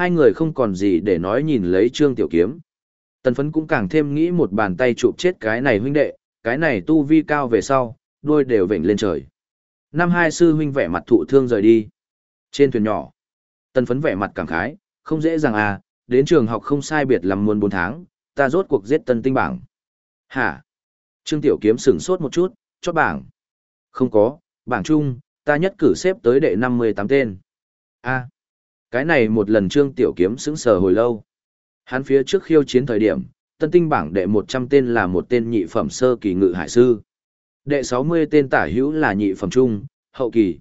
Hai người không còn gì để nói nhìn lấy Trương Tiểu Kiếm. Tần phấn cũng càng thêm nghĩ một bàn tay chụp chết cái này huynh đệ, cái này tu vi cao về sau, đuôi đều vểnh lên trời. Năm hai sư huynh vẻ mặt thụ thương rời đi. Trên thuyền nhỏ, tần phấn vẻ mặt cảm khái, không dễ dàng à, đến trường học không sai biệt làm muôn 4 tháng, ta rốt cuộc giết tân tinh bảng. Hả? Trương Tiểu Kiếm sửng sốt một chút, cho bảng. Không có, bảng chung, ta nhất cử xếp tới đệ 58 tên. a cái này một lần Trương Tiểu Kiếm sững sờ hồi lâu. Hắn phía trước khiêu chiến thời điểm, tân tinh bảng đệ 100 tên là một tên nhị phẩm sơ kỳ ngự hải sư. Đệ 60 tên tả hữu là nhị phẩm trung, hậu kỳ.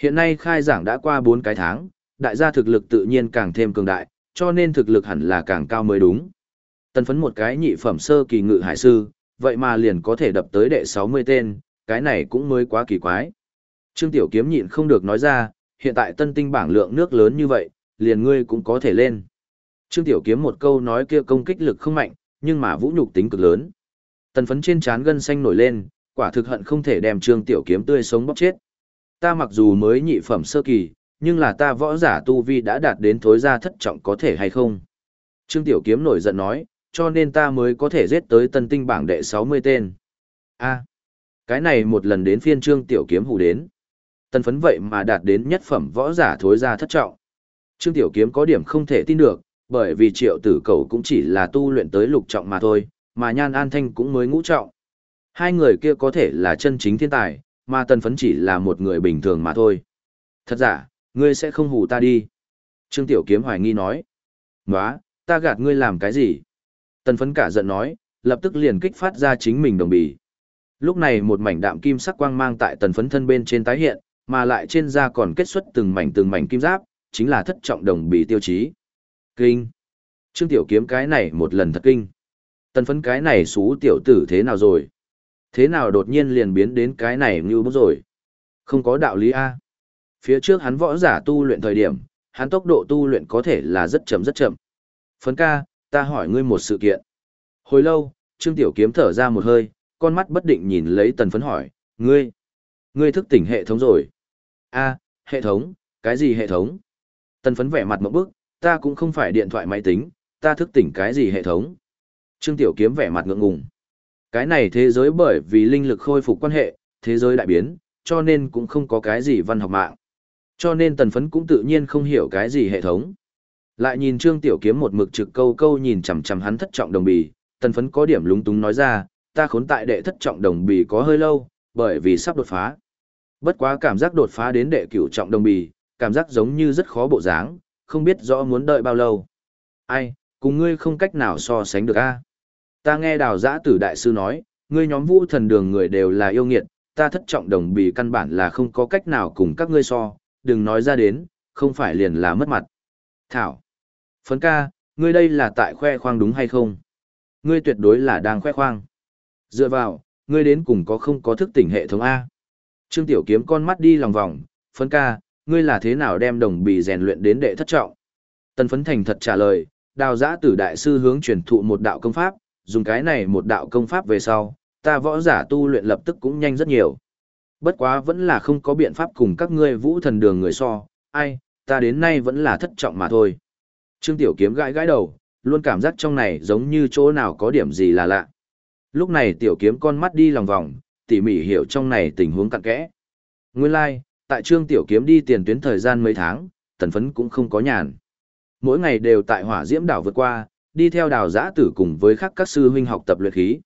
Hiện nay khai giảng đã qua bốn cái tháng, đại gia thực lực tự nhiên càng thêm cường đại, cho nên thực lực hẳn là càng cao mới đúng. Tân phấn một cái nhị phẩm sơ kỳ ngự hải sư, vậy mà liền có thể đập tới đệ 60 tên, cái này cũng mới quá kỳ quái. Trương Tiểu Kiếm nhịn không được nói ra, hiện tại tân tinh bảng lượng nước lớn như vậy, liền ngươi cũng có thể lên. Trương Tiểu Kiếm một câu nói kia công kích lực không mạnh, nhưng mà vũ nhục tính cực lớn. Tần phấn trên trán gân xanh nổi lên, quả thực hận không thể đem Trương Tiểu Kiếm tươi sống bóc chết. Ta mặc dù mới nhị phẩm sơ kỳ, nhưng là ta võ giả tu vi đã đạt đến thối gia thất trọng có thể hay không? Trương Tiểu Kiếm nổi giận nói, cho nên ta mới có thể giết tới tân tinh bảng đệ 60 tên. a cái này một lần đến phiên Trương Tiểu Kiếm hù đến. Tân phấn vậy mà đạt đến nhất phẩm võ giả thối ra thất trọng. Trương Tiểu Kiếm có điểm không thể tin được, bởi vì triệu tử cầu cũng chỉ là tu luyện tới lục trọng mà thôi, mà Nhan An Thanh cũng mới ngũ trọng. Hai người kia có thể là chân chính thiên tài, mà tần phấn chỉ là một người bình thường mà thôi. Thật giả, ngươi sẽ không hù ta đi. Trương Tiểu Kiếm hoài nghi nói. Nóa, ta gạt ngươi làm cái gì? Tần phấn cả giận nói, lập tức liền kích phát ra chính mình đồng bì. Lúc này một mảnh đạm kim sắc quang mang tại tần phấn thân bên trên tái hiện, mà lại trên da còn kết xuất từng mảnh từng mảnh kim giáp, chính là thất trọng đồng bị tiêu chí. Kinh. Trương Tiểu Kiếm cái này một lần thật kinh. Tần phấn cái này xú tiểu tử thế nào rồi? Thế nào đột nhiên liền biến đến cái này như bốc rồi? Không có đạo lý A. Phía trước hắn võ giả tu luyện thời điểm, hắn tốc độ tu luyện có thể là rất chậm rất chậm. Phấn ca, ta hỏi ngươi một sự kiện. Hồi lâu, Trương Tiểu Kiếm thở ra một hơi, con mắt bất định nhìn lấy tần phấn hỏi, ngươi, ngươi thức tỉnh hệ thống rồi. A, hệ thống, cái gì hệ thống? Tần phấn vẻ mặt một bức, ta cũng không phải điện thoại máy tính, ta thức tỉnh cái gì hệ thống. Trương Tiểu Kiếm vẻ mặt ngượng ngùng. Cái này thế giới bởi vì linh lực khôi phục quan hệ, thế giới đại biến, cho nên cũng không có cái gì văn học mạng. Cho nên tần phấn cũng tự nhiên không hiểu cái gì hệ thống. Lại nhìn Trương Tiểu Kiếm một mực trực câu câu nhìn chằm chằm hắn thất trọng đồng bì, tần phấn có điểm lúng túng nói ra, ta khốn tại đệ thất trọng đồng bì có hơi lâu, bởi vì sắp đột phá. Bất quá cảm giác đột phá đến đệ cửu trọng đồng bì, cảm giác giống như rất khó bộ dáng, không biết rõ muốn đợi bao lâu. Ai, cùng ngươi không cách nào so sánh được a. Ta nghe đào giã tử đại sư nói, ngươi nhóm vũ thần đường người đều là yêu nghiệt, ta thất trọng đồng bì căn bản là không có cách nào cùng các ngươi so, đừng nói ra đến, không phải liền là mất mặt. Thảo. Phấn ca, ngươi đây là tại khoe khoang đúng hay không? Ngươi tuyệt đối là đang khoe khoang. Dựa vào, ngươi đến cùng có không có thức tỉnh hệ thống A. Trương Tiểu Kiếm con mắt đi lòng vòng, phấn ca, ngươi là thế nào đem đồng bì rèn luyện đến đệ thất trọng? Tần phấn thành thật trả lời, đào giã tử đại sư hướng truyền thụ một đạo công pháp, dùng cái này một đạo công pháp về sau, ta võ giả tu luyện lập tức cũng nhanh rất nhiều. Bất quá vẫn là không có biện pháp cùng các ngươi vũ thần đường người so, ai, ta đến nay vẫn là thất trọng mà thôi. Trương Tiểu Kiếm gãi gãi đầu, luôn cảm giác trong này giống như chỗ nào có điểm gì là lạ. Lúc này Tiểu Kiếm con mắt đi lòng vòng, tỉ mỉ hiểu trong này tình huống cặn kẽ. Nguyên lai, like, tại Trương Tiểu Kiếm đi tiền tuyến thời gian mấy tháng, tần phấn cũng không có nhàn. Mỗi ngày đều tại hỏa diễm đảo vượt qua, đi theo đào giã tử cùng với khắc các sư huynh học tập luyện khí.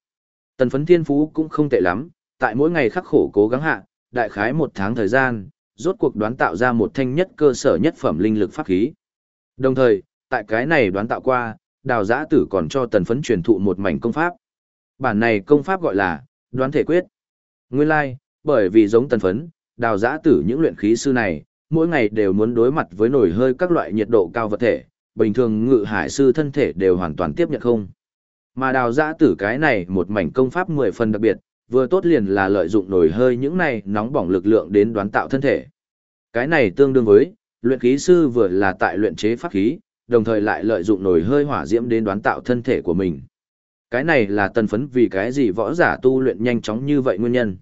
Tần phấn thiên phú cũng không tệ lắm, tại mỗi ngày khắc khổ cố gắng hạ, đại khái một tháng thời gian, rốt cuộc đoán tạo ra một thanh nhất cơ sở nhất phẩm linh lực pháp khí. Đồng thời, tại cái này đoán tạo qua, đào giã tử còn cho tần phấn truyền thụ một mảnh công pháp. Bản này công pháp gọi là, đoán thể quyết. Nguyên lai, like, bởi vì giống tần phấn, đào giã tử những luyện khí sư này, mỗi ngày đều muốn đối mặt với nổi hơi các loại nhiệt độ cao vật thể, bình thường ngự hải sư thân thể đều hoàn toàn tiếp nhận không. Mà đào giã tử cái này một mảnh công pháp 10 phần đặc biệt, vừa tốt liền là lợi dụng nổi hơi những này nóng bỏng lực lượng đến đoán tạo thân thể. Cái này tương đương với, luyện khí sư vừa là tại luyện chế pháp khí, đồng thời lại lợi dụng nổi hơi hỏa diễm đến đoán tạo thân thể của mình. Cái này là tần phấn vì cái gì võ giả tu luyện nhanh chóng như vậy nguyên nhân.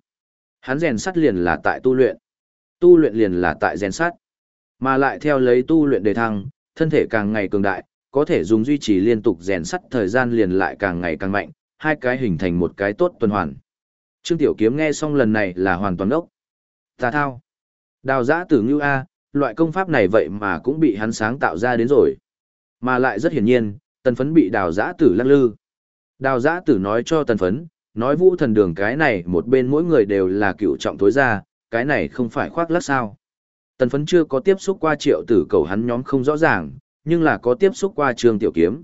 Hắn rèn sắt liền là tại tu luyện. Tu luyện liền là tại rèn sắt. Mà lại theo lấy tu luyện đề thăng, Thân thể càng ngày cường đại, có thể dùng duy trì liên tục rèn sắt thời gian liền lại càng ngày càng mạnh, hai cái hình thành một cái tốt tuần hoàn. Trương Tiểu Kiếm nghe xong lần này là hoàn toàn ốc. Tà thao. Đào giã tử ngưu A, loại công pháp này vậy mà cũng bị hắn sáng tạo ra đến rồi. Mà lại rất hiển nhiên, tần phấn bị đào giã tử lắc lư. Đào giã tử nói cho tần phấn, nói vũ thần đường cái này một bên mỗi người đều là cựu trọng tối ra, cái này không phải khoác lắc sao. Tần phấn chưa có tiếp xúc qua triệu tử cầu hắn nhóm không rõ ràng, nhưng là có tiếp xúc qua trường tiểu kiếm.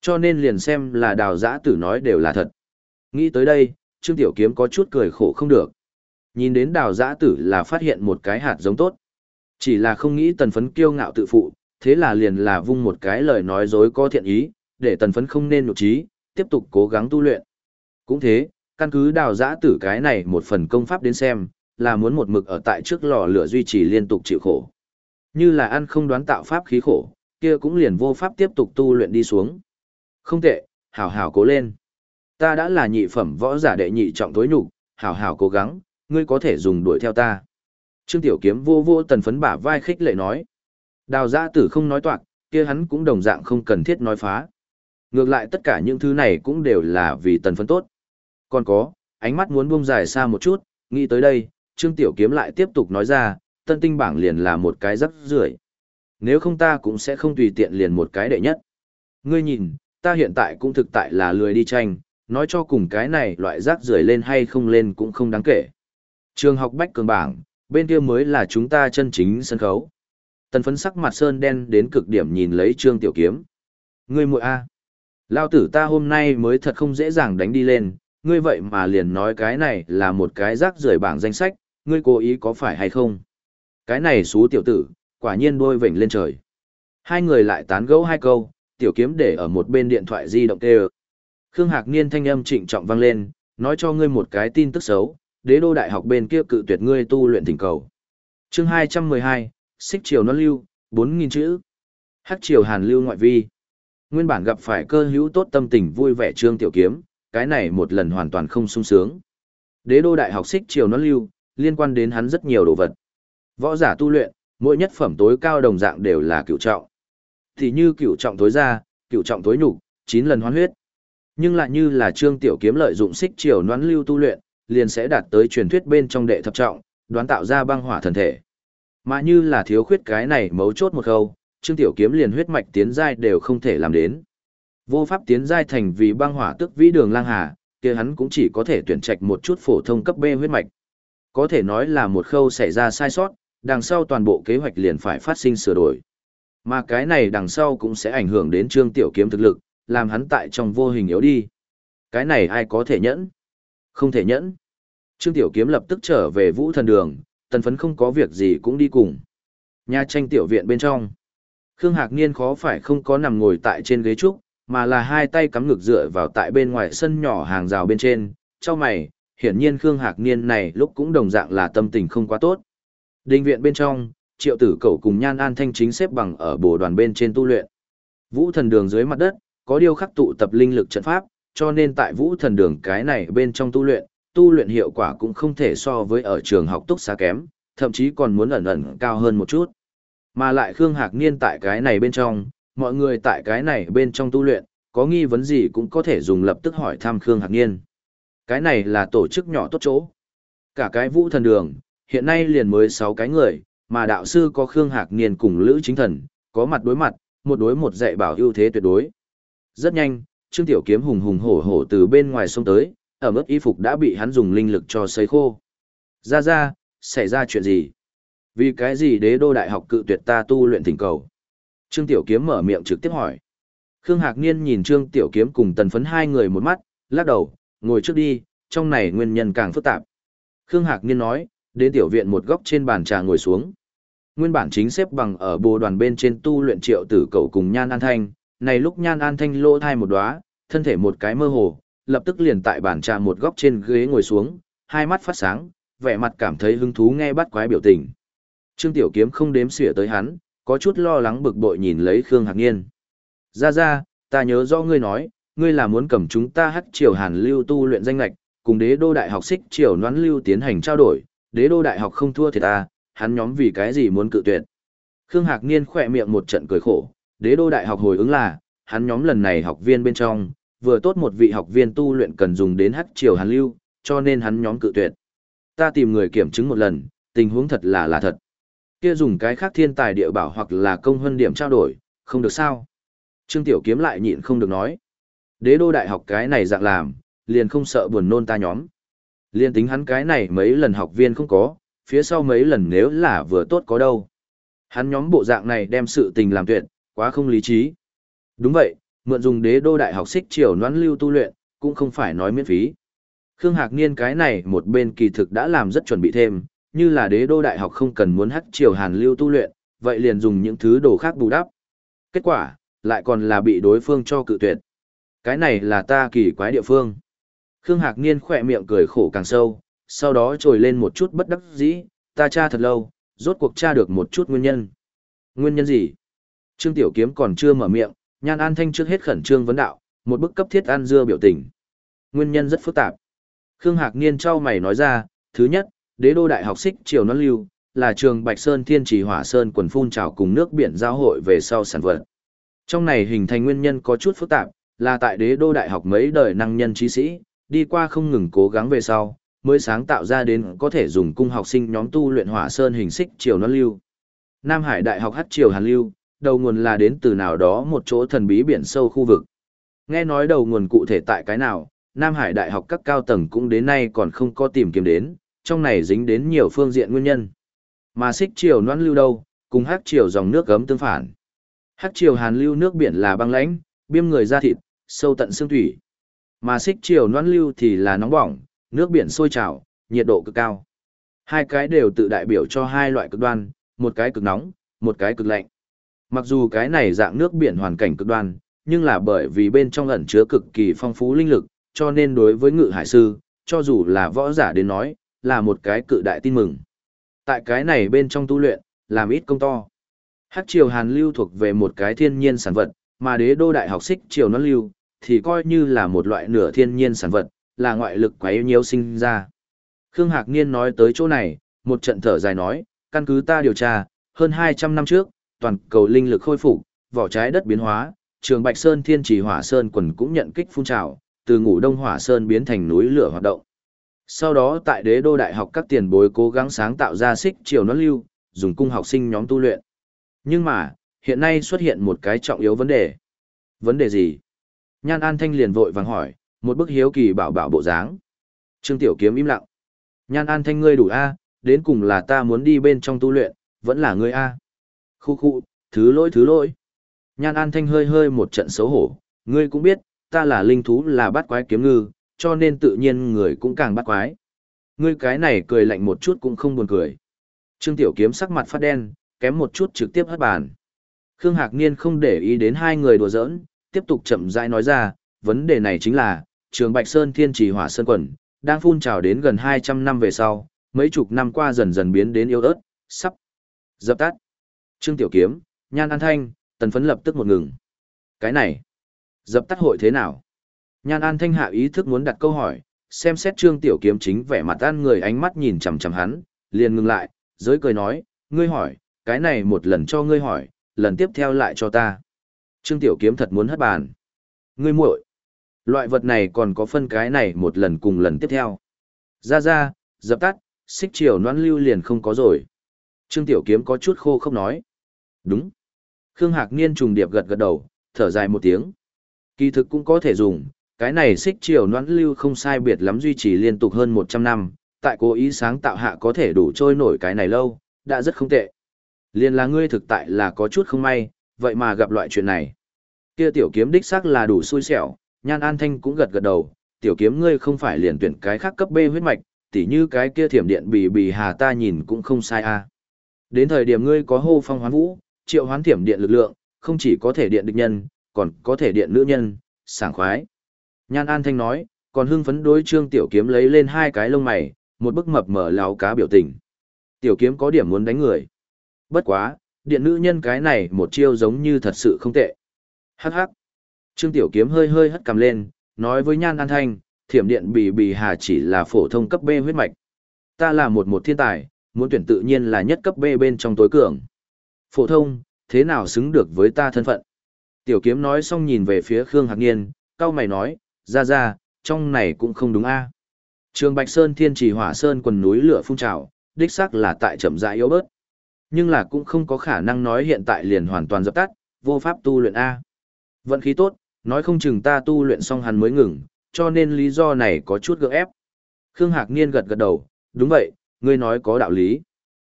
Cho nên liền xem là đào giã tử nói đều là thật. Nghĩ tới đây, Trương Tiểu Kiếm có chút cười khổ không được. Nhìn đến đào giã tử là phát hiện một cái hạt giống tốt. Chỉ là không nghĩ tần phấn kiêu ngạo tự phụ, thế là liền là vung một cái lời nói dối có thiện ý, để tần phấn không nên nụ trí, tiếp tục cố gắng tu luyện. Cũng thế, căn cứ đào giã tử cái này một phần công pháp đến xem, là muốn một mực ở tại trước lò lửa duy trì liên tục chịu khổ. Như là ăn không đoán tạo pháp khí khổ, kia cũng liền vô pháp tiếp tục tu luyện đi xuống. Không tệ, hảo hảo cố lên. Ta đã là nhị phẩm võ giả đệ nhị trọng tối nhục, hảo hảo cố gắng, ngươi có thể dùng đuổi theo ta. Trương Tiểu Kiếm vô vô tần phấn bả vai khích lệ nói. Đào giã tử không nói toạc, kia hắn cũng đồng dạng không cần thiết nói phá. Ngược lại tất cả những thứ này cũng đều là vì tần phấn tốt. Còn có, ánh mắt muốn buông dài xa một chút, nghĩ tới đây, Trương Tiểu Kiếm lại tiếp tục nói ra, tân tinh bảng liền là một cái rắc rưởi Nếu không ta cũng sẽ không tùy tiện liền một cái đệ nhất. Ngươi nhìn, ta hiện tại cũng thực tại là lười đi tranh, nói cho cùng cái này loại rác rưởi lên hay không lên cũng không đáng kể. Trường học bách cường bảng, bên kia mới là chúng ta chân chính sân khấu. Tần phấn sắc mặt sơn đen đến cực điểm nhìn lấy trương tiểu kiếm. Ngươi muội A. Lao tử ta hôm nay mới thật không dễ dàng đánh đi lên, ngươi vậy mà liền nói cái này là một cái rác rưởi bảng danh sách, ngươi cố ý có phải hay không? Cái này xú tiểu tử, quả nhiên đôi vểnh lên trời. Hai người lại tán gẫu hai câu, tiểu kiếm để ở một bên điện thoại di động kêu. Khương Hạc Niên thanh âm trịnh trọng vang lên, nói cho ngươi một cái tin tức xấu, đế đô đại học bên kia cự tuyệt ngươi tu luyện thỉnh cầu. chương 212, xích triều nó lưu, 4.000 chữ. Hắc triều hàn lưu ngoại vi. Nguyên bản gặp phải cơ hữu tốt tâm tình vui vẻ trương tiểu kiếm, cái này một lần hoàn toàn không sung sướng. Đế đô đại học xích triều nó lưu, liên quan đến hắn rất nhiều đồ vật. Võ giả tu luyện, mỗi nhất phẩm tối cao đồng dạng đều là cựu trọng. Thì như cựu trọng tối ra, cựu trọng tối nhục, chín lần hoán huyết. Nhưng lại như là trương tiểu kiếm lợi dụng xích triều noán lưu tu luyện, liền sẽ đạt tới truyền thuyết bên trong đệ thập trọng, đoán tạo ra băng hỏa thần thể. Mà như là thiếu khuyết cái này mấu chốt một khâu, Trương Tiểu Kiếm liền huyết mạch tiến giai đều không thể làm đến. Vô pháp tiến giai thành vì băng hỏa tức vĩ đường lang hà, kia hắn cũng chỉ có thể tuyển trạch một chút phổ thông cấp B huyết mạch. Có thể nói là một khâu xảy ra sai sót, đằng sau toàn bộ kế hoạch liền phải phát sinh sửa đổi. Mà cái này đằng sau cũng sẽ ảnh hưởng đến Trương Tiểu Kiếm thực lực, làm hắn tại trong vô hình yếu đi. Cái này ai có thể nhẫn? Không thể nhẫn. Trương Tiểu Kiếm lập tức trở về Vũ Thần Đường, tần phấn không có việc gì cũng đi cùng. Nhà tranh tiểu viện bên trong. Khương Hạc Niên khó phải không có nằm ngồi tại trên ghế trúc, mà là hai tay cắm ngực dựa vào tại bên ngoài sân nhỏ hàng rào bên trên, cho mày, hiển nhiên Khương Hạc Niên này lúc cũng đồng dạng là tâm tình không quá tốt. Đình viện bên trong, triệu tử cầu cùng nhan an thanh chính xếp bằng ở bồ đoàn bên trên tu luyện. Vũ thần đường dưới mặt đất, có điều khắc tụ tập linh lực trận pháp, cho nên tại vũ thần đường cái này bên trong tu luyện, tu luyện hiệu quả cũng không thể so với ở trường học túc xá kém, thậm chí còn muốn ẩn ẩn cao hơn một chút. Mà lại Khương Hạc Niên tại cái này bên trong, mọi người tại cái này bên trong tu luyện, có nghi vấn gì cũng có thể dùng lập tức hỏi thăm Khương Hạc Niên. Cái này là tổ chức nhỏ tốt chỗ. Cả cái vũ thần đường, hiện nay liền mới 6 cái người, mà đạo sư có Khương Hạc Niên cùng Lữ Chính Thần, có mặt đối mặt, một đối một dạy bảo ưu thế tuyệt đối. Rất nhanh, Trương Tiểu Kiếm hùng hùng hổ hổ từ bên ngoài xông tới, ở mức y phục đã bị hắn dùng linh lực cho sấy khô. Ra ra, xảy ra chuyện gì? Vì cái gì đế đô đại học cự tuyệt ta tu luyện thỉnh cầu? Trương Tiểu Kiếm mở miệng trực tiếp hỏi. Khương Hạc Niên nhìn Trương Tiểu Kiếm cùng tần phấn hai người một mắt, lắc đầu, ngồi trước đi, trong này nguyên nhân càng phức tạp. Khương Hạc Niên nói, đến tiểu viện một góc trên bàn trà ngồi xuống. Nguyên bản chính xếp bằng ở bồ đoàn bên trên tu luyện triệu tử cậu cùng Nhan An Thanh, này lúc Nhan An Thanh lô thai một đóa, thân thể một cái mơ hồ, lập tức liền tại bàn trà một góc trên ghế ngồi xuống, hai mắt phát sáng, vẻ mặt cảm thấy hứng thú nghe bắt quái biểu tình. Trương Tiểu Kiếm không đếm xỉa tới hắn, có chút lo lắng bực bội nhìn lấy Khương Hạc Niên. Ra ra, ta nhớ rõ ngươi nói, ngươi là muốn cầm chúng ta hắc triều hàn lưu tu luyện danh lạch, cùng đế đô đại học xích triều noán lưu tiến hành trao đổi, đế đô đại học không thua thì ta, hắn nhóm vì cái gì muốn cự tuyệt. Khương Hạc Niên khỏe miệng một trận cười khổ, đế đô đại học hồi ứng là, hắn nhóm lần này học viên bên trong, vừa tốt một vị học viên tu luyện cần dùng đến hắc triều hàn lưu, cho nên hắn nhóm cự tuyệt. Ta tìm người kiểm chứng một lần, tình huống thật là là thật. Kia dùng cái khác thiên tài địa bảo hoặc là công hơn điểm trao đổi, không được sao. Trương Tiểu Kiếm lại nhịn không được nói. Đế đô đại học cái này dạng làm, liền không sợ buồn nôn ta nhóm. Liên tính hắn cái này mấy lần học viên không có, phía sau mấy lần nếu là vừa tốt có đâu. Hắn nhóm bộ dạng này đem sự tình làm tuyệt, quá không lý trí. Đúng vậy, mượn dùng đế đô đại học xích triều noãn lưu tu luyện, cũng không phải nói miễn phí. Khương Hạc Niên cái này một bên kỳ thực đã làm rất chuẩn bị thêm, như là đế đô đại học không cần muốn hắc triều hàn lưu tu luyện, vậy liền dùng những thứ đồ khác bù đắp. Kết quả, lại còn là bị đối phương cho cự tuyệt. Cái này là ta kỳ quái địa phương. Khương Hạc Niên khỏe miệng cười khổ càng sâu, sau đó trồi lên một chút bất đắc dĩ, ta tra thật lâu, rốt cuộc tra được một chút nguyên nhân. Nguyên nhân gì? Trương Tiểu Kiếm còn chưa mở miệng, Nhan An Thanh trước hết khẩn trương vấn đạo, một bức cấp thiết ăn dưa biểu tình. Nguyên nhân rất phức tạp. Khương Hạc Niên trao mày nói ra, thứ nhất, đế đô đại học xích triều nó lưu, là trường Bạch Sơn Thiên Trì Hỏa Sơn quần phun trào cùng nước biển giao hội về sau sản vật. Trong này hình thành nguyên nhân có chút phức tạp, là tại đế đô đại học mấy đời năng nhân trí sĩ, đi qua không ngừng cố gắng về sau, mới sáng tạo ra đến có thể dùng cung học sinh nhóm tu luyện hỏa sơn hình xích triều nó lưu. Nam Hải Đại học Hắc Triều Hàn Lưu, đầu nguồn là đến từ nào đó một chỗ thần bí biển sâu khu vực. Nghe nói đầu nguồn cụ thể tại cái nào, Nam Hải Đại học các cao tầng cũng đến nay còn không có tìm kiếm đến, trong này dính đến nhiều phương diện nguyên nhân. Mà xích triều noan lưu đâu, cùng hắc triều dòng nước gấm tương phản. Hắc triều hàn lưu nước biển là băng lãnh, biêm người ra thịt, sâu tận xương thủy. Mà xích triều noan lưu thì là nóng bỏng, nước biển sôi trào, nhiệt độ cực cao. Hai cái đều tự đại biểu cho hai loại cực đoan, một cái cực nóng, một cái cực lạnh. Mặc dù cái này dạng nước biển hoàn cảnh cực đoan, nhưng là bởi vì bên trong ẩn chứa cực kỳ phong phú linh lực, cho nên đối với ngự hải sư, cho dù là võ giả đến nói, là một cái cự đại tin mừng. Tại cái này bên trong tu luyện, làm ít công to. Hắc triều hàn lưu thuộc về một cái thiên nhiên sản vật, mà đế đô đại học xích triều nó lưu, thì coi như là một loại nửa thiên nhiên sản vật, là ngoại lực quá yêu nhiêu sinh ra. Khương Hạc Niên nói tới chỗ này, một trận thở dài nói, căn cứ ta điều tra, hơn 200 năm trước, toàn cầu linh lực khôi phục, vỏ trái đất biến hóa, trường Bạch Sơn Thiên Trì Hỏa Sơn quần cũng nhận kích phun trào, từ ngủ đông hỏa sơn biến thành núi lửa hoạt động. Sau đó tại đế đô đại học các tiền bối cố gắng sáng tạo ra xích chiều nó lưu, dùng cung học sinh nhóm tu luyện. Nhưng mà, hiện nay xuất hiện một cái trọng yếu vấn đề. Vấn đề gì? Nhan An Thanh liền vội vàng hỏi, một bức hiếu kỳ bảo bảo bộ dáng. Trương Tiểu Kiếm im lặng. Nhan An Thanh ngươi đủ A, đến cùng là ta muốn đi bên trong tu luyện, vẫn là ngươi A. Khu khu, thứ lỗi thứ lỗi. Nhan An Thanh hơi hơi một trận xấu hổ, ngươi cũng biết, ta là linh thú là bắt quái kiếm ngư, cho nên tự nhiên người cũng càng bắt quái. Ngươi cái này cười lạnh một chút cũng không buồn cười. Trương Tiểu Kiếm sắc mặt phát đen, kém một chút trực tiếp hất bàn. Khương Hạc Niên không để ý đến hai người đùa giỡn, tiếp tục chậm rãi nói ra, vấn đề này chính là, trường Bạch Sơn Thiên Trì Hỏa Sơn Quần, đang phun trào đến gần 200 năm về sau, mấy chục năm qua dần dần biến đến yếu ớt, sắp dập tắt. Trương Tiểu Kiếm, Nhan An Thanh, Tần Phấn lập tức một ngừng. Cái này, dập tắt hội thế nào? Nhan An Thanh hạ ý thức muốn đặt câu hỏi, xem xét Trương Tiểu Kiếm chính vẻ mặt ăn người ánh mắt nhìn chằm chằm hắn, liền ngừng lại, giới cười nói, ngươi hỏi, cái này một lần cho ngươi hỏi, lần tiếp theo lại cho ta. Trương Tiểu Kiếm thật muốn hất bàn. Ngươi muội, loại vật này còn có phân cái này một lần cùng lần tiếp theo. Ra ra, dập tắt, xích chiều noan lưu liền không có rồi. Trương Tiểu Kiếm có chút khô không nói. Đúng. Khương Hạc Niên trùng điệp gật gật đầu, thở dài một tiếng. Kỳ thực cũng có thể dùng, cái này xích triều noãn lưu không sai biệt lắm duy trì liên tục hơn 100 năm, tại cố ý sáng tạo hạ có thể đủ trôi nổi cái này lâu, đã rất không tệ. Liên là ngươi thực tại là có chút không may, vậy mà gặp loại chuyện này. Kia tiểu kiếm đích xác là đủ xui xẻo, Nhan An Thanh cũng gật gật đầu, tiểu kiếm ngươi không phải liền tuyển cái khác cấp B huyết mạch, tỉ như cái kia thiểm điện bì bì hà ta nhìn cũng không sai a. Đến thời điểm ngươi có hô phong hoán vũ, triệu hoán thiểm điện lực lượng, không chỉ có thể điện địch nhân, còn có thể điện nữ nhân, sảng khoái. Nhan An Thanh nói, còn hưng phấn đối trương tiểu kiếm lấy lên hai cái lông mày, một bức mập mở láo cá biểu tình. Tiểu kiếm có điểm muốn đánh người. Bất quá, điện nữ nhân cái này một chiêu giống như thật sự không tệ. Hắc hắc. Trương tiểu kiếm hơi hơi hất cầm lên, nói với Nhan An Thanh, thiểm điện bì bì hà chỉ là phổ thông cấp B huyết mạch. Ta là một một thiên tài, muốn tuyển tự nhiên là nhất cấp B bên trong tối cường. Phổ thông, thế nào xứng được với ta thân phận? Tiểu kiếm nói xong nhìn về phía Khương Hạc Niên, cao mày nói, ra ra, trong này cũng không đúng a. Trường Bạch Sơn Thiên Trì Hỏa Sơn quần núi lửa phun trào, đích xác là tại chậm rãi yếu bớt. Nhưng là cũng không có khả năng nói hiện tại liền hoàn toàn dập tắt, vô pháp tu luyện a. Vận khí tốt, nói không chừng ta tu luyện xong hắn mới ngừng, cho nên lý do này có chút gượng ép. Khương Hạc Niên gật gật đầu, đúng vậy, ngươi nói có đạo lý.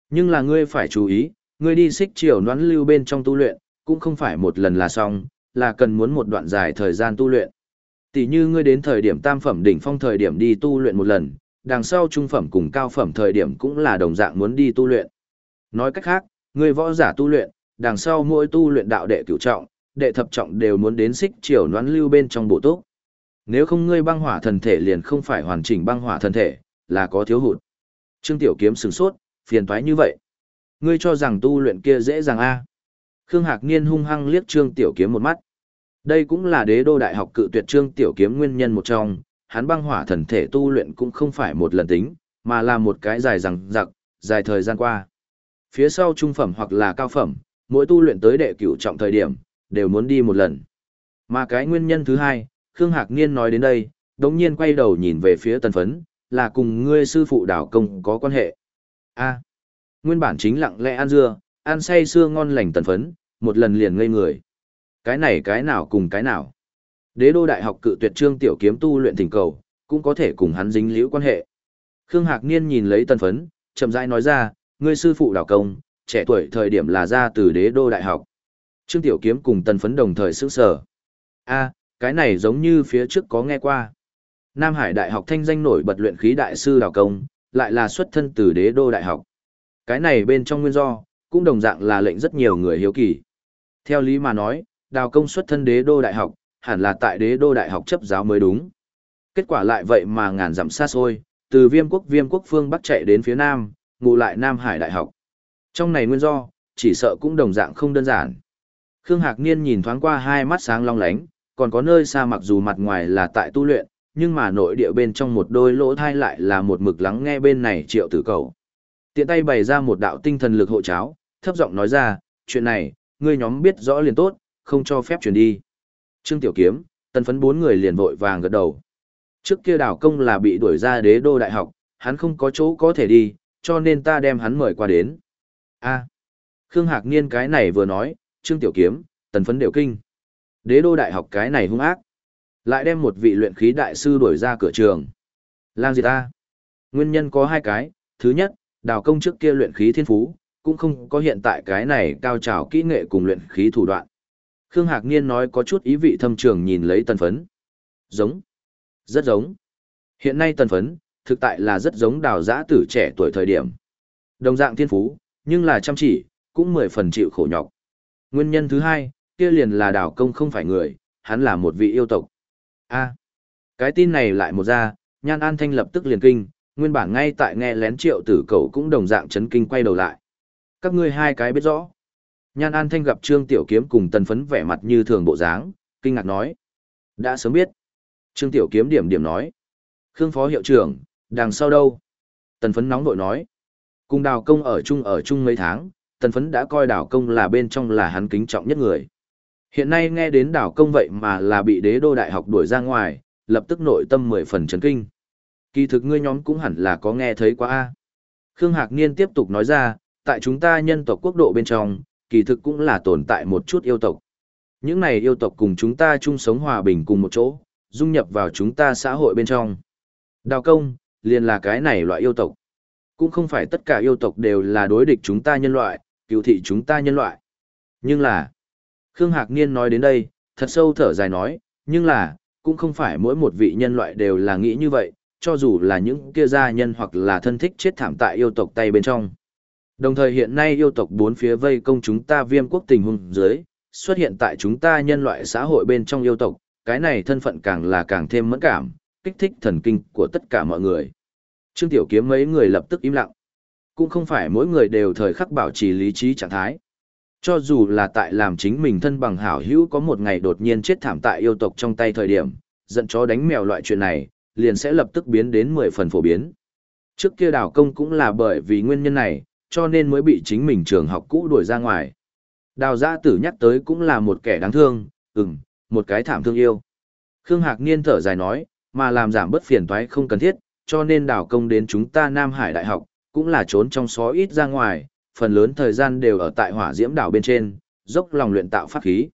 Nhưng là ngươi phải chú ý, ngươi đi xích chiều noãn lưu bên trong tu luyện, cũng không phải một lần là xong, là cần muốn một đoạn dài thời gian tu luyện. Tỷ như ngươi đến thời điểm tam phẩm đỉnh phong thời điểm đi tu luyện một lần, đằng sau trung phẩm cùng cao phẩm thời điểm cũng là đồng dạng muốn đi tu luyện. Nói cách khác, ngươi võ giả tu luyện, đằng sau mỗi tu luyện đạo đệ cửu trọng, đệ thập trọng đều muốn đến xích chiều noán lưu bên trong bộ túc. Nếu không ngươi băng hỏa thần thể liền không phải hoàn chỉnh băng hỏa thần thể, là có thiếu hụt. Trương Tiểu Kiếm sửng sốt, phiền toái như vậy. Ngươi cho rằng tu luyện kia dễ dàng a? Khương Hạc Niên hung hăng liếc Trương Tiểu Kiếm một mắt. Đây cũng là đế đô đại học cự tuyệt Trương Tiểu Kiếm nguyên nhân một trong, hắn băng hỏa thần thể tu luyện cũng không phải một lần tính, mà là một cái dài rằng giặc, dài thời gian qua. Phía sau trung phẩm hoặc là cao phẩm, mỗi tu luyện tới đệ cửu trọng thời điểm, đều muốn đi một lần. Mà cái nguyên nhân thứ hai, Khương Hạc Niên nói đến đây, đống nhiên quay đầu nhìn về phía tần phấn, là cùng ngươi sư phụ đảo công có quan hệ. a nguyên bản chính lặng lẽ ăn dưa, ăn say xưa ngon lành tần phấn, một lần liền ngây người. Cái này cái nào cùng cái nào. Đế đô đại học cự tuyệt trương tiểu kiếm tu luyện thỉnh cầu, cũng có thể cùng hắn dính liễu quan hệ. Khương Hạc Niên nhìn lấy tân phấn, chậm rãi nói ra, ngươi sư phụ đảo công, trẻ tuổi thời điểm là ra từ đế đô đại học. Trương tiểu kiếm cùng tân phấn đồng thời sức sở. a cái này giống như phía trước có nghe qua. Nam Hải Đại học thanh danh nổi bật luyện khí đại sư đào công, lại là xuất thân từ đế đô đại học. Cái này bên trong nguyên do, cũng đồng dạng là lệnh rất nhiều người hiếu kỳ. Theo lý mà nói, đào công xuất thân đế đô đại học, hẳn là tại đế đô đại học chấp giáo mới đúng. Kết quả lại vậy mà ngàn dặm xa xôi, từ viêm quốc viêm quốc phương bắc chạy đến phía nam, ngụ lại Nam Hải Đại học. Trong này nguyên do, chỉ sợ cũng đồng dạng không đơn giản. Khương Hạc Niên nhìn thoáng qua hai mắt sáng long lánh, còn có nơi xa mặc dù mặt ngoài là tại tu luyện, nhưng mà nội địa bên trong một đôi lỗ thai lại là một mực lắng nghe bên này triệu tử cầu. Tiện tay bày ra một đạo tinh thần lực hộ cháo, thấp giọng nói ra, chuyện này, ngươi nhóm biết rõ liền tốt, không cho phép chuyển đi. Trương Tiểu Kiếm, tần phấn bốn người liền vội vàng gật đầu. Trước kia đảo công là bị đuổi ra đế đô đại học, hắn không có chỗ có thể đi, cho nên ta đem hắn mời qua đến. a Khương Hạc Niên cái này vừa nói, Trương Tiểu Kiếm, tần phấn đều kinh. Đế đô đại học cái này hung ác. Lại đem một vị luyện khí đại sư đuổi ra cửa trường. Lang gì ta? Nguyên nhân có hai cái. Thứ nhất, đào công trước kia luyện khí thiên phú, cũng không có hiện tại cái này cao trào kỹ nghệ cùng luyện khí thủ đoạn. Khương Hạc Niên nói có chút ý vị thâm trường nhìn lấy tần phấn. Giống. Rất giống. Hiện nay tần phấn, thực tại là rất giống đào giã tử trẻ tuổi thời điểm. Đồng dạng thiên phú, nhưng là chăm chỉ, cũng mười phần chịu khổ nhọc. Nguyên nhân thứ hai, kia liền là đào công không phải người, hắn là một vị yêu tộc. a cái tin này lại một ra, nhan an thanh lập tức liền kinh, nguyên bản ngay tại nghe lén triệu tử cầu cũng đồng dạng chấn kinh quay đầu lại. Các ngươi hai cái biết rõ. Nhan an thanh gặp Trương Tiểu Kiếm cùng tần phấn vẻ mặt như thường bộ dáng, kinh ngạc nói. Đã sớm biết. Trương Tiểu Kiếm điểm điểm nói. Khương Phó Hiệu trưởng, đằng sau đâu? Tần phấn nóng nội nói. Cùng đào công ở chung ở chung mấy tháng, tần phấn đã coi đào công là bên trong là hắn kính trọng nhất người. Hiện nay nghe đến đào công vậy mà là bị đế đô đại học đuổi ra ngoài, lập tức nội tâm mười phần chấn kinh. Kỳ thực ngươi nhóm cũng hẳn là có nghe thấy quá a. Khương Hạc Niên tiếp tục nói ra, tại chúng ta nhân tộc quốc độ bên trong, kỳ thực cũng là tồn tại một chút yêu tộc. Những này yêu tộc cùng chúng ta chung sống hòa bình cùng một chỗ, dung nhập vào chúng ta xã hội bên trong. Đào công, liền là cái này loại yêu tộc. Cũng không phải tất cả yêu tộc đều là đối địch chúng ta nhân loại, cựu thị chúng ta nhân loại. Nhưng là, Khương Hạc Niên nói đến đây, thật sâu thở dài nói, nhưng là, cũng không phải mỗi một vị nhân loại đều là nghĩ như vậy, cho dù là những kia gia nhân hoặc là thân thích chết thảm tại yêu tộc tay bên trong. Đồng thời hiện nay yêu tộc bốn phía vây công chúng ta viêm quốc tình huống dưới, xuất hiện tại chúng ta nhân loại xã hội bên trong yêu tộc, cái này thân phận càng là càng thêm mẫn cảm, kích thích thần kinh của tất cả mọi người. Trương Tiểu Kiếm mấy người lập tức im lặng. Cũng không phải mỗi người đều thời khắc bảo trì lý trí trạng thái. Cho dù là tại làm chính mình thân bằng hảo hữu có một ngày đột nhiên chết thảm tại yêu tộc trong tay thời điểm, giận chó đánh mèo loại chuyện này, liền sẽ lập tức biến đến 10 phần phổ biến. Trước kia đảo công cũng là bởi vì nguyên nhân này, cho nên mới bị chính mình trường học cũ đuổi ra ngoài. Đào giã tử nhắc tới cũng là một kẻ đáng thương, ừm, một cái thảm thương yêu. Khương Hạc Niên thở dài nói, mà làm giảm bất phiền toái không cần thiết, cho nên đào công đến chúng ta Nam Hải Đại học, cũng là trốn trong xó ít ra ngoài, phần lớn thời gian đều ở tại hỏa diễm đảo bên trên, dốc lòng luyện tạo pháp khí.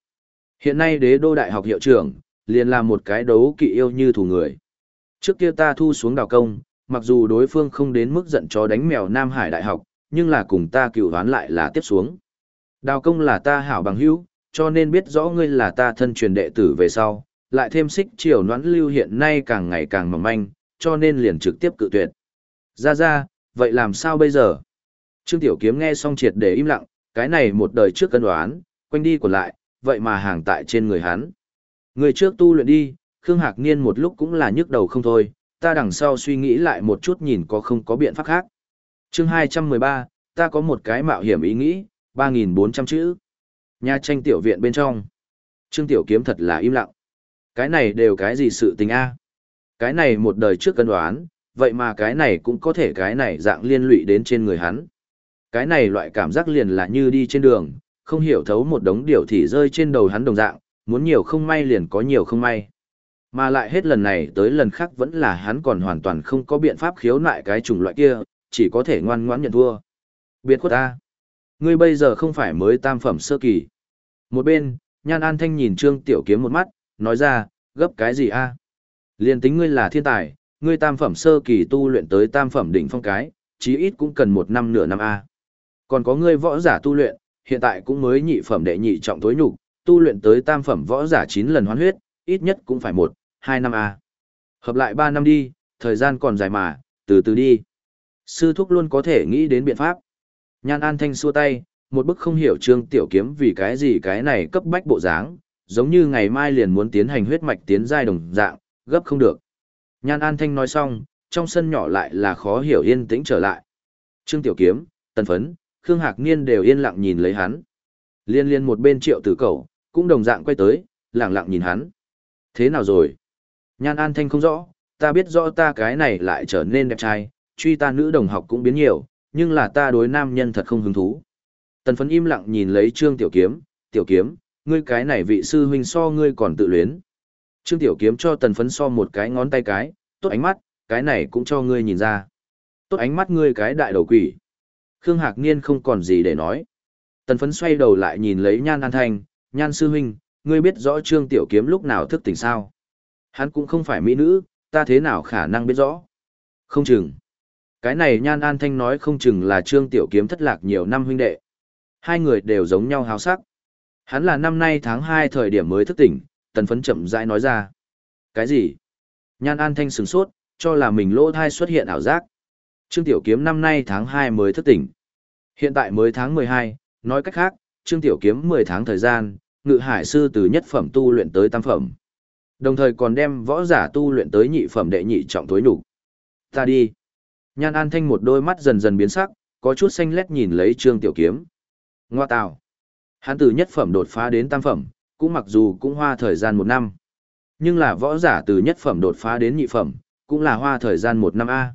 Hiện nay đế đô đại học hiệu trưởng, liền là một cái đấu kỵ yêu như thủ người. Trước kia ta thu xuống đào công, mặc dù đối phương không đến mức giận chó đánh mèo Nam Hải Đại học, nhưng là cùng ta cựu đoán lại là tiếp xuống. Đào công là ta hảo bằng hữu, cho nên biết rõ ngươi là ta thân truyền đệ tử về sau, lại thêm xích triều noãn lưu hiện nay càng ngày càng mỏng manh, cho nên liền trực tiếp cự tuyệt. Ra ra, vậy làm sao bây giờ? Trương Tiểu Kiếm nghe xong triệt để im lặng, cái này một đời trước cân đoán, quanh đi còn lại, vậy mà hàng tại trên người hắn. Người trước tu luyện đi, Khương Hạc Niên một lúc cũng là nhức đầu không thôi, ta đằng sau suy nghĩ lại một chút nhìn có không có biện pháp khác chương 213, ta có một cái mạo hiểm ý nghĩ, 3.400 chữ. Nhà tranh tiểu viện bên trong. Trương Tiểu Kiếm thật là im lặng. Cái này đều cái gì sự tình a Cái này một đời trước cân đoán, vậy mà cái này cũng có thể cái này dạng liên lụy đến trên người hắn. Cái này loại cảm giác liền là như đi trên đường, không hiểu thấu một đống điều thì rơi trên đầu hắn đồng dạng, muốn nhiều không may liền có nhiều không may. Mà lại hết lần này tới lần khác vẫn là hắn còn hoàn toàn không có biện pháp khiếu nại cái chủng loại kia, chỉ có thể ngoan ngoãn nhận thua. Biệt khuất ta. Ngươi bây giờ không phải mới tam phẩm sơ kỳ. Một bên, Nhan An Thanh nhìn Trương Tiểu Kiếm một mắt, nói ra, gấp cái gì a? À? Liên tính ngươi là thiên tài, ngươi tam phẩm sơ kỳ tu luyện tới tam phẩm đỉnh phong cái, chí ít cũng cần một năm nửa năm a. Còn có ngươi võ giả tu luyện, hiện tại cũng mới nhị phẩm đệ nhị trọng tối nhục, tu luyện tới tam phẩm võ giả 9 lần hoán huyết, ít nhất cũng phải một, hai năm a. Hợp lại 3 năm đi, thời gian còn dài mà, từ từ đi. Sư thúc luôn có thể nghĩ đến biện pháp. Nhan An Thanh xua tay, một bức không hiểu Trương Tiểu Kiếm vì cái gì cái này cấp bách bộ dáng, giống như ngày mai liền muốn tiến hành huyết mạch tiến giai đồng dạng, gấp không được. Nhan An Thanh nói xong, trong sân nhỏ lại là khó hiểu yên tĩnh trở lại. Trương Tiểu Kiếm, Tần Phấn, Khương Hạc Niên đều yên lặng nhìn lấy hắn. Liên liên một bên triệu tử cầu, cũng đồng dạng quay tới, lặng lặng nhìn hắn. Thế nào rồi? Nhan An Thanh không rõ, ta biết rõ ta cái này lại trở nên đẹp trai, truy ta nữ đồng học cũng biến nhiều, nhưng là ta đối nam nhân thật không hứng thú. Tần phấn im lặng nhìn lấy Trương Tiểu Kiếm, Tiểu Kiếm, ngươi cái này vị sư huynh so ngươi còn tự luyến. Trương Tiểu Kiếm cho tần phấn so một cái ngón tay cái, tốt ánh mắt, cái này cũng cho ngươi nhìn ra. Tốt ánh mắt ngươi cái đại đầu quỷ. Khương Hạc Niên không còn gì để nói. Tần phấn xoay đầu lại nhìn lấy Nhan An Thanh, Nhan Sư Huynh, ngươi biết rõ Trương Tiểu Kiếm lúc nào thức tỉnh sao. Hắn cũng không phải mỹ nữ, ta thế nào khả năng biết rõ. Không chừng. Cái này Nhan An Thanh nói không chừng là Trương Tiểu Kiếm thất lạc nhiều năm huynh đệ. Hai người đều giống nhau háo sắc. Hắn là năm nay tháng 2 thời điểm mới thức tỉnh, tần phấn chậm rãi nói ra. Cái gì? Nhan An Thanh sừng sốt, cho là mình lỗ thai xuất hiện ảo giác. Trương Tiểu Kiếm năm nay tháng 2 mới thức tỉnh. Hiện tại mới tháng 12, nói cách khác, Trương Tiểu Kiếm 10 tháng thời gian, ngự hải sư từ nhất phẩm tu luyện tới tam phẩm. Đồng thời còn đem võ giả tu luyện tới nhị phẩm đệ nhị trọng tối nhục. Ta đi. Nhan An Thanh một đôi mắt dần dần biến sắc, có chút xanh lét nhìn lấy Trương Tiểu Kiếm. Ngoa tào. Hắn từ nhất phẩm đột phá đến tam phẩm, cũng mặc dù cũng hoa thời gian một năm. Nhưng là võ giả từ nhất phẩm đột phá đến nhị phẩm, cũng là hoa thời gian một năm A.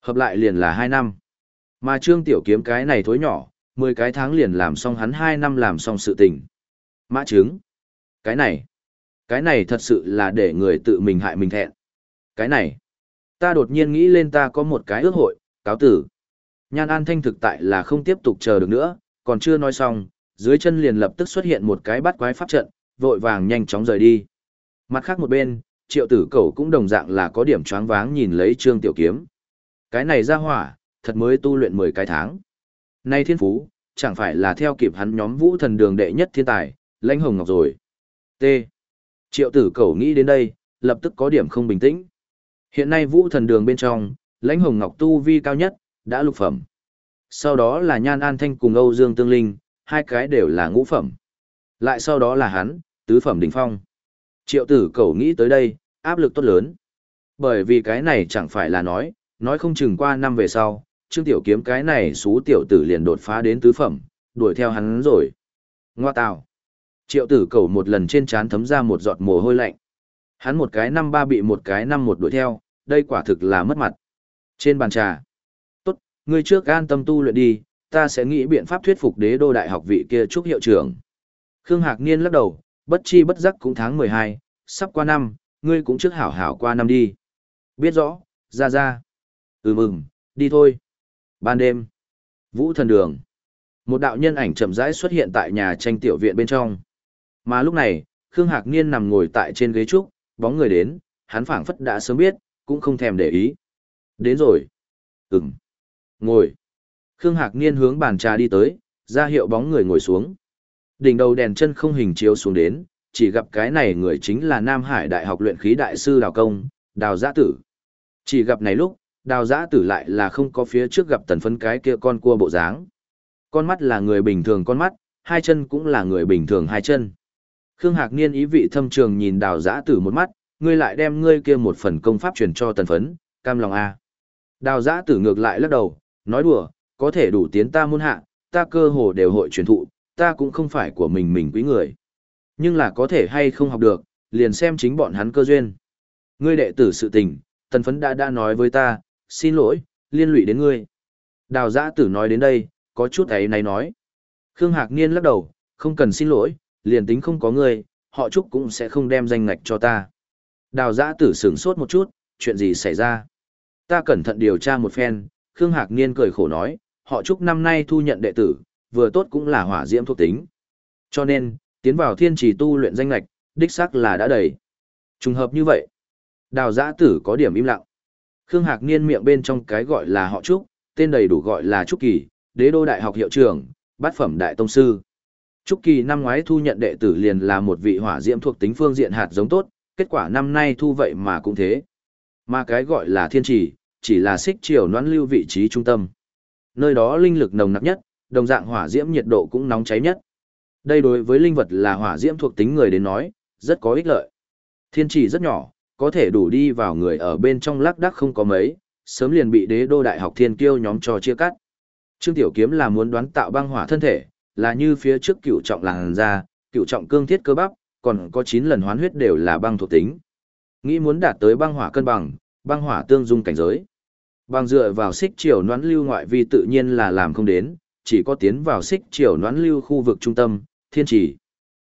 Hợp lại liền là hai năm. Mà Trương Tiểu Kiếm cái này thối nhỏ, mười cái tháng liền làm xong hắn hai năm làm xong sự tình. Mã trứng. Cái này. Cái này thật sự là để người tự mình hại mình thẹn. Cái này. Ta đột nhiên nghĩ lên ta có một cái ước hội, cáo tử. Nhan An Thanh thực tại là không tiếp tục chờ được nữa, còn chưa nói xong, dưới chân liền lập tức xuất hiện một cái bắt quái pháp trận, vội vàng nhanh chóng rời đi. Mặt khác một bên, triệu tử cầu cũng đồng dạng là có điểm choáng váng nhìn lấy trương tiểu kiếm. Cái này ra hỏa, thật mới tu luyện 10 cái tháng. Nay thiên phú, chẳng phải là theo kịp hắn nhóm vũ thần đường đệ nhất thiên tài, lãnh hồng ngọc rồi. T. Triệu tử cầu nghĩ đến đây, lập tức có điểm không bình tĩnh. Hiện nay vũ thần đường bên trong, lãnh hồng ngọc tu vi cao nhất, đã lục phẩm. Sau đó là Nhan An Thanh cùng Âu Dương Tương Linh, hai cái đều là ngũ phẩm. Lại sau đó là hắn, tứ phẩm đỉnh phong. Triệu tử cầu nghĩ tới đây, áp lực tốt lớn. Bởi vì cái này chẳng phải là nói, nói không chừng qua năm về sau, Trương Tiểu Kiếm cái này xú tiểu tử liền đột phá đến tứ phẩm, đuổi theo hắn rồi. Ngoa tào. Triệu tử cầu một lần trên trán thấm ra một giọt mồ hôi lạnh. Hắn một cái năm ba bị một cái năm một đuổi theo, đây quả thực là mất mặt. Trên bàn trà. Tốt, ngươi trước an tâm tu luyện đi, ta sẽ nghĩ biện pháp thuyết phục đế đô đại học vị kia trúc hiệu trưởng. Khương Hạc Niên lắc đầu, bất chi bất giác cũng tháng 12, sắp qua năm, ngươi cũng trước hảo hảo qua năm đi. Biết rõ, ra ra. Ừ mừng, đi thôi. Ban đêm, vũ thần đường. Một đạo nhân ảnh chậm rãi xuất hiện tại nhà tranh tiểu viện bên trong. Mà lúc này, Khương Hạc Niên nằm ngồi tại trên ghế trúc, bóng người đến, hắn phảng phất đã sớm biết, cũng không thèm để ý. Đến rồi. Ừm. Ngồi. Khương Hạc Niên hướng bàn trà đi tới, ra hiệu bóng người ngồi xuống. Đỉnh đầu đèn chân không hình chiếu xuống đến, chỉ gặp cái này người chính là Nam Hải Đại học luyện khí đại sư Đào Công, Đào Giã Tử. Chỉ gặp này lúc, Đào Giã Tử lại là không có phía trước gặp tần phấn cái kia con cua bộ dáng. Con mắt là người bình thường con mắt, hai chân cũng là người bình thường hai chân. Khương Hạc Niên ý vị thâm trường nhìn Đào Giã Tử một mắt, ngươi lại đem ngươi kia một phần công pháp truyền cho tần phấn, cam lòng a. Đào Giã Tử ngược lại lắc đầu, nói đùa, có thể đủ tiến ta môn hạ, ta cơ hồ đều hội truyền thụ, ta cũng không phải của mình mình quý người. Nhưng là có thể hay không học được, liền xem chính bọn hắn cơ duyên. Ngươi đệ tử sự tình, tần phấn đã đã nói với ta, xin lỗi, liên lụy đến ngươi. Đào giã tử nói đến đây, có chút ấy này nói. Khương Hạc Niên lắc đầu, không cần xin lỗi, liền tính không có ngươi, họ chúc cũng sẽ không đem danh ngạch cho ta. Đào giã tử sửng sốt một chút, chuyện gì xảy ra? Ta cẩn thận điều tra một phen, Khương Hạc Niên cười khổ nói, họ chúc năm nay thu nhận đệ tử, vừa tốt cũng là hỏa diễm thuộc tính. Cho nên, tiến vào thiên trì tu luyện danh lạch, đích xác là đã đầy. Trùng hợp như vậy. Đào giã tử có điểm im lặng. Khương Hạc Niên miệng bên trong cái gọi là họ Trúc, tên đầy đủ gọi là Trúc Kỳ, đế đô đại học hiệu trưởng, bát phẩm đại tông sư. Trúc Kỳ năm ngoái thu nhận đệ tử liền là một vị hỏa diễm thuộc tính phương diện hạt giống tốt, kết quả năm nay thu vậy mà cũng thế. Mà cái gọi là thiên trì, chỉ là xích chiều noãn lưu vị trí trung tâm. Nơi đó linh lực nồng nặc nhất, đồng dạng hỏa diễm nhiệt độ cũng nóng cháy nhất. Đây đối với linh vật là hỏa diễm thuộc tính người đến nói, rất có ích lợi. Thiên trì rất nhỏ, có thể đủ đi vào người ở bên trong lác đác không có mấy, sớm liền bị đế đô đại học thiên kiêu nhóm cho chia cắt. Trương Tiểu Kiếm là muốn đoán tạo băng hỏa thân thể, là như phía trước cựu trọng làng ra, cựu trọng cương thiết cơ bắp, còn có 9 lần hoán huyết đều là băng thuộc tính. Nghĩ muốn đạt tới băng hỏa cân bằng, băng hỏa tương dung cảnh giới. Băng dựa vào xích chiều noãn lưu ngoại vi tự nhiên là làm không đến, chỉ có tiến vào xích chiều noãn lưu khu vực trung tâm, thiên trì.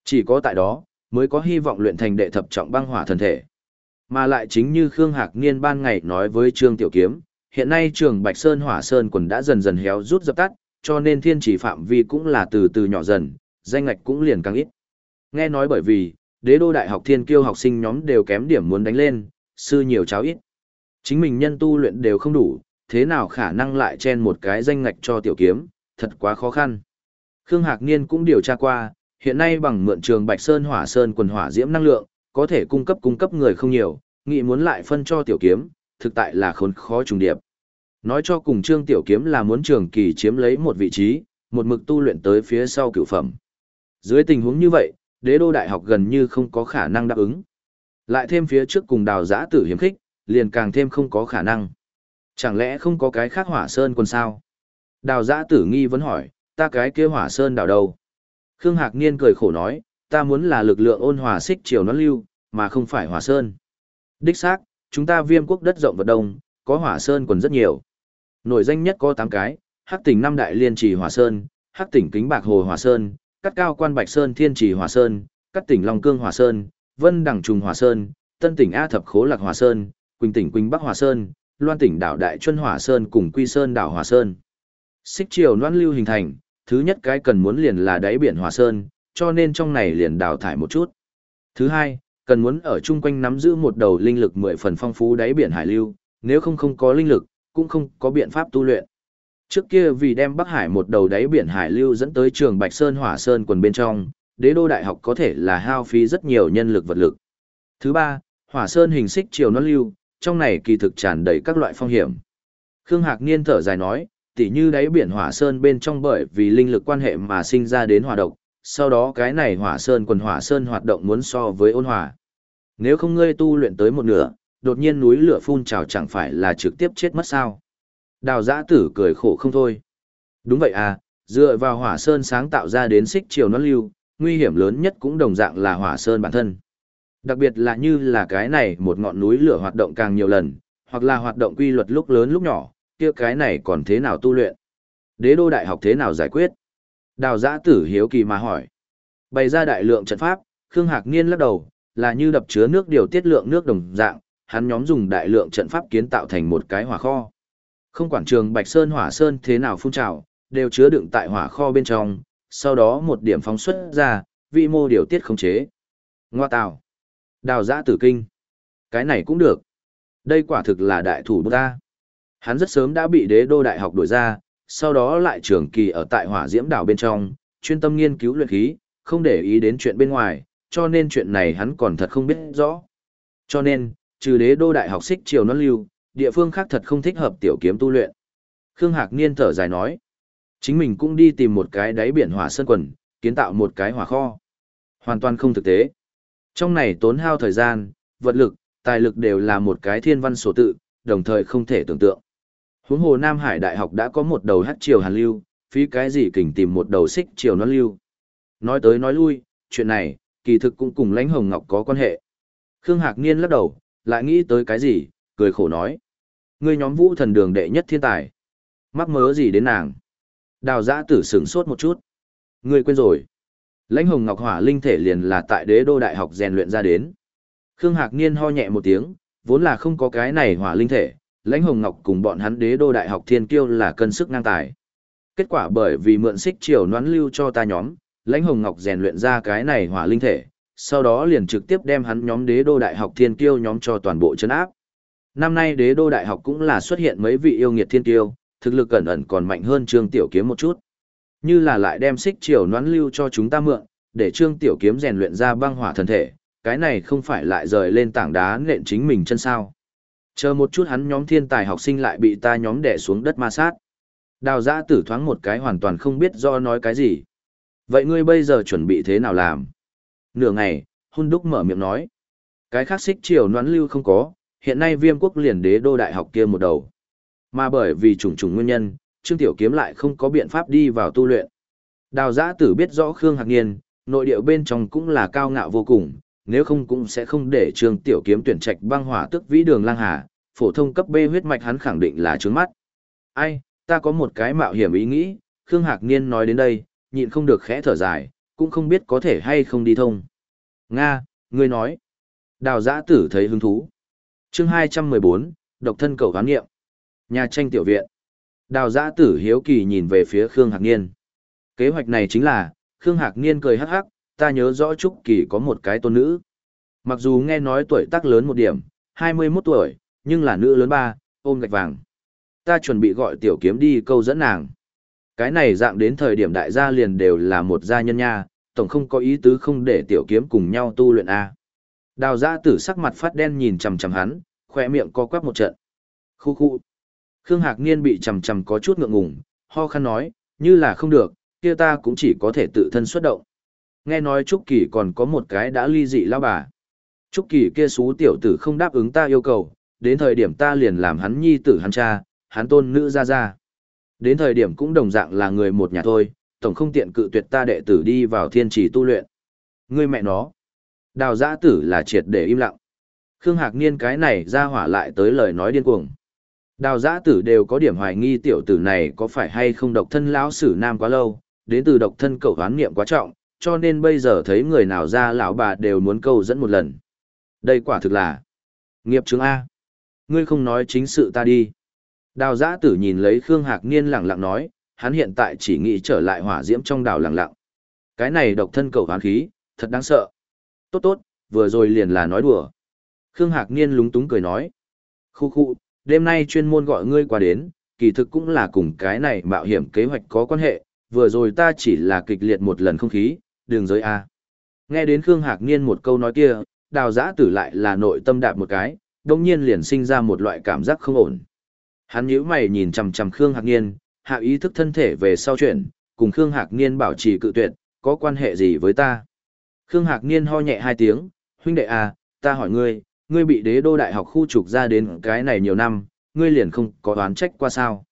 Chỉ có tại đó, mới có hy vọng luyện thành đệ thập trọng băng hỏa thần thể. Mà lại chính như Khương Hạc Niên ban ngày nói với Trương Tiểu Kiếm, hiện nay trường Bạch Sơn Hỏa Sơn quần đã dần dần héo rút dập tắt, cho nên thiên chỉ phạm vi cũng là từ từ nhỏ dần, danh ngạch cũng liền càng ít. Nghe nói bởi vì, đế đô đại học thiên kiêu học sinh nhóm đều kém điểm muốn đánh lên, sư nhiều cháo ít. Chính mình nhân tu luyện đều không đủ, thế nào khả năng lại chen một cái danh ngạch cho tiểu kiếm, thật quá khó khăn. Khương Hạc Niên cũng điều tra qua, hiện nay bằng mượn trường Bạch Sơn Hỏa Sơn quần hỏa diễm năng lượng, có thể cung cấp cung cấp người không nhiều, nghĩ muốn lại phân cho tiểu kiếm, thực tại là khốn khó trùng điệp. Nói cho cùng Trương Tiểu Kiếm là muốn trường kỳ chiếm lấy một vị trí, một mực tu luyện tới phía sau cửu phẩm. Dưới tình huống như vậy, đế đô đại học gần như không có khả năng đáp ứng. Lại thêm phía trước cùng đào giã tử hiếm khích, liền càng thêm không có khả năng. Chẳng lẽ không có cái khác hỏa sơn còn sao? Đào giã tử nghi vẫn hỏi, ta cái kia hỏa sơn đào đâu? Khương Hạc Niên cười khổ nói, ta muốn là lực lượng ôn hòa xích chiều nó lưu, mà không phải hỏa sơn. Đích xác, chúng ta viêm quốc đất rộng vật đông, có hỏa sơn còn rất nhiều. Nổi danh nhất có 8 cái, Hắc tỉnh năm đại liên trì hỏa sơn, Hắc tỉnh kính bạc hồ hỏa sơn, cắt cao quan bạch sơn thiên trì hòa sơn, cắt tỉnh long cương hòa sơn, vân đẳng trùng hòa sơn, tân tỉnh a thập khố lạc hòa sơn, quỳnh tỉnh quỳnh bắc hòa sơn, loan tỉnh đảo đại chuân hòa sơn cùng quy sơn đảo hòa sơn. Xích triều loan lưu hình thành, thứ nhất cái cần muốn liền là đáy biển hòa sơn, cho nên trong này liền đào thải một chút. Thứ hai, cần muốn ở chung quanh nắm giữ một đầu linh lực mười phần phong phú đáy biển hải lưu, nếu không không có linh lực, cũng không có biện pháp tu luyện. Trước kia vì đem Bắc Hải một đầu đáy biển hải lưu dẫn tới trường Bạch Sơn Hỏa Sơn quần bên trong, đế đô đại học có thể là hao phí rất nhiều nhân lực vật lực. Thứ ba, Hỏa Sơn hình xích chiều nó lưu, trong này kỳ thực tràn đầy các loại phong hiểm. Khương Hạc Niên thở dài nói, tỉ như đáy biển Hỏa Sơn bên trong bởi vì linh lực quan hệ mà sinh ra đến hỏa độc, sau đó cái này Hỏa Sơn quần Hỏa Sơn hoạt động muốn so với ôn hòa. Nếu không ngươi tu luyện tới một nửa, đột nhiên núi lửa phun trào chẳng phải là trực tiếp chết mất sao. Đào giã tử cười khổ không thôi. Đúng vậy à, dựa vào hỏa sơn sáng tạo ra đến xích chiều nó lưu, nguy hiểm lớn nhất cũng đồng dạng là hỏa sơn bản thân. Đặc biệt là như là cái này một ngọn núi lửa hoạt động càng nhiều lần, hoặc là hoạt động quy luật lúc lớn lúc nhỏ, kia cái này còn thế nào tu luyện? Đế đô đại học thế nào giải quyết? Đào giã tử hiếu kỳ mà hỏi. Bày ra đại lượng trận pháp, Khương Hạc Niên lắc đầu, là như đập chứa nước điều tiết lượng nước đồng dạng, hắn nhóm dùng đại lượng trận pháp kiến tạo thành một cái hỏa kho. Không quản trường Bạch Sơn hỏa sơn thế nào phun trào, đều chứa đựng tại hỏa kho bên trong, sau đó một điểm phóng xuất ra, vị mô điều tiết khống chế. Ngoa tạo. Đào giã tử kinh. Cái này cũng được. Đây quả thực là đại thủ ta. Hắn rất sớm đã bị đế đô đại học đổi ra, sau đó lại trường kỳ ở tại hỏa diễm đảo bên trong, chuyên tâm nghiên cứu luyện khí, không để ý đến chuyện bên ngoài, cho nên chuyện này hắn còn thật không biết rõ. Cho nên, trừ đế đô đại học xích triều nó lưu, địa phương khác thật không thích hợp tiểu kiếm tu luyện. Khương Hạc Niên thở dài nói, chính mình cũng đi tìm một cái đáy biển hỏa sơn quần, kiến tạo một cái hỏa kho. Hoàn toàn không thực tế. Trong này tốn hao thời gian, vật lực, tài lực đều là một cái thiên văn số tự, đồng thời không thể tưởng tượng. Huống hồ Nam Hải Đại học đã có một đầu hát triều hàn lưu, phí cái gì kình tìm một đầu xích triều nó lưu. Nói tới nói lui, chuyện này, kỳ thực cũng cùng lãnh hồng ngọc có quan hệ. Khương Hạc Niên lắc đầu, lại nghĩ tới cái gì, cười khổ nói. Ngươi nhóm vũ thần đường đệ nhất thiên tài. Mắc mớ gì đến nàng? Đào giã tử sửng sốt một chút. Ngươi quên rồi. Lãnh hồng ngọc hỏa linh thể liền là tại đế đô đại học rèn luyện ra đến. Khương Hạc Niên ho nhẹ một tiếng, vốn là không có cái này hỏa linh thể, lãnh hồng ngọc cùng bọn hắn đế đô đại học thiên kiêu là cân sức ngang tài. Kết quả bởi vì mượn xích triều noán lưu cho ta nhóm, lãnh hồng ngọc rèn luyện ra cái này hỏa linh thể, sau đó liền trực tiếp đem hắn nhóm đế đô đại học thiên kiêu nhóm cho toàn bộ chấn áp. Năm nay đế đô đại học cũng là xuất hiện mấy vị yêu nghiệt thiên tiêu, thực lực ẩn ẩn còn mạnh hơn Trương Tiểu Kiếm một chút. Như là lại đem xích triều noán lưu cho chúng ta mượn, để Trương Tiểu Kiếm rèn luyện ra băng hỏa thần thể, cái này không phải lại rời lên tảng đá nện chính mình chân sao. Chờ một chút hắn nhóm thiên tài học sinh lại bị ta nhóm đè xuống đất ma sát. Đào giã tử thoáng một cái hoàn toàn không biết do nói cái gì. Vậy ngươi bây giờ chuẩn bị thế nào làm? Nửa ngày, hôn đúc mở miệng nói. Cái khác xích triều noãn lưu không có, hiện nay viêm quốc liền đế đô đại học kia một đầu. Mà bởi vì trùng trùng nguyên nhân, Trương Tiểu Kiếm lại không có biện pháp đi vào tu luyện. Đào giã tử biết rõ Khương Hạc Niên, nội địa bên trong cũng là cao ngạo vô cùng, nếu không cũng sẽ không để Trương Tiểu Kiếm tuyển trạch băng hỏa tức vĩ đường lang hà, phổ thông cấp B huyết mạch hắn khẳng định là trướng mắt. Ai, ta có một cái mạo hiểm ý nghĩ, Khương Hạc Niên nói đến đây, nhịn không được khẽ thở dài, cũng không biết có thể hay không đi thông. Nga, ngươi nói. Đào giã tử thấy hứng thú chương 214, độc thân cầu khám nghiệm. Nhà tranh tiểu viện. Đào giã tử hiếu kỳ nhìn về phía Khương Hạc Niên. Kế hoạch này chính là, Khương Hạc Niên cười hắc hắc, ta nhớ rõ Trúc Kỳ có một cái tôn nữ. Mặc dù nghe nói tuổi tác lớn một điểm, 21 tuổi, nhưng là nữ lớn ba, ôm gạch vàng. Ta chuẩn bị gọi tiểu kiếm đi câu dẫn nàng. Cái này dạng đến thời điểm đại gia liền đều là một gia nhân nha, tổng không có ý tứ không để tiểu kiếm cùng nhau tu luyện A. Đào gia tử sắc mặt phát đen nhìn chằm chằm hắn, khỏe miệng co quắp một trận. Khu khu. Khương Hạc Niên bị chằm chằm có chút ngượng ngùng, ho khăn nói, như là không được, kia ta cũng chỉ có thể tự thân xuất động. Nghe nói Trúc Kỳ còn có một cái đã ly dị lao bà. Trúc Kỳ kia xú tiểu tử không đáp ứng ta yêu cầu, đến thời điểm ta liền làm hắn nhi tử hắn cha, hắn tôn nữ ra ra. Đến thời điểm cũng đồng dạng là người một nhà thôi, tổng không tiện cự tuyệt ta đệ tử đi vào thiên trì tu luyện. Ngươi mẹ nó. Đào giã tử là triệt để im lặng. Khương Hạc Niên cái này ra hỏa lại tới lời nói điên cuồng. Đào giã tử đều có điểm hoài nghi tiểu tử này có phải hay không độc thân lão sử nam quá lâu, đến từ độc thân cậu hoán niệm quá trọng, cho nên bây giờ thấy người nào ra lão bà đều muốn câu dẫn một lần. Đây quả thực là nghiệp chứng A. Ngươi không nói chính sự ta đi. Đào giã tử nhìn lấy Khương Hạc Niên lẳng lặng nói, hắn hiện tại chỉ nghĩ trở lại hỏa diễm trong đào lặng lặng. Cái này độc thân cầu hoán khí, thật đáng sợ. Tốt tốt, vừa rồi liền là nói đùa. Khương Hạc Niên lúng túng cười nói. Khu khu, đêm nay chuyên môn gọi ngươi qua đến, kỳ thực cũng là cùng cái này mạo hiểm kế hoạch có quan hệ, vừa rồi ta chỉ là kịch liệt một lần không khí, đường giới A. Nghe đến Khương Hạc Niên một câu nói kia, đào giã tử lại là nội tâm đạp một cái, đồng nhiên liền sinh ra một loại cảm giác không ổn. Hắn nhíu mày nhìn chằm chằm Khương Hạc Niên, hạ ý thức thân thể về sau chuyện, cùng Khương Hạc Niên bảo trì cự tuyệt, có quan hệ gì với ta? Khương Hạc Niên ho nhẹ hai tiếng, huynh đệ à, ta hỏi ngươi, ngươi bị đế đô đại học khu trục ra đến cái này nhiều năm, ngươi liền không có đoán trách qua sao?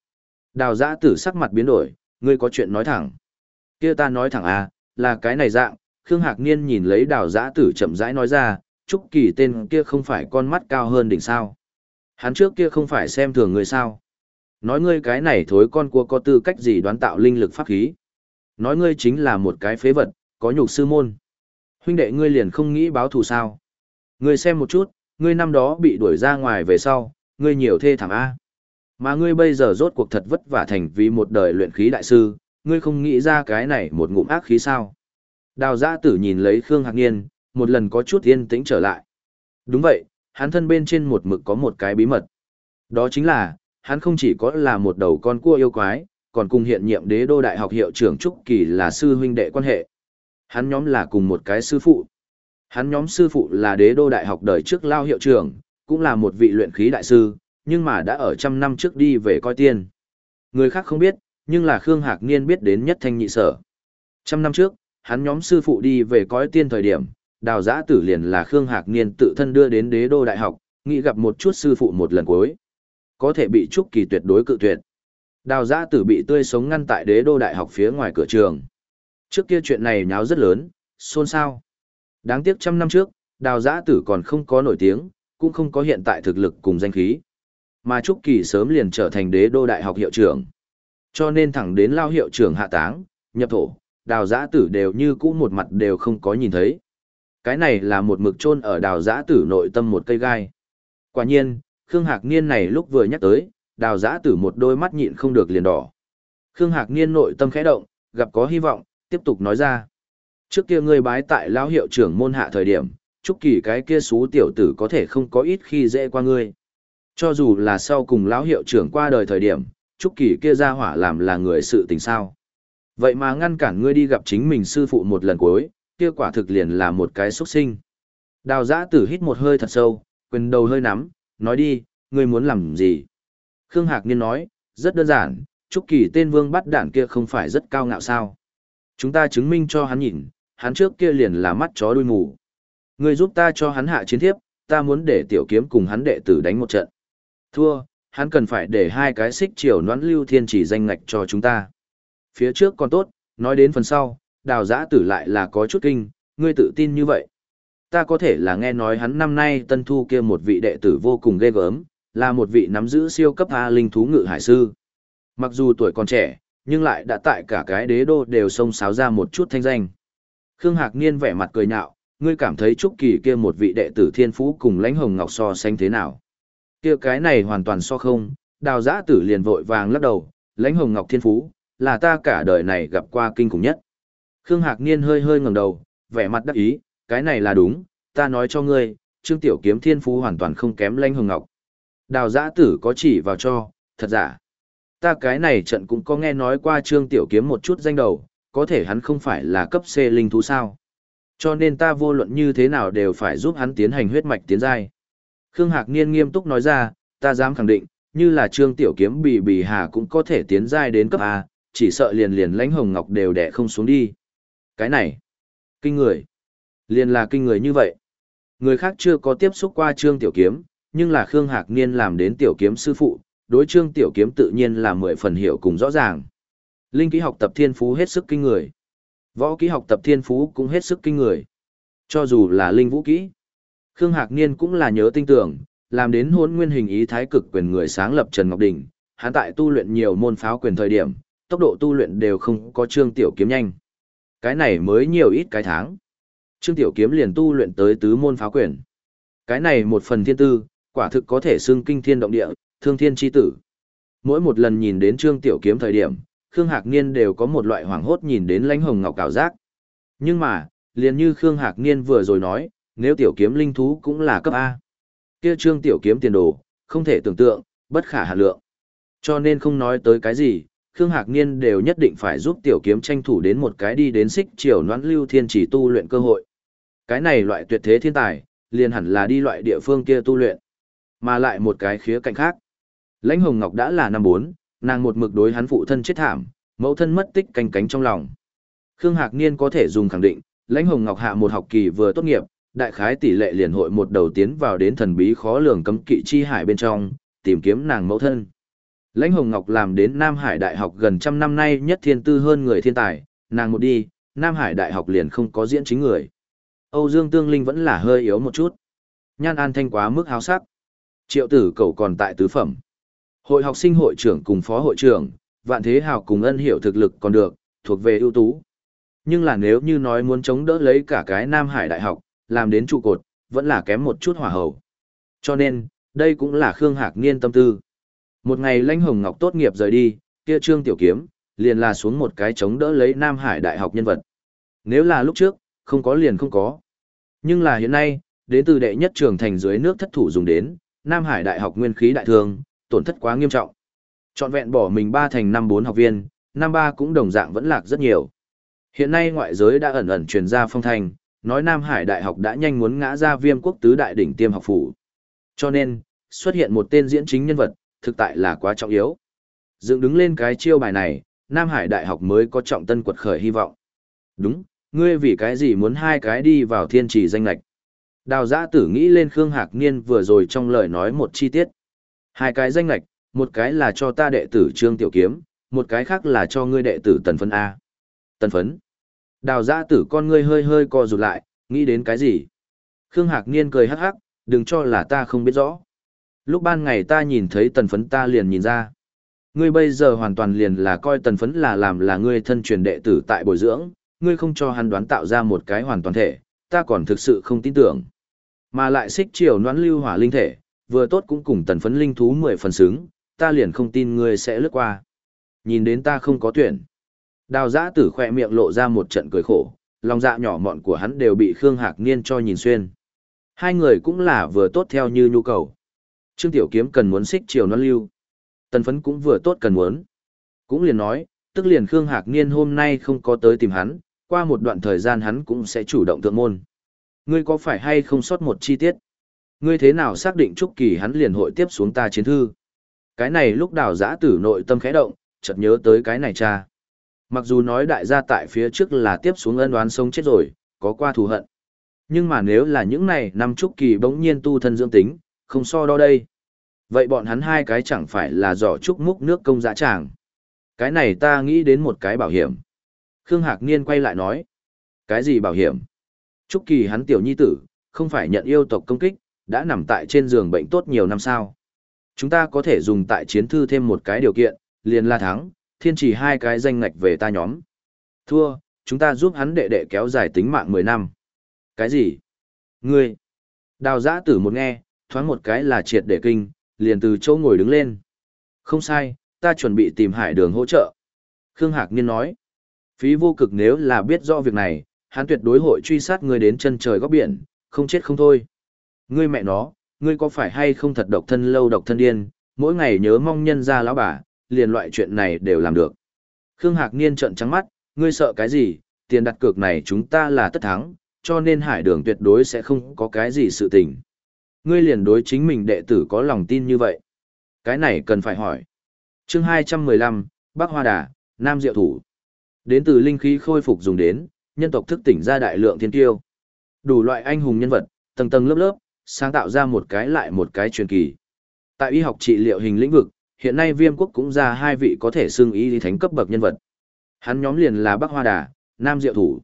Đào giã tử sắc mặt biến đổi, ngươi có chuyện nói thẳng. kia ta nói thẳng à, là cái này dạng, Khương Hạc Niên nhìn lấy đào giã tử chậm rãi nói ra, Trúc Kỳ tên kia không phải con mắt cao hơn đỉnh sao. Hắn trước kia không phải xem thường ngươi sao. Nói ngươi cái này thối con cua có tư cách gì đoán tạo linh lực pháp khí. Nói ngươi chính là một cái phế vật, có nhục sư môn. Huynh đệ ngươi liền không nghĩ báo thù sao? Ngươi xem một chút, ngươi năm đó bị đuổi ra ngoài về sau, ngươi nhiều thê thảm A. Mà ngươi bây giờ rốt cuộc thật vất vả thành vì một đời luyện khí đại sư, ngươi không nghĩ ra cái này một ngụm ác khí sao. Đào giã tử nhìn lấy Khương Hạc Niên, một lần có chút yên tĩnh trở lại. Đúng vậy, hắn thân bên trên một mực có một cái bí mật. Đó chính là, hắn không chỉ có là một đầu con cua yêu quái, còn cùng hiện nhiệm đế đô đại học hiệu trưởng Trúc Kỳ là sư huynh đệ quan hệ. Hắn nhóm là cùng một cái sư phụ. Hắn nhóm sư phụ là đế đô đại học đời trước lao hiệu trưởng, cũng là một vị luyện khí đại sư, nhưng mà đã ở trăm năm trước đi về coi tiên. Người khác không biết, nhưng là Khương Hạc Niên biết đến nhất thanh nhị sở. Trăm năm trước, hắn nhóm sư phụ đi về coi tiên thời điểm, đào giã tử liền là Khương Hạc Niên tự thân đưa đến đế đô đại học, nghĩ gặp một chút sư phụ một lần cuối. Có thể bị Trúc Kỳ tuyệt đối cự tuyệt. Đào giã tử bị tươi sống ngăn tại đế đô đại học phía ngoài cửa trường. Trước kia chuyện này nháo rất lớn, xôn xao. Đáng tiếc trăm năm trước, đào giã tử còn không có nổi tiếng, cũng không có hiện tại thực lực cùng danh khí. Mà Trúc Kỳ sớm liền trở thành đế đô đại học hiệu trưởng. Cho nên thẳng đến lao hiệu trưởng hạ táng, nhập thổ, đào giã tử đều như cũ một mặt đều không có nhìn thấy. Cái này là một mực chôn ở đào giã tử nội tâm một cây gai. Quả nhiên, Khương Hạc Niên này lúc vừa nhắc tới, đào giã tử một đôi mắt nhịn không được liền đỏ. Khương Hạc Niên nội tâm khẽ động, gặp có hy vọng, tiếp tục nói ra. Trước kia ngươi bái tại lão hiệu trưởng môn hạ thời điểm, chúc kỳ cái kia xú tiểu tử có thể không có ít khi dễ qua ngươi. Cho dù là sau cùng lão hiệu trưởng qua đời thời điểm, chúc kỳ kia ra hỏa làm là người sự tình sao. Vậy mà ngăn cản ngươi đi gặp chính mình sư phụ một lần cuối, kia quả thực liền là một cái xuất sinh. Đào giã tử hít một hơi thật sâu, quyền đầu hơi nắm, nói đi, ngươi muốn làm gì? Khương Hạc Niên nói, rất đơn giản, Trúc Kỳ tên vương bắt đạn kia không phải rất cao ngạo sao. Chúng ta chứng minh cho hắn nhìn, hắn trước kia liền là mắt chó đuôi mù. Ngươi giúp ta cho hắn hạ chiến thiếp, ta muốn để tiểu kiếm cùng hắn đệ tử đánh một trận. Thua, hắn cần phải để hai cái xích triều noãn lưu thiên chỉ danh ngạch cho chúng ta. Phía trước còn tốt, nói đến phần sau, đào giã tử lại là có chút kinh, ngươi tự tin như vậy. Ta có thể là nghe nói hắn năm nay tân thu kia một vị đệ tử vô cùng ghê gớm, là một vị nắm giữ siêu cấp A linh thú ngự hải sư. Mặc dù tuổi còn trẻ, nhưng lại đã tại cả cái đế đô đều xông xáo ra một chút thanh danh. Khương Hạc Niên vẻ mặt cười nhạo, ngươi cảm thấy Trúc Kỳ kia một vị đệ tử thiên phú cùng lãnh hồng ngọc so sánh thế nào? Kia cái này hoàn toàn so không, đào giã tử liền vội vàng lắc đầu, lãnh hồng ngọc thiên phú, là ta cả đời này gặp qua kinh khủng nhất. Khương Hạc Niên hơi hơi ngẩng đầu, vẻ mặt đắc ý, cái này là đúng, ta nói cho ngươi, Trương Tiểu Kiếm thiên phú hoàn toàn không kém lãnh hồng ngọc. Đào giã tử có chỉ vào cho, thật giả. Ta cái này trận cũng có nghe nói qua Trương Tiểu Kiếm một chút danh đầu, có thể hắn không phải là cấp C linh thú sao. Cho nên ta vô luận như thế nào đều phải giúp hắn tiến hành huyết mạch tiến giai. Khương Hạc Niên nghiêm túc nói ra, ta dám khẳng định, như là Trương Tiểu Kiếm bì bì hà cũng có thể tiến giai đến cấp A, chỉ sợ liền liền lãnh hồng ngọc đều đẻ không xuống đi. Cái này, kinh người, liền là kinh người như vậy. Người khác chưa có tiếp xúc qua Trương Tiểu Kiếm, nhưng là Khương Hạc Niên làm đến Tiểu Kiếm sư phụ, đối Trương Tiểu Kiếm tự nhiên là mười phần hiểu cùng rõ ràng. Linh kỹ học tập thiên phú hết sức kinh người. Võ kỹ học tập thiên phú cũng hết sức kinh người. Cho dù là linh vũ kỹ. Khương Hạc Niên cũng là nhớ tinh tưởng, làm đến hôn nguyên hình ý thái cực quyền người sáng lập Trần Ngọc Đình, hắn tại tu luyện nhiều môn pháo quyền thời điểm, tốc độ tu luyện đều không có Trương Tiểu Kiếm nhanh. Cái này mới nhiều ít cái tháng. Trương Tiểu Kiếm liền tu luyện tới tứ môn pháo quyền. Cái này một phần thiên tư, quả thực có thể xưng kinh thiên động địa, thương thiên chi tử. Mỗi một lần nhìn đến Trương Tiểu Kiếm thời điểm, Khương Hạc Niên đều có một loại hoảng hốt nhìn đến lãnh hồng ngọc cảo giác. Nhưng mà, liền như Khương Hạc Niên vừa rồi nói, nếu tiểu kiếm linh thú cũng là cấp A. Kia trương tiểu kiếm tiền đồ, không thể tưởng tượng, bất khả hạ lượng. Cho nên không nói tới cái gì, Khương Hạc Niên đều nhất định phải giúp tiểu kiếm tranh thủ đến một cái đi đến xích triều noãn lưu thiên chỉ tu luyện cơ hội. Cái này loại tuyệt thế thiên tài, liền hẳn là đi loại địa phương kia tu luyện. Mà lại một cái khía cạnh khác. Lãnh Hồng Ngọc đã là năm bốn, nàng một mực đối hắn phụ thân chết thảm, mẫu thân mất tích canh cánh trong lòng. Khương Hạc Niên có thể dùng khẳng định, Lãnh Hồng Ngọc hạ một học kỳ vừa tốt nghiệp, đại khái tỷ lệ liền hội một đầu tiến vào đến thần bí khó lường cấm kỵ chi hải bên trong, tìm kiếm nàng mẫu thân. Lãnh Hồng Ngọc làm đến Nam Hải Đại học gần trăm năm nay nhất thiên tư hơn người thiên tài, nàng một đi, Nam Hải Đại học liền không có diễn chính người. Âu Dương Tương Linh vẫn là hơi yếu một chút. Nhan An Thanh quá mức háo sắc. Triệu tử cầu còn tại tứ phẩm. Hội học sinh hội trưởng cùng phó hội trưởng, vạn thế hào cùng ân hiểu thực lực còn được, thuộc về ưu tú. Nhưng là nếu như nói muốn chống đỡ lấy cả cái Nam Hải Đại học, làm đến trụ cột, vẫn là kém một chút hỏa hầu. Cho nên, đây cũng là Khương Hạc Niên tâm tư. Một ngày Lãnh Hồng Ngọc tốt nghiệp rời đi, kia Trương Tiểu Kiếm, liền là xuống một cái chống đỡ lấy Nam Hải Đại học nhân vật. Nếu là lúc trước, không có liền không có. Nhưng là hiện nay, đến từ đệ nhất trường thành dưới nước thất thủ dùng đến, Nam Hải Đại học nguyên khí đại thương, tổn thất quá nghiêm trọng. Chọn vẹn bỏ mình ba thành năm bốn học viên, năm ba cũng đồng dạng vẫn lạc rất nhiều. Hiện nay ngoại giới đã ẩn ẩn truyền ra phong thành, nói Nam Hải Đại học đã nhanh muốn ngã ra viêm quốc tứ đại đỉnh tiêm học phủ. Cho nên, xuất hiện một tên diễn chính nhân vật, thực tại là quá trọng yếu. Dựng đứng lên cái chiêu bài này, Nam Hải Đại học mới có trọng tân quật khởi hy vọng. Đúng, ngươi vì cái gì muốn hai cái đi vào thiên trì danh lạch. Đào giã tử nghĩ lên Khương Hạc Niên vừa rồi trong lời nói một chi tiết. Hai cái danh lạch, một cái là cho ta đệ tử Trương Tiểu Kiếm, một cái khác là cho ngươi đệ tử Tần Phấn A. Tần Phấn. Đào giã tử con ngươi hơi hơi co rụt lại, nghĩ đến cái gì? Khương Hạc Niên cười hắc hắc, đừng cho là ta không biết rõ. Lúc ban ngày ta nhìn thấy Tần Phấn ta liền nhìn ra. Ngươi bây giờ hoàn toàn liền là coi Tần Phấn là làm là ngươi thân truyền đệ tử tại bồi dưỡng, ngươi không cho hắn đoán tạo ra một cái hoàn toàn thể, ta còn thực sự không tin tưởng. Mà lại xích chiều noãn lưu hỏa linh thể, vừa tốt cũng cùng tần phấn linh thú mười phần xứng, ta liền không tin ngươi sẽ lướt qua. Nhìn đến ta không có tuyển. Đào giã tử khỏe miệng lộ ra một trận cười khổ, lòng dạ nhỏ mọn của hắn đều bị Khương Hạc Niên cho nhìn xuyên. Hai người cũng là vừa tốt theo như nhu cầu. Trương Tiểu Kiếm cần muốn xích chiều nó lưu. Tần phấn cũng vừa tốt cần muốn. Cũng liền nói, tức liền Khương Hạc Niên hôm nay không có tới tìm hắn, qua một đoạn thời gian hắn cũng sẽ chủ động thượng môn. Ngươi có phải hay không sót một chi tiết? Ngươi thế nào xác định Trúc Kỳ hắn liền hội tiếp xuống ta chiến thư? Cái này lúc đào giã tử nội tâm khẽ động, chợt nhớ tới cái này cha. Mặc dù nói đại gia tại phía trước là tiếp xuống ân đoán sống chết rồi, có qua thù hận. Nhưng mà nếu là những này năm Trúc Kỳ bỗng nhiên tu thân dưỡng tính, không so đo đây. Vậy bọn hắn hai cái chẳng phải là giỏ trúc múc nước công dã tràng. Cái này ta nghĩ đến một cái bảo hiểm. Khương Hạc Niên quay lại nói. Cái gì bảo hiểm? Trúc Kỳ hắn tiểu nhi tử, không phải nhận yêu tộc công kích, đã nằm tại trên giường bệnh tốt nhiều năm sao. Chúng ta có thể dùng tại chiến thư thêm một cái điều kiện, liền la thắng, thiên chỉ hai cái danh ngạch về ta nhóm. Thua, chúng ta giúp hắn đệ đệ kéo dài tính mạng 10 năm. Cái gì? Ngươi? Đào giã tử một nghe, thoáng một cái là triệt để kinh, liền từ chỗ ngồi đứng lên. Không sai, ta chuẩn bị tìm hải đường hỗ trợ. Khương Hạc Niên nói. Phí vô cực nếu là biết rõ việc này, hắn tuyệt đối hội truy sát người đến chân trời góc biển, không chết không thôi. Ngươi mẹ nó, ngươi có phải hay không thật độc thân lâu độc thân điên, mỗi ngày nhớ mong nhân ra lão bà, liền loại chuyện này đều làm được. Khương Hạc Niên trợn trắng mắt, ngươi sợ cái gì, tiền đặt cược này chúng ta là tất thắng, cho nên hải đường tuyệt đối sẽ không có cái gì sự tình. Ngươi liền đối chính mình đệ tử có lòng tin như vậy. Cái này cần phải hỏi. chương 215, Bắc Hoa Đà, Nam Diệu Thủ. Đến từ linh khí khôi phục dùng đến, nhân tộc thức tỉnh ra đại lượng thiên tiêu. Đủ loại anh hùng nhân vật, tầng tầng lớp lớp, sáng tạo ra một cái lại một cái truyền kỳ. Tại y học trị liệu hình lĩnh vực, hiện nay viêm quốc cũng ra hai vị có thể xưng y thánh cấp bậc nhân vật. Hắn nhóm liền là Bắc Hoa Đà, Nam Diệu Thủ.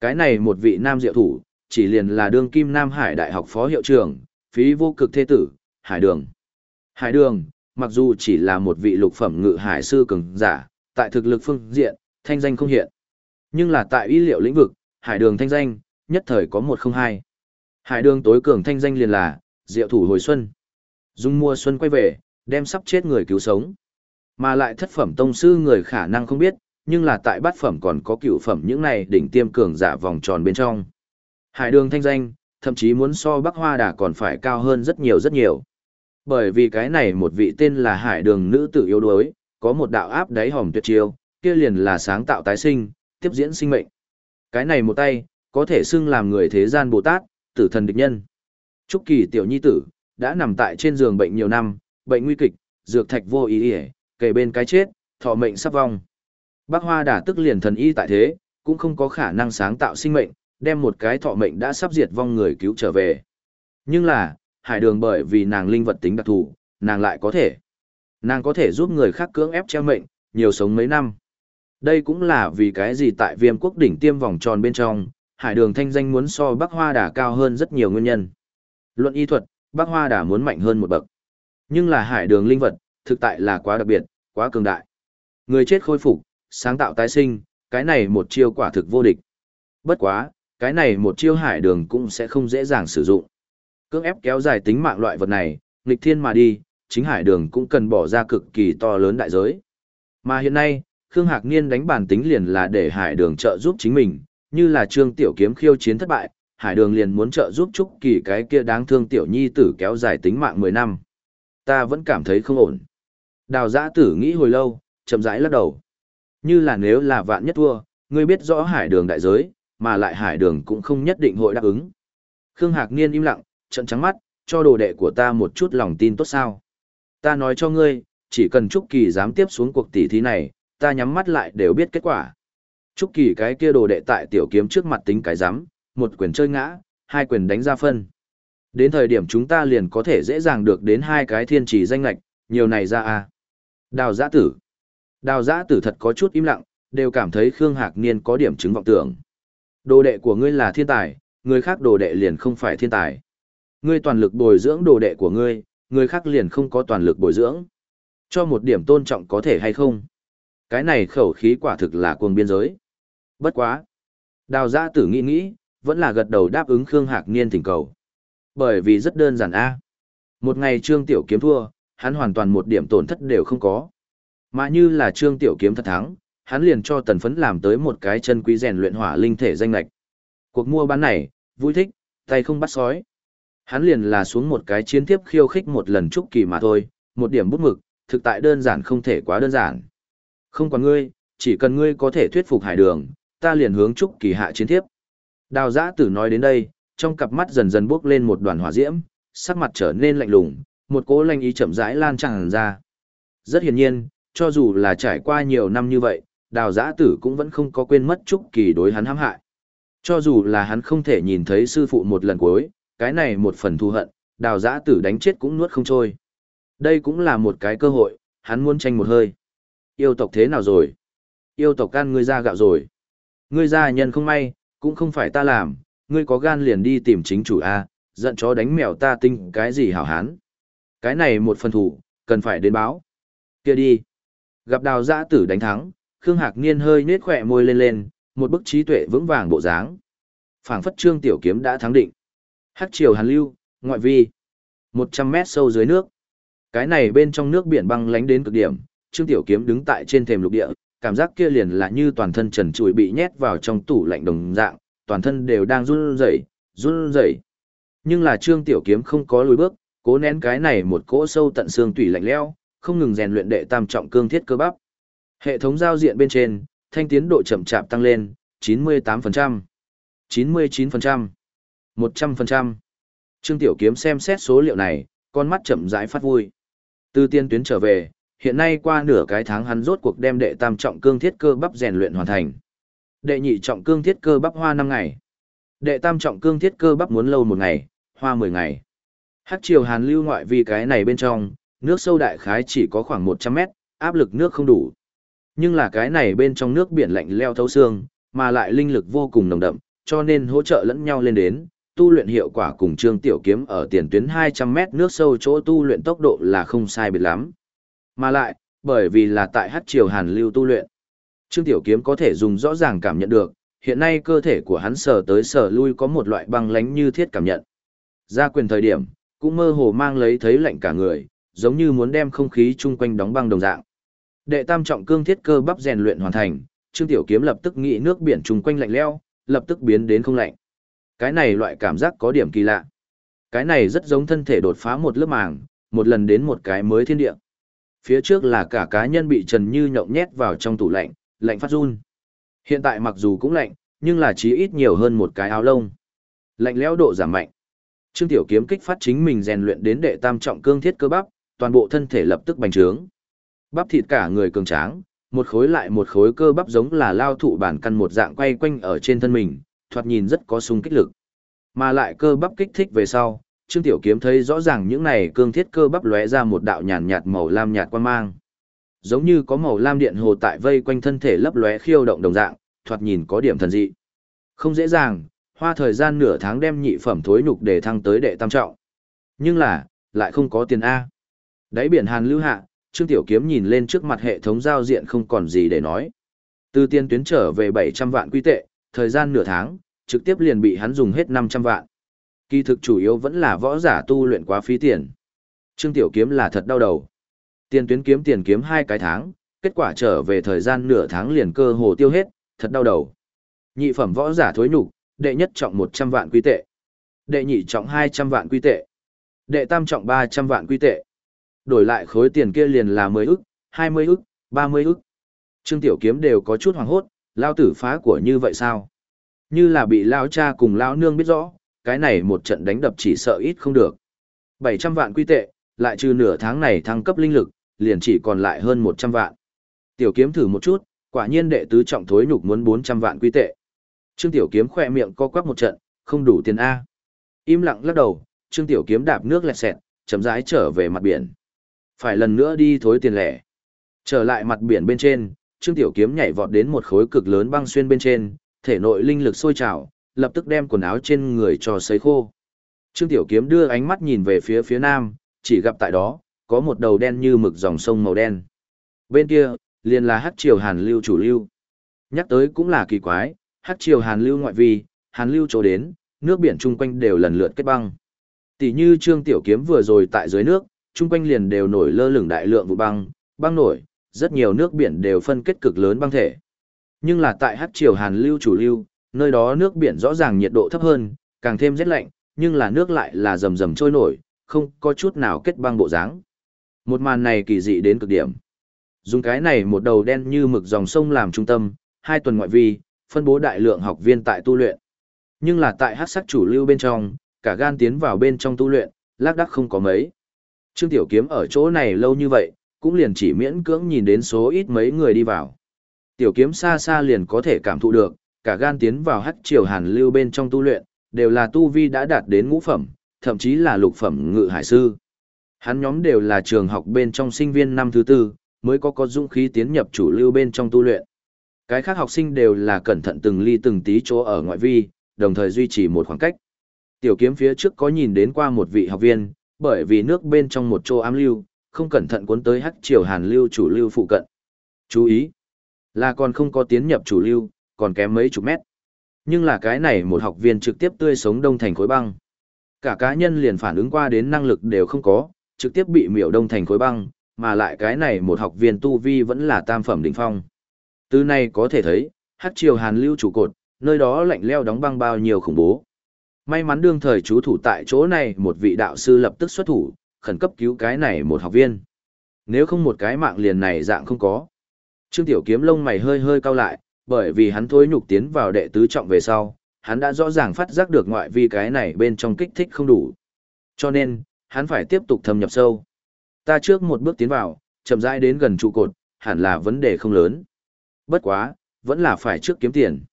Cái này một vị Nam Diệu Thủ, chỉ liền là đương kim Nam Hải Đại học phó hiệu trưởng, phí vô cực thế tử, Hải Đường. Hải Đường, mặc dù chỉ là một vị lục phẩm ngự hải sư cường giả, tại thực lực phương diện, thanh danh không hiện. Nhưng là tại y liệu lĩnh vực, hải đường thanh danh, nhất thời có một không hai. Hải đường tối cường thanh danh liền là, diệu thủ hồi xuân. Dung mùa xuân quay về, đem sắp chết người cứu sống. Mà lại thất phẩm tông sư người khả năng không biết, nhưng là tại bát phẩm còn có cửu phẩm những này đỉnh tiêm cường giả vòng tròn bên trong. Hải đường thanh danh, thậm chí muốn so Bắc Hoa Đà còn phải cao hơn rất nhiều rất nhiều. Bởi vì cái này một vị tên là Hải đường nữ tử yếu đuối, có một đạo áp đáy hòm tuyệt chiêu, kia liền là sáng tạo tái sinh, tiếp diễn sinh mệnh. Cái này một tay, có thể xưng làm người thế gian Bồ Tát, tử thần địch nhân. Trúc Kỳ tiểu nhi tử, đã nằm tại trên giường bệnh nhiều năm, bệnh nguy kịch, dược thạch vô ý ỉa, kề bên cái chết, thọ mệnh sắp vong. Bác Hoa đã tức liền thần y tại thế, cũng không có khả năng sáng tạo sinh mệnh, đem một cái thọ mệnh đã sắp diệt vong người cứu trở về. Nhưng là, hải đường bởi vì nàng linh vật tính đặc thù, nàng lại có thể. Nàng có thể giúp người khác cưỡng ép treo mệnh, nhiều sống mấy năm. Đây cũng là vì cái gì tại viêm quốc đỉnh tiêm vòng tròn bên trong, hải đường thanh danh muốn so Bắc Hoa Đà cao hơn rất nhiều nguyên nhân. Luận y thuật, Bắc Hoa Đà muốn mạnh hơn một bậc. Nhưng là hải đường linh vật, thực tại là quá đặc biệt, quá cường đại. Người chết khôi phục, sáng tạo tái sinh, Cái này một chiêu quả thực vô địch. Bất quá, cái này một chiêu hải đường cũng sẽ không dễ dàng sử dụng. Cưỡng ép kéo dài tính mạng loại vật này, nghịch thiên mà đi, chính hải đường cũng cần bỏ ra cực kỳ to lớn đại giới. Mà hiện nay, Khương Hạc Niên đánh bản tính liền là để hải đường trợ giúp chính mình, như là trương tiểu kiếm khiêu chiến thất bại, hải đường liền muốn trợ giúp Trúc Kỳ cái kia đáng thương tiểu nhi tử kéo dài tính mạng 10 năm. Ta vẫn cảm thấy không ổn. Đào giã tử nghĩ hồi lâu, chậm rãi lắc đầu. Như là nếu là vạn nhất thua, ngươi biết rõ hải đường đại giới, mà lại hải đường cũng không nhất định hội đáp ứng. Khương Hạc Niên im lặng, trận trắng mắt, cho đồ đệ của ta một chút lòng tin tốt sao. Ta nói cho ngươi, chỉ cần Trúc Kỳ dám tiếp xuống cuộc tỷ thí này, ta nhắm mắt lại đều biết kết quả. Trúc Kỳ cái kia đồ đệ tại tiểu kiếm trước mặt tính cái dám, một quyền chơi ngã, hai quyền đánh ra phân. Đến thời điểm chúng ta liền có thể dễ dàng được đến hai cái thiên trì danh lạch, nhiều này ra à. Đào giã tử. Đào giã tử thật có chút im lặng, đều cảm thấy Khương Hạc Niên có điểm chứng vọng tưởng. Đồ đệ của ngươi là thiên tài, người khác đồ đệ liền không phải thiên tài. Ngươi toàn lực bồi dưỡng đồ đệ của ngươi, người khác liền không có toàn lực bồi dưỡng. Cho một điểm tôn trọng có thể hay không? Cái này khẩu khí quả thực là cuồng biên giới. Bất quá. Đào giã tử nghĩ nghĩ, vẫn là gật đầu đáp ứng Khương Hạc Niên thỉnh cầu. Bởi vì rất đơn giản a. Một ngày Trương Tiểu Kiếm thua, hắn hoàn toàn một điểm tổn thất đều không có. Mà như là Trương Tiểu Kiếm thật thắng, hắn liền cho tần phấn làm tới một cái chân quý rèn luyện hỏa linh thể danh lệch. Cuộc mua bán này, vui thích, tay không bắt sói. Hắn liền là xuống một cái chiến tiếp khiêu khích một lần chúc kỳ mà thôi, một điểm bút mực, thực tại đơn giản không thể quá đơn giản. Không còn ngươi, chỉ cần ngươi có thể thuyết phục hải đường, ta liền hướng chúc kỳ hạ chiến tiếp. Đào giã tử nói đến đây, trong cặp mắt dần dần bước lên một đoàn hỏa diễm, sắc mặt trở nên lạnh lùng, một cỗ lanh ý chậm rãi lan tràn ra. Rất hiển nhiên, cho dù là trải qua nhiều năm như vậy, đào giã tử cũng vẫn không có quên mất Trúc Kỳ đối hắn hãm hại. Cho dù là hắn không thể nhìn thấy sư phụ một lần cuối, cái này một phần thù hận, đào giã tử đánh chết cũng nuốt không trôi. Đây cũng là một cái cơ hội, hắn muốn tranh một hơi. Yêu tộc thế nào rồi? Yêu tộc can ngươi ra gạo rồi. Ngươi ra nhân không may, cũng không phải ta làm, ngươi có gan liền đi tìm chính chủ A, giận chó đánh mèo ta tinh cái gì hảo hán. Cái này một phần thủ, cần phải đến báo. kia đi. Gặp đào giã tử đánh thắng, Khương Hạc Niên hơi nết khỏe môi lên lên, một bức trí tuệ vững vàng bộ dáng. phảng phất trương tiểu kiếm đã thắng định. Hắc triều hàn lưu, ngoại vi. 100 mét sâu dưới nước. Cái này bên trong nước biển băng lánh đến cực điểm, trương tiểu kiếm đứng tại trên thềm lục địa, cảm giác kia liền là như toàn thân trần trụi bị nhét vào trong tủ lạnh đồng dạng, toàn thân đều đang run rẩy, run rẩy. Nhưng là Trương Tiểu Kiếm không có lùi bước, cố nén cái này một cỗ sâu tận xương tủy lạnh lẽo, không ngừng rèn luyện đệ tam trọng cương thiết cơ bắp. Hệ thống giao diện bên trên, thanh tiến độ chậm chạp tăng lên, 98%, 99%, 100%. Trương Tiểu Kiếm xem xét số liệu này, con mắt chậm rãi phát vui. Từ tiên tuyến trở về, hiện nay qua nửa cái tháng hắn rốt cuộc đem đệ tam trọng cương thiết cơ bắp rèn luyện hoàn thành. Đệ nhị trọng cương thiết cơ bắp hoa năm ngày. Đệ tam trọng cương thiết cơ bắp muốn lâu một ngày, hoa 10 ngày. Hắc triều hàn lưu ngoại vì cái này bên trong, nước sâu đại khái chỉ có khoảng 100 mét, áp lực nước không đủ. Nhưng là cái này bên trong nước biển lạnh leo thấu xương, mà lại linh lực vô cùng nồng đậm, cho nên hỗ trợ lẫn nhau lên đến, tu luyện hiệu quả cùng Trương Tiểu Kiếm ở tiền tuyến 200 mét nước sâu chỗ tu luyện tốc độ là không sai biệt lắm. Mà lại, bởi vì là tại hát triều hàn lưu tu luyện, Trương Tiểu Kiếm có thể dùng rõ ràng cảm nhận được, hiện nay cơ thể của hắn sờ tới sờ lui có một loại băng lánh như thiết cảm nhận. Ra quyền thời điểm, cũng mơ hồ mang lấy thấy lạnh cả người, giống như muốn đem không khí chung quanh đóng băng đồng dạng. Đệ tam trọng cương thiết cơ bắp rèn luyện hoàn thành, Trương Tiểu Kiếm lập tức nghĩ nước biển chung quanh lạnh lẽo, lập tức biến đến không lạnh. Cái này loại cảm giác có điểm kỳ lạ. Cái này rất giống thân thể đột phá một lớp màng, một lần đến một cái mới thiên địa. Phía trước là cả cá nhân bị Trần Như nhộng nhét vào trong tủ lạnh, lạnh phát run. Hiện tại mặc dù cũng lạnh, nhưng là chí ít nhiều hơn một cái áo lông. Lạnh lẽo độ giảm mạnh. Trương Tiểu Kiếm kích phát chính mình rèn luyện đến đệ tam trọng cương thiết cơ bắp, toàn bộ thân thể lập tức bành trướng. Bắp thịt cả người cường tráng, một khối lại một khối cơ bắp giống là lao thụ bản căn một dạng quay quanh ở trên thân mình, thoạt nhìn rất có sung kích lực. Mà lại cơ bắp kích thích về sau, Trương Tiểu Kiếm thấy rõ ràng những này cương thiết cơ bắp lóe ra một đạo nhàn nhạt màu lam nhạt quan mang giống như có màu lam điện hồ tại vây quanh thân thể lấp lóe khiêu động đồng dạng, thoạt nhìn có điểm thần dị. Không dễ dàng, hoa thời gian nửa tháng đem nhị phẩm thối nhục để thăng tới đệ tam trọng. Nhưng là, lại không có tiền A. Đáy biển Hàn lưu hạ, Trương Tiểu Kiếm nhìn lên trước mặt hệ thống giao diện không còn gì để nói. Từ tiên tuyến trở về 700 vạn quy tệ, thời gian nửa tháng, trực tiếp liền bị hắn dùng hết 500 vạn. Kỳ thực chủ yếu vẫn là võ giả tu luyện quá phí tiền. Trương Tiểu Kiếm là thật đau đầu. Tiền tuyến kiếm tiền kiếm hai cái tháng, kết quả trở về thời gian nửa tháng liền cơ hồ tiêu hết, thật đau đầu. Nhị phẩm võ giả thối nhục, đệ nhất trọng 100 vạn quy tệ. Đệ nhị trọng 200 vạn quy tệ. Đệ tam trọng 300 vạn quy tệ. Đổi lại khối tiền kia liền là 10 ức, 20 ức, 30 ức. Trương Tiểu Kiếm đều có chút hoàng hốt, lao tử phá của như vậy sao? Như là bị lao cha cùng lao nương biết rõ, cái này một trận đánh đập chỉ sợ ít không được. 700 vạn quy tệ, lại trừ nửa tháng này thăng cấp linh lực, liền chỉ còn lại hơn 100 vạn. Tiểu kiếm thử một chút, quả nhiên đệ tứ trọng thối nhục muốn 400 vạn quy tệ. Trương Tiểu kiếm khỏe miệng co quắp một trận, không đủ tiền A. Im lặng lắc đầu, Trương Tiểu kiếm đạp nước lẹt xẹt, chậm rãi trở về mặt biển. Phải lần nữa đi thối tiền lẻ. Trở lại mặt biển bên trên, Trương Tiểu kiếm nhảy vọt đến một khối cực lớn băng xuyên bên trên, thể nội linh lực sôi trào, lập tức đem quần áo trên người cho sấy khô. Trương Tiểu kiếm đưa ánh mắt nhìn về phía phía nam, chỉ gặp tại đó, có một đầu đen như mực dòng sông màu đen. Bên kia, liền là hắc triều hàn lưu chủ lưu. Nhắc tới cũng là kỳ quái, hắc triều hàn lưu ngoại vi, hàn lưu chỗ đến, nước biển chung quanh đều lần lượt kết băng. Tỷ như Trương Tiểu Kiếm vừa rồi tại dưới nước, chung quanh liền đều nổi lơ lửng đại lượng vụ băng, băng nổi, rất nhiều nước biển đều phân kết cực lớn băng thể. Nhưng là tại hắc triều hàn lưu chủ lưu, nơi đó nước biển rõ ràng nhiệt độ thấp hơn, càng thêm rét lạnh, nhưng là nước lại là rầm rầm trôi nổi, không có chút nào kết băng bộ dáng. Một màn này kỳ dị đến cực điểm. Dùng cái này một đầu đen như mực dòng sông làm trung tâm, hai tuần ngoại vi, phân bố đại lượng học viên tại tu luyện. Nhưng là tại hắc sắc chủ lưu bên trong, cả gan tiến vào bên trong tu luyện, lác đắc không có mấy. Trương Tiểu Kiếm ở chỗ này lâu như vậy, cũng liền chỉ miễn cưỡng nhìn đến số ít mấy người đi vào. Tiểu Kiếm xa xa liền có thể cảm thụ được, cả gan tiến vào hắc triều hàn lưu bên trong tu luyện, đều là tu vi đã đạt đến ngũ phẩm, thậm chí là lục phẩm ngự hải sư. Hắn nhóm đều là trường học bên trong sinh viên năm thứ tư, mới có có dũng khí tiến nhập chủ lưu bên trong tu luyện. Cái khác học sinh đều là cẩn thận từng ly từng tí chỗ ở ngoại vi, đồng thời duy trì một khoảng cách. Tiểu kiếm phía trước có nhìn đến qua một vị học viên, bởi vì nước bên trong một chỗ ám lưu, không cẩn thận cuốn tới hắc triều hàn lưu chủ lưu phụ cận. Chú ý, là còn không có tiến nhập chủ lưu, còn kém mấy chục mét. Nhưng là cái này một học viên trực tiếp tươi sống đông thành khối băng. Cả cá nhân liền phản ứng qua đến năng lực đều không có, trực tiếp bị miểu đông thành khối băng, mà lại cái này một học viên tu vi vẫn là tam phẩm đỉnh phong. Từ này có thể thấy, hát triều hàn lưu trụ cột, nơi đó lạnh leo đóng băng bao nhiêu khủng bố. May mắn đương thời chú thủ tại chỗ này một vị đạo sư lập tức xuất thủ, khẩn cấp cứu cái này một học viên. Nếu không một cái mạng liền này dạng không có. Trương Tiểu Kiếm lông mày hơi hơi cau lại, bởi vì hắn thối nhục tiến vào đệ tứ trọng về sau, hắn đã rõ ràng phát giác được ngoại vi cái này bên trong kích thích không đủ. Cho nên, hắn phải tiếp tục thâm nhập sâu. Ta trước một bước tiến vào, chậm rãi đến gần trụ cột, hẳn là vấn đề không lớn. Bất quá, vẫn là phải trước kiếm tiền.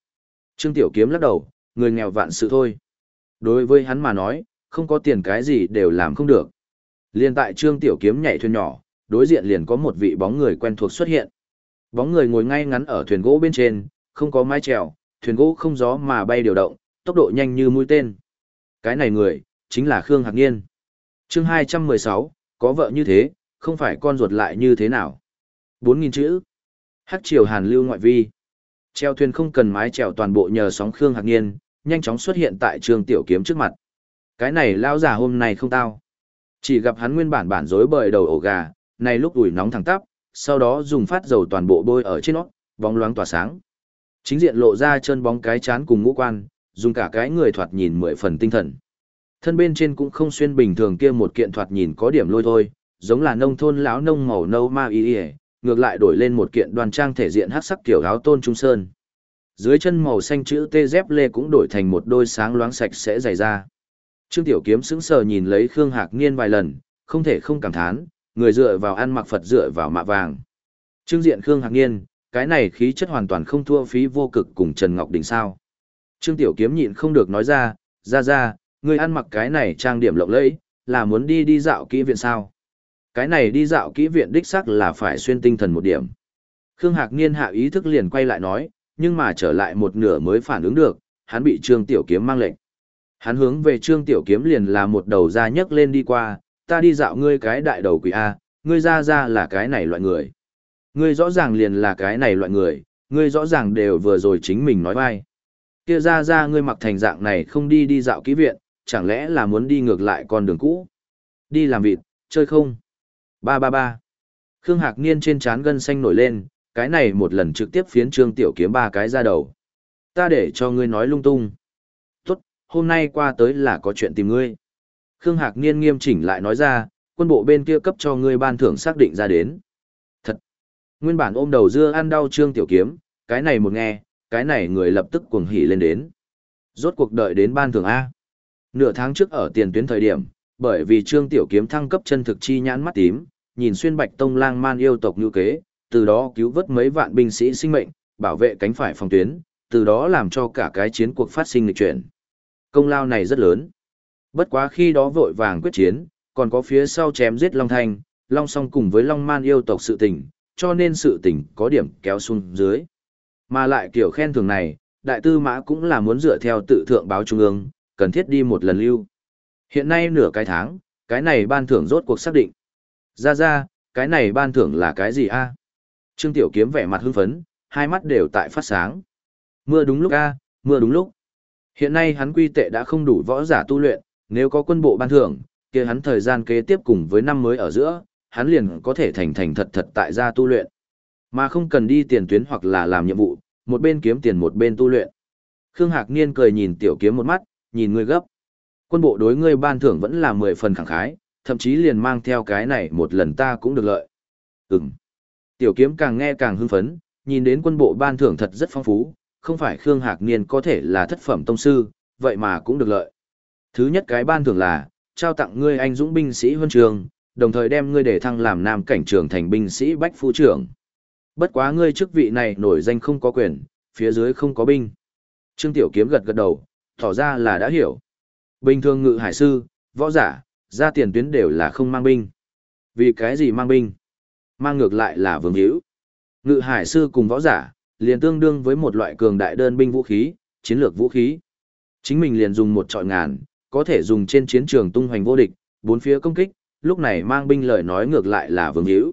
Trương Tiểu Kiếm lắc đầu, người nghèo vạn sự thôi. Đối với hắn mà nói, không có tiền cái gì đều làm không được. Liên tại Trương Tiểu Kiếm nhảy thuyền nhỏ, đối diện liền có một vị bóng người quen thuộc xuất hiện. Bóng người ngồi ngay ngắn ở thuyền gỗ bên trên, không có mái chèo, thuyền gỗ không gió mà bay điều động, tốc độ nhanh như mũi tên. Cái này người, chính là Khương Hạc Niên. chương 216, có vợ như thế, không phải con ruột lại như thế nào. 4.000 chữ. Hắc triều hàn lưu ngoại vi. Treo thuyền không cần mái chèo toàn bộ nhờ sóng Khương Hạc Niên, nhanh chóng xuất hiện tại trường tiểu kiếm trước mặt. Cái này lao giả hôm nay không tao. Chỉ gặp hắn nguyên bản bản rối bời đầu ổ gà, này lúc ủi nóng thẳng tắp, sau đó dùng phát dầu toàn bộ bôi ở trên nó, bóng loáng tỏa sáng. Chính diện lộ ra chân bóng cái chán cùng ngũ quan, dùng cả cái người thoạt nhìn mười phần tinh thần. Thân bên trên cũng không xuyên bình thường kia một kiện thoạt nhìn có điểm lôi thôi, giống là nông thôn lão nông màu nâu ma y y, ngược lại đổi lên một kiện đoàn trang thể diện hắc sắc kiểu áo tôn trung sơn. Dưới chân màu xanh chữ T dép lê cũng đổi thành một đôi sáng loáng sạch sẽ dày ra. Trương Tiểu Kiếm sững sờ nhìn lấy Khương Hạc Niên vài lần, không thể không cảm thán, người dựa vào ăn mặc Phật dựa vào mạ vàng. Trương diện Khương Hạc Niên, cái này khí chất hoàn toàn không thua phí vô cực cùng Trần Ngọc Đình sao. Trương Tiểu Kiếm nhịn không được nói ra, ra ra, người ăn mặc cái này trang điểm lộng lẫy, là muốn đi đi dạo kỹ viện sao. Cái này đi dạo kỹ viện đích xác là phải xuyên tinh thần một điểm. Khương Hạc Niên hạ ý thức liền quay lại nói, nhưng mà trở lại một nửa mới phản ứng được, hắn bị Trương Tiểu Kiếm mang lệnh. Hắn hướng về Trương Tiểu Kiếm liền là một đầu ra nhấc lên đi qua, ta đi dạo ngươi cái đại đầu quỷ A, ngươi ra ra là cái này loại người. Ngươi rõ ràng liền là cái này loại người, Ngươi rõ ràng đều vừa rồi chính mình nói vai. Kia ra ra ngươi mặc thành dạng này không đi đi dạo ký viện, chẳng lẽ là muốn đi ngược lại con đường cũ? Đi làm vịt, chơi không? Ba ba ba. Khương Hạc Niên trên trán gân xanh nổi lên, cái này một lần trực tiếp phiến Trương Tiểu Kiếm ba cái ra đầu. Ta để cho ngươi nói lung tung. Tốt, hôm nay qua tới là có chuyện tìm ngươi. Khương Hạc Niên nghiêm chỉnh lại nói ra, quân bộ bên kia cấp cho ngươi ban thưởng xác định ra đến. Thật. Nguyên bản ôm đầu dưa ăn đau Trương Tiểu Kiếm, cái này một nghe, cái này người lập tức cuồng hỉ lên đến. Rốt cuộc đợi đến ban thưởng A. Nửa tháng trước ở tiền tuyến thời điểm, bởi vì Trương Tiểu Kiếm thăng cấp chân thực chi nhãn mắt tím, nhìn xuyên bạch tông lang man yêu tộc như kế, từ đó cứu vớt mấy vạn binh sĩ sinh mệnh, bảo vệ cánh phải phòng tuyến, từ đó làm cho cả cái chiến cuộc phát sinh lịch chuyển. Công lao này rất lớn. Bất quá khi đó vội vàng quyết chiến, còn có phía sau chém giết Long Thanh, Long Song cùng với Long Man yêu tộc sự tình, cho nên sự tình có điểm kéo xuống dưới. Mà lại kiểu khen thưởng này, đại tư mã cũng là muốn dựa theo tự thượng báo trung ương, cần thiết đi một lần lưu. Hiện nay nửa cái tháng, cái này ban thưởng rốt cuộc xác định. Ra ra, cái này ban thưởng là cái gì a? Trương Tiểu Kiếm vẻ mặt hưng phấn, hai mắt đều tại phát sáng. Mưa đúng lúc a, mưa đúng lúc. Hiện nay hắn quy tệ đã không đủ võ giả tu luyện, nếu có quân bộ ban thưởng, kia hắn thời gian kế tiếp cùng với năm mới ở giữa, hắn liền có thể thành thành thật thật tại gia tu luyện. Mà không cần đi tiền tuyến hoặc là làm nhiệm vụ, một bên kiếm tiền một bên tu luyện. Khương Hạc Niên cười nhìn tiểu kiếm một mắt, nhìn ngươi gấp. Quân bộ đối ngươi ban thưởng vẫn là mười phần khẳng khái, thậm chí liền mang theo cái này một lần ta cũng được lợi. Ừm. Tiểu kiếm càng nghe càng hưng phấn, nhìn đến quân bộ ban thưởng thật rất phong phú, không phải Khương Hạc Niên có thể là thất phẩm tông sư, vậy mà cũng được lợi. Thứ nhất cái ban thưởng là, trao tặng ngươi anh dũng binh sĩ huân trường, đồng thời đem ngươi để thăng làm nam cảnh trưởng thành binh sĩ bách phu trưởng. Bất quá ngươi chức vị này nổi danh không có quyền, phía dưới không có binh. Trương Tiểu Kiếm gật gật đầu, tỏ ra là đã hiểu. Bình thường ngự hải sư, võ giả, ra tiền tuyến đều là không mang binh. Vì cái gì mang binh? Mang ngược lại là vương hữu. Ngự hải sư cùng võ giả, liền tương đương với một loại cường đại đơn binh vũ khí, chiến lược vũ khí. Chính mình liền dùng một trọi ngàn, có thể dùng trên chiến trường tung hoành vô địch, bốn phía công kích, lúc này mang binh lời nói ngược lại là vương hữu.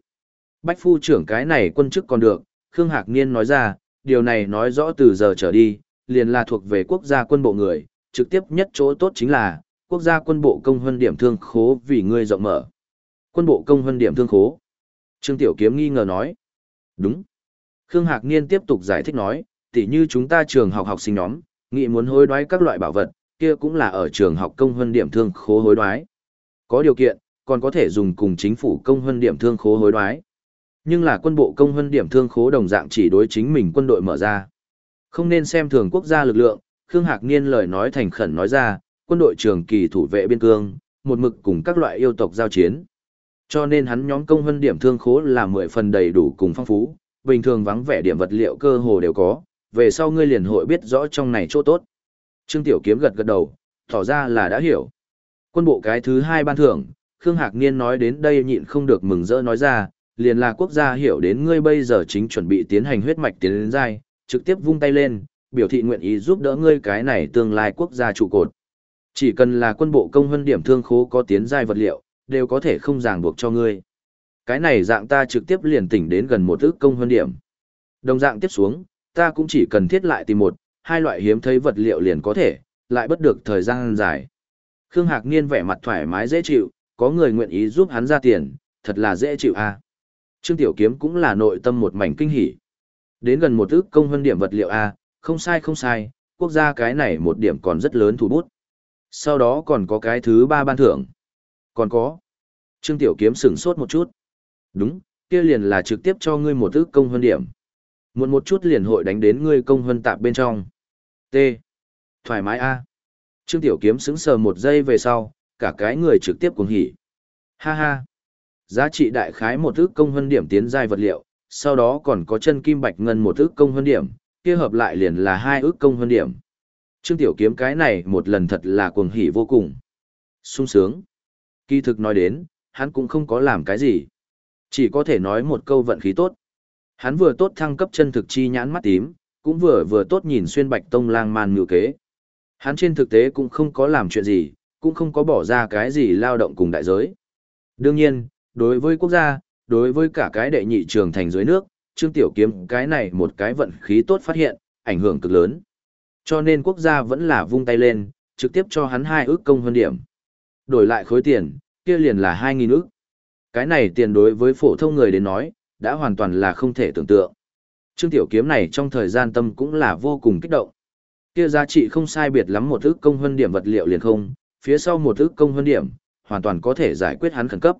Bách phu trưởng cái này quân chức còn được, Khương Hạc Niên nói ra, điều này nói rõ từ giờ trở đi, liền là thuộc về quốc gia quân bộ người, trực tiếp nhất chỗ tốt chính là, quốc gia quân bộ công huân điểm thương khố vì ngươi rộng mở. Quân bộ công huân điểm thương khố. Trương Tiểu Kiếm nghi ngờ nói. Đúng. Khương Hạc Niên tiếp tục giải thích nói, tỉ như chúng ta trường học học sinh nhóm, nghị muốn hối đoái các loại bảo vật, kia cũng là ở trường học công hơn điểm thương khố hối đoái. Có điều kiện, còn có thể dùng cùng chính phủ công hơn điểm thương khố hối đoái. Nhưng là quân bộ công hơn điểm thương khố đồng dạng chỉ đối chính mình quân đội mở ra. Không nên xem thường quốc gia lực lượng, Khương Hạc Niên lời nói thành khẩn nói ra, quân đội trường kỳ thủ vệ biên cương, một mực cùng các loại yêu tộc giao chiến. Cho nên hắn nhóm công hơn điểm thương khố là mười phần đầy đủ cùng phong phú, bình thường vắng vẻ điểm vật liệu cơ hồ đều có, về sau ngươi liền hội biết rõ trong này chỗ tốt. Trương Tiểu Kiếm gật gật đầu, tỏ ra là đã hiểu. Quân bộ cái thứ hai ban thưởng, Khương Hạc Niên nói đến đây nhịn không được mừng rỡ nói ra, liền là quốc gia hiểu đến ngươi bây giờ chính chuẩn bị tiến hành huyết mạch tiến đến dai, trực tiếp vung tay lên, biểu thị nguyện ý giúp đỡ ngươi cái này tương lai quốc gia trụ cột. Chỉ cần là quân bộ công huân điểm thương khố có tiến giai vật liệu, đều có thể không ràng buộc cho ngươi. Cái này dạng ta trực tiếp liền tỉnh đến gần một ước công huân điểm. Đồng dạng tiếp xuống, ta cũng chỉ cần thiết lại tìm một, hai loại hiếm thấy vật liệu liền có thể, lại bất được thời gian dài. Khương Hạc Niên vẻ mặt thoải mái dễ chịu, có người nguyện ý giúp hắn ra tiền, thật là dễ chịu a. À. Trương Tiểu Kiếm cũng là nội tâm một mảnh kinh hỉ. Đến gần một ước công hơn điểm vật liệu a, không sai không sai, quốc gia cái này một điểm còn rất lớn thủ bút. Sau đó còn có cái thứ ba ban thưởng. Còn có. Trương Tiểu Kiếm sửng sốt một chút. Đúng, kia liền là trực tiếp cho ngươi một ước công hơn điểm. Muộn một chút liền hội đánh đến ngươi công hơn tạp bên trong. T. Thoải mái a. Trương Tiểu Kiếm sững sờ một giây về sau, cả cái người trực tiếp cuồng hỉ. Ha ha. Giá trị đại khái một ước công hơn điểm tiến giai vật liệu, sau đó còn có chân kim bạch ngân một ước công hơn điểm, kia hợp lại liền là hai ước công hơn điểm. Trương Tiểu Kiếm cái này một lần thật là cuồng hỉ vô cùng. sung sướng. Kỳ thực nói đến, hắn cũng không có làm cái gì. Chỉ có thể nói một câu vận khí tốt. Hắn vừa tốt thăng cấp chân thực chi nhãn mắt tím, cũng vừa vừa tốt nhìn xuyên bạch tông lang man ngự kế. Hắn trên thực tế cũng không có làm chuyện gì, cũng không có bỏ ra cái gì lao động cùng đại giới. Đương nhiên, đối với quốc gia, đối với cả cái đệ nhị trường thành dưới nước, Trương Tiểu Kiếm cái này một cái vận khí tốt phát hiện, ảnh hưởng cực lớn. Cho nên quốc gia vẫn là vung tay lên, trực tiếp cho hắn hai ước công hơn điểm. Đổi lại khối tiền, kia liền là 2.000 ước. Cái này tiền đối với phổ thông người đến nói, đã hoàn toàn là không thể tưởng tượng. Trương Tiểu Kiếm này trong thời gian tâm cũng là vô cùng kích động. Kia giá trị không sai biệt lắm một ước công hơn điểm vật liệu liền không, phía sau một ước công hơn điểm, hoàn toàn có thể giải quyết hắn khẩn cấp.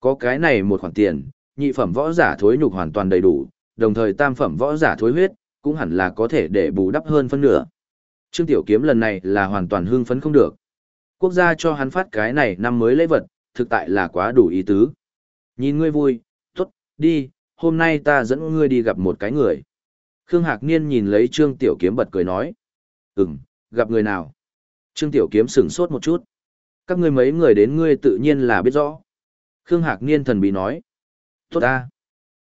Có cái này một khoản tiền, nhị phẩm võ giả thối nhục hoàn toàn đầy đủ, đồng thời tam phẩm võ giả thối huyết, cũng hẳn là có thể để bù đắp hơn phân nửa. Trương Tiểu Kiếm lần này là hoàn toàn hưng phấn không được. Quốc gia cho hắn phát cái này năm mới lễ vật, thực tại là quá đủ ý tứ. Nhìn ngươi vui, tốt, đi, hôm nay ta dẫn ngươi đi gặp một cái người. Khương Hạc Niên nhìn lấy Trương Tiểu Kiếm bật cười nói. Ừm, gặp người nào? Trương Tiểu Kiếm sửng sốt một chút. Các ngươi mấy người đến ngươi tự nhiên là biết rõ. Khương Hạc Niên thần bí nói. Tốt ta.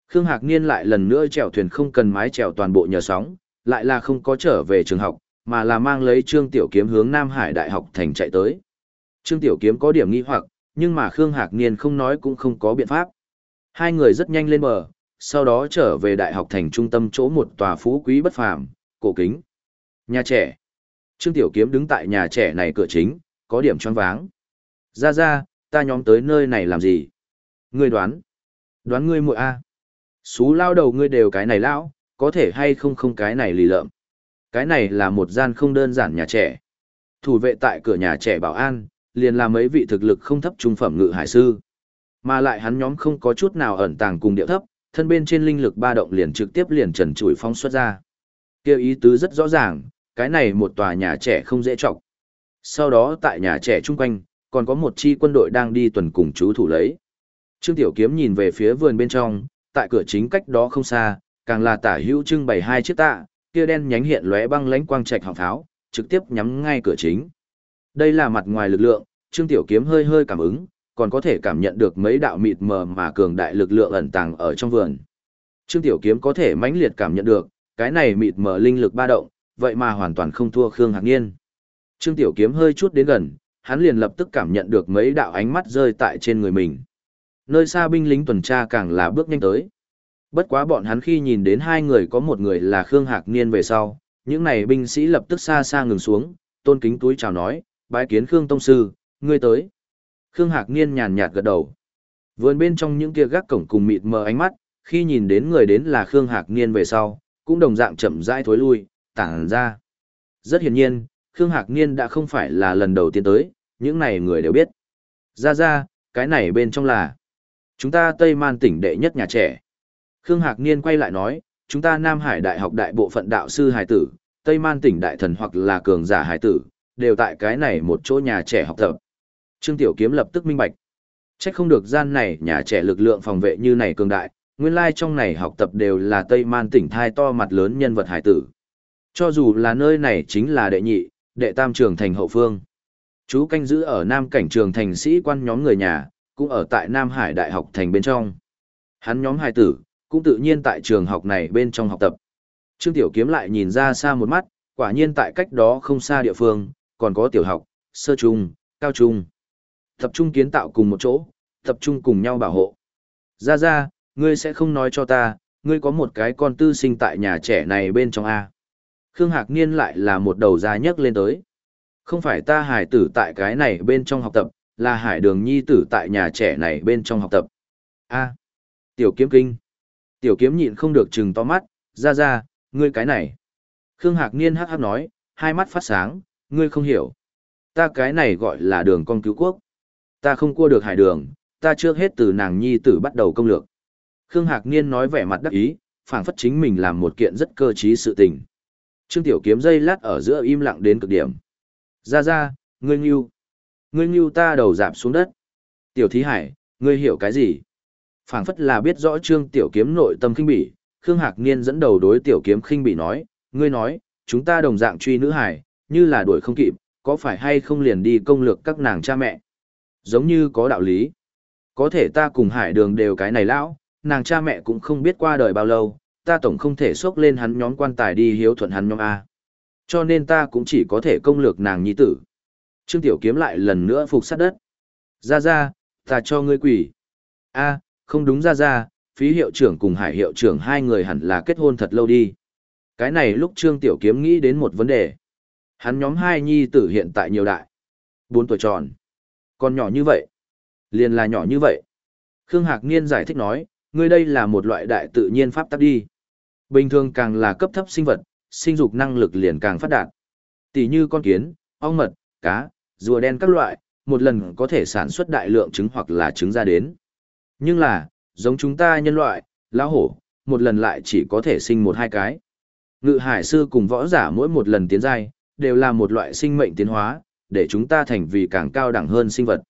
Khương Hạc Niên lại lần nữa chèo thuyền không cần mái chèo toàn bộ nhờ sóng, lại là không có trở về trường học, mà là mang lấy Trương Tiểu Kiếm hướng Nam Hải Đại học thành chạy tới. Trương Tiểu Kiếm có điểm nghi hoặc, nhưng mà Khương Hạc Niên không nói cũng không có biện pháp. Hai người rất nhanh lên bờ, sau đó trở về Đại học thành trung tâm chỗ một tòa phú quý bất phàm, cổ kính. Nhà trẻ. Trương Tiểu Kiếm đứng tại nhà trẻ này cửa chính, có điểm choáng váng. Ra ra, ta nhóm tới nơi này làm gì? Ngươi đoán. Đoán ngươi muội a. Xú lao đầu ngươi đều cái này lão, có thể hay không không cái này lì lợm. Cái này là một gian không đơn giản nhà trẻ. Thủ vệ tại cửa nhà trẻ bảo an, liền là mấy vị thực lực không thấp trung phẩm ngự hải sư. Mà lại hắn nhóm không có chút nào ẩn tàng cùng địa thấp, thân bên trên linh lực ba động liền trực tiếp liền trần trụi phong xuất ra. Kêu ý tứ rất rõ ràng, cái này một tòa nhà trẻ không dễ trọng. Sau đó tại nhà trẻ chung quanh, còn có một chi quân đội đang đi tuần cùng chú thủ lấy. Trương Tiểu Kiếm nhìn về phía vườn bên trong, tại cửa chính cách đó không xa, càng là tả hữu trưng bày hai chiếc tạ, kia đen nhánh hiện lóe băng lãnh quang trạch họng pháo, trực tiếp nhắm ngay cửa chính. Đây là mặt ngoài lực lượng, Trương Tiểu Kiếm hơi hơi cảm ứng, còn có thể cảm nhận được mấy đạo mịt mờ mà cường đại lực lượng ẩn tàng ở trong vườn. Trương Tiểu Kiếm có thể mãnh liệt cảm nhận được, cái này mịt mờ linh lực ba động, vậy mà hoàn toàn không thua Khương Hạc Niên. Trương Tiểu Kiếm hơi chút đến gần, hắn liền lập tức cảm nhận được mấy đạo ánh mắt rơi tại trên người mình. Nơi xa binh lính tuần tra càng là bước nhanh tới. Bất quá bọn hắn khi nhìn đến hai người có một người là Khương Hạc Niên về sau, những này binh sĩ lập tức xa xa ngừng xuống, tôn kính túi chào nói, bái kiến Khương Tông Sư, ngươi tới. Khương Hạc Niên nhàn nhạt gật đầu. Vườn bên trong những kia gác cổng cùng mịt mờ ánh mắt, khi nhìn đến người đến là Khương Hạc Niên về sau, cũng đồng dạng chậm rãi thối lui, tản ra. Rất hiển nhiên, Khương Hạc Niên đã không phải là lần đầu tiên tới, những này người đều biết. Ra ra, cái này bên trong là chúng ta Tây Man tỉnh đệ nhất nhà trẻ. Khương Hạc Niên quay lại nói, chúng ta Nam Hải Đại học đại bộ phận đạo sư hải tử, Tây Man tỉnh đại thần hoặc là cường giả hải tử, đều tại cái này một chỗ nhà trẻ học tập. Trương Tiểu Kiếm lập tức minh bạch. Chắc không được gian này nhà trẻ lực lượng phòng vệ như này cường đại, nguyên lai trong này học tập đều là Tây Man tỉnh thai to mặt lớn nhân vật hải tử. Cho dù là nơi này chính là đệ nhị, đệ tam trường thành hậu phương. Chú canh giữ ở Nam cảnh trường thành sĩ quan nhóm người nhà, cũng ở tại Nam Hải Đại học thành bên trong. Hắn nhóm hải tử, cũng tự nhiên tại trường học này bên trong học tập. Trương Tiểu Kiếm lại nhìn ra xa một mắt, quả nhiên tại cách đó không xa địa phương, còn có tiểu học, sơ trung, cao trung. Tập trung kiến tạo cùng một chỗ, tập trung cùng nhau bảo hộ. Ra ra, ngươi sẽ không nói cho ta, ngươi có một cái con tư sinh tại nhà trẻ này bên trong A. Khương Hạc Niên lại là một đầu ra nhấc lên tới. Không phải ta hải tử tại cái này bên trong học tập, là hải đường nhi tử tại nhà trẻ này bên trong học tập. A. tiểu kiếm kinh. Tiểu kiếm nhịn không được chừng to mắt, ra ra, ngươi cái này. Khương Hạc Niên hắc hắc nói, hai mắt phát sáng, ngươi không hiểu. Ta cái này gọi là đường con cứu quốc. Ta không cua được hải đường, ta trước hết từ nàng nhi tử bắt đầu công lược. Khương Hạc Niên nói vẻ mặt đắc ý, phảng phất chính mình làm một kiện rất cơ trí sự tình. Trương Tiểu Kiếm dây lát ở giữa im lặng đến cực điểm. Ra ra, ngươi nghiêu. Ngươi nghiêu ta đầu dạp xuống đất. Tiểu Thí Hải, ngươi hiểu cái gì? phảng phất là biết rõ Trương Tiểu Kiếm nội tâm khinh bỉ, Khương Hạc Niên dẫn đầu đối Tiểu Kiếm khinh bỉ nói, ngươi nói, chúng ta đồng dạng truy nữ hải, như là đuổi không kịp, có phải hay không liền đi công lược các nàng cha mẹ? Giống như có đạo lý. Có thể ta cùng hải đường đều cái này lão, nàng cha mẹ cũng không biết qua đời bao lâu, ta tổng không thể xốc lên hắn nhóm quan tài đi hiếu thuận hắn nhóm A. Cho nên ta cũng chỉ có thể công lược nàng nhi tử. Trương Tiểu Kiếm lại lần nữa phục sát đất. Ra ra, ta cho ngươi quỷ. A, không đúng ra ra, phí hiệu trưởng cùng hải hiệu trưởng hai người hẳn là kết hôn thật lâu đi. Cái này lúc Trương Tiểu Kiếm nghĩ đến một vấn đề. Hắn nhóm hai nhi tử hiện tại nhiều đại. bốn tuổi tròn. Còn nhỏ như vậy. Liền là nhỏ như vậy. Khương Hạc Niên giải thích nói, ngươi đây là một loại đại tự nhiên pháp tắc đi. Bình thường càng là cấp thấp sinh vật, sinh dục năng lực liền càng phát đạt. Tỷ như con kiến, ong mật, cá, rùa đen các loại, một lần có thể sản xuất đại lượng trứng hoặc là trứng ra đến. Nhưng là, giống chúng ta nhân loại, lão hổ, một lần lại chỉ có thể sinh một hai cái. Ngự hải sư cùng võ giả mỗi một lần tiến giai, đều là một loại sinh mệnh tiến hóa, để chúng ta thành vì càng cao đẳng hơn sinh vật.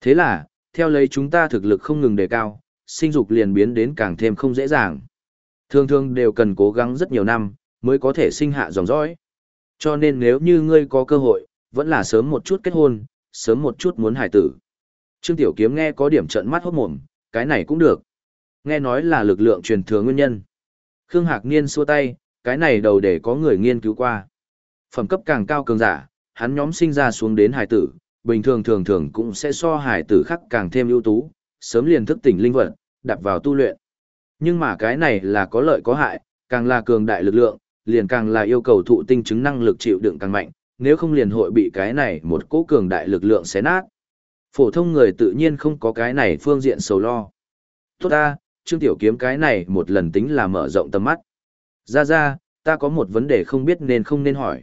Thế là, theo lấy chúng ta thực lực không ngừng đề cao, sinh dục liền biến đến càng thêm không dễ dàng. Thường thường đều cần cố gắng rất nhiều năm, mới có thể sinh hạ dòng dõi. Cho nên nếu như ngươi có cơ hội, vẫn là sớm một chút kết hôn, sớm một chút muốn hài tử. Trương Tiểu Kiếm nghe có điểm trận mắt hốt mồm, cái này cũng được. Nghe nói là lực lượng truyền thừa nguyên nhân. Khương Hạc Niên xua tay, cái này đầu để có người nghiên cứu qua. Phẩm cấp càng cao cường giả, hắn nhóm sinh ra xuống đến hải tử, bình thường thường thường cũng sẽ so hải tử khác càng thêm ưu tú, sớm liền thức tỉnh linh vật, đặt vào tu luyện. Nhưng mà cái này là có lợi có hại, càng là cường đại lực lượng, liền càng là yêu cầu thụ tinh chứng năng lực chịu đựng càng mạnh, nếu không liền hội bị cái này một cố cường đại lực lượng xé nát. Phổ thông người tự nhiên không có cái này phương diện sầu lo. Tốt ta, Trương Tiểu Kiếm cái này một lần tính là mở rộng tầm mắt. Ra ra, ta có một vấn đề không biết nên không nên hỏi.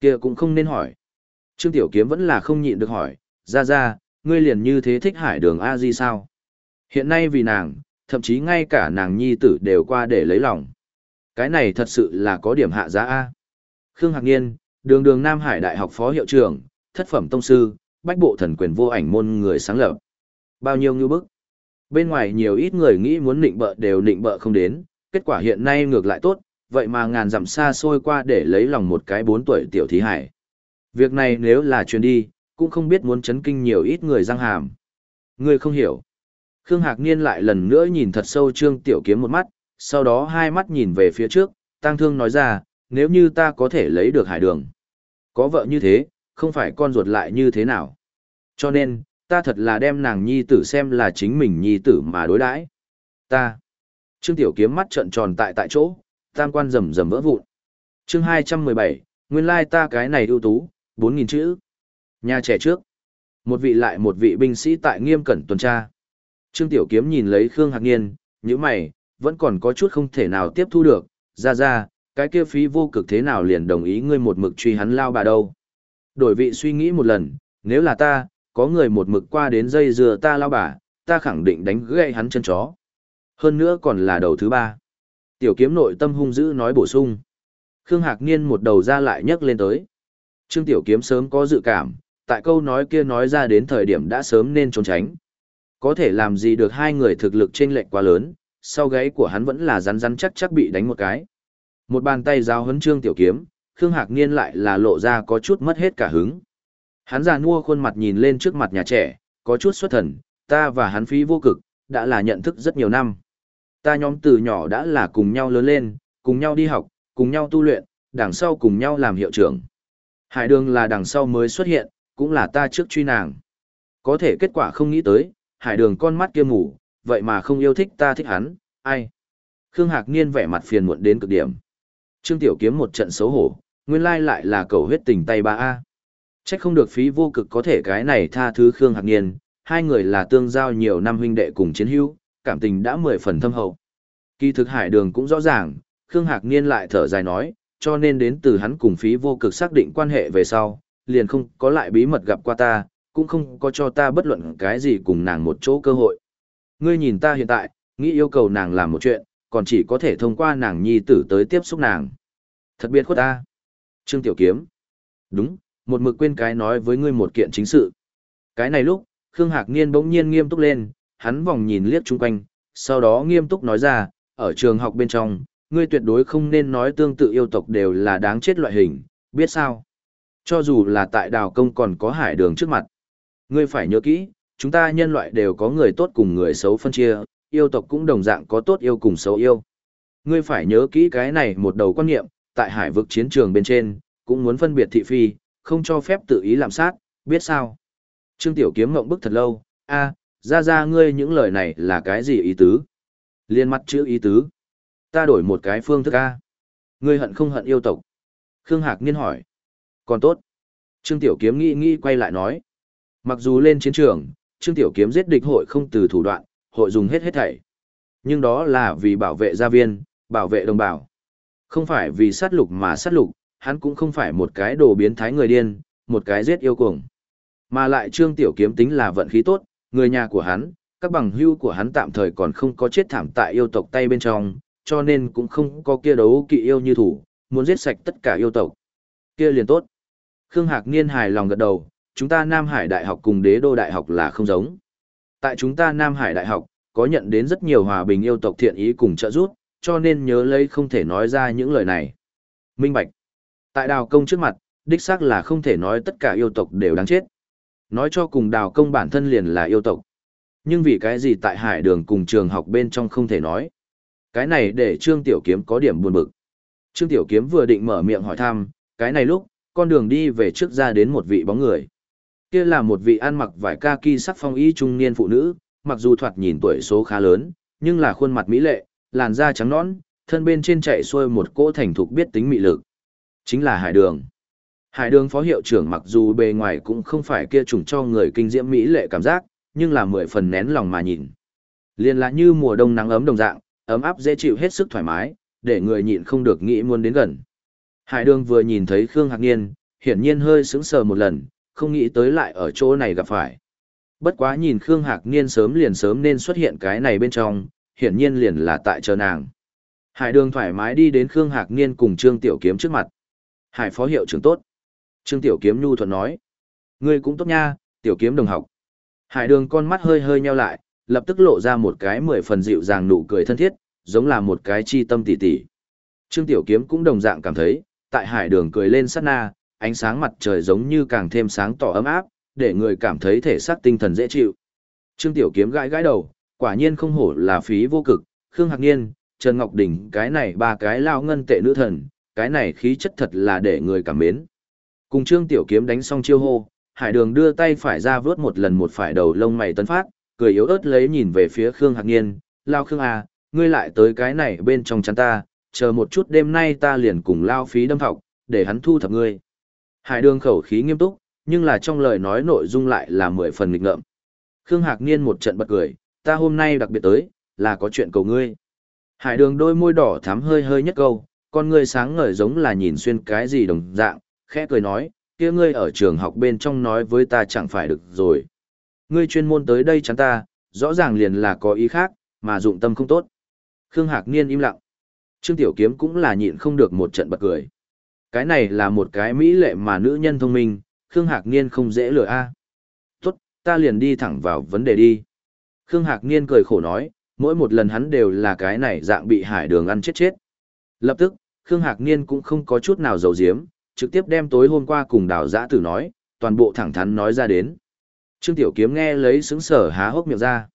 kia cũng không nên hỏi. Trương Tiểu Kiếm vẫn là không nhịn được hỏi, ra ra, ngươi liền như thế thích hải đường a di sao? Hiện nay vì nàng, thậm chí ngay cả nàng nhi tử đều qua để lấy lòng. Cái này thật sự là có điểm hạ giá A. Khương Hạc Niên, đường đường Nam Hải Đại học Phó Hiệu trưởng, thất phẩm tông sư, bách bộ thần quyền vô ảnh môn người sáng lập. Bao nhiêu như bức. Bên ngoài nhiều ít người nghĩ muốn nịnh bợ đều nịnh bợ không đến, kết quả hiện nay ngược lại tốt, vậy mà ngàn dặm xa xôi qua để lấy lòng một cái bốn tuổi tiểu thí hải. Việc này nếu là truyền đi, cũng không biết muốn chấn kinh nhiều ít người răng hàm. Ngươi không hiểu. Khương Hạc Niên lại lần nữa nhìn thật sâu Trương Tiểu Kiếm một mắt, sau đó hai mắt nhìn về phía trước, tăng thương nói ra, nếu như ta có thể lấy được hải đường. Có vợ như thế, không phải con ruột lại như thế nào. Cho nên, ta thật là đem nàng nhi tử xem là chính mình nhi tử mà đối đãi. Ta. Trương Tiểu Kiếm mắt trợn tròn tại tại chỗ, tam quan rầm rầm vỡ vụn. Chương 217, nguyên lai ta cái này ưu tú, 4000 chữ. Nhà trẻ trước. Một vị lại một vị binh sĩ tại nghiêm cẩn tuần tra. Trương Tiểu Kiếm nhìn lấy Khương Hạc Niên, những mày, vẫn còn có chút không thể nào tiếp thu được, ra ra, cái kia phí vô cực thế nào liền đồng ý ngươi một mực truy hắn lao bà đâu. Đổi vị suy nghĩ một lần, nếu là ta, có người một mực qua đến dây dừa ta lao bà, ta khẳng định đánh gãy hắn chân chó. Hơn nữa còn là đầu thứ ba. Tiểu kiếm nội tâm hung dữ nói bổ sung. Khương Hạc Niên một đầu ra lại nhấc lên tới. Trương Tiểu kiếm sớm có dự cảm, tại câu nói kia nói ra đến thời điểm đã sớm nên trốn tránh. Có thể làm gì được hai người thực lực chênh lệch quá lớn, sau gáy của hắn vẫn là rắn rắn chắc chắc bị đánh một cái. Một bàn tay giao hấn trương tiểu kiếm, Khương Hạc Niên lại là lộ ra có chút mất hết cả hứng. Hắn già nua khuôn mặt nhìn lên trước mặt nhà trẻ, có chút xuất thần, ta và hắn phí vô cực, đã là nhận thức rất nhiều năm. Ta nhóm từ nhỏ đã là cùng nhau lớn lên, cùng nhau đi học, cùng nhau tu luyện, đằng sau cùng nhau làm hiệu trưởng. Hải đường là đằng sau mới xuất hiện, cũng là ta trước truy nàng. Có thể kết quả không nghĩ tới, hải đường con mắt kia mù, vậy mà không yêu thích ta thích hắn, ai. Khương Hạc Niên vẻ mặt phiền muộn đến cực điểm. Trương Tiểu Kiếm một trận xấu hổ, nguyên lai lại là cầu huyết tình tay ba A. Trách không được phí vô cực có thể cái này tha thứ Khương Hạc Niên, hai người là tương giao nhiều năm huynh đệ cùng chiến hữu, cảm tình đã mười phần thâm hậu. Kỳ thực hải đường cũng rõ ràng, Khương Hạc Niên lại thở dài nói, cho nên đến từ hắn cùng phí vô cực xác định quan hệ về sau, liền không có lại bí mật gặp qua ta, cũng không có cho ta bất luận cái gì cùng nàng một chỗ cơ hội. Ngươi nhìn ta hiện tại, nghĩ yêu cầu nàng làm một chuyện, còn chỉ có thể thông qua nàng nhi tử tới tiếp xúc nàng. Thật biệt khuất ta. Trương Tiểu Kiếm. Đúng, một mực quên cái nói với ngươi một kiện chính sự. Cái này lúc, Khương Hạc Niên bỗng nhiên nghiêm túc lên, hắn vòng nhìn liếc chung quanh, sau đó nghiêm túc nói ra, ở trường học bên trong, ngươi tuyệt đối không nên nói tương tự yêu tộc đều là đáng chết loại hình, biết sao? Cho dù là tại đào công còn có hải đường trước mặt. Ngươi phải nhớ kỹ, chúng ta nhân loại đều có người tốt cùng người xấu phân chia, yêu tộc cũng đồng dạng có tốt yêu cùng xấu yêu. Ngươi phải nhớ kỹ cái này một đầu quan niệm, tại hải vực chiến trường bên trên, cũng muốn phân biệt thị phi, không cho phép tự ý làm sát, biết sao? Trương Tiểu Kiếm ngậm bức thật lâu, a, ra ra ngươi những lời này là cái gì ý tứ? Liên mặt chữ ý tứ. Ta đổi một cái phương thức A. Ngươi hận không hận yêu tộc? Khương Hạc Niên hỏi. Còn tốt. Trương Tiểu Kiếm nghĩ nghĩ quay lại nói. Mặc dù lên chiến trường, Trương Tiểu Kiếm giết địch hội không từ thủ đoạn, hội dùng hết hết thảy. Nhưng đó là vì bảo vệ gia viên, bảo vệ đồng bào. Không phải vì sát lục mà sát lục, hắn cũng không phải một cái đồ biến thái người điên, một cái giết yêu cuồng. Mà lại Trương Tiểu Kiếm tính là vận khí tốt, người nhà của hắn, các bằng hưu của hắn tạm thời còn không có chết thảm tại yêu tộc tay bên trong, cho nên cũng không có kia đấu kỵ yêu như thủ, muốn giết sạch tất cả yêu tộc. Kia liền tốt. Khương Hạc Niên hài lòng gật đầu, chúng ta Nam Hải Đại học cùng đế đô đại học là không giống. Tại chúng ta Nam Hải Đại học, có nhận đến rất nhiều hòa bình yêu tộc thiện ý cùng trợ giúp, cho nên nhớ lấy không thể nói ra những lời này. Minh Bạch. Tại đào công trước mặt, đích xác là không thể nói tất cả yêu tộc đều đáng chết. Nói cho cùng đào công bản thân liền là yêu tộc. Nhưng vì cái gì tại hải đường cùng trường học bên trong không thể nói. Cái này để Trương Tiểu Kiếm có điểm buồn bực. Trương Tiểu Kiếm vừa định mở miệng hỏi thăm, cái này lúc, con đường đi về trước ra đến một vị bóng người. Kia là một vị ăn mặc vải kaki sắc phong y trung niên phụ nữ, mặc dù thoạt nhìn tuổi số khá lớn, nhưng là khuôn mặt mỹ lệ, làn da trắng nõn, thân bên trên chạy xuôi một cỗ thành thục biết tính mị lực. Chính là Hải Đường. Hải Đường phó hiệu trưởng mặc dù bề ngoài cũng không phải kia trùng cho người kinh diễm mỹ lệ cảm giác, nhưng là mười phần nén lòng mà nhìn. Liên là như mùa đông nắng ấm đồng dạng, ấm áp dễ chịu hết sức thoải mái, để người nhịn không được nghĩ muốn đến gần. Hải Đường vừa nhìn thấy Khương Hạc Niên, hiển nhiên hơi sững sờ một lần, không nghĩ tới lại ở chỗ này gặp phải. Bất quá nhìn Khương Hạc Niên sớm liền sớm nên xuất hiện cái này bên trong, hiển nhiên liền là tại chờ nàng. Hải Đường thoải mái đi đến Khương Hạc Niên cùng Trương Tiểu Kiếm trước mặt. Hải phó hiệu trưởng tốt. Trương Tiểu Kiếm nhu thuận nói. Ngươi cũng tốt nha, Tiểu Kiếm đồng học. Hải Đường con mắt hơi hơi nheo lại, lập tức lộ ra một cái mười phần dịu dàng nụ cười thân thiết, giống là một cái chi tâm tỉ tỉ. Trương Tiểu Kiếm cũng đồng dạng cảm thấy, tại Hải Đường cười lên sát na, ánh sáng mặt trời giống như càng thêm sáng tỏ ấm áp, để người cảm thấy thể xác tinh thần dễ chịu. Trương Tiểu Kiếm gãi gãi đầu, quả nhiên không hổ là phí vô cực, Khương Hạc Niên, Trần Ngọc Đình, cái này ba cái lao ngân tệ nữ thần, cái này khí chất thật là để người cảm mến. Cùng Trương Tiểu Kiếm đánh xong chiêu hô, Hải Đường đưa tay phải ra vớt một lần một phải đầu lông mày tấn phát, cười yếu ớt lấy nhìn về phía Khương Hạc Niên, lao Khương à, ngươi lại tới cái này bên trong chắn ta, chờ một chút đêm nay ta liền cùng lao phí đâm học, để hắn thu thập ngươi. Hải Đường khẩu khí nghiêm túc, nhưng là trong lời nói nội dung lại là mười phần nghịch ngợm. Khương Hạc Niên một trận bật cười, ta hôm nay đặc biệt tới, là có chuyện cầu ngươi. Hải đường đôi môi đỏ thắm hơi hơi nhất câu, con ngươi sáng ngời giống là nhìn xuyên cái gì đồng dạng, khẽ cười nói, kia ngươi ở trường học bên trong nói với ta chẳng phải được rồi. Ngươi chuyên môn tới đây chắn ta, rõ ràng liền là có ý khác, mà dụng tâm không tốt. Khương Hạc Niên im lặng. Trương Tiểu Kiếm cũng là nhịn không được một trận bật cười. Cái này là một cái mỹ lệ mà nữ nhân thông minh, Khương Hạc Niên không dễ lừa a. Tốt, ta liền đi thẳng vào vấn đề đi. Khương Hạc Niên cười khổ nói, mỗi một lần hắn đều là cái này dạng bị hải đường ăn chết chết. Lập tức, Khương Hạc Niên cũng không có chút nào giấu giếm, trực tiếp đem tối hôm qua cùng đào giã tử nói, toàn bộ thẳng thắn nói ra đến. Trương Tiểu Kiếm nghe lấy sững sở há hốc miệng ra.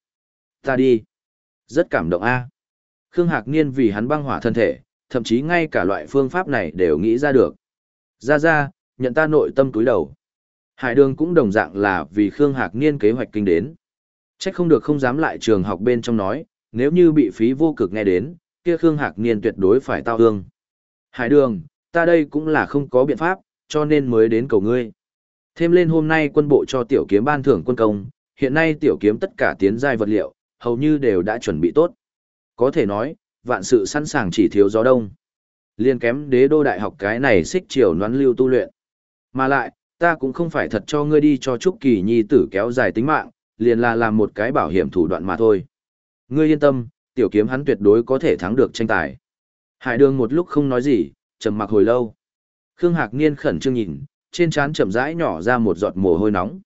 Ta đi. Rất cảm động a. Khương Hạc Niên vì hắn băng hỏa thân thể, thậm chí ngay cả loại phương pháp này đều nghĩ ra được. Ra ra, nhận ta nội tâm túi đầu. Hải đường cũng đồng dạng là vì Khương Hạc Niên kế hoạch kinh đến. Trách không được không dám lại trường học bên trong nói, nếu như bị phí vô cực nghe đến, kia Khương Hạc Niên tuyệt đối phải tao hương. Hải đường, ta đây cũng là không có biện pháp, cho nên mới đến cầu ngươi. Thêm lên hôm nay quân bộ cho tiểu kiếm ban thưởng quân công, hiện nay tiểu kiếm tất cả tiến giai vật liệu, hầu như đều đã chuẩn bị tốt. Có thể nói, vạn sự sẵn sàng chỉ thiếu gió đông. Liên kém đế đô đại học cái này xích chiều noán lưu tu luyện. Mà lại, ta cũng không phải thật cho ngươi đi cho Trúc Kỳ Nhi tử kéo dài tính mạng, liền là làm một cái bảo hiểm thủ đoạn mà thôi. Ngươi yên tâm, tiểu kiếm hắn tuyệt đối có thể thắng được tranh tài. Hải đường một lúc không nói gì, trầm mặc hồi lâu. Khương Hạc Niên khẩn trương nhìn, trên trán chậm rãi nhỏ ra một giọt mồ hôi nóng.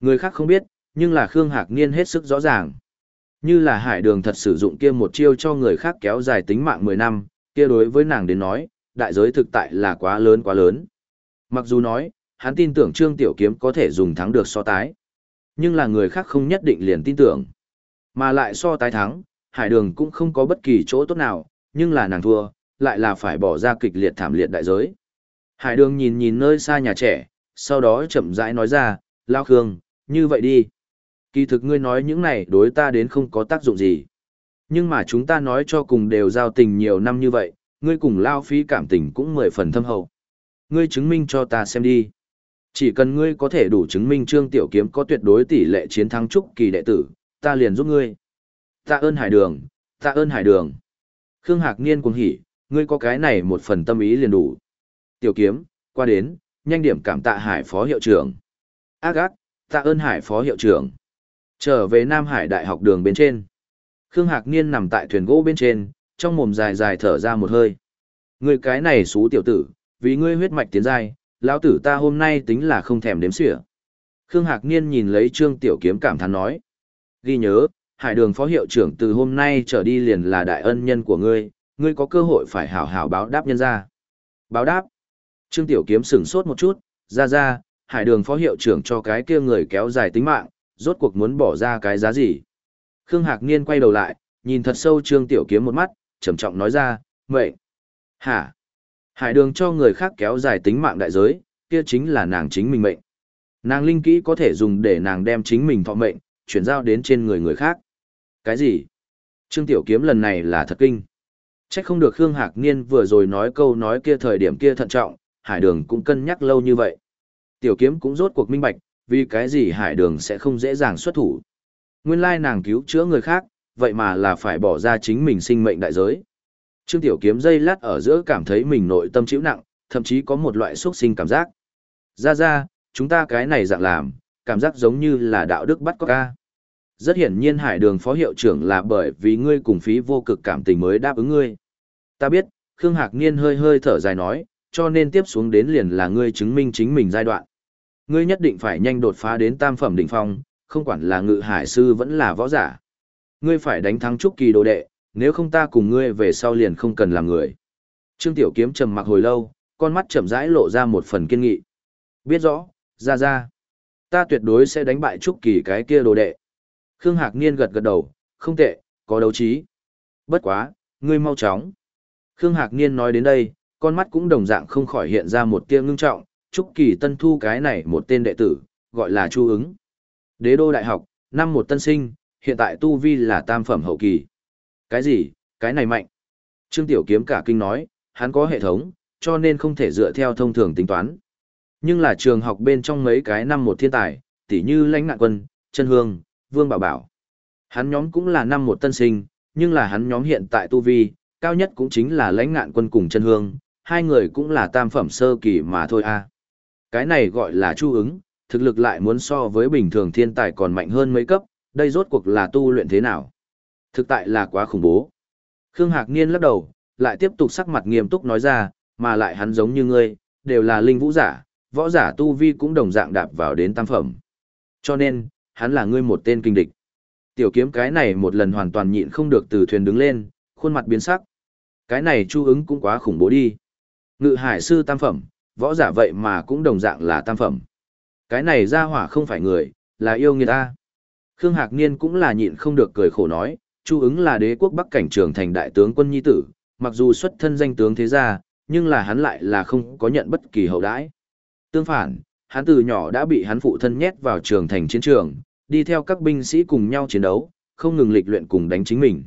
Người khác không biết, nhưng là Khương Hạc Niên hết sức rõ ràng. Như là hải đường thật sử dụng kia một chiêu cho người khác kéo dài tính mạng 10 năm, kia đối với nàng đến nói, đại giới thực tại là quá lớn quá lớn. Mặc dù nói, hắn tin tưởng Trương Tiểu Kiếm có thể dùng thắng được so tái. Nhưng là người khác không nhất định liền tin tưởng. Mà lại so tái thắng, hải đường cũng không có bất kỳ chỗ tốt nào, nhưng là nàng thua, lại là phải bỏ ra kịch liệt thảm liệt đại giới. Hải đường nhìn nhìn nơi xa nhà trẻ, sau đó chậm rãi nói ra, Lao Khương, như vậy đi. Kỳ thực ngươi nói những này đối ta đến không có tác dụng gì. Nhưng mà chúng ta nói cho cùng đều giao tình nhiều năm như vậy, ngươi cùng lao Phi cảm tình cũng mười phần thâm hậu. Ngươi chứng minh cho ta xem đi. Chỉ cần ngươi có thể đủ chứng minh Trương Tiểu Kiếm có tuyệt đối tỷ lệ chiến thắng trúc kỳ đệ tử, ta liền giúp ngươi. Tạ ơn hải đường, tạ ơn hải đường. Khương Hạc Niên cuồng hỉ, ngươi có cái này một phần tâm ý liền đủ. Tiểu Kiếm, qua đến, nhanh điểm cảm tạ hải phó hiệu trưởng. Ác ác, tạ ơn hải phó hiệu trưởng. Trở về Nam Hải Đại học đường bên trên. Khương Hạc Niên nằm tại thuyền gỗ bên trên, trong mồm dài dài thở ra một hơi. Ngươi cái này xú tiểu tử, vì ngươi huyết mạch tiến giai, lão tử ta hôm nay tính là không thèm đếm xỉa. Khương Hạc Niên nhìn lấy Trương Tiểu Kiếm cảm thán nói. Ghi nhớ, Hải đường phó hiệu trưởng từ hôm nay trở đi liền là đại ân nhân của ngươi, ngươi có cơ hội phải hảo hảo báo đáp nhân ra. Báo đáp. Trương Tiểu Kiếm sửng sốt một chút, ra ra, Hải đường phó hiệu trưởng cho cái kia người kéo dài tính mạng, rốt cuộc muốn bỏ ra cái giá gì. Khương Hạc Niên quay đầu lại, nhìn thật sâu Trương Tiểu Kiếm một mắt, trầm trọng nói ra, mệnh. Hả? Hải đường cho người khác kéo dài tính mạng đại giới, kia chính là nàng chính mình mệnh. Nàng linh kỹ có thể dùng để nàng đem chính mình thọ mệnh, chuyển giao đến trên người người khác. Cái gì? Trương Tiểu Kiếm lần này là thật kinh. Chắc không được Khương Hạc Niên vừa rồi nói câu nói kia thời điểm kia thận trọng, Hải Đường cũng cân nhắc lâu như vậy. Tiểu Kiếm cũng rốt cuộc minh bạch, vì cái gì Hải Đường sẽ không dễ dàng xuất thủ. Nguyên lai nàng cứu chữa người khác, vậy mà là phải bỏ ra chính mình sinh mệnh đại giới. Trương Tiểu Kiếm dây lát ở giữa cảm thấy mình nội tâm chịu nặng, thậm chí có một loại xúc sinh cảm giác. Ra ra, chúng ta cái này dạng làm, cảm giác giống như là đạo đức bắt có ca. Rất hiển nhiên hải đường phó hiệu trưởng là bởi vì ngươi cùng phí vô cực cảm tình mới đáp ứng ngươi. Ta biết, Khương Hạc Niên hơi hơi thở dài nói, cho nên tiếp xuống đến liền là ngươi chứng minh chính mình giai đoạn. Ngươi nhất định phải nhanh đột phá đến tam phẩm đỉnh phong, không quản là ngự hải sư vẫn là võ giả. Ngươi phải đánh thắng trúc kỳ đồ đệ, nếu không ta cùng ngươi về sau liền không cần làm người. Trương Tiểu Kiếm trầm mặc hồi lâu, con mắt chậm rãi lộ ra một phần kiên nghị. Biết rõ, ra ra. Ta tuyệt đối sẽ đánh bại trúc kỳ cái kia đồ đệ. Khương Hạc Niên gật gật đầu, không tệ, có đấu trí. Bất quá, ngươi mau chóng. Khương Hạc Niên nói đến đây, con mắt cũng đồng dạng không khỏi hiện ra một tia ngưng trọng, Trúc Kỳ Tân thu cái này một tên đệ tử, gọi là Chu ứng. Đế đô đại học, năm một tân sinh, hiện tại tu vi là tam phẩm hậu kỳ. Cái gì, cái này mạnh. Trương Tiểu Kiếm cả kinh nói, hắn có hệ thống, cho nên không thể dựa theo thông thường tính toán. Nhưng là trường học bên trong mấy cái năm một thiên tài, tỉ như lãnh ngạn quân, chân hương, vương bảo bảo. Hắn nhóm cũng là năm một tân sinh, nhưng là hắn nhóm hiện tại tu vi, cao nhất cũng chính là lãnh ngạn quân cùng chân hương, hai người cũng là tam phẩm sơ kỳ mà thôi a. Cái này gọi là chu ứng, thực lực lại muốn so với bình thường thiên tài còn mạnh hơn mấy cấp, đây rốt cuộc là tu luyện thế nào? Thực tại là quá khủng bố. Khương Hạc Niên lắc đầu, lại tiếp tục sắc mặt nghiêm túc nói ra, mà lại hắn giống như ngươi, đều là linh vũ giả, võ giả tu vi cũng đồng dạng đạp vào đến tam phẩm. Cho nên, hắn là ngươi một tên kinh địch. Tiểu kiếm cái này một lần hoàn toàn nhịn không được từ thuyền đứng lên, khuôn mặt biến sắc. Cái này chu ứng cũng quá khủng bố đi. Ngự hải sư tam phẩm, võ giả vậy mà cũng đồng dạng là tam phẩm. Cái này ra hỏa không phải người, là yêu người ta. Khương Hạc Niên cũng là nhịn không được cười khổ nói, Chu ứng là đế quốc Bắc cảnh trường thành đại tướng quân nhi tử, mặc dù xuất thân danh tướng thế gia, nhưng là hắn lại là không có nhận bất kỳ hậu đãi. Tương phản, hắn từ nhỏ đã bị hắn phụ thân nhét vào trường thành chiến trường, đi theo các binh sĩ cùng nhau chiến đấu, không ngừng lịch luyện cùng đánh chính mình.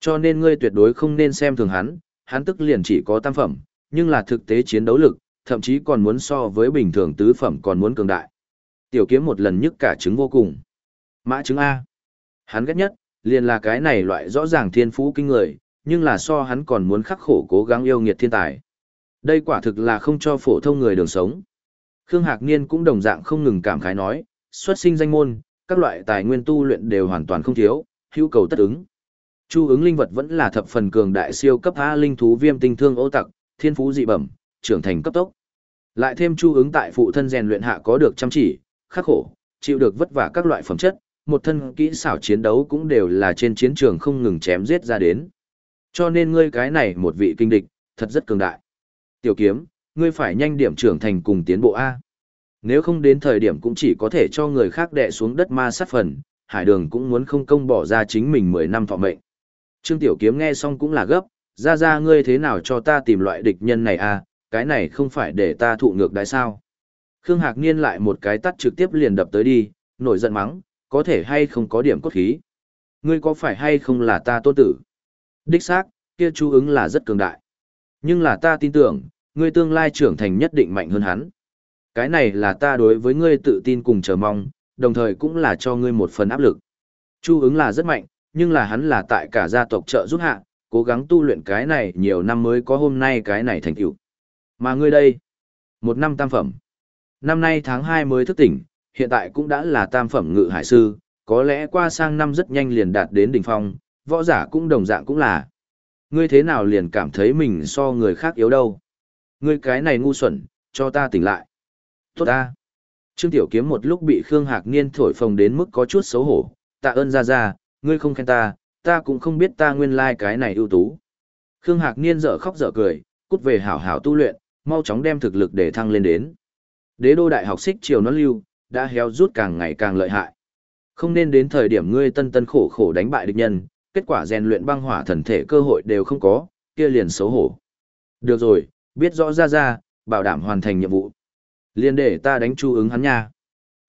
Cho nên ngươi tuyệt đối không nên xem thường hắn, hắn tức liền chỉ có tam phẩm, nhưng là thực tế chiến đấu lực, thậm chí còn muốn so với bình thường tứ phẩm còn muốn cường đại. Tiểu kiếm một lần nhức cả trứng vô cùng. Mã trứng A. Hắn ghét nhất, liền là cái này loại rõ ràng thiên phú kinh người, nhưng là so hắn còn muốn khắc khổ cố gắng yêu nghiệt thiên tài. Đây quả thực là không cho phổ thông người đường sống. Khương Hạc Niên cũng đồng dạng không ngừng cảm khái nói, xuất sinh danh môn, các loại tài nguyên tu luyện đều hoàn toàn không thiếu, hữu cầu tất ứng. Chu ứng linh vật vẫn là thập phần cường đại siêu cấp A linh thú viêm tinh thương ô tặc, thiên phú dị bẩm, trưởng thành cấp tốc. Lại thêm chu ứng tại phụ thân rèn luyện hạ có được chăm chỉ, khắc khổ, chịu được vất vả các loại phẩm chất, một thân kỹ xảo chiến đấu cũng đều là trên chiến trường không ngừng chém giết ra đến. Cho nên ngươi cái này một vị kinh địch, thật rất cường đại. Tiểu kiếm, ngươi phải nhanh điểm trưởng thành cùng tiến bộ A. Nếu không đến thời điểm cũng chỉ có thể cho người khác đè xuống đất ma sát phần, hải đường cũng muốn không công bỏ ra chính mình 10 năm thọ mệnh. Trương Tiểu Kiếm nghe xong cũng là gấp, ra ra ngươi thế nào cho ta tìm loại địch nhân này à? cái này không phải để ta thụ ngược đại sao. Khương Hạc Niên lại một cái tắt trực tiếp liền đập tới đi, nổi giận mắng, có thể hay không có điểm cốt khí. Ngươi có phải hay không là ta tôn tử? Đích xác, kia Chu ứng là rất cường đại. Nhưng là ta tin tưởng, ngươi tương lai trưởng thành nhất định mạnh hơn hắn. Cái này là ta đối với ngươi tự tin cùng chờ mong, đồng thời cũng là cho ngươi một phần áp lực. Chu ứng là rất mạnh, nhưng là hắn là tại cả gia tộc trợ giúp hạ, cố gắng tu luyện cái này nhiều năm mới có hôm nay cái này thành tựu. Mà ngươi đây, một năm tam phẩm. Năm nay tháng 2 mới thức tỉnh, hiện tại cũng đã là tam phẩm ngự hải sư, có lẽ qua sang năm rất nhanh liền đạt đến đỉnh phong, võ giả cũng đồng dạng cũng là. Ngươi thế nào liền cảm thấy mình so người khác yếu đâu? Ngươi cái này ngu xuẩn, cho ta tỉnh lại. Tốt ta. Trương Tiểu Kiếm một lúc bị Khương Hạc Niên thổi phồng đến mức có chút xấu hổ, tạ ơn ra ra, ngươi không khen ta, ta cũng không biết ta nguyên lai like cái này ưu tú. Khương Hạc Niên dở khóc dở cười, cút về hảo hảo tu luyện, mau chóng đem thực lực để thăng lên đến. Đế đô đại học xích triều nó lưu, đã héo rút càng ngày càng lợi hại. Không nên đến thời điểm ngươi tân tân khổ khổ đánh bại địch nhân, kết quả rèn luyện băng hỏa thần thể cơ hội đều không có, kia liền xấu hổ. Được rồi, biết rõ ra ra, bảo đảm hoàn thành nhiệm vụ. Liên để ta đánh chu ứng hắn nha.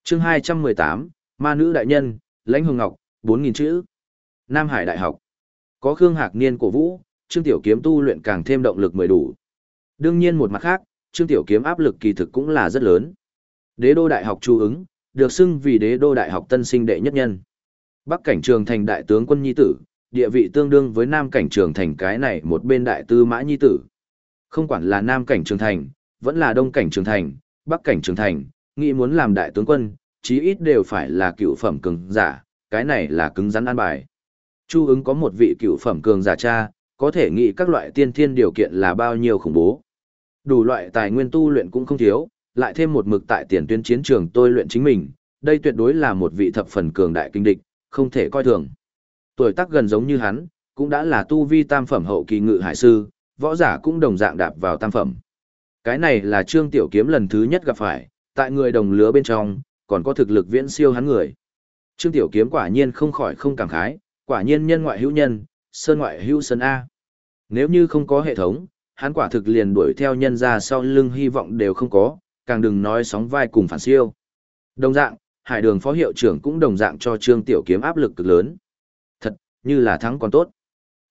Chương 218, Ma nữ đại nhân, Lãnh Hồng Ngọc, 4000 chữ. Nam Hải Đại học. Có Khương Hạc Niên cổ vũ, Trương Tiểu Kiếm tu luyện càng thêm động lực mười đủ. Đương nhiên một mặt khác, Trương Tiểu Kiếm áp lực kỳ thực cũng là rất lớn. Đế đô đại học chu ứng, được xưng vì đế đô đại học tân sinh đệ nhất nhân. Bắc cảnh trường thành đại tướng quân nhi tử, địa vị tương đương với nam cảnh trường thành cái này một bên đại tư mã nhi tử. Không quản là nam cảnh trường thành, vẫn là đông cảnh trường thành, bắc cảnh trường thành, nghĩ muốn làm đại tướng quân, chí ít đều phải là cựu phẩm cường giả, cái này là cứng rắn an bài. Chu ứng có một vị cựu phẩm cường giả cha, có thể nghĩ các loại tiên thiên điều kiện là bao nhiêu khủng bố. Đủ loại tài nguyên tu luyện cũng không thiếu, lại thêm một mực tại tiền tuyến chiến trường tôi luyện chính mình, đây tuyệt đối là một vị thập phần cường đại kinh địch, không thể coi thường. Tuổi tác gần giống như hắn, cũng đã là tu vi tam phẩm hậu kỳ ngự hải sư, võ giả cũng đồng dạng đạp vào tam phẩm. Cái này là Trương Tiểu Kiếm lần thứ nhất gặp phải, tại người đồng lứa bên trong, còn có thực lực viễn siêu hắn người. Trương Tiểu Kiếm quả nhiên không khỏi không cảm khái, quả nhiên nhân ngoại hữu nhân, sơn ngoại hữu sơn A. Nếu như không có hệ thống, hắn quả thực liền đuổi theo nhân ra sau lưng hy vọng đều không có, càng đừng nói sóng vai cùng phản siêu. Đồng dạng, hải đường phó hiệu trưởng cũng đồng dạng cho Trương Tiểu Kiếm áp lực cực lớn. Thật, như là thắng còn tốt.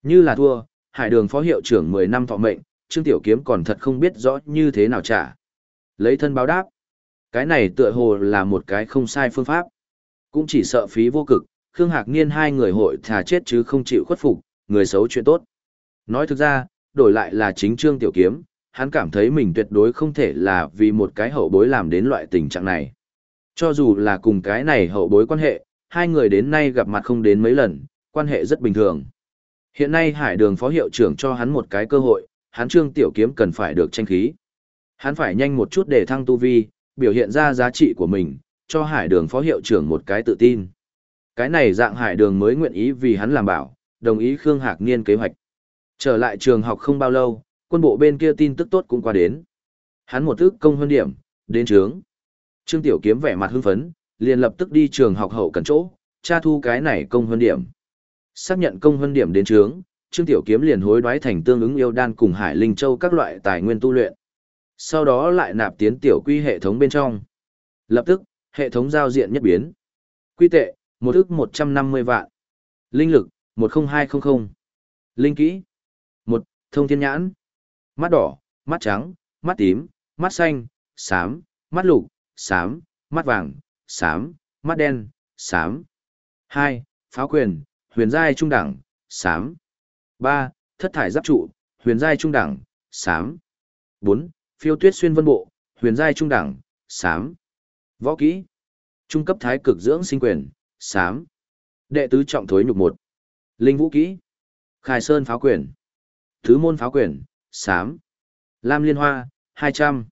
Như là thua, hải đường phó hiệu trưởng 10 năm thọ mệnh, Trương Tiểu Kiếm còn thật không biết rõ như thế nào trả. Lấy thân báo đáp. Cái này tựa hồ là một cái không sai phương pháp. Cũng chỉ sợ phí vô cực, Khương Hạc Niên hai người hội thà chết chứ không chịu khuất phục, người xấu chuyện tốt. Nói thực ra, đổi lại là chính Trương Tiểu Kiếm, hắn cảm thấy mình tuyệt đối không thể là vì một cái hậu bối làm đến loại tình trạng này. Cho dù là cùng cái này hậu bối quan hệ, hai người đến nay gặp mặt không đến mấy lần, quan hệ rất bình thường. Hiện nay Hải Đường phó hiệu trưởng cho hắn một cái cơ hội, hắn Trương Tiểu Kiếm cần phải được tranh khí. Hắn phải nhanh một chút để thăng tu vi, biểu hiện ra giá trị của mình, cho Hải Đường phó hiệu trưởng một cái tự tin. Cái này dạng Hải Đường mới nguyện ý vì hắn làm bảo, đồng ý Khương Hạc Niên kế hoạch. Trở lại trường học không bao lâu, quân bộ bên kia tin tức tốt cũng qua đến. Hắn một ức công hơn điểm, đến trướng. Trương Tiểu Kiếm vẻ mặt hưng phấn, liền lập tức đi trường học hậu cần chỗ, tra thu cái này công hơn điểm. Xác nhận công hơn điểm đến trướng, Trương Tiểu Kiếm liền hối đoái thành tương ứng yêu đan cùng Hải Linh Châu các loại tài nguyên tu luyện. Sau đó lại nạp tiến tiểu quy hệ thống bên trong. Lập tức, hệ thống giao diện nhất biến. Quy tệ, một ức 150 vạn. Linh lực, 10200. Linh kỹ. một Thông thiên nhãn. Mắt đỏ, mắt trắng, mắt tím, mắt xanh, xám, mắt lục, xám, mắt vàng, xám, mắt đen, xám. hai Pháo quyền, huyền giai trung đẳng, xám. ba Thất thải giáp trụ, huyền giai trung đẳng, xám. bốn Phiêu tuyết xuyên vân bộ, huyền giai trung đẳng, xám. Võ kỹ. Trung cấp thái cực dưỡng sinh quyền, sám Đệ tứ trọng thối nhục một Linh vũ kỹ. Khai sơn pháo quyền. Thứ môn pháo quyền, sám Lam liên hoa, 200.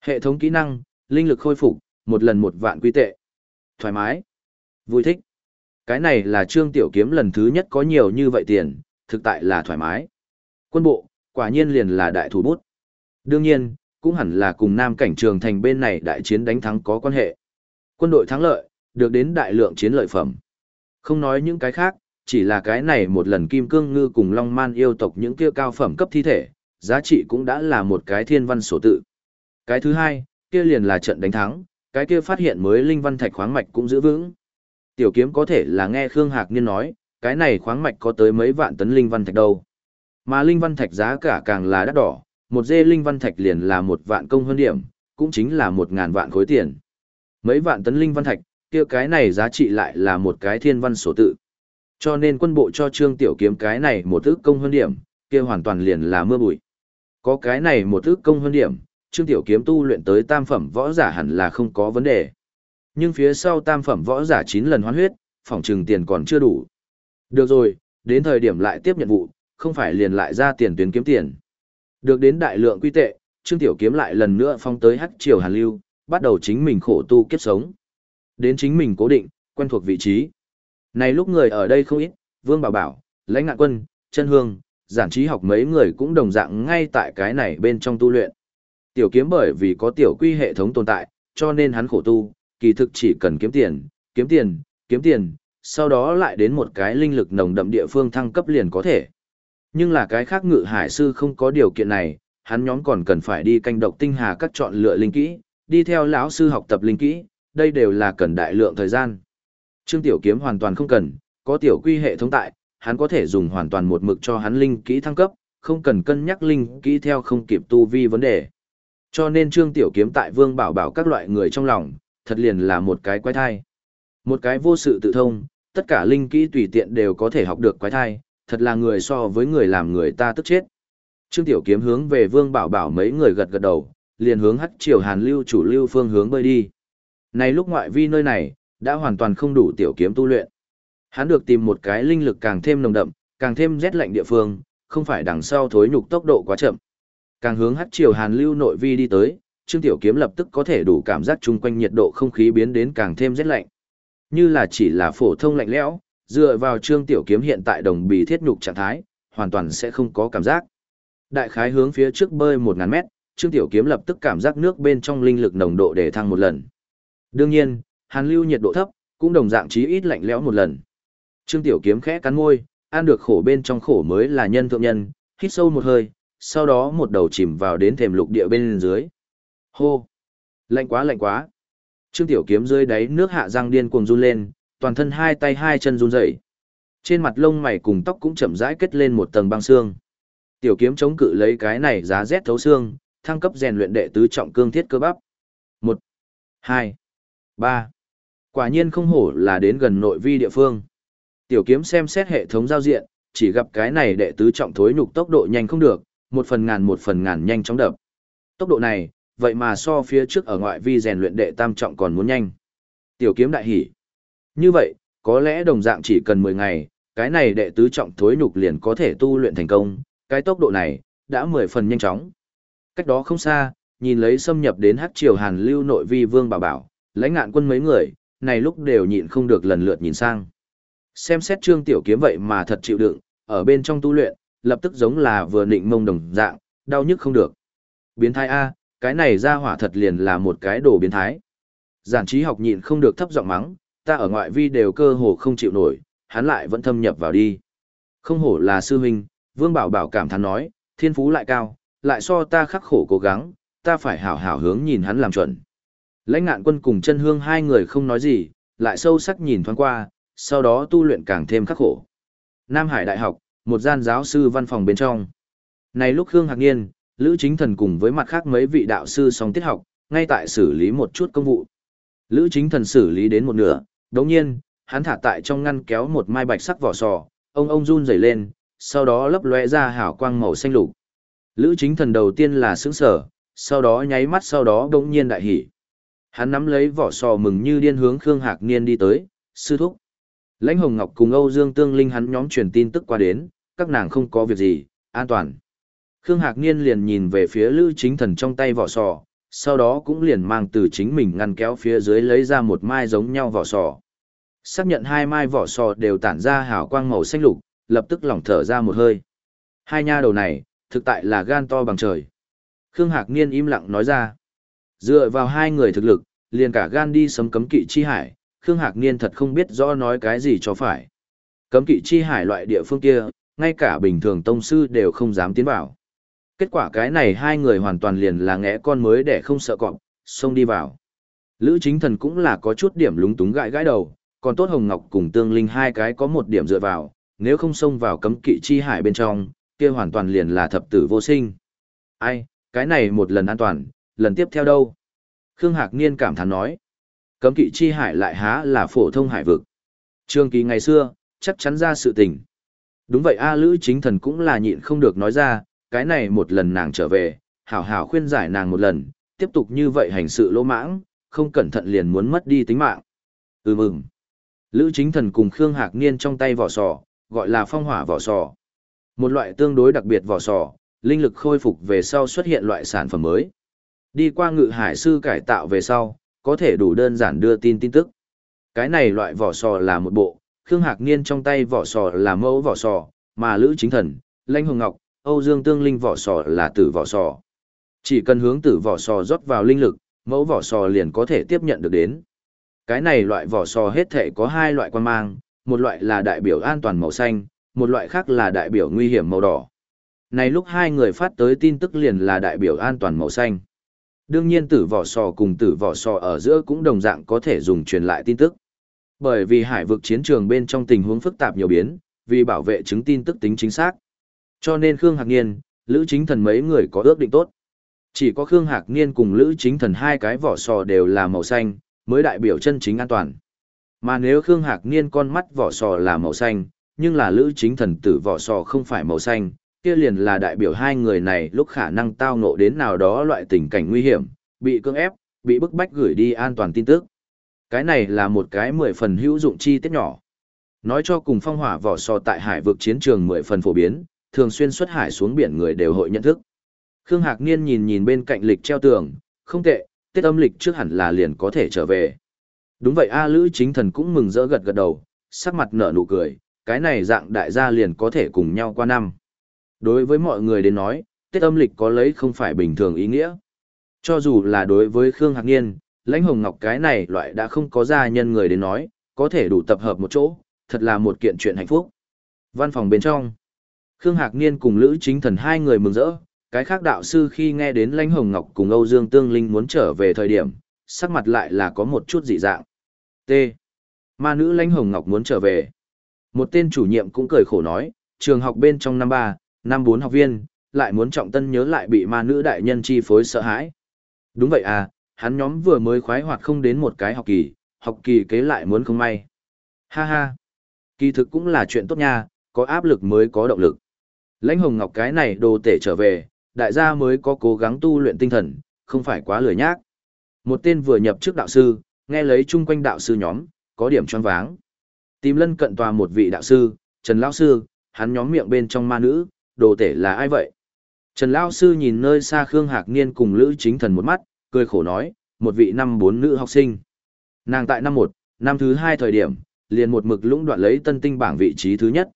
Hệ thống kỹ năng, linh lực khôi phục, một lần một vạn quy tệ. Thoải mái. Vui thích. Cái này là trương tiểu kiếm lần thứ nhất có nhiều như vậy tiền, thực tại là thoải mái. Quân bộ, quả nhiên liền là đại thủ bút. Đương nhiên, cũng hẳn là cùng nam cảnh trường thành bên này đại chiến đánh thắng có quan hệ. Quân đội thắng lợi, được đến đại lượng chiến lợi phẩm. Không nói những cái khác, chỉ là cái này một lần kim cương ngư cùng long man yêu tộc những kia cao phẩm cấp thi thể, giá trị cũng đã là một cái thiên văn sổ tự. Cái thứ hai, kia liền là trận đánh thắng, cái kia phát hiện mới linh văn thạch khoáng mạch cũng giữ vững. Tiểu kiếm có thể là nghe Khương Hạc Niên nói, Cái này khoáng mạch có tới mấy vạn tấn linh văn thạch đâu. Mà linh văn thạch giá cả càng là đắt đỏ, một dê linh văn thạch liền là một vạn công hơn điểm, cũng chính là một ngàn vạn khối tiền. Mấy vạn tấn linh văn thạch, kia cái này giá trị lại là một cái thiên văn sổ tự. Cho nên quân bộ cho Trương Tiểu Kiếm cái này một ước công hơn điểm, kia hoàn toàn liền là mưa bụi. Có cái này một ước công hơn điểm, Trương Tiểu Kiếm tu luyện tới tam phẩm võ giả hẳn là không có vấn đề. Nhưng phía sau tam phẩm võ giả 9 lần hoán huyết, phòng trừng tiền còn chưa đủ. Được rồi, đến thời điểm lại tiếp nhận vụ, không phải liền lại ra tiền tuyến kiếm tiền. Được đến đại lượng quy tệ, Trương Tiểu Kiếm lại lần nữa phong tới hắc triều Hàn Lưu, bắt đầu chính mình khổ tu kiếp sống. Đến chính mình cố định, quen thuộc vị trí. Này lúc người ở đây không ít, Vương Bảo Bảo, Lãnh Ngạn Quân, Chân Hương, giản trí học mấy người cũng đồng dạng ngay tại cái này bên trong tu luyện. Tiểu kiếm bởi vì có tiểu quy hệ thống tồn tại, cho nên hắn khổ tu, kỳ thực chỉ cần kiếm tiền, kiếm tiền, kiếm tiền, sau đó lại đến một cái linh lực nồng đậm địa phương thăng cấp liền có thể. Nhưng là cái khác ngự hải sư không có điều kiện này, hắn nhóm còn cần phải đi canh độc tinh hà các chọn lựa linh kỹ, đi theo lão sư học tập linh kỹ, đây đều là cần đại lượng thời gian. Trương Tiểu Kiếm hoàn toàn không cần, có tiểu quy hệ thống tại, hắn có thể dùng hoàn toàn một mực cho hắn linh kỹ thăng cấp, không cần cân nhắc linh kỹ theo không kịp tu vi vấn đề. Cho nên Trương Tiểu Kiếm tại Vương Bảo Bảo các loại người trong lòng, thật liền là một cái quái thai. Một cái vô sự tự thông, tất cả linh kỹ tùy tiện đều có thể học được quái thai, thật là người so với người làm người ta tức chết. Trương Tiểu Kiếm hướng về Vương Bảo Bảo mấy người gật gật đầu, liền hướng hắc triều Hàn Lưu chủ lưu phương hướng bơi đi. Này lúc ngoại vi nơi này, đã hoàn toàn không đủ Tiểu Kiếm tu luyện. Hắn được tìm một cái linh lực càng thêm nồng đậm, càng thêm rét lạnh địa phương, không phải đằng sau thối nhục tốc độ quá chậm. Càng hướng hắt chiều Hàn Lưu nội vi đi tới, Trương Tiểu Kiếm lập tức có thể đủ cảm giác chung quanh nhiệt độ không khí biến đến càng thêm rét lạnh. Như là chỉ là phổ thông lạnh lẽo, dựa vào Trương Tiểu Kiếm hiện tại đồng bì thiết nhục trạng thái, hoàn toàn sẽ không có cảm giác. Đại khái hướng phía trước bơi 1000 mét, Trương Tiểu Kiếm lập tức cảm giác nước bên trong linh lực nồng độ để thăng một lần. Đương nhiên, Hàn Lưu nhiệt độ thấp, cũng đồng dạng chí ít lạnh lẽo một lần. Trương Tiểu Kiếm khẽ cắn môi, ăn được khổ bên trong khổ mới là nhân thượng nhân, hít sâu một hơi, sau đó một đầu chìm vào đến thềm lục địa bên dưới. Hô! Lạnh quá lạnh quá! Trương Tiểu Kiếm rơi đáy nước hạ răng điên cuồng run lên, toàn thân hai tay hai chân run rẩy. Trên mặt lông mày cùng tóc cũng chậm rãi kết lên một tầng băng xương. Tiểu kiếm chống cự lấy cái này giá rét thấu xương, thăng cấp rèn luyện đệ tứ trọng cương thiết cơ bắp. Một, hai, ba. Quả nhiên không hổ là đến gần nội vi địa phương. Tiểu kiếm xem xét hệ thống giao diện, chỉ gặp cái này đệ tứ trọng thối nhục tốc độ nhanh không được, một phần ngàn một phần ngàn nhanh chóng đập. Tốc độ này, vậy mà so phía trước ở ngoại vi rèn luyện đệ tam trọng còn muốn nhanh. Tiểu kiếm đại hỉ. Như vậy, có lẽ đồng dạng chỉ cần 10 ngày, cái này đệ tứ trọng thối nhục liền có thể tu luyện thành công, cái tốc độ này, đã 10 phần nhanh chóng. Cách đó không xa, nhìn lấy xâm nhập đến hắc triều hàn lưu nội vi vương bảo bảo, lãnh ngạn quân mấy người, này lúc đều nhịn không được lần lượt nhìn sang. Xem xét trương tiểu kiếm vậy mà thật chịu đựng, ở bên trong tu luyện, lập tức giống là vừa nịnh mông đồng dạng, đau nhức không được. Biến thái A, cái này ra hỏa thật liền là một cái đồ biến thái. Giản trí học nhịn không được thấp giọng mắng, ta ở ngoại vi đều cơ hồ không chịu nổi, hắn lại vẫn thâm nhập vào đi. Không hổ là sư huynh, Vương Bảo Bảo cảm thán nói, thiên phú lại cao, lại so ta khắc khổ cố gắng, ta phải hảo hảo hướng nhìn hắn làm chuẩn. Lãnh ngạn quân cùng chân hương hai người không nói gì, lại sâu sắc nhìn thoáng qua, sau đó tu luyện càng thêm khắc khổ. Nam Hải Đại học, một gian giáo sư văn phòng bên trong. Này lúc Hương Hạc Niên, Lữ Chính Thần cùng với mặt khác mấy vị đạo sư song tiết học, ngay tại xử lý một chút công vụ. Lữ Chính Thần xử lý đến một nửa, đồng nhiên, hắn thả tại trong ngăn kéo một mai bạch sắc vỏ sò, ông ông run rẩy lên, sau đó lấp lóe ra hào quang màu xanh lục. Lữ chính thần đầu tiên là sững sở, sau đó nháy mắt sau đó đống nhiên đại hỉ. Hắn nắm lấy vỏ sò mừng như điên hướng Khương Hạc Niên đi tới, sư thúc. Lãnh Hồng Ngọc cùng Âu Dương Tương Linh hắn nhóm truyền tin tức qua đến, các nàng không có việc gì, an toàn. Khương Hạc Niên liền nhìn về phía Lữ chính thần trong tay vỏ sò, sau đó cũng liền mang từ chính mình ngăn kéo phía dưới lấy ra một mai giống nhau vỏ sò. Xác nhận hai mai vỏ sò đều tản ra hào quang màu xanh lục, lập tức lỏng thở ra một hơi. Hai nha đầu này, thực tại là gan to bằng trời. Khương Hạc Niên im lặng nói ra. Dựa vào hai người thực lực, liền cả gan đi sấm cấm kỵ chi hải, Khương Hạc Niên thật không biết rõ nói cái gì cho phải. Cấm kỵ chi hải loại địa phương kia, ngay cả bình thường tông sư đều không dám tiến vào. Kết quả cái này hai người hoàn toàn liền là ngẽ con mới để không sợ cọp, xông đi vào. Lữ chính thần cũng là có chút điểm lúng túng gãi gãi đầu, còn tốt Hồng Ngọc cùng Tương Linh hai cái có một điểm dựa vào, nếu không xông vào cấm kỵ chi hải bên trong, kia hoàn toàn liền là thập tử vô sinh. Ai, cái này một lần an toàn, lần tiếp theo đâu? Khương Hạc Niên cảm thán nói. Cấm kỵ chi hải lại há là phổ thông hải vực. Trương Kỳ ngày xưa, chắc chắn ra sự tình. Đúng vậy A Lữ chính thần cũng là nhịn không được nói ra, cái này một lần nàng trở về, hảo hảo khuyên giải nàng một lần, tiếp tục như vậy hành sự lỗ mãng, không cẩn thận liền muốn mất đi tính mạng. Ừ mừng. Lữ chính thần cùng Khương Hạc Niên trong tay vỏ sò, gọi là phong hỏa vỏ sò. Một loại tương đối đặc biệt vỏ sò, linh lực khôi phục về sau xuất hiện loại sản phẩm mới. Đi qua ngự hải sư cải tạo về sau, có thể đủ đơn giản đưa tin tin tức. Cái này loại vỏ sò là một bộ, Khương Hạc Niên trong tay vỏ sò là mẫu vỏ sò, mà Lữ Chính Thần, Lanh Hồng Ngọc, Âu Dương Tương Linh vỏ sò là tử vỏ sò. Chỉ cần hướng tử vỏ sò rót vào linh lực, mẫu vỏ sò liền có thể tiếp nhận được đến. Cái này loại vỏ sò hết thể có hai loại quan mang, một loại là đại biểu an toàn màu xanh, một loại khác là đại biểu nguy hiểm màu đỏ. Này lúc hai người phát tới tin tức liền là đại biểu an toàn màu xanh. Đương nhiên tử vỏ sò cùng tử vỏ sò ở giữa cũng đồng dạng có thể dùng truyền lại tin tức. Bởi vì hải vực chiến trường bên trong tình huống phức tạp nhiều biến, vì bảo vệ chứng tin tức tính chính xác. Cho nên Khương Hạc Niên, Lữ Chính Thần mấy người có ước định tốt. Chỉ có Khương Hạc Niên cùng Lữ Chính Thần hai cái vỏ sò đều là màu xanh, mới đại biểu chân chính an toàn. Mà nếu Khương Hạc Niên con mắt vỏ sò là màu xanh, nhưng là Lữ Chính Thần tử vỏ sò không phải màu xanh, kia liền là đại biểu hai người này lúc khả năng tao ngộ đến nào đó loại tình cảnh nguy hiểm, bị cưỡng ép, bị bức bách gửi đi an toàn tin tức. Cái này là một cái mười phần hữu dụng chi tiết nhỏ. Nói cho cùng phong hỏa vỏ sò tại hải vực chiến trường mười phần phổ biến, thường xuyên xuất hải xuống biển người đều hội nhận thức. Khương Hạc Niên nhìn nhìn bên cạnh lịch treo tường, không tệ, Tết âm lịch trước hẳn là liền có thể trở về. Đúng vậy A Lữ chính thần cũng mừng rỡ gật gật đầu, sắc mặt nở nụ cười, cái này dạng đại gia liền có thể cùng nhau qua năm. Đối với mọi người đến nói, Tết âm lịch có lấy không phải bình thường ý nghĩa. Cho dù là đối với Khương Hạc Niên, lãnh hồng ngọc cái này loại đã không có gia nhân người đến nói, có thể đủ tập hợp một chỗ, thật là một kiện chuyện hạnh phúc. Văn phòng bên trong, Khương Hạc Niên cùng Lữ Chính Thần hai người mừng rỡ, cái khác đạo sư khi nghe đến lãnh hồng ngọc cùng Âu Dương Tương Linh muốn trở về thời điểm, sắc mặt lại là có một chút dị dạng. T. Ma nữ lãnh hồng ngọc muốn trở về. Một tên chủ nhiệm cũng cười khổ nói, trường học bên trong năm ba, năm bốn học viên, lại muốn trọng tân nhớ lại bị ma nữ đại nhân chi phối sợ hãi. Đúng vậy à, hắn nhóm vừa mới khoái hoạt không đến một cái học kỳ, học kỳ kế lại muốn không may. Ha ha, kỳ thực cũng là chuyện tốt nha, có áp lực mới có động lực. Lãnh hồng ngọc cái này đồ tể trở về, đại gia mới có cố gắng tu luyện tinh thần, không phải quá lười nhác. Một tên vừa nhập trước đạo sư, nghe lấy chung quanh đạo sư nhóm, có điểm choáng váng. Tìm lân cận tòa một vị đạo sư, Trần Lão Sư, hắn nhóm miệng bên trong ma nữ, đồ tể là ai vậy? Trần Lão Sư nhìn nơi xa Khương Hạc Niên cùng Lữ Chính Thần một mắt, cười khổ nói, một vị năm bốn nữ học sinh. Nàng tại năm một, năm thứ hai thời điểm, liền một mực lũng đoạn lấy tân tinh bảng vị trí thứ nhất.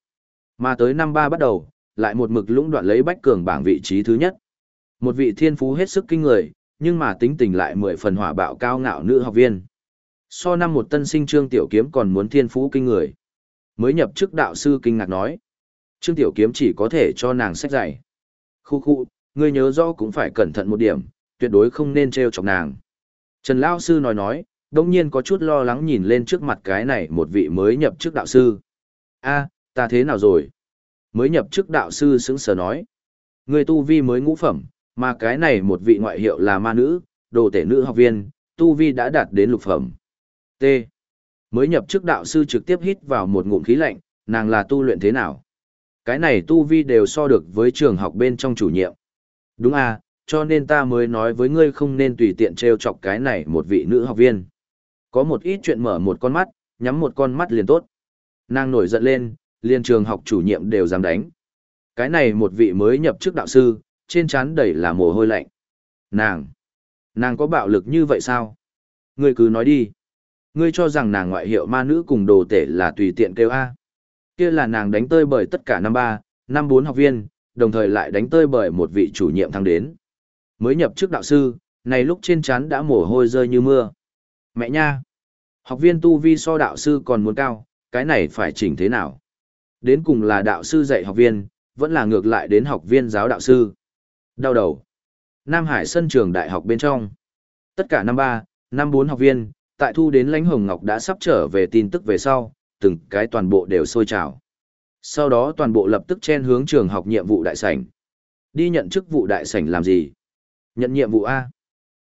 Mà tới năm ba bắt đầu, lại một mực lũng đoạn lấy bách cường bảng vị trí thứ nhất. Một vị thiên phú hết sức kinh người, nhưng mà tính tình lại mười phần hỏa bạo cao ngạo nữ học viên. So năm một tân sinh Trương Tiểu Kiếm còn muốn thiên phú kinh người. Mới nhập chức đạo sư kinh ngạc nói. Trương Tiểu Kiếm chỉ có thể cho nàng sách dạy. Khu khu, ngươi nhớ rõ cũng phải cẩn thận một điểm, tuyệt đối không nên treo chọc nàng. Trần Lao Sư nói nói, đông nhiên có chút lo lắng nhìn lên trước mặt cái này một vị mới nhập chức đạo sư. a ta thế nào rồi? Mới nhập chức đạo sư sững sờ nói. Người tu vi mới ngũ phẩm, mà cái này một vị ngoại hiệu là ma nữ, đồ tể nữ học viên, tu vi đã đạt đến lục phẩm. T. Mới nhập chức đạo sư trực tiếp hít vào một ngụm khí lạnh, nàng là tu luyện thế nào? Cái này tu vi đều so được với trường học bên trong chủ nhiệm. Đúng à, cho nên ta mới nói với ngươi không nên tùy tiện trêu chọc cái này một vị nữ học viên. Có một ít chuyện mở một con mắt, nhắm một con mắt liền tốt. Nàng nổi giận lên, liền trường học chủ nhiệm đều dám đánh. Cái này một vị mới nhập chức đạo sư, trên trán đầy là mồ hôi lạnh. Nàng, nàng có bạo lực như vậy sao? Ngươi cứ nói đi. Ngươi cho rằng nàng ngoại hiệu ma nữ cùng đồ tể là tùy tiện kêu A. Kia là nàng đánh tơi bởi tất cả năm ba, năm bốn học viên, đồng thời lại đánh tơi bởi một vị chủ nhiệm thăng đến. Mới nhập chức đạo sư, này lúc trên chán đã mồ hôi rơi như mưa. Mẹ nha! Học viên tu vi so đạo sư còn muốn cao, cái này phải chỉnh thế nào? Đến cùng là đạo sư dạy học viên, vẫn là ngược lại đến học viên giáo đạo sư. Đau đầu. Nam Hải sân trường đại học bên trong. Tất cả năm ba, năm bốn học viên, tại thu đến lãnh hồng ngọc đã sắp trở về tin tức về sau, từng cái toàn bộ đều sôi trào. Sau đó toàn bộ lập tức chen hướng trường học nhiệm vụ đại sảnh. Đi nhận chức vụ đại sảnh làm gì? Nhận nhiệm vụ A.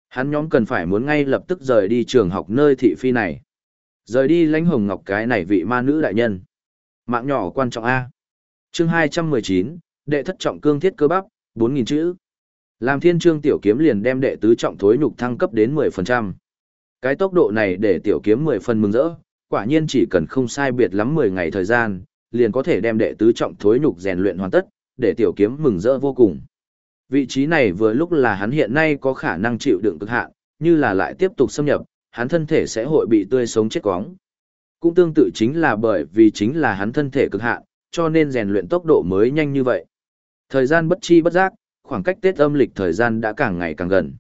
Hắn nhóm cần phải muốn ngay lập tức rời đi trường học nơi thị phi này. Rời đi lãnh hồng ngọc cái này vị ma nữ đại nhân. Mạng nhỏ quan trọng A. chương 219, đệ thất trọng cương thiết cơ bắp, 4.000 chữ. Làm thiên trương tiểu kiếm liền đem đệ tứ trọng thối nhục thăng cấp đến 10%. Cái tốc độ này để tiểu kiếm 10 phần mừng rỡ, quả nhiên chỉ cần không sai biệt lắm 10 ngày thời gian, liền có thể đem đệ tứ trọng thối nhục rèn luyện hoàn tất, để tiểu kiếm mừng rỡ vô cùng. Vị trí này vừa lúc là hắn hiện nay có khả năng chịu đựng cực hạn, như là lại tiếp tục xâm nhập, hắn thân thể sẽ hội bị tươi sống chết quóng. Cũng tương tự chính là bởi vì chính là hắn thân thể cực hạn, cho nên rèn luyện tốc độ mới nhanh như vậy. Thời gian bất chi bất giác, khoảng cách Tết âm lịch thời gian đã càng ngày càng gần.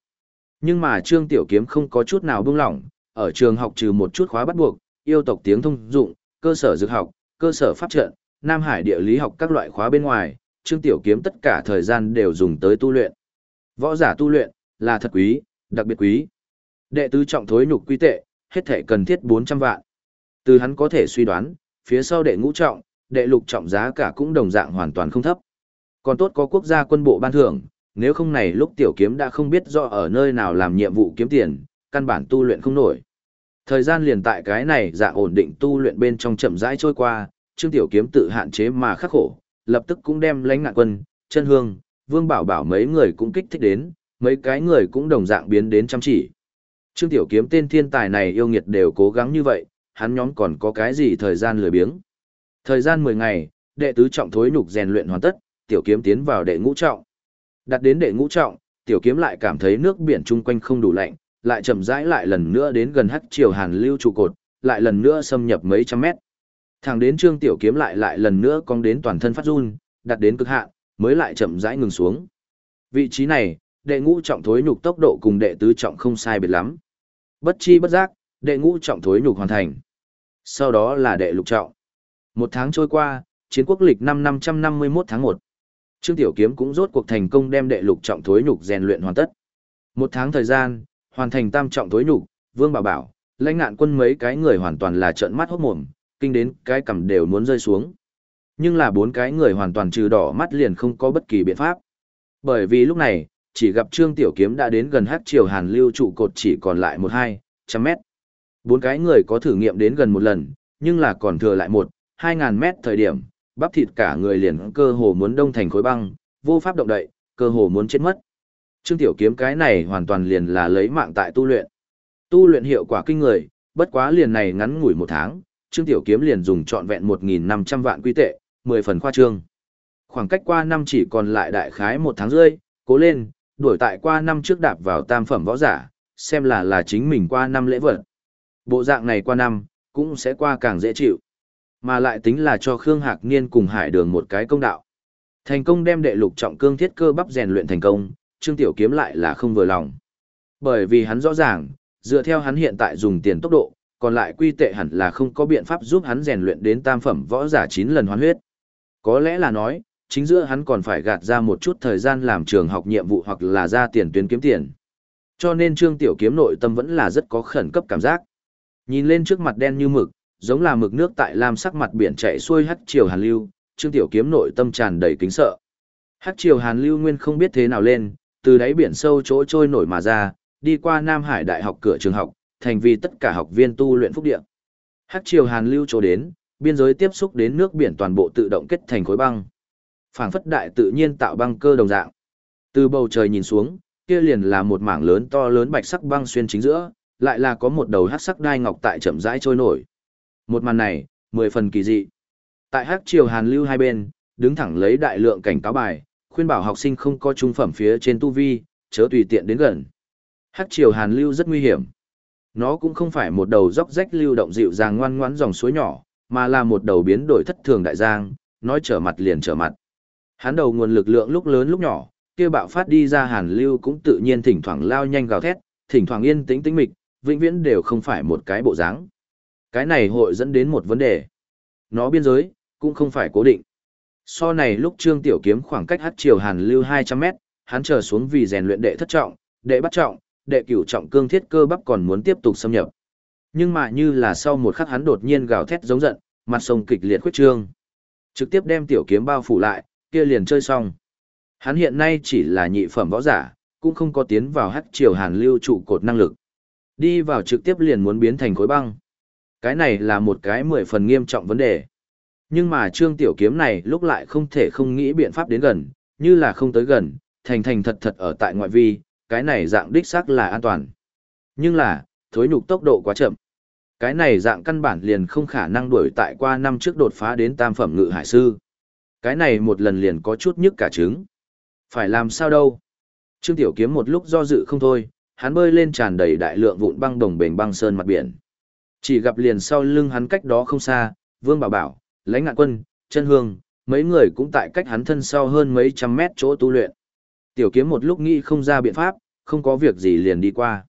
Nhưng mà Trương Tiểu Kiếm không có chút nào buông lỏng, ở trường học trừ một chút khóa bắt buộc, yêu tộc tiếng thông dụng, cơ sở dược học, cơ sở pháp trận, Nam Hải địa lý học các loại khóa bên ngoài, Trương Tiểu Kiếm tất cả thời gian đều dùng tới tu luyện. Võ giả tu luyện là thật quý, đặc biệt quý. Đệ tứ trọng thối nhục quy tệ, hết thể cần thiết 400 vạn. Từ hắn có thể suy đoán, phía sau đệ ngũ trọng, đệ lục trọng giá cả cũng đồng dạng hoàn toàn không thấp. Còn tốt có quốc gia quân bộ ban thưởng, nếu không này lúc tiểu kiếm đã không biết rõ ở nơi nào làm nhiệm vụ kiếm tiền, căn bản tu luyện không nổi. Thời gian liền tại cái này dạng ổn định tu luyện bên trong chậm rãi trôi qua, Trương Tiểu Kiếm tự hạn chế mà khắc khổ, lập tức cũng đem lãnh ngạn quân, chân hương, vương bảo bảo mấy người cũng kích thích đến, mấy cái người cũng đồng dạng biến đến chăm chỉ. Trương Tiểu Kiếm tên thiên tài này yêu nghiệt đều cố gắng như vậy, hắn nhóm còn có cái gì thời gian lười biếng. Thời gian 10 ngày, đệ tứ trọng thối nhục rèn luyện hoàn tất, Tiểu Kiếm tiến vào đệ ngũ trọng. Đặt đến đệ ngũ trọng, Tiểu Kiếm lại cảm thấy nước biển chung quanh không đủ lạnh, lại chậm rãi lại lần nữa đến gần hắc triều hàn lưu trụ cột, lại lần nữa xâm nhập mấy trăm mét. Thẳng đến Trương Tiểu Kiếm lại lại lần nữa cong đến toàn thân phát run, đặt đến cực hạn, mới lại chậm rãi ngừng xuống. Vị trí này, đệ ngũ trọng thối nhục tốc độ cùng đệ tứ trọng không sai biệt lắm. Bất chi bất giác, đệ ngũ trọng thối nhục hoàn thành. Sau đó là đệ lục trọng. Một tháng trôi qua, chiến quốc lịch năm 551 tháng 1. Trương Tiểu Kiếm cũng rốt cuộc thành công đem đệ lục trọng thối nhục rèn luyện hoàn tất. Một tháng thời gian, hoàn thành tam trọng tối nhục, Vương Bảo Bảo, lãnh ngạn quân mấy cái người hoàn toàn là trợn mắt hốt mồm, kinh đến cái cầm đều muốn rơi xuống. Nhưng là bốn cái người hoàn toàn trừ đỏ mắt liền không có bất kỳ biện pháp. Bởi vì lúc này, chỉ gặp Trương Tiểu Kiếm đã đến gần hát triều hàn lưu trụ cột chỉ còn lại một hai trăm mét. Bốn cái người có thử nghiệm đến gần một lần, nhưng là còn thừa lại một, hai ngàn mét thời điểm, bắp thịt cả người liền cơ hồ muốn đông thành khối băng, vô pháp động đậy, cơ hồ muốn chết mất. Trương Tiểu Kiếm cái này hoàn toàn liền là lấy mạng tại tu luyện. Tu luyện hiệu quả kinh người, bất quá liền này ngắn ngủi một tháng, Trương Tiểu Kiếm liền dùng trọn vẹn 1.500 vạn quy tệ, 10 phần khoa trương. Khoảng cách qua năm chỉ còn lại đại khái một tháng rưỡi, cố lên, đuổi tại qua năm trước đạp vào tam phẩm võ giả, xem là là chính mình qua năm lễ vật. Bộ dạng này qua năm, cũng sẽ qua càng dễ chịu. Mà lại tính là cho Khương Hạc Niên cùng Hải Đường một cái công đạo. Thành công đem đệ lục trọng cương thiết cơ bắp rèn luyện thành công, Trương Tiểu Kiếm lại là không vừa lòng. Bởi vì hắn rõ ràng, dựa theo hắn hiện tại dùng tiền tốc độ, còn lại quy tệ hẳn là không có biện pháp giúp hắn rèn luyện đến tam phẩm võ giả 9 lần hoán huyết. Có lẽ là nói, chính giữa hắn còn phải gạt ra một chút thời gian làm trường học nhiệm vụ hoặc là ra tiền tuyến kiếm tiền. Cho nên Trương Tiểu Kiếm nội tâm vẫn là rất có khẩn cấp cảm giác. Nhìn lên trước mặt đen như mực, giống là mực nước tại lam sắc mặt biển chạy xuôi hắt chiều hàn lưu, Trương Tiểu Kiếm nội tâm tràn đầy kính sợ. Hắc Triều hàn lưu nguyên không biết thế nào lên, từ đáy biển sâu chỗ trôi nổi mà ra, đi qua Nam Hải Đại học cửa trường học, thành vì tất cả học viên tu luyện phúc địa. Hắc triều hàn lưu chỗ đến, biên giới tiếp xúc đến nước biển toàn bộ tự động kết thành khối băng. Phảng phất đại tự nhiên tạo băng cơ đồng dạng. Từ bầu trời nhìn xuống, kia liền là một mảng lớn to lớn bạch sắc băng xuyên chính giữa, lại là có một đầu hắc sắc đai ngọc tại chậm rãi trôi nổi. Một màn này, mười phần kỳ dị. Tại hắc triều hàn lưu hai bên, đứng thẳng lấy đại lượng cảnh cáo bài, khuyên bảo học sinh không có trung phẩm phía trên tu vi, chớ tùy tiện đến gần. Hắc triều hàn lưu rất nguy hiểm. Nó cũng không phải một đầu dốc rách lưu động dịu dàng ngoan ngoãn dòng suối nhỏ, mà là một đầu biến đổi thất thường đại giang, nói trở mặt liền trở mặt. Hắn đầu nguồn lực lượng lúc lớn lúc nhỏ, kia bạo phát đi ra hàn lưu cũng tự nhiên thỉnh thoảng lao nhanh gào thét, thỉnh thoảng yên tĩnh tĩnh mịch, vĩnh viễn đều không phải một cái bộ dáng. Cái này hội dẫn đến một vấn đề. Nó biên giới, cũng không phải cố định. So này lúc Trương Tiểu Kiếm khoảng cách hát chiều hàn lưu 200 mét, hắn chờ xuống vì rèn luyện đệ thất trọng, đệ bắt trọng, đệ cửu trọng cương thiết cơ bắp còn muốn tiếp tục xâm nhập. Nhưng mà như là sau một khắc hắn đột nhiên gào thét giống giận, mặt sông kịch liệt khuyết trương. Trực tiếp đem tiểu kiếm bao phủ lại, kia liền chơi xong. Hắn hiện nay chỉ là nhị phẩm võ giả, cũng không có tiến vào hắc triều hàn lưu trụ cột năng lực. Đi vào trực tiếp liền muốn biến thành khối băng. Cái này là một cái mười phần nghiêm trọng vấn đề. Nhưng mà trương tiểu kiếm này lúc lại không thể không nghĩ biện pháp đến gần, như là không tới gần, thành thành thật thật ở tại ngoại vi, cái này dạng đích xác là an toàn. Nhưng là, thối nhục tốc độ quá chậm. Cái này dạng căn bản liền không khả năng đuổi tại qua năm trước đột phá đến tam phẩm ngự hải sư. Cái này một lần liền có chút nhức cả trứng. Phải làm sao đâu? Trương Tiểu Kiếm một lúc do dự không thôi, hắn bơi lên tràn đầy đại lượng vụn băng đồng bền băng sơn mặt biển. Chỉ gặp liền sau lưng hắn cách đó không xa, Vương Bảo Bảo, Lãnh Ngạn Quân, Chân Hương, mấy người cũng tại cách hắn thân sau hơn mấy trăm mét chỗ tu luyện. Tiểu Kiếm một lúc nghĩ không ra biện pháp, không có việc gì liền đi qua.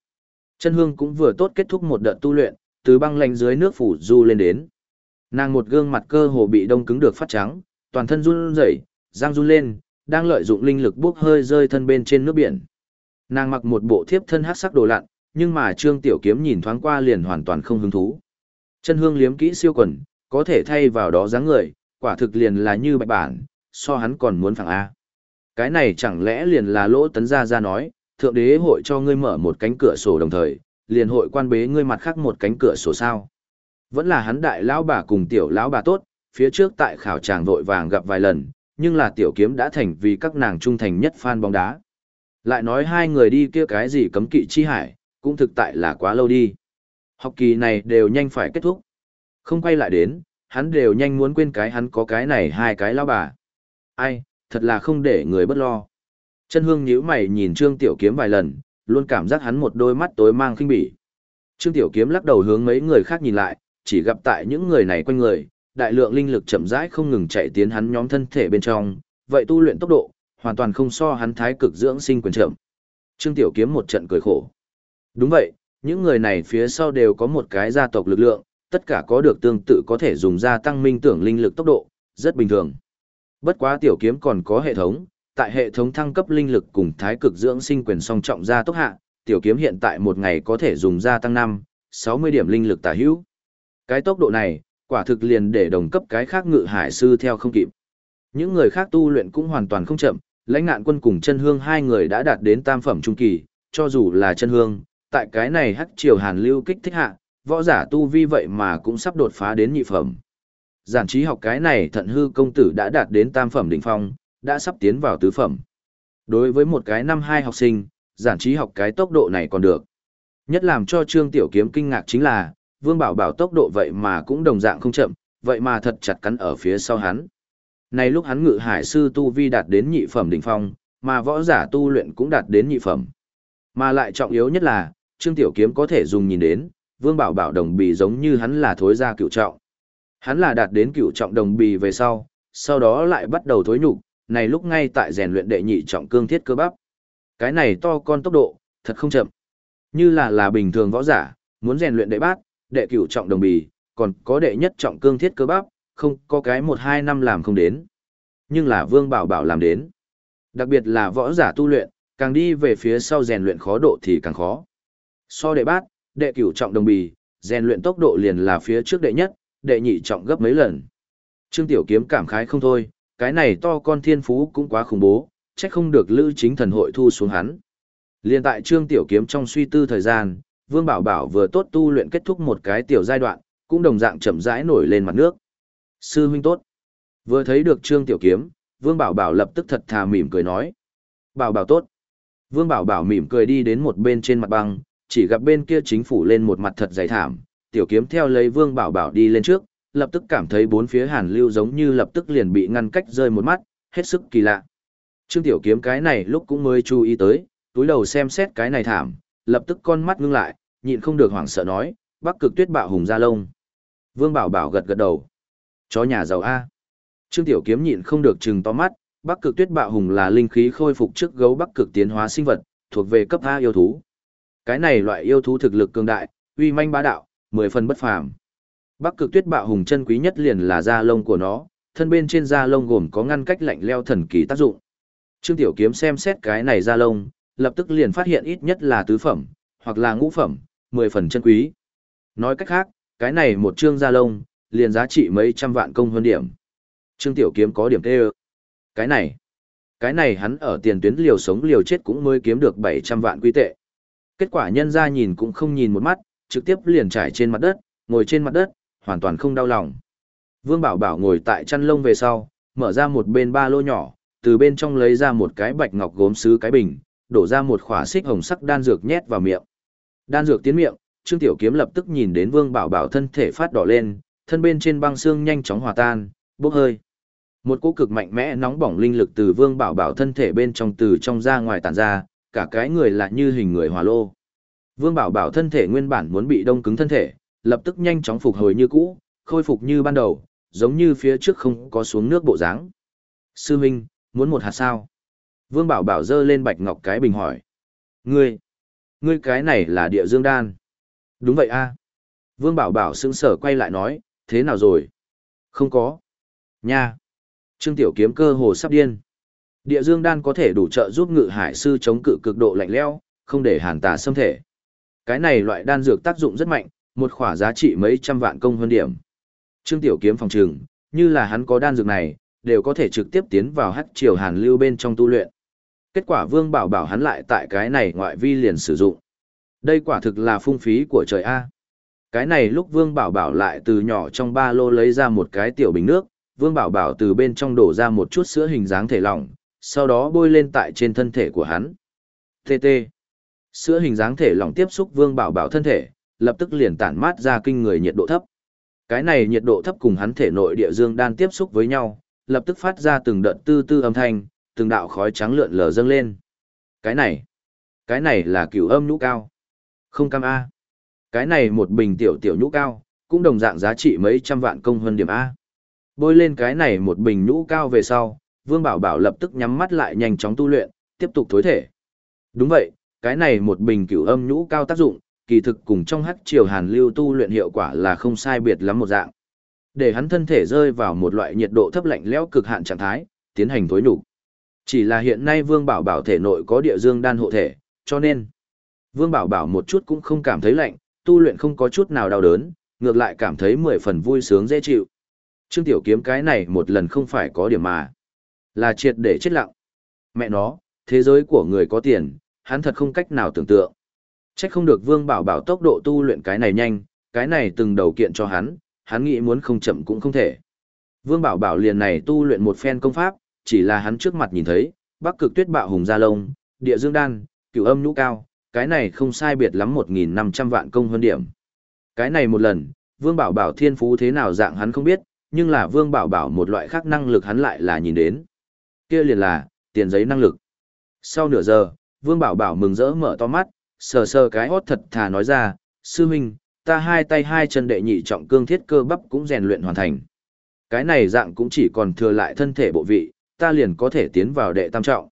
Chân Hương cũng vừa tốt kết thúc một đợt tu luyện, từ băng lạnh dưới nước phủ du lên đến. Nàng một gương mặt cơ hồ bị đông cứng được phát trắng, toàn thân run rẩy, răng run lên, đang lợi dụng linh lực bốc hơi rơi thân bên trên nước biển. Nàng mặc một bộ thiếp thân hắc sắc đồ lặn, nhưng mà Trương Tiểu Kiếm nhìn thoáng qua liền hoàn toàn không hứng thú. Chân hương liếm kỹ siêu quần, có thể thay vào đó dáng người, quả thực liền là như bạch bản, so hắn còn muốn phẳng A. Cái này chẳng lẽ liền là lỗ tấn gia ra nói, thượng đế hội cho ngươi mở một cánh cửa sổ đồng thời, liền hội quan bế ngươi mặt khác một cánh cửa sổ sao. Vẫn là hắn đại lão bà cùng tiểu lão bà tốt, phía trước tại khảo tràng vội vàng gặp vài lần, nhưng là tiểu kiếm đã thành vì các nàng trung thành nhất fan bóng đá. Lại nói hai người đi kia cái gì cấm kỵ chi hải, cũng thực tại là quá lâu đi. Học kỳ này đều nhanh phải kết thúc. Không quay lại đến, hắn đều nhanh muốn quên cái hắn có cái này hai cái lão bà. Ai, thật là không để người bất lo. Chân hương nhíu mày nhìn Trương Tiểu Kiếm vài lần, luôn cảm giác hắn một đôi mắt tối mang khinh bỉ. Trương Tiểu Kiếm lắc đầu hướng mấy người khác nhìn lại, chỉ gặp tại những người này quanh người, đại lượng linh lực chậm rãi không ngừng chạy tiến hắn nhóm thân thể bên trong, vậy tu luyện tốc độ, hoàn toàn không so hắn thái cực dưỡng sinh quyền chậm. Trương Tiểu Kiếm một trận cười khổ. Đúng vậy, những người này phía sau đều có một cái gia tộc lực lượng, tất cả có được tương tự có thể dùng gia tăng minh tưởng linh lực tốc độ, rất bình thường. Bất quá Tiểu Kiếm còn có hệ thống, tại hệ thống thăng cấp linh lực cùng thái cực dưỡng sinh quyền song trọng gia tốc hạ, Tiểu Kiếm hiện tại một ngày có thể dùng gia tăng 5, 60 điểm linh lực tả hữu. Cái tốc độ này, quả thực liền để đồng cấp cái khác ngự hải sư theo không kịp. Những người khác tu luyện cũng hoàn toàn không chậm, lãnh ngạn quân cùng chân hương hai người đã đạt đến tam phẩm trung kỳ, cho dù là chân hương, tại cái này hắc triều hàn lưu kích thích hạ, võ giả tu vi vậy mà cũng sắp đột phá đến nhị phẩm. Giản trí học cái này thận hư công tử đã đạt đến tam phẩm đỉnh phong, đã sắp tiến vào tứ phẩm. Đối với một cái năm hai học sinh, giản trí học cái tốc độ này còn được. Nhất làm cho Trương Tiểu Kiếm kinh ngạc chính là, Vương Bảo Bảo tốc độ vậy mà cũng đồng dạng không chậm, vậy mà thật chặt cắn ở phía sau hắn. Này lúc hắn ngự hải sư tu vi đạt đến nhị phẩm đỉnh phong, mà võ giả tu luyện cũng đạt đến nhị phẩm. Mà lại trọng yếu nhất là, Trương Tiểu Kiếm có thể dùng nhìn đến, Vương Bảo Bảo đồng bì giống như hắn là thối ra cựu trọng. Hắn là đạt đến cựu trọng đồng bì về sau, sau đó lại bắt đầu thối nhục, này lúc ngay tại rèn luyện đệ nhị trọng cương thiết cơ bắp. Cái này to con tốc độ, thật không chậm. Như là là bình thường võ giả, muốn rèn luyện đệ bát, đệ cửu trọng đồng bì, còn có đệ nhất trọng cương thiết cơ bắp, không có cái một hai năm làm không đến. Nhưng là Vương Bảo Bảo làm đến. Đặc biệt là võ giả tu luyện, càng đi về phía sau rèn luyện khó độ thì càng khó. So đệ bát, đệ cửu trọng đồng bì, rèn luyện tốc độ liền là phía trước đệ nhất, đệ nhị trọng gấp mấy lần. Trương Tiểu Kiếm cảm khái không thôi, cái này to con thiên phú cũng quá khủng bố, trách không được Lữ Chính Thần hội thu xuống hắn. Liên tại Trương Tiểu Kiếm trong suy tư thời gian, Vương Bảo Bảo vừa tốt tu luyện kết thúc một cái tiểu giai đoạn, cũng đồng dạng chậm rãi nổi lên mặt nước. Sư huynh tốt. Vừa thấy được Trương Tiểu Kiếm, Vương Bảo Bảo lập tức thật thà mỉm cười nói. Bảo Bảo tốt. Vương Bảo Bảo mỉm cười đi đến một bên trên mặt băng, chỉ gặp bên kia chính phủ lên một mặt thật dày thảm. Tiểu Kiếm theo lấy Vương Bảo Bảo đi lên trước, lập tức cảm thấy bốn phía hàn lưu giống như lập tức liền bị ngăn cách rơi một mắt, hết sức kỳ lạ. Trương Tiểu Kiếm cái này lúc cũng mới chú ý tới, túi đầu xem xét cái này thảm, lập tức con mắt ngưng lại, nhịn không được hoảng sợ nói, Bắc Cực Tuyết Bạo Hùng ra Lông. Vương Bảo Bảo gật gật đầu. Chó nhà giàu A. Trương Tiểu Kiếm nhịn không được trừng to mắt, Bắc Cực Tuyết Bạo Hùng là linh khí khôi phục trước gấu Bắc Cực tiến hóa sinh vật, thuộc về cấp A yêu thú. Cái này loại yêu thú thực lực cường đại, uy manh bá đạo, mười phần bất phàm. Bắc Cực Tuyết Bạo Hùng chân quý nhất liền là da lông của nó, thân bên trên da lông gồm có ngăn cách lạnh leo thần kỳ tác dụng. Trương Tiểu Kiếm xem xét cái này da lông, lập tức liền phát hiện ít nhất là tứ phẩm, hoặc là ngũ phẩm, mười phần chân quý. Nói cách khác, cái này một trương da lông, liền giá trị mấy trăm vạn công hơn điểm. Trương Tiểu Kiếm có điểm tê Cái này, cái này hắn ở tiền tuyến liều sống liều chết cũng mới kiếm được 700 vạn quy tệ. Kết quả nhân ra nhìn cũng không nhìn một mắt, trực tiếp liền trải trên mặt đất, ngồi trên mặt đất, hoàn toàn không đau lòng. Vương Bảo Bảo ngồi tại chăn lông về sau, mở ra một bên ba lô nhỏ, từ bên trong lấy ra một cái bạch ngọc gốm sứ cái bình, đổ ra một khỏa xích hồng sắc đan dược nhét vào miệng. Đan dược tiến miệng, Trương Tiểu Kiếm lập tức nhìn đến Vương Bảo Bảo thân thể phát đỏ lên, thân bên trên băng xương nhanh chóng hòa tan, bốc hơi. Một cỗ cực mạnh mẽ nóng bỏng linh lực từ Vương Bảo Bảo thân thể bên trong từ trong ra ngoài tản ra, cả cái người lại như hình người hỏa lô. Vương Bảo Bảo thân thể nguyên bản muốn bị đông cứng thân thể, lập tức nhanh chóng phục hồi như cũ, khôi phục như ban đầu, giống như phía trước không có xuống nước bộ dáng. Sư Minh, muốn một hạt sao? Vương Bảo Bảo dơ lên bạch ngọc cái bình hỏi. Ngươi, ngươi cái này là địa dương đan. Đúng vậy a. Vương Bảo Bảo sững sờ quay lại nói, thế nào rồi? Không có. Nha. Trương Tiểu Kiếm cơ hồ sắp điên. Địa dương đan có thể đủ trợ giúp ngự hải sư chống cự cực độ lạnh lẽo, không để hàn tà xâm thể. Cái này loại đan dược tác dụng rất mạnh, một khỏa giá trị mấy trăm vạn công hơn điểm. Trương Tiểu Kiếm phòng trường, như là hắn có đan dược này, đều có thể trực tiếp tiến vào hắc triều hàn lưu bên trong tu luyện. Kết quả Vương Bảo bảo hắn lại tại cái này ngoại vi liền sử dụng. Đây quả thực là phung phí của trời A. Cái này lúc Vương Bảo bảo lại từ nhỏ trong ba lô lấy ra một cái tiểu bình nước, Vương Bảo bảo từ bên trong đổ ra một chút sữa hình dáng thể lỏng, sau đó bôi lên tại trên thân thể của hắn. TT. Sữa hình dáng thể lỏng tiếp xúc Vương Bảo bảo thân thể, lập tức liền tản mát ra kinh người nhiệt độ thấp. Cái này nhiệt độ thấp cùng hắn thể nội địa dương đan tiếp xúc với nhau, lập tức phát ra từng đợt tư tư âm thanh, từng đạo khói trắng lượn lờ dâng lên. Cái này, cái này là cửu âm nhũ cao. Không cam A. Cái này một bình tiểu tiểu nhũ cao, cũng đồng dạng giá trị mấy trăm vạn công hơn điểm A. Bôi lên cái này một bình nhũ cao về sau, Vương Bảo Bảo lập tức nhắm mắt lại nhanh chóng tu luyện, tiếp tục thối thể. Đúng vậy, cái này một bình cửu âm nhũ cao tác dụng, kỳ thực cùng trong hắc triều hàn lưu tu luyện hiệu quả là không sai biệt lắm một dạng. Để hắn thân thể rơi vào một loại nhiệt độ thấp lạnh lẽo cực hạn trạng thái, tiến hành tối nhục. Chỉ là hiện nay Vương Bảo Bảo thể nội có địa dương đan hộ thể, cho nên Vương Bảo Bảo một chút cũng không cảm thấy lạnh, tu luyện không có chút nào đau đớn, ngược lại cảm thấy mười phần vui sướng dễ chịu. Trương Tiểu Kiếm cái này một lần không phải có điểm mà, là triệt để chết lặng. Mẹ nó, thế giới của người có tiền, hắn thật không cách nào tưởng tượng. Chắc không được Vương Bảo Bảo tốc độ tu luyện cái này nhanh, cái này từng đầu kiện cho hắn, hắn nghĩ muốn không chậm cũng không thể. Vương Bảo Bảo liền này tu luyện một phen công pháp, chỉ là hắn trước mặt nhìn thấy, Bắc Cực Tuyết Bạo Hùng Gia Lông, Địa Dương Đan, Cửu Âm Nhũ Cao, cái này không sai biệt lắm 1500 vạn công hơn điểm. Cái này một lần, Vương Bảo Bảo thiên phú thế nào dạng hắn không biết, nhưng là Vương Bảo Bảo một loại khác năng lực hắn lại là nhìn đến. Kia liền là tiền giấy năng lực. Sau nửa giờ, Vương Bảo Bảo mừng rỡ mở to mắt, sờ sờ cái hót thật thà nói ra, sư huynh, ta hai tay hai chân đệ nhị trọng cương thiết cơ bắp cũng rèn luyện hoàn thành. Cái này dạng cũng chỉ còn thừa lại thân thể bộ vị, ta liền có thể tiến vào đệ tam trọng.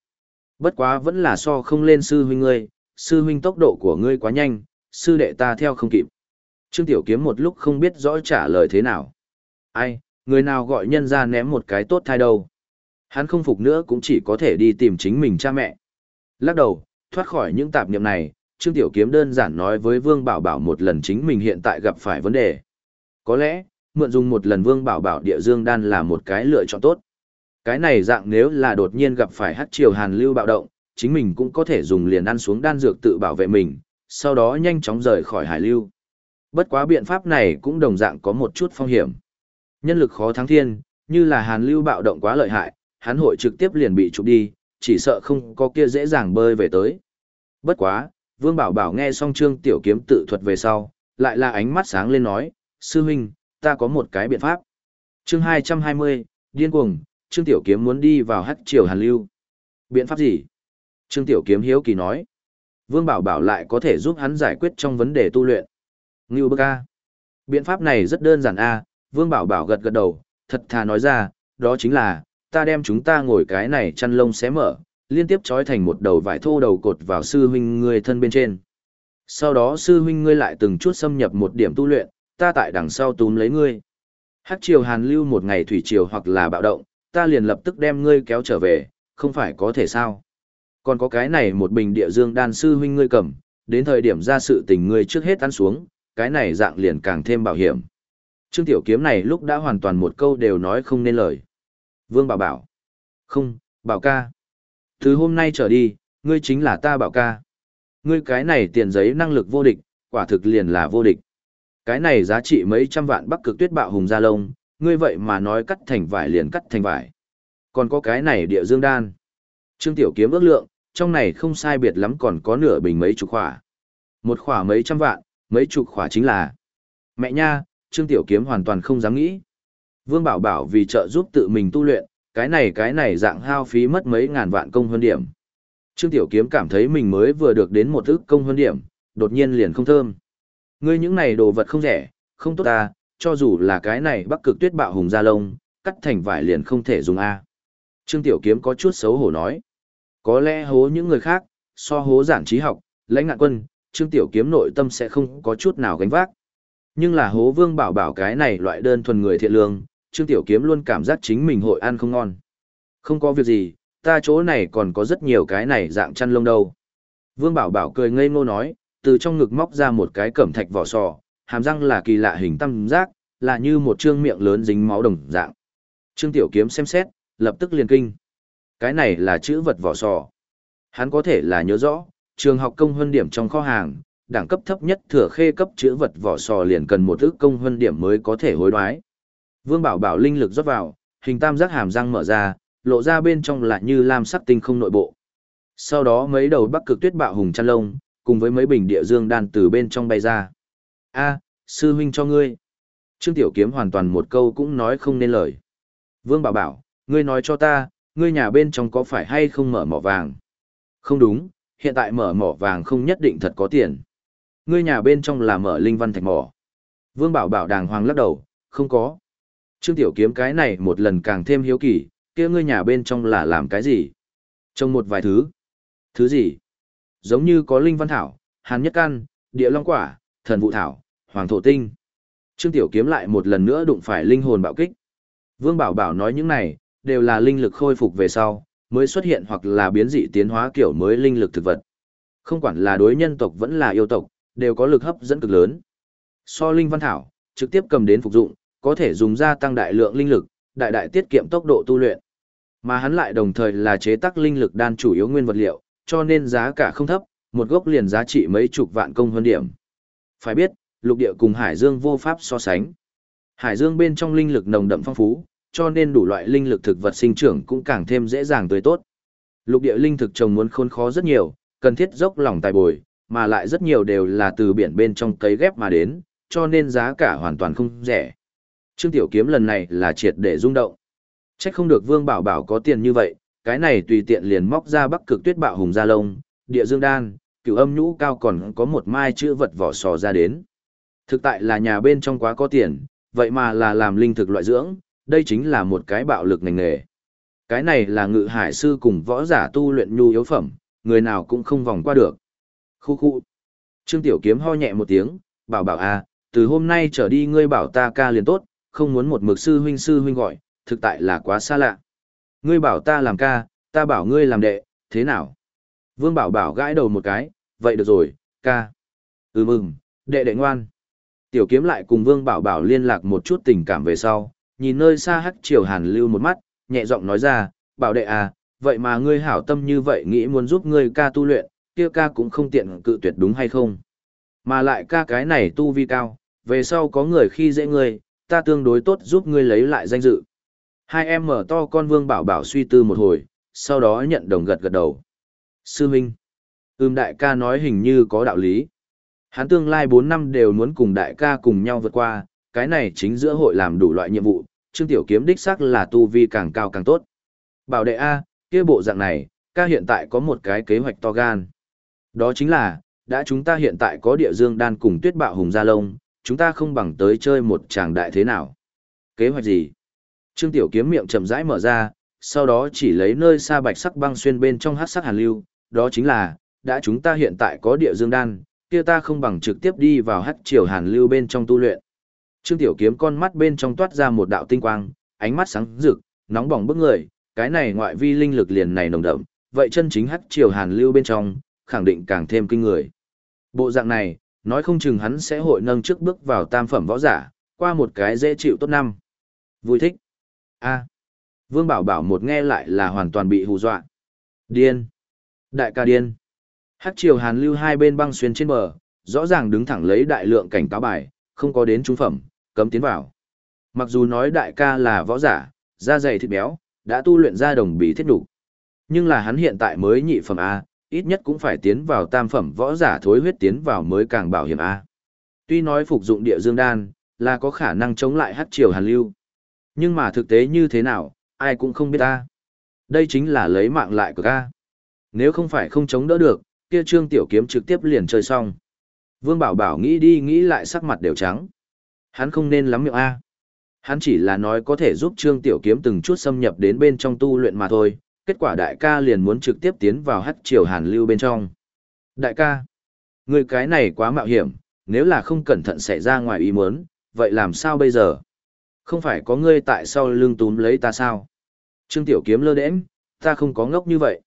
Bất quá vẫn là so không lên sư huynh ngươi, sư huynh tốc độ của ngươi quá nhanh, sư đệ ta theo không kịp. Trương Tiểu Kiếm một lúc không biết rõ trả lời thế nào. Ai, người nào gọi nhân ra ném một cái tốt thai đâu. Hắn không phục nữa cũng chỉ có thể đi tìm chính mình cha mẹ. Lắc đầu, thoát khỏi những tạp niệm này, Trương Tiểu Kiếm đơn giản nói với Vương Bảo Bảo một lần chính mình hiện tại gặp phải vấn đề. Có lẽ, mượn dùng một lần Vương Bảo Bảo địa dương đan là một cái lựa chọn tốt. Cái này dạng nếu là đột nhiên gặp phải hắc triều hàn lưu bạo động, chính mình cũng có thể dùng liền ăn xuống đan dược tự bảo vệ mình, sau đó nhanh chóng rời khỏi hải lưu. Bất quá biện pháp này cũng đồng dạng có một chút phong hiểm. Nhân lực khó thắng thiên, như là hàn lưu bạo động quá lợi hại, hắn hội trực tiếp liền bị chụp đi, chỉ sợ không có kia dễ dàng bơi về tới. Bất quá, Vương Bảo Bảo nghe xong Trương Tiểu Kiếm tự thuật về sau, lại là ánh mắt sáng lên nói, Sư huynh, ta có một cái biện pháp. chương 220, điên cuồng, Trương Tiểu Kiếm muốn đi vào hắc triều hàn lưu. Biện pháp gì? Trương Tiểu Kiếm hiếu kỳ nói. Vương Bảo Bảo lại có thể giúp hắn giải quyết trong vấn đề tu luyện. Ngưu bức A. Biện pháp này rất đơn giản A, Vương Bảo Bảo gật gật đầu, thật thà nói ra, đó chính là, ta đem chúng ta ngồi cái này chăn lông xé mở, liên tiếp trói thành một đầu vải thô đầu cột vào sư huynh ngươi thân bên trên. Sau đó sư huynh ngươi lại từng chút xâm nhập một điểm tu luyện, ta tại đằng sau túm lấy ngươi. Hắc triều hàn lưu một ngày thủy triều hoặc là bạo động, ta liền lập tức đem ngươi kéo trở về, không phải có thể sao. Còn có cái này một bình địa dương đan sư huynh ngươi cầm, đến thời điểm ra sự tình ngươi trước hết ăn xuống, cái này dạng liền càng thêm bảo hiểm. Trương Tiểu Kiếm này lúc đã hoàn toàn một câu đều nói không nên lời. Vương Bảo bảo. Không, Bảo ca. Từ hôm nay trở đi, ngươi chính là ta Bảo ca. Ngươi cái này tiền giấy năng lực vô địch, quả thực liền là vô địch. Cái này giá trị mấy trăm vạn bắc cực tuyết bạo hùng gia lông, ngươi vậy mà nói cắt thành vải liền cắt thành vải. Còn có cái này địa dương đan. Trương Tiểu Kiếm ước lượng, trong này không sai biệt lắm còn có nửa bình mấy chục khỏa. Một khỏa mấy trăm vạn, mấy chục khỏa chính là. Mẹ nha, Trương Tiểu Kiếm hoàn toàn không dám nghĩ. Vương Bảo Bảo vì trợ giúp tự mình tu luyện, cái này cái này dạng hao phí mất mấy ngàn vạn công hơn điểm. Trương Tiểu Kiếm cảm thấy mình mới vừa được đến một ức công hơn điểm, đột nhiên liền không thơm. Ngươi những này đồ vật không rẻ, không tốt ta, cho dù là cái này bắc cực tuyết bạo hùng da lông, cắt thành vải liền không thể dùng A. Trương Tiểu Kiếm có chút xấu hổ nói. Có lẽ hố những người khác, so hố giản trí học, lãnh ngạn quân, Trương Tiểu Kiếm nội tâm sẽ không có chút nào gánh vác. Nhưng là hố vương bảo bảo cái này loại đơn thuần người thiện lương, Trương Tiểu Kiếm luôn cảm giác chính mình hội ăn không ngon. Không có việc gì, ta chỗ này còn có rất nhiều cái này dạng chăn lông đâu. Vương Bảo Bảo cười ngây ngô nói, từ trong ngực móc ra một cái cẩm thạch vỏ sò, hàm răng là kỳ lạ hình tam giác, là như một trương miệng lớn dính máu đồng dạng. Trương Tiểu Kiếm xem xét, lập tức liền kinh. Cái này là chữ vật vỏ sò. Hắn có thể là nhớ rõ, trường học công huân điểm trong kho hàng, đẳng cấp thấp nhất thừa khê cấp chữ vật vỏ sò liền cần một ước công huân điểm mới có thể hối đoái. Vương Bảo Bảo linh lực rót vào, hình tam giác hàm răng mở ra, lộ ra bên trong là như lam sắc tinh không nội bộ. Sau đó mấy đầu bắc cực tuyết bạo hùng chăn lông, cùng với mấy bình địa dương đan từ bên trong bay ra. A, sư huynh cho ngươi. Trương Tiểu Kiếm hoàn toàn một câu cũng nói không nên lời. Vương Bảo Bảo, ngươi nói cho ta, ngươi nhà bên trong có phải hay không mở mỏ vàng? Không đúng, hiện tại mở mỏ vàng không nhất định thật có tiền. Ngươi nhà bên trong là mở linh văn thạch mỏ. Vương Bảo Bảo đàng hoàng lắc đầu, không có. Trương Tiểu Kiếm cái này một lần càng thêm hiếu kỳ, kia ngươi nhà bên trong là làm cái gì? Trông một vài thứ. Thứ gì? Giống như có linh văn thảo, hàn nhất căn, địa long quả, thần vụ thảo, hoàng thổ tinh. Trương Tiểu Kiếm lại một lần nữa đụng phải linh hồn bạo kích. Vương Bảo Bảo nói những này, đều là linh lực khôi phục về sau, mới xuất hiện hoặc là biến dị tiến hóa kiểu mới linh lực thực vật. Không quản là đối nhân tộc vẫn là yêu tộc, đều có lực hấp dẫn cực lớn. So linh văn thảo, trực tiếp cầm đến phục dụng, có thể dùng ra tăng đại lượng linh lực, đại đại tiết kiệm tốc độ tu luyện. Mà hắn lại đồng thời là chế tác linh lực đan chủ yếu nguyên vật liệu, cho nên giá cả không thấp, một gốc liền giá trị mấy chục vạn công hơn điểm. Phải biết, lục địa cùng hải dương vô pháp so sánh. Hải dương bên trong linh lực nồng đậm phong phú, cho nên đủ loại linh lực thực vật sinh trưởng cũng càng thêm dễ dàng tươi tốt. Lục địa linh thực trồng muốn khôn khó rất nhiều, cần thiết dốc lòng tài bồi, mà lại rất nhiều đều là từ biển bên trong cấy ghép mà đến, cho nên giá cả hoàn toàn không rẻ. Trương Tiểu Kiếm lần này là triệt để rung động. Chắc không được Vương Bảo Bảo có tiền như vậy, cái này tùy tiện liền móc ra bắc cực tuyết bạo hùng gia lông, địa dương đan, cửu âm nhũ cao còn có một mai chữ vật vỏ sò ra đến. Thực tại là nhà bên trong quá có tiền, vậy mà là làm linh thực loại dưỡng, đây chính là một cái bạo lực ngành nghề. Cái này là ngự hải sư cùng võ giả tu luyện nhu yếu phẩm, người nào cũng không vòng qua được. Khu khu. Trương Tiểu Kiếm ho nhẹ một tiếng, bảo bảo à, từ hôm nay trở đi ngươi bảo ta ca liền tốt, không muốn một mực sư huynh sư huynh gọi, thực tại là quá xa lạ. Ngươi bảo ta làm ca, ta bảo ngươi làm đệ, thế nào? Vương Bảo Bảo gãi đầu một cái, vậy được rồi, ca. Ừ mừng, đệ đệ ngoan. Tiểu kiếm lại cùng Vương Bảo Bảo liên lạc một chút tình cảm về sau, nhìn nơi xa hắc triều hàn lưu một mắt, nhẹ giọng nói ra, bảo đệ à, vậy mà ngươi hảo tâm như vậy nghĩ muốn giúp ngươi ca tu luyện, kia ca cũng không tiện cự tuyệt đúng hay không? Mà lại ca cái này tu vi cao, về sau có người khi dễ ngươi, ta tương đối tốt giúp ngươi lấy lại danh dự. Hai em mở to con vương bảo bảo suy tư một hồi, sau đó nhận đồng gật gật đầu. Sư Minh. Ưm đại ca nói hình như có đạo lý. Hắn tương lai 4 năm đều muốn cùng đại ca cùng nhau vượt qua, cái này chính giữa hội làm đủ loại nhiệm vụ, Trương Tiểu Kiếm đích xác là tu vi càng cao càng tốt. Bảo đệ A, kia bộ dạng này, ca hiện tại có một cái kế hoạch to gan. Đó chính là, đã chúng ta hiện tại có địa dương đan cùng tuyết bạo hùng gia lông, chúng ta không bằng tới chơi một tràng đại thế nào. Kế hoạch gì? Trương Tiểu Kiếm miệng chậm rãi mở ra, sau đó chỉ lấy nơi xa bạch sắc băng xuyên bên trong hắc sắc hàn lưu, đó chính là, đã chúng ta hiện tại có địa dương đan, kia ta không bằng trực tiếp đi vào hắc triều hàn lưu bên trong tu luyện. Trương Tiểu Kiếm con mắt bên trong toát ra một đạo tinh quang, ánh mắt sáng rực, nóng bỏng bức người, cái này ngoại vi linh lực liền này nồng đậm, vậy chân chính hắc triều hàn lưu bên trong, khẳng định càng thêm kinh người. Bộ dạng này, nói không chừng hắn sẽ hội nâng trước bước vào tam phẩm võ giả, qua một cái dễ chịu tốt năm. Vui thích. A. Vương Bảo Bảo một nghe lại là hoàn toàn bị hù dọa. Điên. Đại ca điên. Hắc triều hàn lưu hai bên băng xuyên trên bờ, rõ ràng đứng thẳng lấy đại lượng cảnh cáo bài, không có đến trung phẩm, cấm tiến vào. Mặc dù nói đại ca là võ giả, da dày thịt béo, đã tu luyện ra đồng bí thiết đủ. Nhưng là hắn hiện tại mới nhị phẩm A, ít nhất cũng phải tiến vào tam phẩm võ giả thối huyết tiến vào mới càng bảo hiểm A. Tuy nói phục dụng địa dương đan, là có khả năng chống lại hắc triều hàn lưu. Nhưng mà thực tế như thế nào, ai cũng không biết ta. Đây chính là lấy mạng lại của ca. Nếu không phải không chống đỡ được, kia trương tiểu kiếm trực tiếp liền chơi xong. Vương Bảo Bảo nghĩ đi nghĩ lại sắc mặt đều trắng. Hắn không nên lắm miệng A. Hắn chỉ là nói có thể giúp trương tiểu kiếm từng chút xâm nhập đến bên trong tu luyện mà thôi, kết quả đại ca liền muốn trực tiếp tiến vào hắc triều hàn lưu bên trong. Đại ca, người cái này quá mạo hiểm, nếu là không cẩn thận xảy ra ngoài ý muốn, vậy làm sao bây giờ? Không phải có ngươi tại sao lưng túm lấy ta sao? Trương Tiểu Kiếm lơ đễnh, ta không có ngốc như vậy.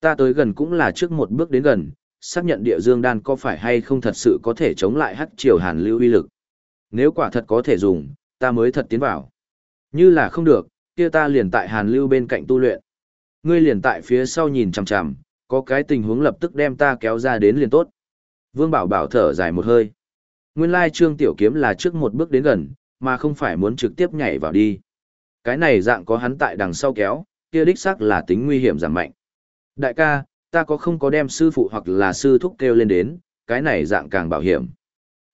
Ta tới gần cũng là trước một bước đến gần, xác nhận địa dương đan có phải hay không thật sự có thể chống lại hắc triều hàn lưu uy lực. Nếu quả thật có thể dùng, ta mới thật tiến vào. Như là không được, kia ta liền tại hàn lưu bên cạnh tu luyện. Ngươi liền tại phía sau nhìn chằm chằm, có cái tình huống lập tức đem ta kéo ra đến liền tốt. Vương Bảo Bảo thở dài một hơi. Nguyên lai Trương Tiểu Kiếm là trước một bước đến gần, mà không phải muốn trực tiếp nhảy vào đi. Cái này dạng có hắn tại đằng sau kéo, kia đích xác là tính nguy hiểm giảm mạnh. Đại ca, ta có không có đem sư phụ hoặc là sư thúc kêu lên đến, cái này dạng càng bảo hiểm.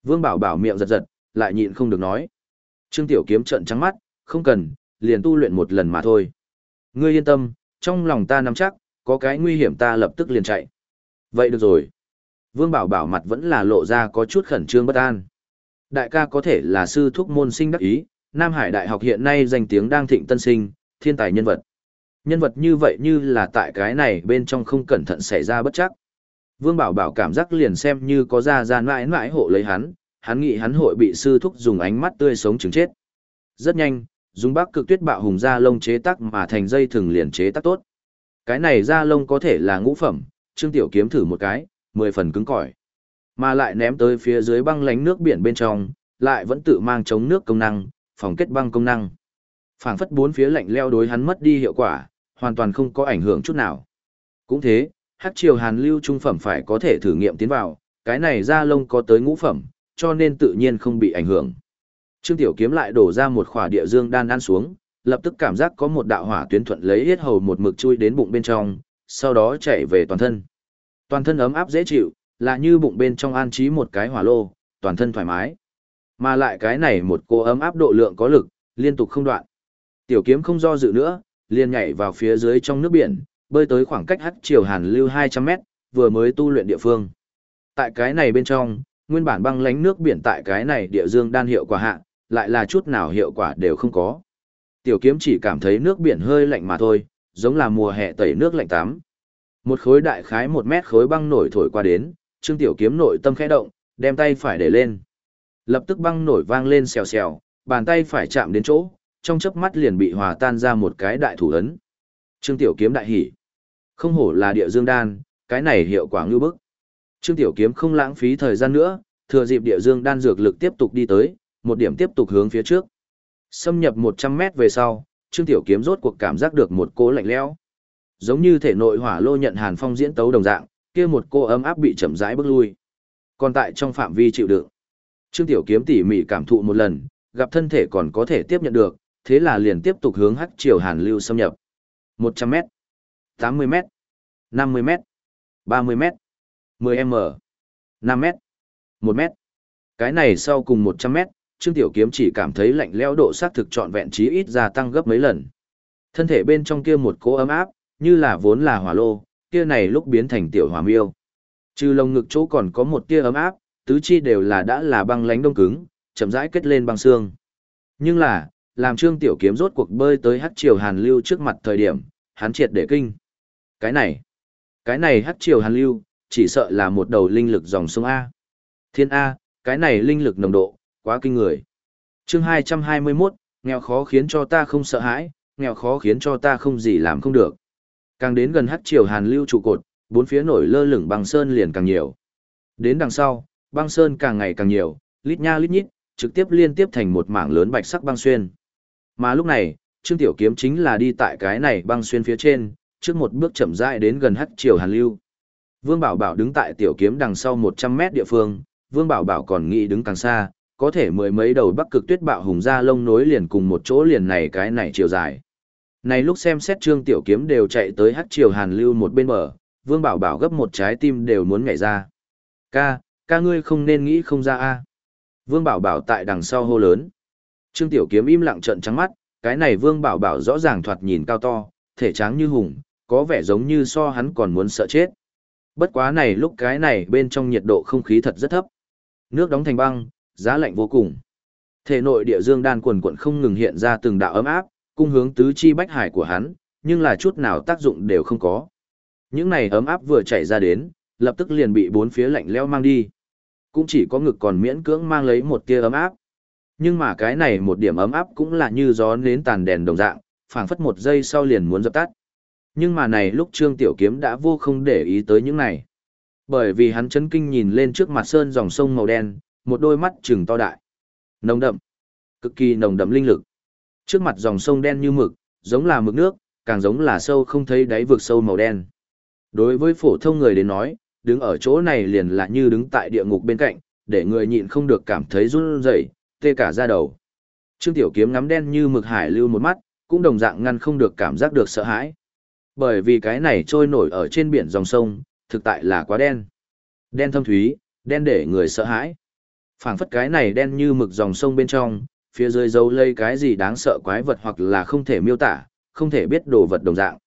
Vương Bảo Bảo miệng giật giật, lại nhịn không được nói. Trương Tiểu Kiếm trợn trắng mắt, không cần, liền tu luyện một lần mà thôi. Ngươi yên tâm, trong lòng ta nắm chắc, có cái nguy hiểm ta lập tức liền chạy. Vậy được rồi. Vương Bảo Bảo mặt vẫn là lộ ra có chút khẩn trương bất an. Đại ca có thể là sư thúc môn sinh đắc ý, Nam Hải Đại học hiện nay danh tiếng đang thịnh tân sinh, thiên tài nhân vật. Nhân vật như vậy như là tại cái này bên trong không cẩn thận xảy ra bất chắc. Vương Bảo Bảo cảm giác liền xem như có ra ra mãi mãi hộ lấy hắn, hắn nghĩ hắn hội bị sư thúc dùng ánh mắt tươi sống chứng chết. Rất nhanh, dùng bác cực tuyết bạo hùng da lông chế tác mà thành dây thừng liền chế tác tốt. Cái này da lông có thể là ngũ phẩm, Trương Tiểu Kiếm thử một cái, mười phần cứng cỏi. Mà lại ném tới phía dưới băng lánh nước biển bên trong, lại vẫn tự mang chống nước công năng, phòng kết băng công năng. Phảng phất bốn phía lạnh leo đối hắn mất đi hiệu quả, hoàn toàn không có ảnh hưởng chút nào. Cũng thế, hắc triều hàn lưu trung phẩm phải có thể thử nghiệm tiến vào, cái này da lông có tới ngũ phẩm, cho nên tự nhiên không bị ảnh hưởng. Trương Tiểu Kiếm lại đổ ra một khỏa địa dương đan ăn xuống, lập tức cảm giác có một đạo hỏa tuyến thuận lấy hết hầu một mực chui đến bụng bên trong, sau đó chạy về toàn thân. Toàn thân ấm áp dễ chịu, là như bụng bên trong an trí một cái hỏa lô, toàn thân thoải mái. Mà lại cái này một cô ấm áp độ lượng có lực, liên tục không đoạn. Tiểu kiếm không do dự nữa, liền nhảy vào phía dưới trong nước biển, bơi tới khoảng cách hắc chiều hàn lưu 200 mét, vừa mới tu luyện địa phương. Tại cái này bên trong, nguyên bản băng lánh nước biển tại cái này địa dương đan hiệu quả hạ, lại là chút nào hiệu quả đều không có. Tiểu kiếm chỉ cảm thấy nước biển hơi lạnh mà thôi, giống là mùa hè tẩy nước lạnh tắm. Một khối đại khái một mét khối băng nổi thổi qua đến, Trương Tiểu Kiếm nội tâm khẽ động, đem tay phải để lên. Lập tức băng nổi vang lên xèo xèo, bàn tay phải chạm đến chỗ, trong chớp mắt liền bị hòa tan ra một cái đại thủ ấn. Trương Tiểu Kiếm đại hỉ. Không hổ là địa dương đan, cái này hiệu quả ngưu bức. Trương Tiểu Kiếm không lãng phí thời gian nữa, thừa dịp địa dương đan dược lực tiếp tục đi tới, một điểm tiếp tục hướng phía trước. Xâm nhập 100 mét về sau, Trương Tiểu Kiếm rốt cuộc cảm giác được một cỗ lạnh lẽo. Giống như thể nội hỏa lô nhận hàn phong diễn tấu đồng dạng, kia một cô ấm áp bị chậm rãi bước lui. Còn tại trong phạm vi chịu đựng. Trương Tiểu Kiếm tỉ mỉ cảm thụ một lần, gặp thân thể còn có thể tiếp nhận được, thế là liền tiếp tục hướng hắc chiều hàn lưu xâm nhập. 100m, 80m, 50m, 30m, 10m, 5m, 1m. Cái này sau cùng 100m, Trương Tiểu Kiếm chỉ cảm thấy lạnh lẽo độ xác thực trọn vẹn chí ít gia tăng gấp mấy lần. Thân thể bên trong kia một cỗ ấm áp, như là vốn là hỏa lô, kia này lúc biến thành tiểu hỏa miêu. Trừ lồng ngực chỗ còn có một tia ấm áp, tứ chi đều là đã là băng lánh đông cứng, chậm rãi kết lên băng xương. Nhưng là, làm Trương Tiểu Kiếm rốt cuộc bơi tới hắc triều hàn lưu trước mặt thời điểm, hắn triệt để kinh. Cái này, cái này hắc triều hàn lưu, chỉ sợ là một đầu linh lực dòng sông A. Thiên A, cái này linh lực nồng độ, quá kinh người. Chương 221, nghèo khó khiến cho ta không sợ hãi, nghèo khó khiến cho ta không gì làm không được. Càng đến gần hắc triều hàn lưu trụ cột, bốn phía nổi lơ lửng băng sơn liền càng nhiều. Đến đằng sau, băng sơn càng ngày càng nhiều, lít nha lít nhít, trực tiếp liên tiếp thành một mảng lớn bạch sắc băng xuyên. Mà lúc này, Trương Tiểu Kiếm chính là đi tại cái này băng xuyên phía trên, trước một bước chậm rãi đến gần hắc triều hàn lưu. Vương Bảo Bảo đứng tại Tiểu Kiếm đằng sau 100 mét địa phương, Vương Bảo Bảo còn nghĩ đứng càng xa, có thể mười mấy đầu bắc cực tuyết bạo hùng ra lông nối liền cùng một chỗ liền này cái này chiều dài. Này lúc xem xét Trương Tiểu Kiếm đều chạy tới hắc triều hàn lưu một bên bờ, Vương Bảo Bảo gấp một trái tim đều muốn nhảy ra. Ca, ca ngươi không nên nghĩ không ra a. Vương Bảo Bảo tại đằng sau hô lớn. Trương Tiểu Kiếm im lặng trợn trắng mắt, cái này Vương Bảo Bảo rõ ràng thoạt nhìn cao to, thể tráng như hùng, có vẻ giống như so hắn còn muốn sợ chết. Bất quá này lúc cái này bên trong nhiệt độ không khí thật rất thấp. Nước đóng thành băng, giá lạnh vô cùng. Thể nội địa dương đan quần quận không ngừng hiện ra từng đạo ấm áp, cung hướng tứ chi bách hải của hắn, nhưng là chút nào tác dụng đều không có. Những này ấm áp vừa chảy ra đến, lập tức liền bị bốn phía lạnh lẽo mang đi. Cũng chỉ có ngực còn miễn cưỡng mang lấy một tia ấm áp. Nhưng mà cái này một điểm ấm áp cũng là như gió nến tàn đèn đồng dạng, phảng phất một giây sau liền muốn dập tắt. Nhưng mà này lúc Trương Tiểu Kiếm đã vô không để ý tới những này. Bởi vì hắn chấn kinh nhìn lên trước mặt sơn dòng sông màu đen, một đôi mắt trừng to đại. Nồng đậm, cực kỳ nồng đậm linh lực. Trước mặt dòng sông đen như mực, giống là mực nước, càng giống là sâu không thấy đáy vực sâu màu đen. Đối với phổ thông người đến nói, đứng ở chỗ này liền là như đứng tại địa ngục bên cạnh, để người nhịn không được cảm thấy run rẩy, tê cả da đầu. Trương Tiểu Kiếm ngắm đen như mực hải lưu một mắt, cũng đồng dạng ngăn không được cảm giác được sợ hãi. Bởi vì cái này trôi nổi ở trên biển dòng sông, thực tại là quá đen. Đen thâm thúy, đen để người sợ hãi phảng phất cái này đen như mực dòng sông bên trong, phía dưới dấu lây cái gì đáng sợ quái vật hoặc là không thể miêu tả, không thể biết đồ vật đồng dạng.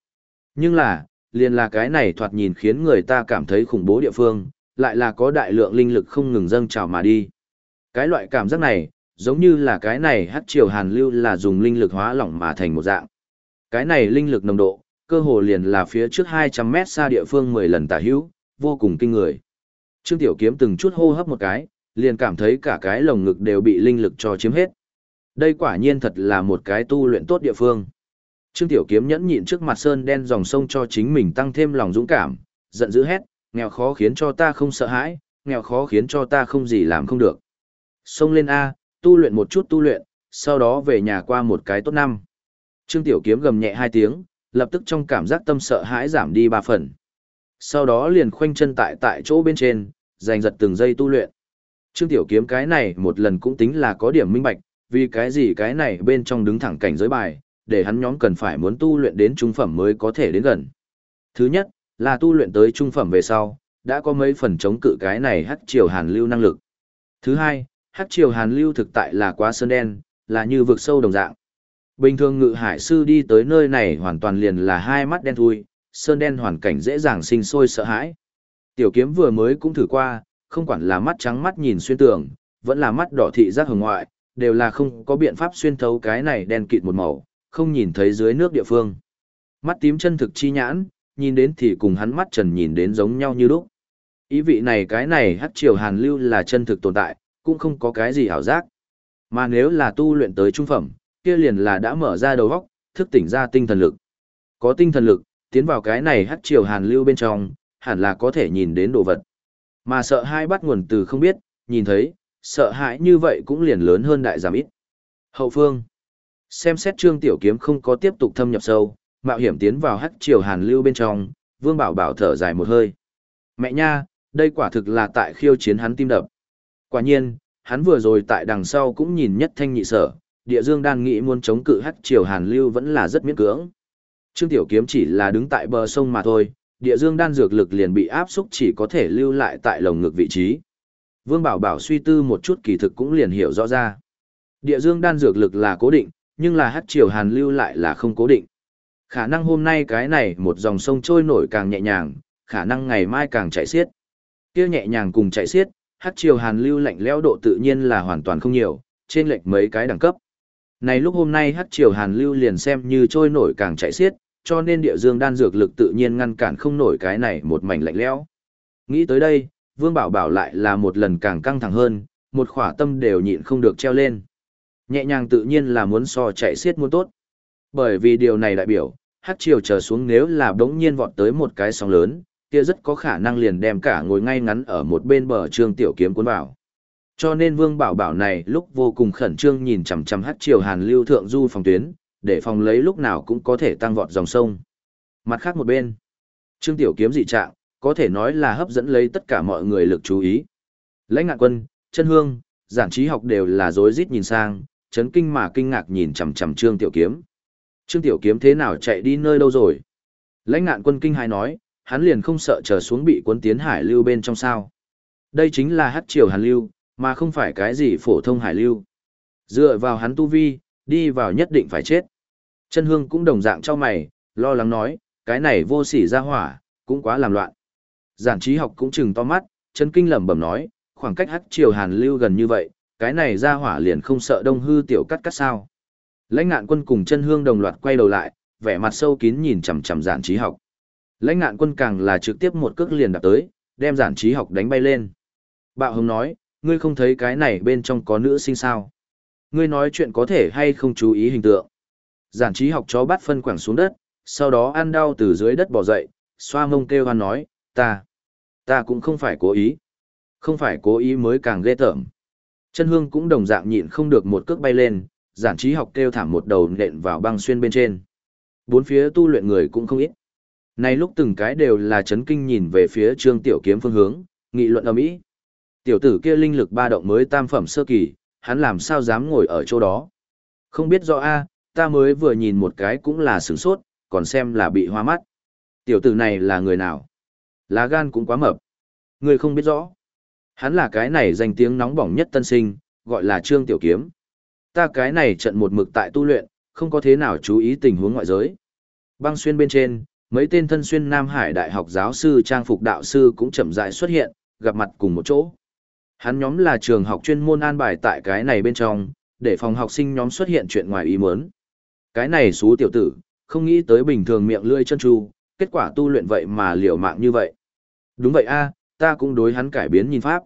Nhưng là, liền là cái này thoạt nhìn khiến người ta cảm thấy khủng bố địa phương, lại là có đại lượng linh lực không ngừng dâng trào mà đi. Cái loại cảm giác này, giống như là cái này hát triều hàn lưu là dùng linh lực hóa lỏng mà thành một dạng. Cái này linh lực nồng độ, cơ hồ liền là phía trước 200 mét xa địa phương 10 lần tả hữu, vô cùng kinh người. Trương Tiểu Kiếm từng chút hô hấp một cái, liền cảm thấy cả cái lồng ngực đều bị linh lực cho chiếm hết. Đây quả nhiên thật là một cái tu luyện tốt địa phương. Trương Tiểu Kiếm nhẫn nhịn trước mặt sơn đen dòng sông cho chính mình tăng thêm lòng dũng cảm, giận dữ hét, nghèo khó khiến cho ta không sợ hãi, nghèo khó khiến cho ta không gì làm không được. Sông lên A, tu luyện một chút tu luyện, sau đó về nhà qua một cái tốt năm. Trương Tiểu Kiếm gầm nhẹ hai tiếng, lập tức trong cảm giác tâm sợ hãi giảm đi ba phần. Sau đó liền khoanh chân tại tại chỗ bên trên, giành giật từng giây tu luyện. Trương Tiểu Kiếm cái này một lần cũng tính là có điểm minh bạch, vì cái gì cái này bên trong đứng thẳng cảnh giới bài, để hắn nhóm cần phải muốn tu luyện đến trung phẩm mới có thể đến gần. Thứ nhất, là tu luyện tới trung phẩm về sau, đã có mấy phần chống cự cái này hắc triều hàn lưu năng lực. Thứ hai, hắc triều hàn lưu thực tại là quá sơn đen, là như vực sâu đồng dạng. Bình thường ngự hải sư đi tới nơi này hoàn toàn liền là hai mắt đen thui, sơn đen hoàn cảnh dễ dàng sinh sôi sợ hãi. Tiểu kiếm vừa mới cũng thử qua, không quản là mắt trắng mắt nhìn xuyên tường, vẫn là mắt đỏ thị giác hồng ngoại, đều là không có biện pháp xuyên thấu cái này đen kịt một màu, không nhìn thấy dưới nước địa phương. Mắt tím chân thực chi nhãn, nhìn đến thì cùng hắn mắt trần nhìn đến giống nhau như lúc. Ý vị này cái này hắc triều hàn lưu là chân thực tồn tại, cũng không có cái gì ảo giác. Mà nếu là tu luyện tới trung phẩm, kia liền là đã mở ra đầu óc, thức tỉnh ra tinh thần lực. Có tinh thần lực, tiến vào cái này hắc triều hàn lưu bên trong, hẳn là có thể nhìn đến đồ vật. Mà sợ hãi bắt nguồn từ không biết, nhìn thấy, sợ hãi như vậy cũng liền lớn hơn đại giảm ít. Hậu phương. Xem xét Trương Tiểu Kiếm không có tiếp tục thâm nhập sâu, mạo hiểm tiến vào hắc triều hàn lưu bên trong, Vương Bảo Bảo thở dài một hơi. Mẹ nha, đây quả thực là tại khiêu chiến hắn tim đập. Quả nhiên, hắn vừa rồi tại đằng sau cũng nhìn nhất thanh nhị sở, địa dương đan nghĩ muốn chống cự hắc triều hàn lưu vẫn là rất miễn cưỡng. Trương Tiểu Kiếm chỉ là đứng tại bờ sông mà thôi, địa dương đan dược lực liền bị áp xúc chỉ có thể lưu lại tại lồng ngực vị trí. Vương Bảo Bảo suy tư một chút kỳ thực cũng liền hiểu rõ ra. Địa dương đan dược lực là cố định, nhưng là hắc triều hàn lưu lại là không cố định. Khả năng hôm nay cái này một dòng sông trôi nổi càng nhẹ nhàng, khả năng ngày mai càng chạy xiết. Kia nhẹ nhàng cùng chạy xiết, hắc triều hàn lưu lạnh lẽo độ tự nhiên là hoàn toàn không nhiều, trên lệch mấy cái đẳng cấp. Này lúc hôm nay hắc triều hàn lưu liền xem như trôi nổi càng chạy xiết, cho nên địa dương đan dược lực tự nhiên ngăn cản không nổi cái này một mảnh lạnh lẽo. Nghĩ tới đây, Vương Bảo Bảo lại là một lần càng căng thẳng hơn, một khỏa tâm đều nhịn không được treo lên. Nhẹ nhàng tự nhiên là muốn so chạy xiết muốn tốt. Bởi vì điều này đại biểu, hát triều trở xuống nếu là đống nhiên vọt tới một cái sóng lớn, kia rất có khả năng liền đem cả ngồi ngay ngắn ở một bên bờ trương tiểu kiếm cuốn vào. Cho nên Vương Bảo Bảo này lúc vô cùng khẩn trương nhìn chằm chằm hát triều hàn lưu thượng du phòng tuyến, để phòng lấy lúc nào cũng có thể tăng vọt dòng sông. Mặt khác một bên, Trương Tiểu Kiếm dị trạng, có thể nói là hấp dẫn lấy tất cả mọi người lực chú ý. Lãnh ngạn quân, chân hương, giản trí học đều là rối rít nhìn sang, chấn kinh mà kinh ngạc nhìn chằm chằm Trương Tiểu Kiếm. Trương Tiểu Kiếm thế nào chạy đi nơi đâu rồi? Lãnh ngạn quân kinh hãi nói, hắn liền không sợ trở xuống bị cuốn tiến hải lưu bên trong sao. Đây chính là hắc triều hàn lưu, mà không phải cái gì phổ thông hải lưu. Dựa vào hắn tu vi, đi vào nhất định phải chết. Chân hương cũng đồng dạng cho mày, lo lắng nói, cái này vô sỉ ra hỏa, cũng quá làm loạn. Giản trí học cũng chừng to mắt, chân kinh lẩm bẩm nói, khoảng cách hắc triều hàn lưu gần như vậy, cái này ra hỏa liền không sợ đông hư tiểu cắt cắt sao. Lãnh ngạn quân cùng chân hương đồng loạt quay đầu lại, vẻ mặt sâu kín nhìn chằm chằm giản trí học. Lãnh ngạn quân càng là trực tiếp một cước liền đạp tới, đem giản trí học đánh bay lên. Bạo hồng nói, ngươi không thấy cái này bên trong có nữ sinh sao. Ngươi nói chuyện có thể hay không chú ý hình tượng. Giản trí học chó bắt phân quẳng xuống đất, sau đó ăn đau từ dưới đất bò dậy, xoa mông kêu hoan nói, ta, ta cũng không phải cố ý. Không phải cố ý mới càng ghê tởm. Chân hương cũng đồng dạng nhịn không được một cước bay lên, giản trí học kêu thảm một đầu nện vào băng xuyên bên trên. Bốn phía tu luyện người cũng không ít. nay lúc từng cái đều là chấn kinh nhìn về phía trương tiểu kiếm phương hướng, nghị luận ầm ĩ. Tiểu tử kia linh lực ba động mới tam phẩm sơ kỳ, hắn làm sao dám ngồi ở chỗ đó. Không biết do a, ta mới vừa nhìn một cái cũng là sửng sốt, còn xem là bị hoa mắt. Tiểu tử này là người nào? Lá gan cũng quá mập. Người không biết rõ. Hắn là cái này danh tiếng nóng bỏng nhất tân sinh, gọi là Trương Tiểu Kiếm. Ta cái này trận một mực tại tu luyện, không có thế nào chú ý tình huống ngoại giới. Băng xuyên bên trên, mấy tên thân xuyên Nam Hải Đại học giáo sư trang phục đạo sư cũng chậm rãi xuất hiện, gặp mặt cùng một chỗ. Hắn nhóm là trường học chuyên môn an bài tại cái này bên trong, để phòng học sinh nhóm xuất hiện chuyện ngoài ý muốn. Cái này xú tiểu tử, không nghĩ tới bình thường miệng lưỡi chân tru, kết quả tu luyện vậy mà liều mạng như vậy. Đúng vậy a, ta cũng đối hắn cải biến nhìn pháp.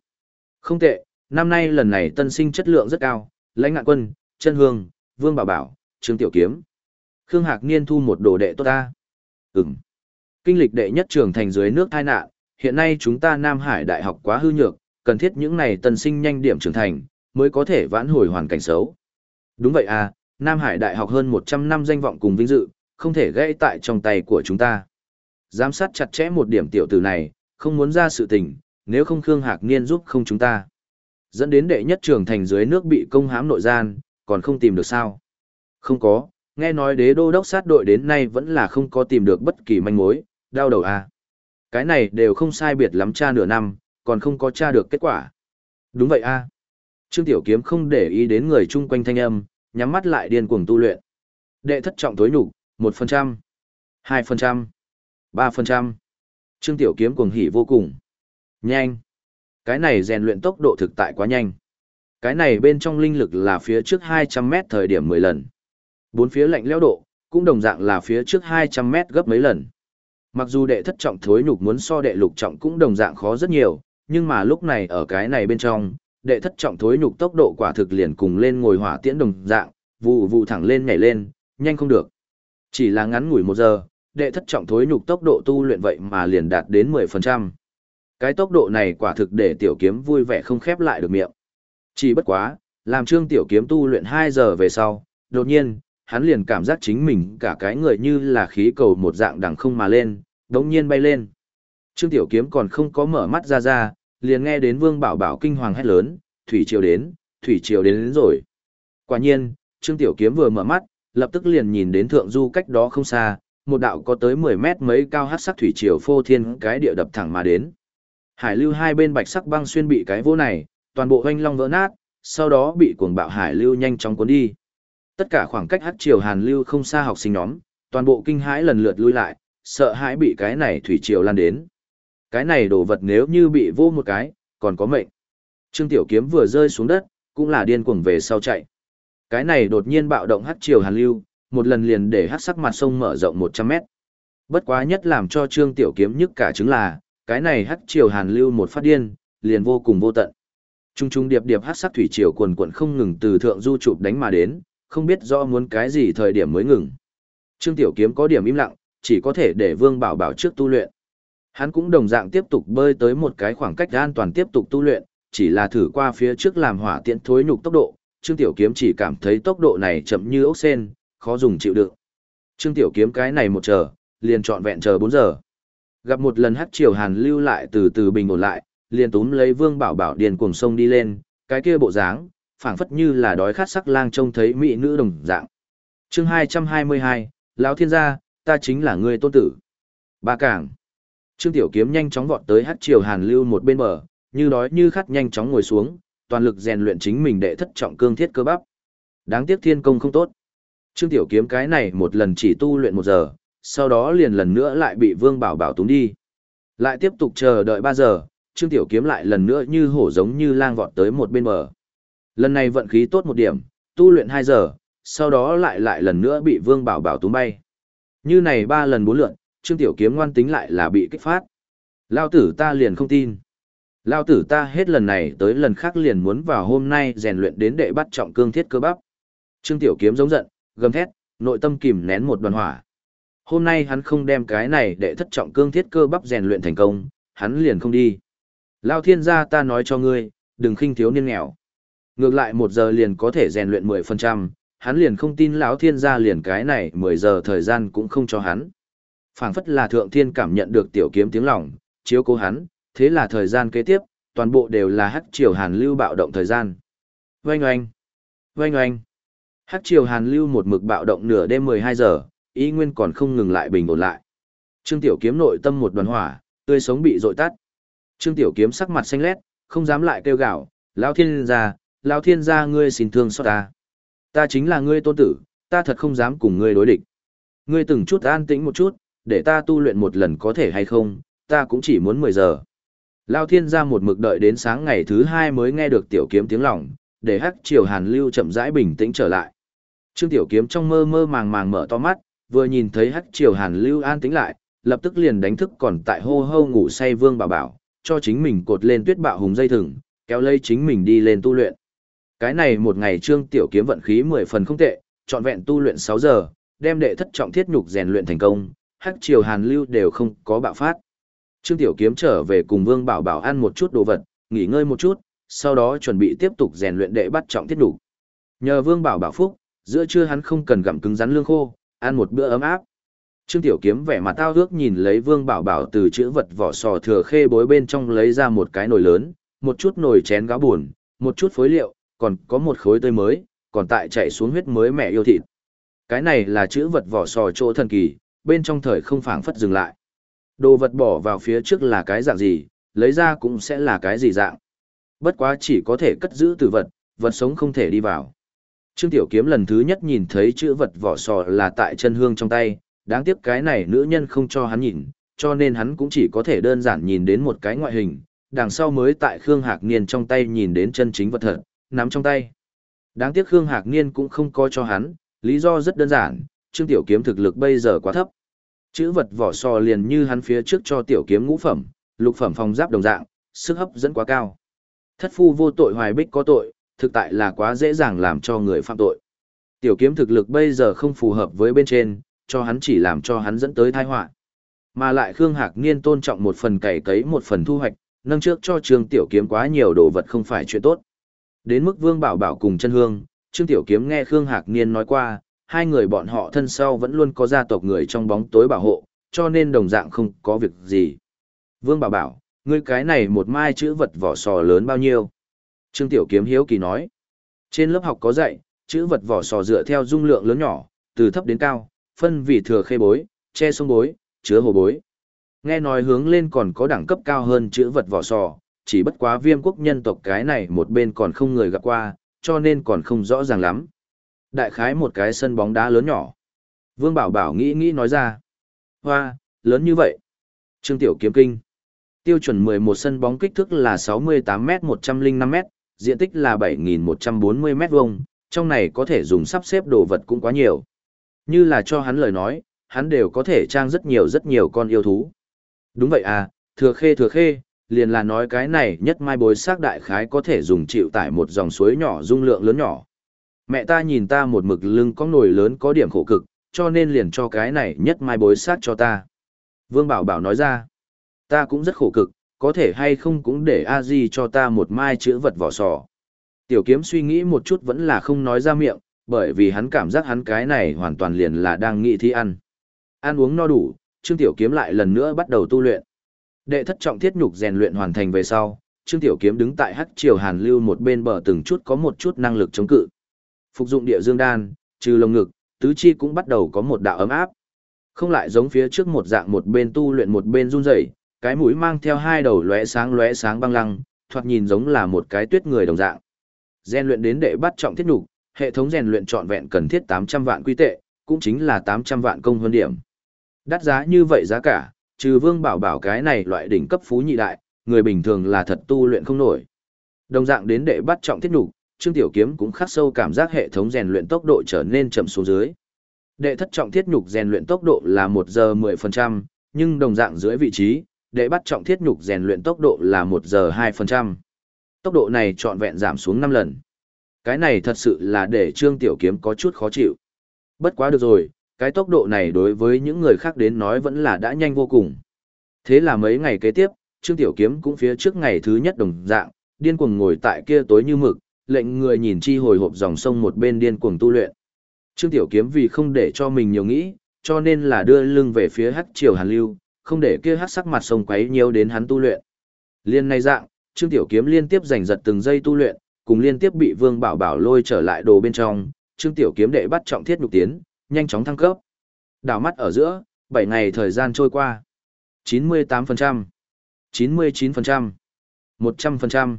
Không tệ, năm nay lần này tân sinh chất lượng rất cao, lãnh ngạn quân, chân hương, vương bảo bảo, trương tiểu kiếm. Khương Hạc Niên thu một đồ đệ tốt ta. Ừm. Kinh lịch đệ nhất trường thành dưới nước thai nạn, hiện nay chúng ta Nam Hải Đại học quá hư nhược, cần thiết những này tân sinh nhanh điểm trưởng thành, mới có thể vãn hồi hoàn cảnh xấu. Đúng vậy à, Nam Hải Đại học hơn 100 năm danh vọng cùng vinh dự, không thể gãy tại trong tay của chúng ta. Giám sát chặt chẽ một điểm tiểu tử này, không muốn ra sự tình, nếu không Khương Hạc Niên giúp không chúng ta. Dẫn đến đệ nhất trường thành dưới nước bị công hãm nội gian, còn không tìm được sao. Không có, nghe nói đế đô đốc sát đội đến nay vẫn là không có tìm được bất kỳ manh mối, đau đầu à. Cái này đều không sai biệt lắm cha nửa năm, còn không có tra được kết quả. Đúng vậy a. Trương Tiểu Kiếm không để ý đến người chung quanh thanh âm, nhắm mắt lại điên cuồng tu luyện. Đệ thất trọng tối nhục, 1%, 2%, 3%. Trương Tiểu Kiếm cuồng hỉ vô cùng. Nhanh. Cái này rèn luyện tốc độ thực tại quá nhanh. Cái này bên trong linh lực là phía trước 200 mét thời điểm 10 lần. Bốn phía lạnh lẽo độ, cũng đồng dạng là phía trước 200 mét gấp mấy lần. Mặc dù đệ thất trọng thối nhục muốn so đệ lục trọng cũng đồng dạng khó rất nhiều, nhưng mà lúc này ở cái này bên trong, đệ thất trọng thối nhục tốc độ quả thực liền cùng lên ngồi hỏa tiễn đồng dạng, vụ vụ thẳng lên nhảy lên, nhanh không được. Chỉ là ngắn ngủi một giờ, đệ thất trọng thối nhục tốc độ tu luyện vậy mà liền đạt đến 10%. Cái tốc độ này quả thực để tiểu kiếm vui vẻ không khép lại được miệng. Chỉ bất quá, làm trương tiểu kiếm tu luyện 2 giờ về sau, đột nhiên, hắn liền cảm giác chính mình cả cái người như là khí cầu một dạng đằng không mà lên, đống nhiên bay lên. Trương Tiểu Kiếm còn không có mở mắt ra ra, liền nghe đến Vương Bảo Bảo kinh hoàng hét lớn, Thủy Triều đến, Thủy Triều đến, đến rồi. Quả nhiên, Trương Tiểu Kiếm vừa mở mắt, lập tức liền nhìn đến thượng du cách đó không xa, một đạo có tới 10 mét mấy cao hát sắc thủy triều phô thiên cái địa đập thẳng mà đến. Hải lưu hai bên bạch sắc băng xuyên bị cái vô này, toàn bộ hoanh long vỡ nát, sau đó bị cuồng bạo hải lưu nhanh chóng cuốn đi. Tất cả khoảng cách hát triều hàn lưu không xa học sinh nhóm, toàn bộ kinh hãi lần lượt lui lại, sợ hãi bị cái này thủy triều lan đến. Cái này đồ vật nếu như bị vô một cái, còn có mệnh. Trương Tiểu Kiếm vừa rơi xuống đất, cũng là điên cuồng về sau chạy. Cái này đột nhiên bạo động hắc triều hàn lưu, một lần liền để hắc sắc mặt sông mở rộng 100 mét. Bất quá nhất làm cho Trương Tiểu Kiếm nhức cả chứng là, cái này hắc triều hàn lưu một phát điên, liền vô cùng vô tận. Trung trung điệp điệp hắc sắc thủy triều quần cuộn không ngừng từ thượng du chụp đánh mà đến, không biết rõ muốn cái gì thời điểm mới ngừng. Trương Tiểu Kiếm có điểm im lặng, chỉ có thể để Vương Bảo Bảo trước tu luyện. Hắn cũng đồng dạng tiếp tục bơi tới một cái khoảng cách an toàn tiếp tục tu luyện, chỉ là thử qua phía trước làm hỏa tiễn thối nhục tốc độ, Trương Tiểu Kiếm chỉ cảm thấy tốc độ này chậm như ốc sen, khó dùng chịu đựng. Trương Tiểu Kiếm cái này một chờ, liền trọn vẹn chờ 4 giờ. Gặp một lần hắc triều hàn lưu lại từ từ bình ổn lại, liền túm lấy Vương Bảo Bảo điền cuồng sông đi lên, cái kia bộ dáng, phảng phất như là đói khát sắc lang trông thấy mỹ nữ đồng dạng. Chương 222, lão thiên gia, ta chính là người tôn tử. Ba cảng. Trương Tiểu Kiếm nhanh chóng vọt tới hắc triều hàn lưu một bên bờ, như đói như khát nhanh chóng ngồi xuống, toàn lực rèn luyện chính mình đệ thất trọng cương thiết cơ bắp. Đáng tiếc thiên công không tốt. Trương Tiểu Kiếm cái này một lần chỉ tu luyện một giờ, sau đó liền lần nữa lại bị Vương Bảo Bảo túng đi. Lại tiếp tục chờ đợi 3 giờ, Trương Tiểu Kiếm lại lần nữa như hổ giống như lang vọt tới một bên bờ. Lần này vận khí tốt một điểm, tu luyện 2 giờ, sau đó lại lại lần nữa bị Vương Bảo Bảo túng bay. Như này 3 lần 4 lượn, Trương Tiểu Kiếm ngoan tính lại là bị kích phát. Lao tử ta liền không tin. Lao tử ta hết lần này tới lần khác liền muốn vào hôm nay rèn luyện đến đệ bắt trọng cương thiết cơ bắp. Trương Tiểu Kiếm giống giận, gầm thét, nội tâm kìm nén một đoàn hỏa. Hôm nay hắn không đem cái này để thất trọng cương thiết cơ bắp rèn luyện thành công, hắn liền không đi. Lao thiên gia ta nói cho ngươi, đừng khinh thiếu niên nghèo. Ngược lại một giờ liền có thể rèn luyện 10%, hắn liền không tin lão thiên gia liền cái này 10 giờ thời gian cũng không cho hắn phảng phất là thượng thiên cảm nhận được tiểu kiếm tiếng lòng, chiếu cố hắn, thế là thời gian kế tiếp, toàn bộ đều là hắc triều hàn lưu bạo động thời gian. Oanh oanh, oanh oanh. Hắc triều hàn lưu một mực bạo động nửa đêm 12 giờ, ý nguyên còn không ngừng lại bình ổn lại. Trương Tiểu Kiếm nội tâm một đoàn hỏa, tươi sống bị dội tắt. Trương Tiểu Kiếm sắc mặt xanh lét, không dám lại kêu gào, "Lão thiên gia, lão thiên gia ngươi xin thương xót ta. Ta chính là ngươi tôn tử, ta thật không dám cùng ngươi đối địch. Ngươi từng chút an tĩnh một chút, để ta tu luyện một lần có thể hay không, ta cũng chỉ muốn 10 giờ." Lão thiên gia một mực đợi đến sáng ngày thứ hai mới nghe được Tiểu Kiếm tiếng lòng, để Hắc Triều Hàn Lưu chậm rãi bình tĩnh trở lại. Trương Tiểu Kiếm trong mơ mơ màng màng mở to mắt, vừa nhìn thấy hắc triều hàn lưu an tĩnh lại, lập tức liền đánh thức còn tại hô hô ngủ say vương bảo bảo, cho chính mình cột lên tuyết bạo hùng dây thừng, kéo lấy chính mình đi lên tu luyện. Cái này một ngày trương tiểu kiếm vận khí 10 phần không tệ, trọn vẹn tu luyện 6 giờ, đem đệ thất trọng thiết nhục rèn luyện thành công, hắc triều hàn lưu đều không có bạo phát. Trương tiểu kiếm trở về cùng vương bảo bảo ăn một chút đồ vật, nghỉ ngơi một chút, sau đó chuẩn bị tiếp tục rèn luyện đệ bắt trọng thiết đủ. Nhờ vương bảo bảo phúc, giữa trưa hắn không cần gặm cứng rắn lương khô, ăn một bữa ấm áp. Trương Tiểu Kiếm vẻ mặt tao ước nhìn lấy Vương Bảo Bảo từ chữ vật vỏ sò thừa khê bối bên trong lấy ra một cái nồi lớn, một chút nồi chén gáo buồn, một chút phối liệu, còn có một khối tươi mới, còn tại chạy xuống huyết mới mẹ yêu thịt. Cái này là chữ vật vỏ sò chỗ thần kỳ, bên trong thời không phảng phất dừng lại. Đồ vật bỏ vào phía trước là cái dạng gì, lấy ra cũng sẽ là cái gì dạng. Bất quá chỉ có thể cất giữ từ vật, vật sống không thể đi vào. Trương Tiểu Kiếm lần thứ nhất nhìn thấy chữ vật vỏ sò là tại chân hương trong tay, đáng tiếc cái này nữ nhân không cho hắn nhìn, cho nên hắn cũng chỉ có thể đơn giản nhìn đến một cái ngoại hình, đằng sau mới tại Khương Hạc Niên trong tay nhìn đến chân chính vật thật, nắm trong tay. Đáng tiếc Khương Hạc Niên cũng không coi cho hắn, lý do rất đơn giản, Trương Tiểu Kiếm thực lực bây giờ quá thấp. Chữ vật vỏ sò liền như hắn phía trước cho Tiểu Kiếm ngũ phẩm, lục phẩm phong giáp đồng dạng, sức hấp dẫn quá cao. Thất phu vô tội hoài bích có tội, thực tại là quá dễ dàng làm cho người phạm tội. Tiểu kiếm thực lực bây giờ không phù hợp với bên trên, cho hắn chỉ làm cho hắn dẫn tới tai họa. Mà lại Khương Hạc Niên tôn trọng một phần cày cấy một phần thu hoạch, nâng trước cho Trương Tiểu Kiếm quá nhiều đồ vật không phải chuyện tốt. Đến mức Vương Bảo Bảo cùng chân hương, Trương Tiểu Kiếm nghe Khương Hạc Niên nói qua, hai người bọn họ thân sau vẫn luôn có gia tộc người trong bóng tối bảo hộ, cho nên đồng dạng không có việc gì. Vương Bảo Bảo, ngươi cái này một mai chữ vật vỏ sò lớn bao nhiêu? Trương Tiểu Kiếm hiếu kỳ nói. Trên lớp học có dạy, chữ vật vỏ sò dựa theo dung lượng lớn nhỏ, từ thấp đến cao, phân vì thừa khê bối, che sông bối, chứa hồ bối. Nghe nói hướng lên còn có đẳng cấp cao hơn chữ vật vỏ sò, chỉ bất quá viêm quốc nhân tộc cái này một bên còn không người gặp qua, cho nên còn không rõ ràng lắm. Đại khái một cái sân bóng đá lớn nhỏ. Vương Bảo Bảo nghĩ nghĩ nói ra. Hoa, lớn như vậy. Trương Tiểu Kiếm Kinh. Tiêu chuẩn 11 sân bóng kích thước là 68m 105m, diện tích là 7.140 mét vuông, trong này có thể dùng sắp xếp đồ vật cũng quá nhiều. Như là cho hắn lời nói, hắn đều có thể trang rất nhiều rất nhiều con yêu thú. Đúng vậy à, thừa khê thừa khê, liền là nói cái này nhất mai bối xác đại khái có thể dùng chịu tải một dòng suối nhỏ dung lượng lớn nhỏ. Mẹ ta nhìn ta một mực lưng có nồi lớn có điểm khổ cực, cho nên liền cho cái này nhất mai bối sát cho ta. Vương Bảo Bảo nói ra, ta cũng rất khổ cực, có thể hay không cũng để a di cho ta một mai chữ vật vỏ sò tiểu kiếm suy nghĩ một chút vẫn là không nói ra miệng bởi vì hắn cảm giác hắn cái này hoàn toàn liền là đang nghĩ thi ăn. Ăn uống no đủ, Trương Tiểu Kiếm lại lần nữa bắt đầu tu luyện. Đệ thất trọng thiết nhục rèn luyện hoàn thành về sau, Trương Tiểu Kiếm đứng tại hắc triều hàn lưu một bên bờ từng chút có một chút năng lực chống cự. Phục dụng địa dương đan, trừ lồng ngực, tứ chi cũng bắt đầu có một đạo ấm áp. Không lại giống phía trước một dạng một bên tu luyện một bên run rẩy, cái mũi mang theo hai đầu lóe sáng lóe sáng băng lăng, thoạt nhìn giống là một cái tuyết người đồng dạng. Rèn luyện đến đệ bắt trọng thiết nhục, hệ thống rèn luyện trọn vẹn cần thiết 800 vạn quy tệ, cũng chính là 800 vạn công hơn điểm. Đắt giá như vậy giá cả, trừ Vương Bảo Bảo cái này loại đỉnh cấp phú nhị đại, người bình thường là thật tu luyện không nổi. Đồng dạng đến đệ bắt trọng thiết nhục, Trương Tiểu Kiếm cũng khắc sâu cảm giác hệ thống rèn luyện tốc độ trở nên chậm xuống dưới. Đệ thất trọng thiết nhục rèn luyện tốc độ là một giờ 10%, nhưng đồng dạng dưới vị trí, đệ bắt trọng thiết nhục rèn luyện tốc độ là một giờ 2%. Tốc độ này trọn vẹn giảm xuống năm lần. Cái này thật sự là để Trương Tiểu Kiếm có chút khó chịu. Bất quá được rồi, cái tốc độ này đối với những người khác đến nói vẫn là đã nhanh vô cùng. Thế là mấy ngày kế tiếp, Trương Tiểu Kiếm cũng phía trước ngày thứ nhất đồng dạng, điên cuồng ngồi tại kia tối như mực, lệnh người nhìn chi hồi hộp dòng sông một bên điên cuồng tu luyện. Trương Tiểu Kiếm vì không để cho mình nhiều nghĩ, cho nên là đưa lưng về phía hắc triều Hàn Lưu, không để kia hắc sắc mặt sông quấy nhiều đến hắn tu luyện. Liên này dạng, Trương Tiểu Kiếm liên tiếp giành giật từng giây tu luyện, cùng liên tiếp bị Vương Bảo Bảo lôi trở lại đồ bên trong, Trương Tiểu Kiếm đệ bắt trọng thiết nhục tiến, nhanh chóng thăng cấp. Đảo mắt ở giữa, 7 ngày thời gian trôi qua. 98%, 99%, 100%.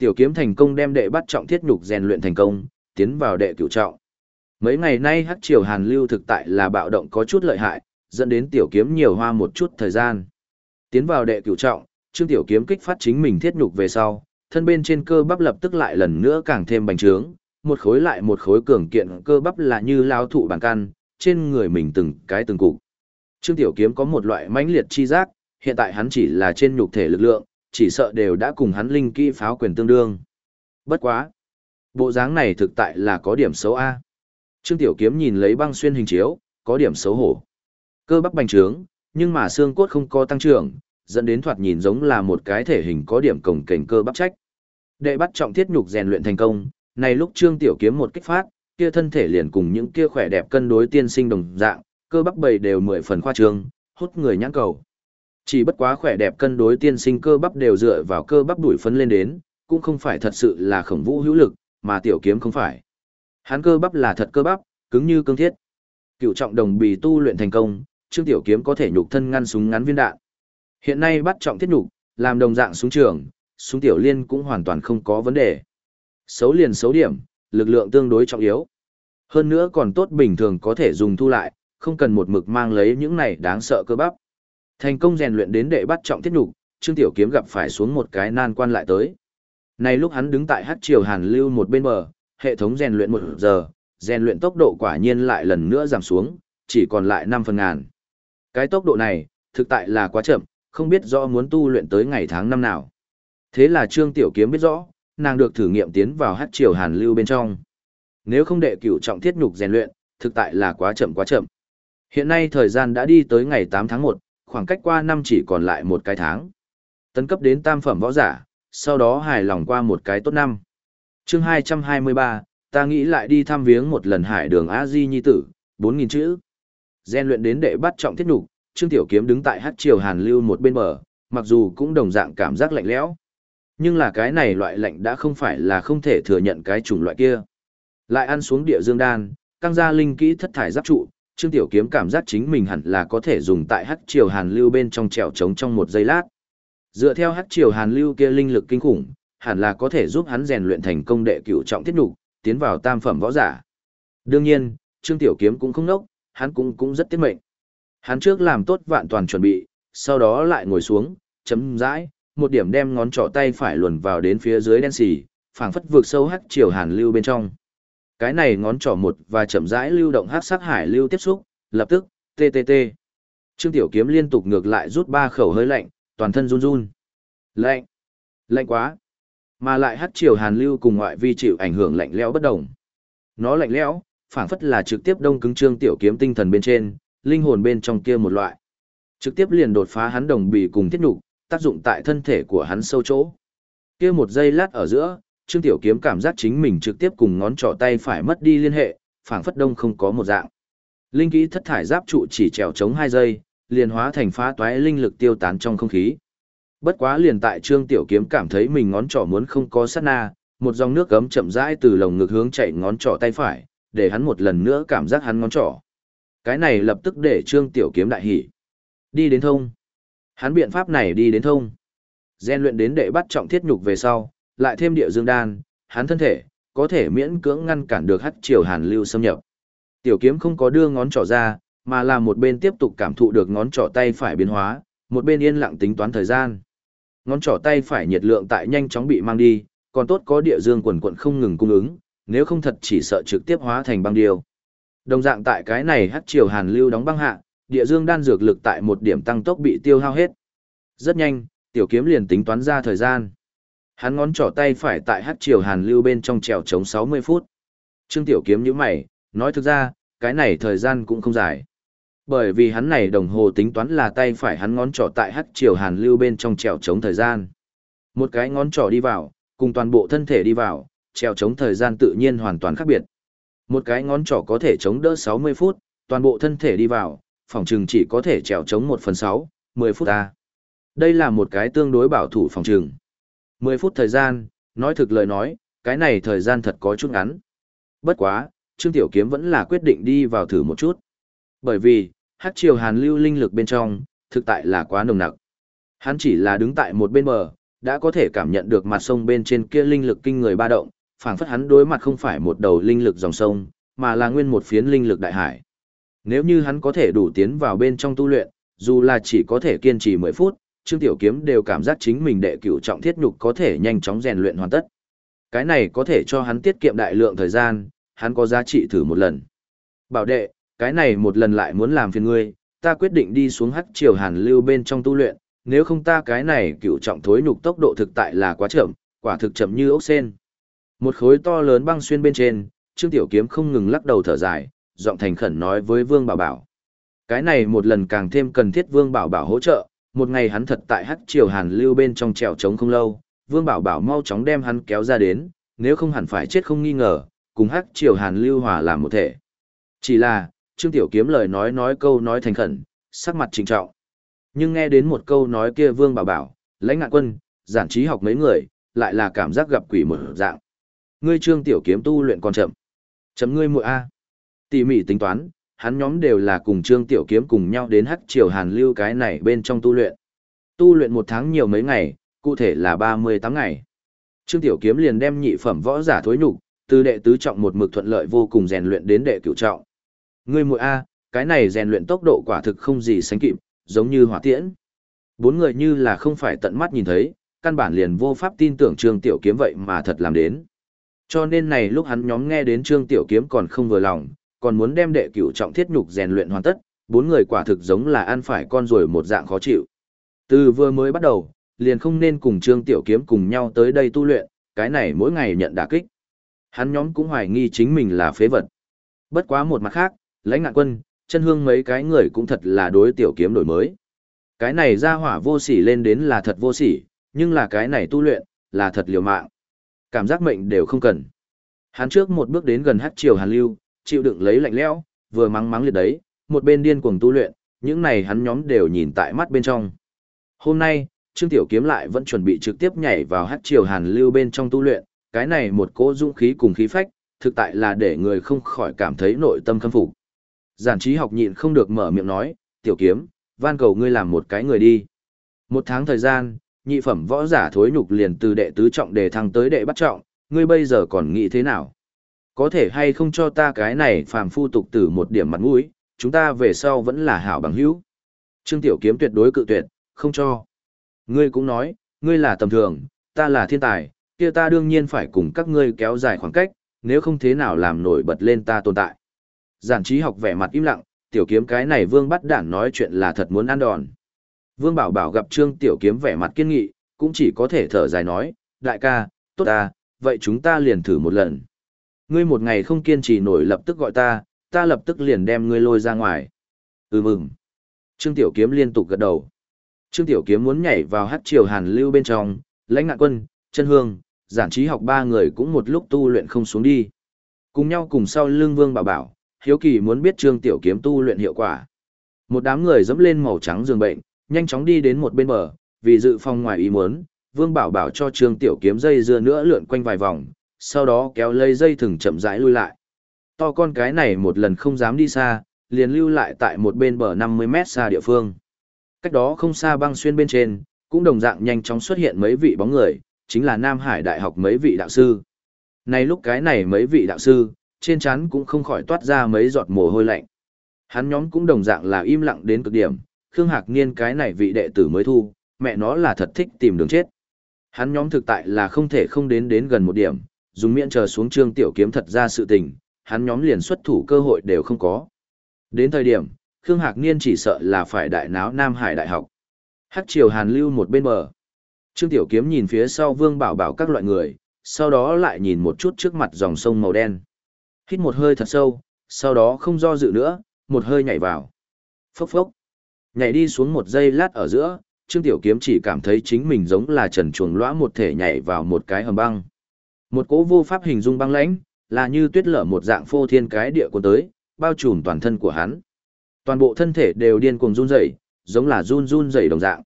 Tiểu kiếm thành công đem đệ bắt trọng thiết nhục rèn luyện thành công, tiến vào đệ cửu trọng. Mấy ngày nay hắc triều hàn lưu thực tại là bạo động có chút lợi hại, dẫn đến tiểu kiếm nhiều hoa một chút thời gian. Tiến vào đệ cửu trọng, Trương tiểu kiếm kích phát chính mình thiết nhục về sau, thân bên trên cơ bắp lập tức lại lần nữa càng thêm bành trướng, một khối lại một khối cường kiện cơ bắp là như lao thụ bản căn, trên người mình từng cái từng cục. Trương Tiểu Kiếm có một loại mãnh liệt chi giác, hiện tại hắn chỉ là trên nhục thể lực lượng, chỉ sợ đều đã cùng hắn linh kỹ pháo quyền tương đương. Bất quá. Bộ dáng này thực tại là có điểm xấu A. Trương Tiểu Kiếm nhìn lấy băng xuyên hình chiếu, có điểm xấu hổ. Cơ bắp bành trướng, nhưng mà xương cốt không có tăng trưởng, dẫn đến thoạt nhìn giống là một cái thể hình có điểm cổng kềnh cơ bắp trách. Đệ bắt trọng thiết nhục rèn luyện thành công, này lúc Trương Tiểu Kiếm một kích phát, kia thân thể liền cùng những kia khỏe đẹp cân đối tiên sinh đồng dạng, cơ bắp bầy đều mười phần khoa trương, hút người nhãn cầu. Chỉ bất quá khỏe đẹp cân đối tiên sinh cơ bắp đều dựa vào cơ bắp đuổi phấn lên đến, cũng không phải thật sự là khổng vũ hữu lực, mà tiểu kiếm không phải. Hắn cơ bắp là thật cơ bắp, cứng như cương thiết. Cựu trọng đồng bì tu luyện thành công, Trương Tiểu Kiếm có thể nhục thân ngăn súng ngắn viên đạn. Hiện nay bắt trọng thiết nhục, làm đồng dạng súng trường, súng tiểu liên cũng hoàn toàn không có vấn đề. Xấu liền xấu điểm, lực lượng tương đối trọng yếu. Hơn nữa còn tốt bình thường có thể dùng thu lại, không cần một mực mang lấy những này đáng sợ cơ bắp. Thành công rèn luyện đến đệ bắt trọng thiết nhục, Trương Tiểu Kiếm gặp phải xuống một cái nan quan lại tới. Này lúc hắn đứng tại hắc triều Hàn Lưu một bên bờ, hệ thống rèn luyện một giờ, rèn luyện tốc độ quả nhiên lại lần nữa giảm xuống, chỉ còn lại 5 phần ngàn. Cái tốc độ này, thực tại là quá chậm, không biết rõ muốn tu luyện tới ngày tháng năm nào. Thế là Trương Tiểu Kiếm biết rõ, nàng được thử nghiệm tiến vào hắc triều Hàn Lưu bên trong. Nếu không đệ cửu trọng thiết nhục rèn luyện, thực tại là quá chậm quá chậm. Hiện nay thời gian đã đi tới ngày 8 tháng 1, khoảng cách qua năm chỉ còn lại một cái tháng. Tấn cấp đến tam phẩm võ giả, sau đó hài lòng qua một cái tốt năm. chương 223, ta nghĩ lại đi thăm viếng một lần hải đường A-di nhi tử, 4.000 chữ. Gen luyện đến đệ bắt trọng thiết nục, Trương Tiểu Kiếm đứng tại hát triều hàn lưu một bên bờ, mặc dù cũng đồng dạng cảm giác lạnh lẽo. Nhưng là cái này loại lạnh đã không phải là không thể thừa nhận cái chủng loại kia. Lại ăn xuống địa dương đan, căng ra linh kỹ thất thải giáp trụ, Trương Tiểu Kiếm cảm giác chính mình hẳn là có thể dùng tại hắc triều hàn lưu bên trong trèo trống trong một giây lát. Dựa theo hắc triều hàn lưu kia linh lực kinh khủng, hẳn là có thể giúp hắn rèn luyện thành công đệ cửu trọng thiết nhục, tiến vào tam phẩm võ giả. Đương nhiên, Trương Tiểu Kiếm cũng không nốc, hắn cũng cũng rất tiết mệnh. Hắn trước làm tốt vạn toàn chuẩn bị, sau đó lại ngồi xuống, chấm dãi, một điểm đem ngón trỏ tay phải luồn vào đến phía dưới đen xì, phảng phất vượt sâu hắc triều hàn lưu bên trong cái này ngón trỏ một và chậm rãi lưu động hát sắc hải lưu tiếp xúc, lập tức, TTT. Trương Tiểu Kiếm liên tục ngược lại rút ba khẩu hơi lạnh, toàn thân run run. Lạnh, lạnh quá. Mà lại hát chiều hàn lưu cùng ngoại vi chịu ảnh hưởng lạnh lẽo bất đồng. Nó lạnh lẽo, phảng phất là trực tiếp đông cứng Trương Tiểu Kiếm tinh thần bên trên, linh hồn bên trong kia một loại. Trực tiếp liền đột phá hắn đồng bì cùng thiết nhục, tác dụng tại thân thể của hắn sâu chỗ. Kia một giây lát ở giữa, Trương Tiểu Kiếm cảm giác chính mình trực tiếp cùng ngón trỏ tay phải mất đi liên hệ, phảng phất đông không có một dạng. Linh kỹ thất thải giáp trụ chỉ trèo chống 2 giây, liền hóa thành phá toái linh lực tiêu tán trong không khí. Bất quá liền tại Trương Tiểu Kiếm cảm thấy mình ngón trỏ muốn không có sát na, một dòng nước gấm chậm rãi từ lồng ngực hướng chạy ngón trỏ tay phải, để hắn một lần nữa cảm giác hắn ngón trỏ. Cái này lập tức để Trương Tiểu Kiếm đại hỉ. Đi đến thông. Hắn biện pháp này đi đến thông. Gen luyện đến đệ bắt trọng thiết nhục về sau, lại thêm địa dương đan, hắn thân thể, có thể miễn cưỡng ngăn cản được hắc triều hàn lưu xâm nhập. Tiểu kiếm không có đưa ngón trỏ ra, mà là một bên tiếp tục cảm thụ được ngón trỏ tay phải biến hóa, một bên yên lặng tính toán thời gian. Ngón trỏ tay phải nhiệt lượng tại nhanh chóng bị mang đi, còn tốt có địa dương quần quận không ngừng cung ứng, nếu không thật chỉ sợ trực tiếp hóa thành băng điêu. Đồng dạng tại cái này hắc triều hàn lưu đóng băng hạ, địa dương đan dược lực tại một điểm tăng tốc bị tiêu hao hết. Rất nhanh, tiểu kiếm liền tính toán ra thời gian. Hắn ngón trỏ tay phải tại hắc triều hàn lưu bên trong trèo chống 60 phút. Trương tiểu kiếm nhíu mày, nói thực ra, cái này thời gian cũng không dài. Bởi vì hắn này đồng hồ tính toán là tay phải hắn ngón trỏ tại hắc triều hàn lưu bên trong trèo chống thời gian. Một cái ngón trỏ đi vào, cùng toàn bộ thân thể đi vào, trèo chống thời gian tự nhiên hoàn toàn khác biệt. Một cái ngón trỏ có thể chống đỡ 60 phút, toàn bộ thân thể đi vào, phòng trừng chỉ có thể trèo chống 1 phần 6, 10 phút ta. Đây là một cái tương đối bảo thủ phòng trừng. 10 phút thời gian, nói thực lời nói, cái này thời gian thật có chút ngắn. Bất quá, Trương Tiểu Kiếm vẫn là quyết định đi vào thử một chút. Bởi vì, hát triều hàn lưu linh lực bên trong, thực tại là quá nồng nặc. Hắn chỉ là đứng tại một bên bờ, đã có thể cảm nhận được mặt sông bên trên kia linh lực kinh người ba động, phảng phất hắn đối mặt không phải một đầu linh lực dòng sông, mà là nguyên một phiến linh lực đại hải. Nếu như hắn có thể đủ tiến vào bên trong tu luyện, dù là chỉ có thể kiên trì 10 phút, Trương Tiểu Kiếm đều cảm giác chính mình đệ cửu trọng thiết nhục có thể nhanh chóng rèn luyện hoàn tất. Cái này có thể cho hắn tiết kiệm đại lượng thời gian, hắn có giá trị thử một lần. Bảo đệ, cái này một lần lại muốn làm phiền ngươi, ta quyết định đi xuống hắc triều hàn lưu bên trong tu luyện, nếu không ta cái này cửu trọng thối nhục tốc độ thực tại là quá chậm, quả thực chậm như ốc sen. Một khối to lớn băng xuyên bên trên, Trương Tiểu Kiếm không ngừng lắc đầu thở dài, giọng thành khẩn nói với Vương Bảo Bảo. Cái này một lần càng thêm cần thiết Vương Bảo Bảo hỗ trợ, một ngày hắn thật tại hắc triều hàn lưu bên trong trèo trống không lâu, Vương Bảo Bảo mau chóng đem hắn kéo ra đến, nếu không hẳn phải chết không nghi ngờ, cùng hắc triều hàn lưu hòa làm một thể. Chỉ là, Trương Tiểu Kiếm lời nói nói câu nói thành khẩn, sắc mặt trịnh trọng. Nhưng nghe đến một câu nói kia Vương Bảo Bảo, lãnh ngạn quân, giản trí học mấy người, lại là cảm giác gặp quỷ một dạng. Ngươi Trương Tiểu Kiếm tu luyện còn chậm. Chấm ngươi muội a. Tỉ mỉ tính toán, hắn nhóm đều là cùng Trương Tiểu Kiếm cùng nhau đến hắc triều hàn lưu cái này bên trong tu luyện. Tu luyện một tháng nhiều mấy ngày, cụ thể là 38 ngày. Trương Tiểu Kiếm liền đem nhị phẩm võ giả thối nhục, từ đệ tứ trọng một mực thuận lợi vô cùng rèn luyện đến đệ cửu trọng. Ngươi muội a, cái này rèn luyện tốc độ quả thực không gì sánh kịp, giống như hỏa tiễn. Bốn người như là không phải tận mắt nhìn thấy, căn bản liền vô pháp tin tưởng Trương Tiểu Kiếm vậy mà thật làm đến. Cho nên này lúc hắn nhóm nghe đến Trương Tiểu Kiếm còn không vừa lòng, còn muốn đem đệ cửu trọng thiết nhục rèn luyện hoàn tất, bốn người quả thực giống là ăn phải con rồi một dạng khó chịu. Từ vừa mới bắt đầu, liền không nên cùng Trương Tiểu Kiếm cùng nhau tới đây tu luyện, cái này mỗi ngày nhận đả kích. Hắn nhóm cũng hoài nghi chính mình là phế vật. Bất quá một mặt khác, lãnh ngạn quân, chân hương mấy cái người cũng thật là đối Tiểu Kiếm đổi mới. Cái này ra hỏa vô sỉ lên đến là thật vô sỉ, nhưng là cái này tu luyện, là thật liều mạng. Cảm giác mệnh đều không cần. Hắn trước một bước đến gần hát triều hàn lưu, chịu đựng lấy lạnh lẽo, vừa mắng mắng liệt đấy, một bên điên cuồng tu luyện, những này hắn nhóm đều nhìn tại mắt bên trong. Hôm nay, Trương Tiểu Kiếm lại vẫn chuẩn bị trực tiếp nhảy vào hát triều hàn lưu bên trong tu luyện, cái này một cỗ dũng khí cùng khí phách, thực tại là để người không khỏi cảm thấy nội tâm khâm phục. Giản trí học nhịn không được mở miệng nói, Tiểu Kiếm, van cầu ngươi làm một cái người đi. Một tháng thời gian, nhị phẩm võ giả thối nhục liền từ đệ tứ trọng đề thăng tới đệ bắt trọng, ngươi bây giờ còn nghĩ thế nào? Có thể hay không cho ta cái này phàm phu tục tử một điểm mặt mũi, chúng ta về sau vẫn là hảo bằng hữu. Trương Tiểu Kiếm tuyệt đối cự tuyệt, không cho. Ngươi cũng nói, ngươi là tầm thường, ta là thiên tài, kia ta đương nhiên phải cùng các ngươi kéo dài khoảng cách, nếu không thế nào làm nổi bật lên ta tồn tại. Giản trí học vẻ mặt im lặng, Tiểu Kiếm cái này vương bắt đản nói chuyện là thật muốn ăn đòn. Vương Bảo Bảo gặp Trương Tiểu Kiếm vẻ mặt kiên nghị, cũng chỉ có thể thở dài nói, đại ca, tốt ta, vậy chúng ta liền thử một lần. Ngươi một ngày không kiên trì nổi lập tức gọi ta, ta lập tức liền đem ngươi lôi ra ngoài. Ừ mừng. Trương Tiểu Kiếm liên tục gật đầu. Trương Tiểu Kiếm muốn nhảy vào hát triều hàn lưu bên trong, lãnh ngạn quân, chân hương, Giản trí học ba người cũng một lúc tu luyện không xuống đi. Cùng nhau cùng sau lưng vương bảo bảo, hiếu kỳ muốn biết trương tiểu kiếm tu luyện hiệu quả. Một đám người dẫm lên màu trắng giường bệnh, nhanh chóng đi đến một bên bờ, vì dự phòng ngoài ý muốn, vương bảo bảo cho trương tiểu kiếm dây dưa nữa lượn quanh vài vòng, sau đó kéo lấy dây thừng chậm rãi lui lại. To con cái này một lần không dám đi xa, liền lưu lại tại một bên bờ 50 mét xa địa phương. Cách đó không xa băng xuyên bên trên, cũng đồng dạng nhanh chóng xuất hiện mấy vị bóng người, chính là Nam Hải Đại học mấy vị đạo sư. Này lúc cái này mấy vị đạo sư, trên chắn cũng không khỏi toát ra mấy giọt mồ hôi lạnh. Hắn nhóm cũng đồng dạng là im lặng đến cực điểm, Khương Hạc Niên cái này vị đệ tử mới thu, mẹ nó là thật thích tìm đường chết. Hắn nhóm thực tại là không thể không đến đến gần một điểm, dùng miệng chờ xuống trương tiểu kiếm thật ra sự tình, hắn nhóm liền xuất thủ cơ hội đều không có. Đến thời điểm, Khương Hạc Niên chỉ sợ là phải đại náo Nam Hải Đại học. Hắc Triều Hàn lưu một bên bờ. Trương Tiểu Kiếm nhìn phía sau Vương Bảo Bảo các loại người, sau đó lại nhìn một chút trước mặt dòng sông màu đen. Hít một hơi thật sâu, sau đó không do dự nữa, một hơi nhảy vào. Phốc phốc. Nhảy đi xuống một giây lát ở giữa, Trương Tiểu Kiếm chỉ cảm thấy chính mình giống là trần chuồng lõa một thể nhảy vào một cái hầm băng. Một cỗ vô pháp hình dung băng lãnh, là như tuyết lở một dạng phô thiên cái địa của tới, bao trùm toàn thân của hắn. Toàn bộ thân thể đều điên cuồng run rẩy, giống là run run rẩy đồng dạng.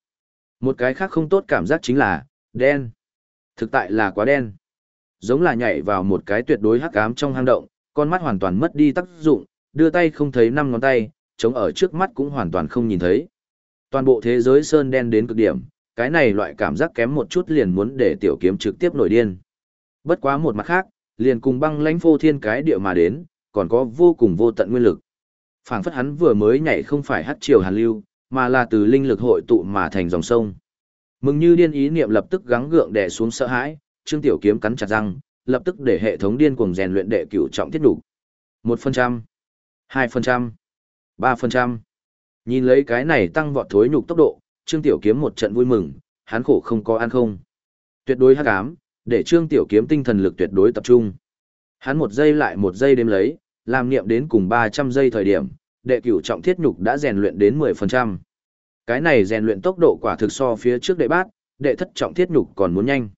Một cái khác không tốt cảm giác chính là, đen. Thực tại là quá đen. Giống là nhảy vào một cái tuyệt đối hắc ám trong hang động, con mắt hoàn toàn mất đi tác dụng, đưa tay không thấy năm ngón tay, chống ở trước mắt cũng hoàn toàn không nhìn thấy. Toàn bộ thế giới sơn đen đến cực điểm, cái này loại cảm giác kém một chút liền muốn để tiểu kiếm trực tiếp nổi điên. Bất quá một mặt khác, liền cùng băng lãnh phô thiên cái địa mà đến, còn có vô cùng vô tận nguyên lực. Phảng phất hắn vừa mới nhảy không phải hắt chiều hàn lưu, mà là từ linh lực hội tụ mà thành dòng sông. Mừng như điên ý niệm lập tức gắng gượng đè xuống sợ hãi, Trương Tiểu Kiếm cắn chặt răng, lập tức để hệ thống điên cuồng rèn luyện đệ cửu trọng tiết đủ. 1%, 2%, 3%. Nhìn lấy cái này tăng vọt thối nhục tốc độ, Trương Tiểu Kiếm một trận vui mừng, hắn khổ không có ăn không. Tuyệt đối hắc ám, để Trương Tiểu Kiếm tinh thần lực tuyệt đối tập trung. Hắn một giây lại một giây đếm lấy, làm niệm đến cùng 300 giây thời điểm, đệ cửu trọng thiết nhục đã rèn luyện đến 10%. Cái này rèn luyện tốc độ quả thực so phía trước đệ bát, đệ thất trọng thiết nhục còn muốn nhanh.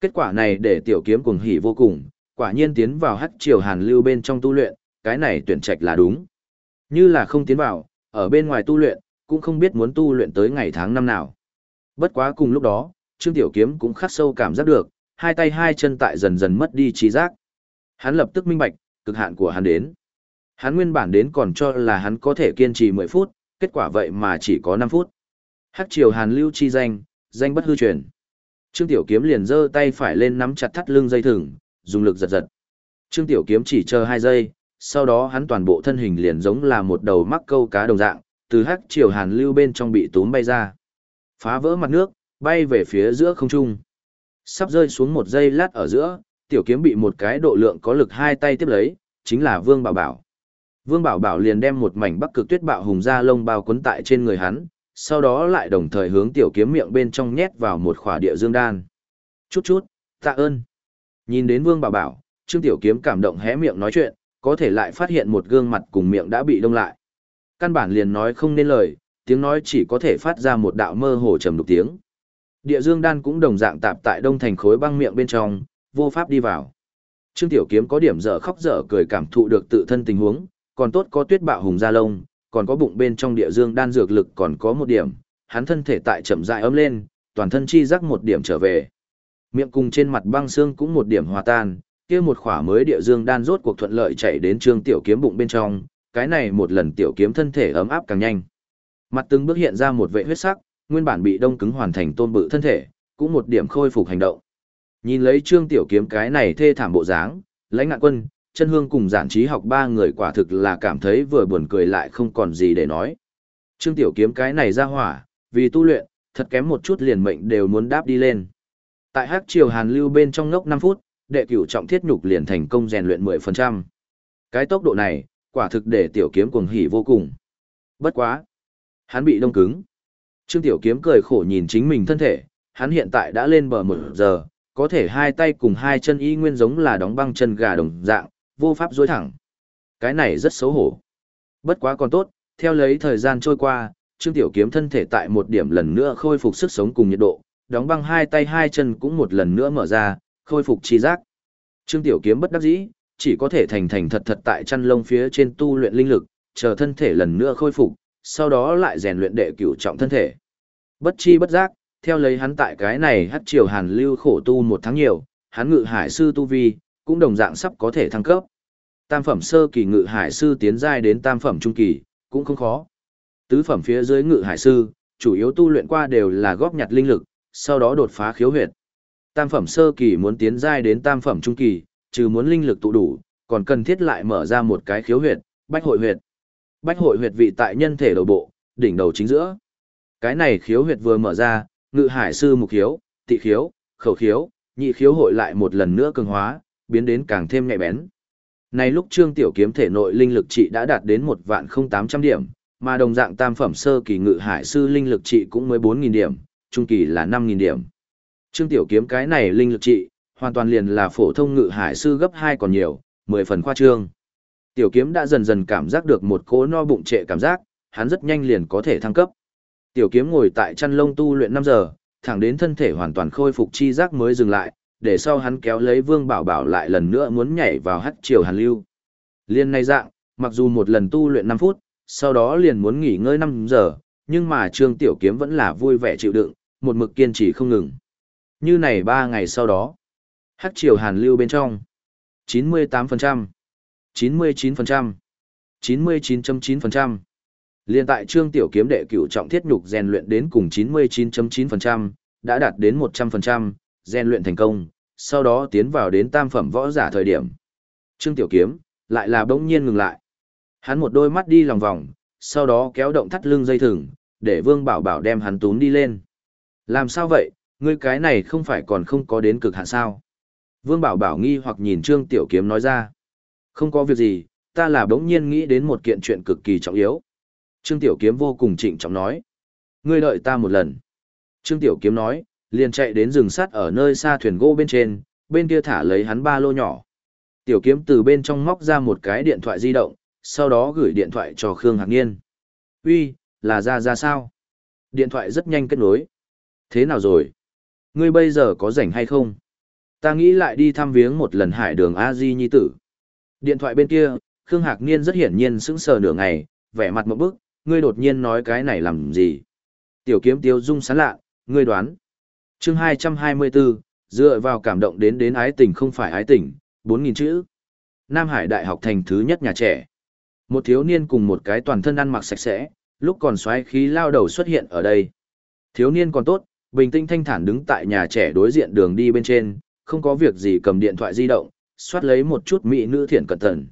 Kết quả này để tiểu kiếm cuồng hỉ vô cùng, quả nhiên tiến vào hắc triều hàn lưu bên trong tu luyện, cái này tuyển trạch là đúng. Như là không tiến vào, ở bên ngoài tu luyện, cũng không biết muốn tu luyện tới ngày tháng năm nào. Bất quá cùng lúc đó, Trương Tiểu Kiếm cũng khắc sâu cảm giác được, hai tay hai chân tại dần dần mất đi trí giác. Hắn lập tức minh bạch, cực hạn của hắn đến. Hắn nguyên bản đến còn cho là hắn có thể kiên trì 10 phút, kết quả vậy mà chỉ có 5 phút. Hắc triều Hàn lưu chi danh, danh bất hư truyền. Trương Tiểu Kiếm liền giơ tay phải lên nắm chặt thắt lưng dây thừng, dùng lực giật giật. Trương Tiểu Kiếm chỉ chờ 2 giây, sau đó hắn toàn bộ thân hình liền giống là một đầu mắc câu cá đồng dạng, từ hắc triều Hàn lưu bên trong bị túm bay ra. Phá vỡ mặt nước, bay về phía giữa không trung. Sắp rơi xuống một giây lát ở giữa, Tiểu Kiếm bị một cái độ lượng có lực hai tay tiếp lấy, chính là Vương Bảo Bảo. Vương Bảo Bảo liền đem một mảnh bắc cực tuyết bạo hùng ra lông bao quấn tại trên người hắn, sau đó lại đồng thời hướng tiểu kiếm miệng bên trong nhét vào một khỏa địa dương đan. Chút chút, tạ ơn. Nhìn đến Vương Bảo Bảo, Trương Tiểu Kiếm cảm động hé miệng nói chuyện, có thể lại phát hiện một gương mặt cùng miệng đã bị đông lại. Căn bản liền nói không nên lời, tiếng nói chỉ có thể phát ra một đạo mơ hồ trầm đục tiếng. Địa dương đan cũng đồng dạng tạp tại đông thành khối băng miệng bên trong, vô pháp đi vào. Trương Tiểu Kiếm có điểm dở khóc dở cười cảm thụ được tự thân tình huống, còn tốt có tuyết bạo hùng da lông, còn có bụng bên trong địa dương đan dược lực còn có một điểm, hắn thân thể tại chậm rãi ấm lên, toàn thân chi giác một điểm trở về. Miệng cùng trên mặt băng xương cũng một điểm hòa tan, kia một khỏa mới địa dương đan rốt cuộc thuận lợi chạy đến trương tiểu kiếm bụng bên trong, cái này một lần tiểu kiếm thân thể ấm áp càng nhanh. Mặt từng bước hiện ra một vệ huyết sắc, nguyên bản bị đông cứng hoàn thành tôn bự thân thể, cũng một điểm khôi phục hành động. Nhìn lấy trương tiểu kiếm cái này thê thảm bộ dáng, lãnh ngạn quân, chân hương cùng giản trí học ba người quả thực là cảm thấy vừa buồn cười lại không còn gì để nói. Trương Tiểu Kiếm cái này ra hỏa, vì tu luyện, thật kém một chút liền mệnh đều muốn đáp đi lên. Tại hắc triều hàn lưu bên trong ngốc 5 phút, đệ cửu trọng thiết nhục liền thành công rèn luyện 10%. Cái tốc độ này, quả thực để Tiểu Kiếm cuồng hỉ vô cùng. Bất quá. Hắn bị đông cứng. Trương Tiểu Kiếm cười khổ nhìn chính mình thân thể, hắn hiện tại đã lên bờ một giờ, có thể hai tay cùng hai chân y nguyên giống là đóng băng chân gà đồng dạng, vô pháp duỗi thẳng. Cái này rất xấu hổ. Bất quá còn tốt, theo lấy thời gian trôi qua, Trương Tiểu Kiếm thân thể tại một điểm lần nữa khôi phục sức sống cùng nhiệt độ, đóng băng hai tay hai chân cũng một lần nữa mở ra, khôi phục chi giác. Trương Tiểu Kiếm bất đắc dĩ, chỉ có thể thành thành thật thật tại chăn lông phía trên tu luyện linh lực, chờ thân thể lần nữa khôi phục, sau đó lại rèn luyện đệ cửu trọng thân thể. Bất chi bất giác, theo lấy hắn tại cái này hắt triều hàn lưu khổ tu một tháng nhiều, hắn ngự hải sư tu vi, cũng đồng dạng sắp có thể thăng cấp. Tam phẩm sơ kỳ ngự hải sư tiến giai đến tam phẩm trung kỳ, cũng không khó. Tứ phẩm phía dưới ngự hải sư, chủ yếu tu luyện qua đều là góp nhặt linh lực, sau đó đột phá khiếu huyệt. Tam phẩm sơ kỳ muốn tiến giai đến tam phẩm trung kỳ, trừ muốn linh lực tụ đủ, còn cần thiết lại mở ra một cái khiếu huyệt, bách hội huyệt. Bách hội huyệt vị tại nhân thể đầu bộ, đỉnh đầu chính giữa. Cái này khiếu huyệt vừa mở ra, ngự hải sư mục khiếu, tị khiếu, khẩu khiếu, nhị khiếu hội lại một lần nữa cường hóa, biến đến càng thêm nhạy bén. Nay lúc Trương Tiểu Kiếm thể nội linh lực trị đã đạt đến một vạn không tám trăm điểm, mà đồng dạng tam phẩm sơ kỳ ngự hải sư linh lực trị cũng mới bốn nghìn điểm, trung kỳ là năm nghìn điểm. Trương Tiểu Kiếm cái này linh lực trị, hoàn toàn liền là phổ thông ngự hải sư gấp hai còn nhiều, mười phần khoa trương. Tiểu Kiếm đã dần dần cảm giác được một cỗ no bụng trệ cảm giác, hắn rất nhanh liền có thể thăng cấp. Tiểu Kiếm ngồi tại chăn lông tu luyện năm giờ, thẳng đến thân thể hoàn toàn khôi phục chi giác mới dừng lại, để sau hắn kéo lấy Vương Bảo Bảo lại lần nữa muốn nhảy vào hắc triều hàn lưu. Liên này dạng, mặc dù một lần tu luyện 5 phút, sau đó liền muốn nghỉ ngơi 5 giờ, nhưng mà Trương Tiểu Kiếm vẫn là vui vẻ chịu đựng, một mực kiên trì không ngừng. Như này 3 ngày sau đó, hắc triều hàn lưu bên trong, 98%, 99%, 99.9%. Liên tại Trương Tiểu Kiếm đệ cửu trọng thiết nhục rèn luyện đến cùng 99.9%, đã đạt đến 100%, rèn luyện thành công, sau đó tiến vào đến tam phẩm võ giả thời điểm. Trương Tiểu Kiếm, lại là bỗng nhiên ngừng lại. Hắn một đôi mắt đi lòng vòng, sau đó kéo động thắt lưng dây thừng, để Vương Bảo Bảo đem hắn tún đi lên. Làm sao vậy, ngươi cái này không phải còn không có đến cực hạn sao? Vương Bảo Bảo nghi hoặc nhìn Trương Tiểu Kiếm nói ra. Không có việc gì, ta là bỗng nhiên nghĩ đến một kiện chuyện cực kỳ trọng yếu. Trương Tiểu Kiếm vô cùng trịnh trọng nói. Ngươi đợi ta một lần. Trương Tiểu Kiếm nói, liền chạy đến rừng sắt ở nơi xa thuyền gỗ bên trên, bên kia thả lấy hắn ba lô nhỏ. Tiểu kiếm từ bên trong móc ra một cái điện thoại di động, sau đó gửi điện thoại cho Khương Hạc Niên. Uy, là ra ra sao? Điện thoại rất nhanh kết nối. Thế nào rồi? Ngươi bây giờ có rảnh hay không? Ta nghĩ lại đi thăm viếng một lần hải đường A-di nhi tử. Điện thoại bên kia, Khương Hạc Niên rất hiển nhiên sững sờ nửa ngày, vẻ mặt một bức, ngươi đột nhiên nói cái này làm gì? Tiểu kiếm tiêu dung sán lạ, ngươi đoán chương 224, dựa vào cảm động đến đến ái tình không phải ái tình, 4.000 chữ. Nam Hải Đại học thành thứ nhất nhà trẻ. Một thiếu niên cùng một cái toàn thân ăn mặc sạch sẽ, lúc còn xoáy khí lao đầu xuất hiện ở đây. Thiếu niên còn tốt, bình tĩnh thanh thản đứng tại nhà trẻ đối diện đường đi bên trên, không có việc gì cầm điện thoại di động, soát lấy một chút mỹ nữ thiện cẩn thận.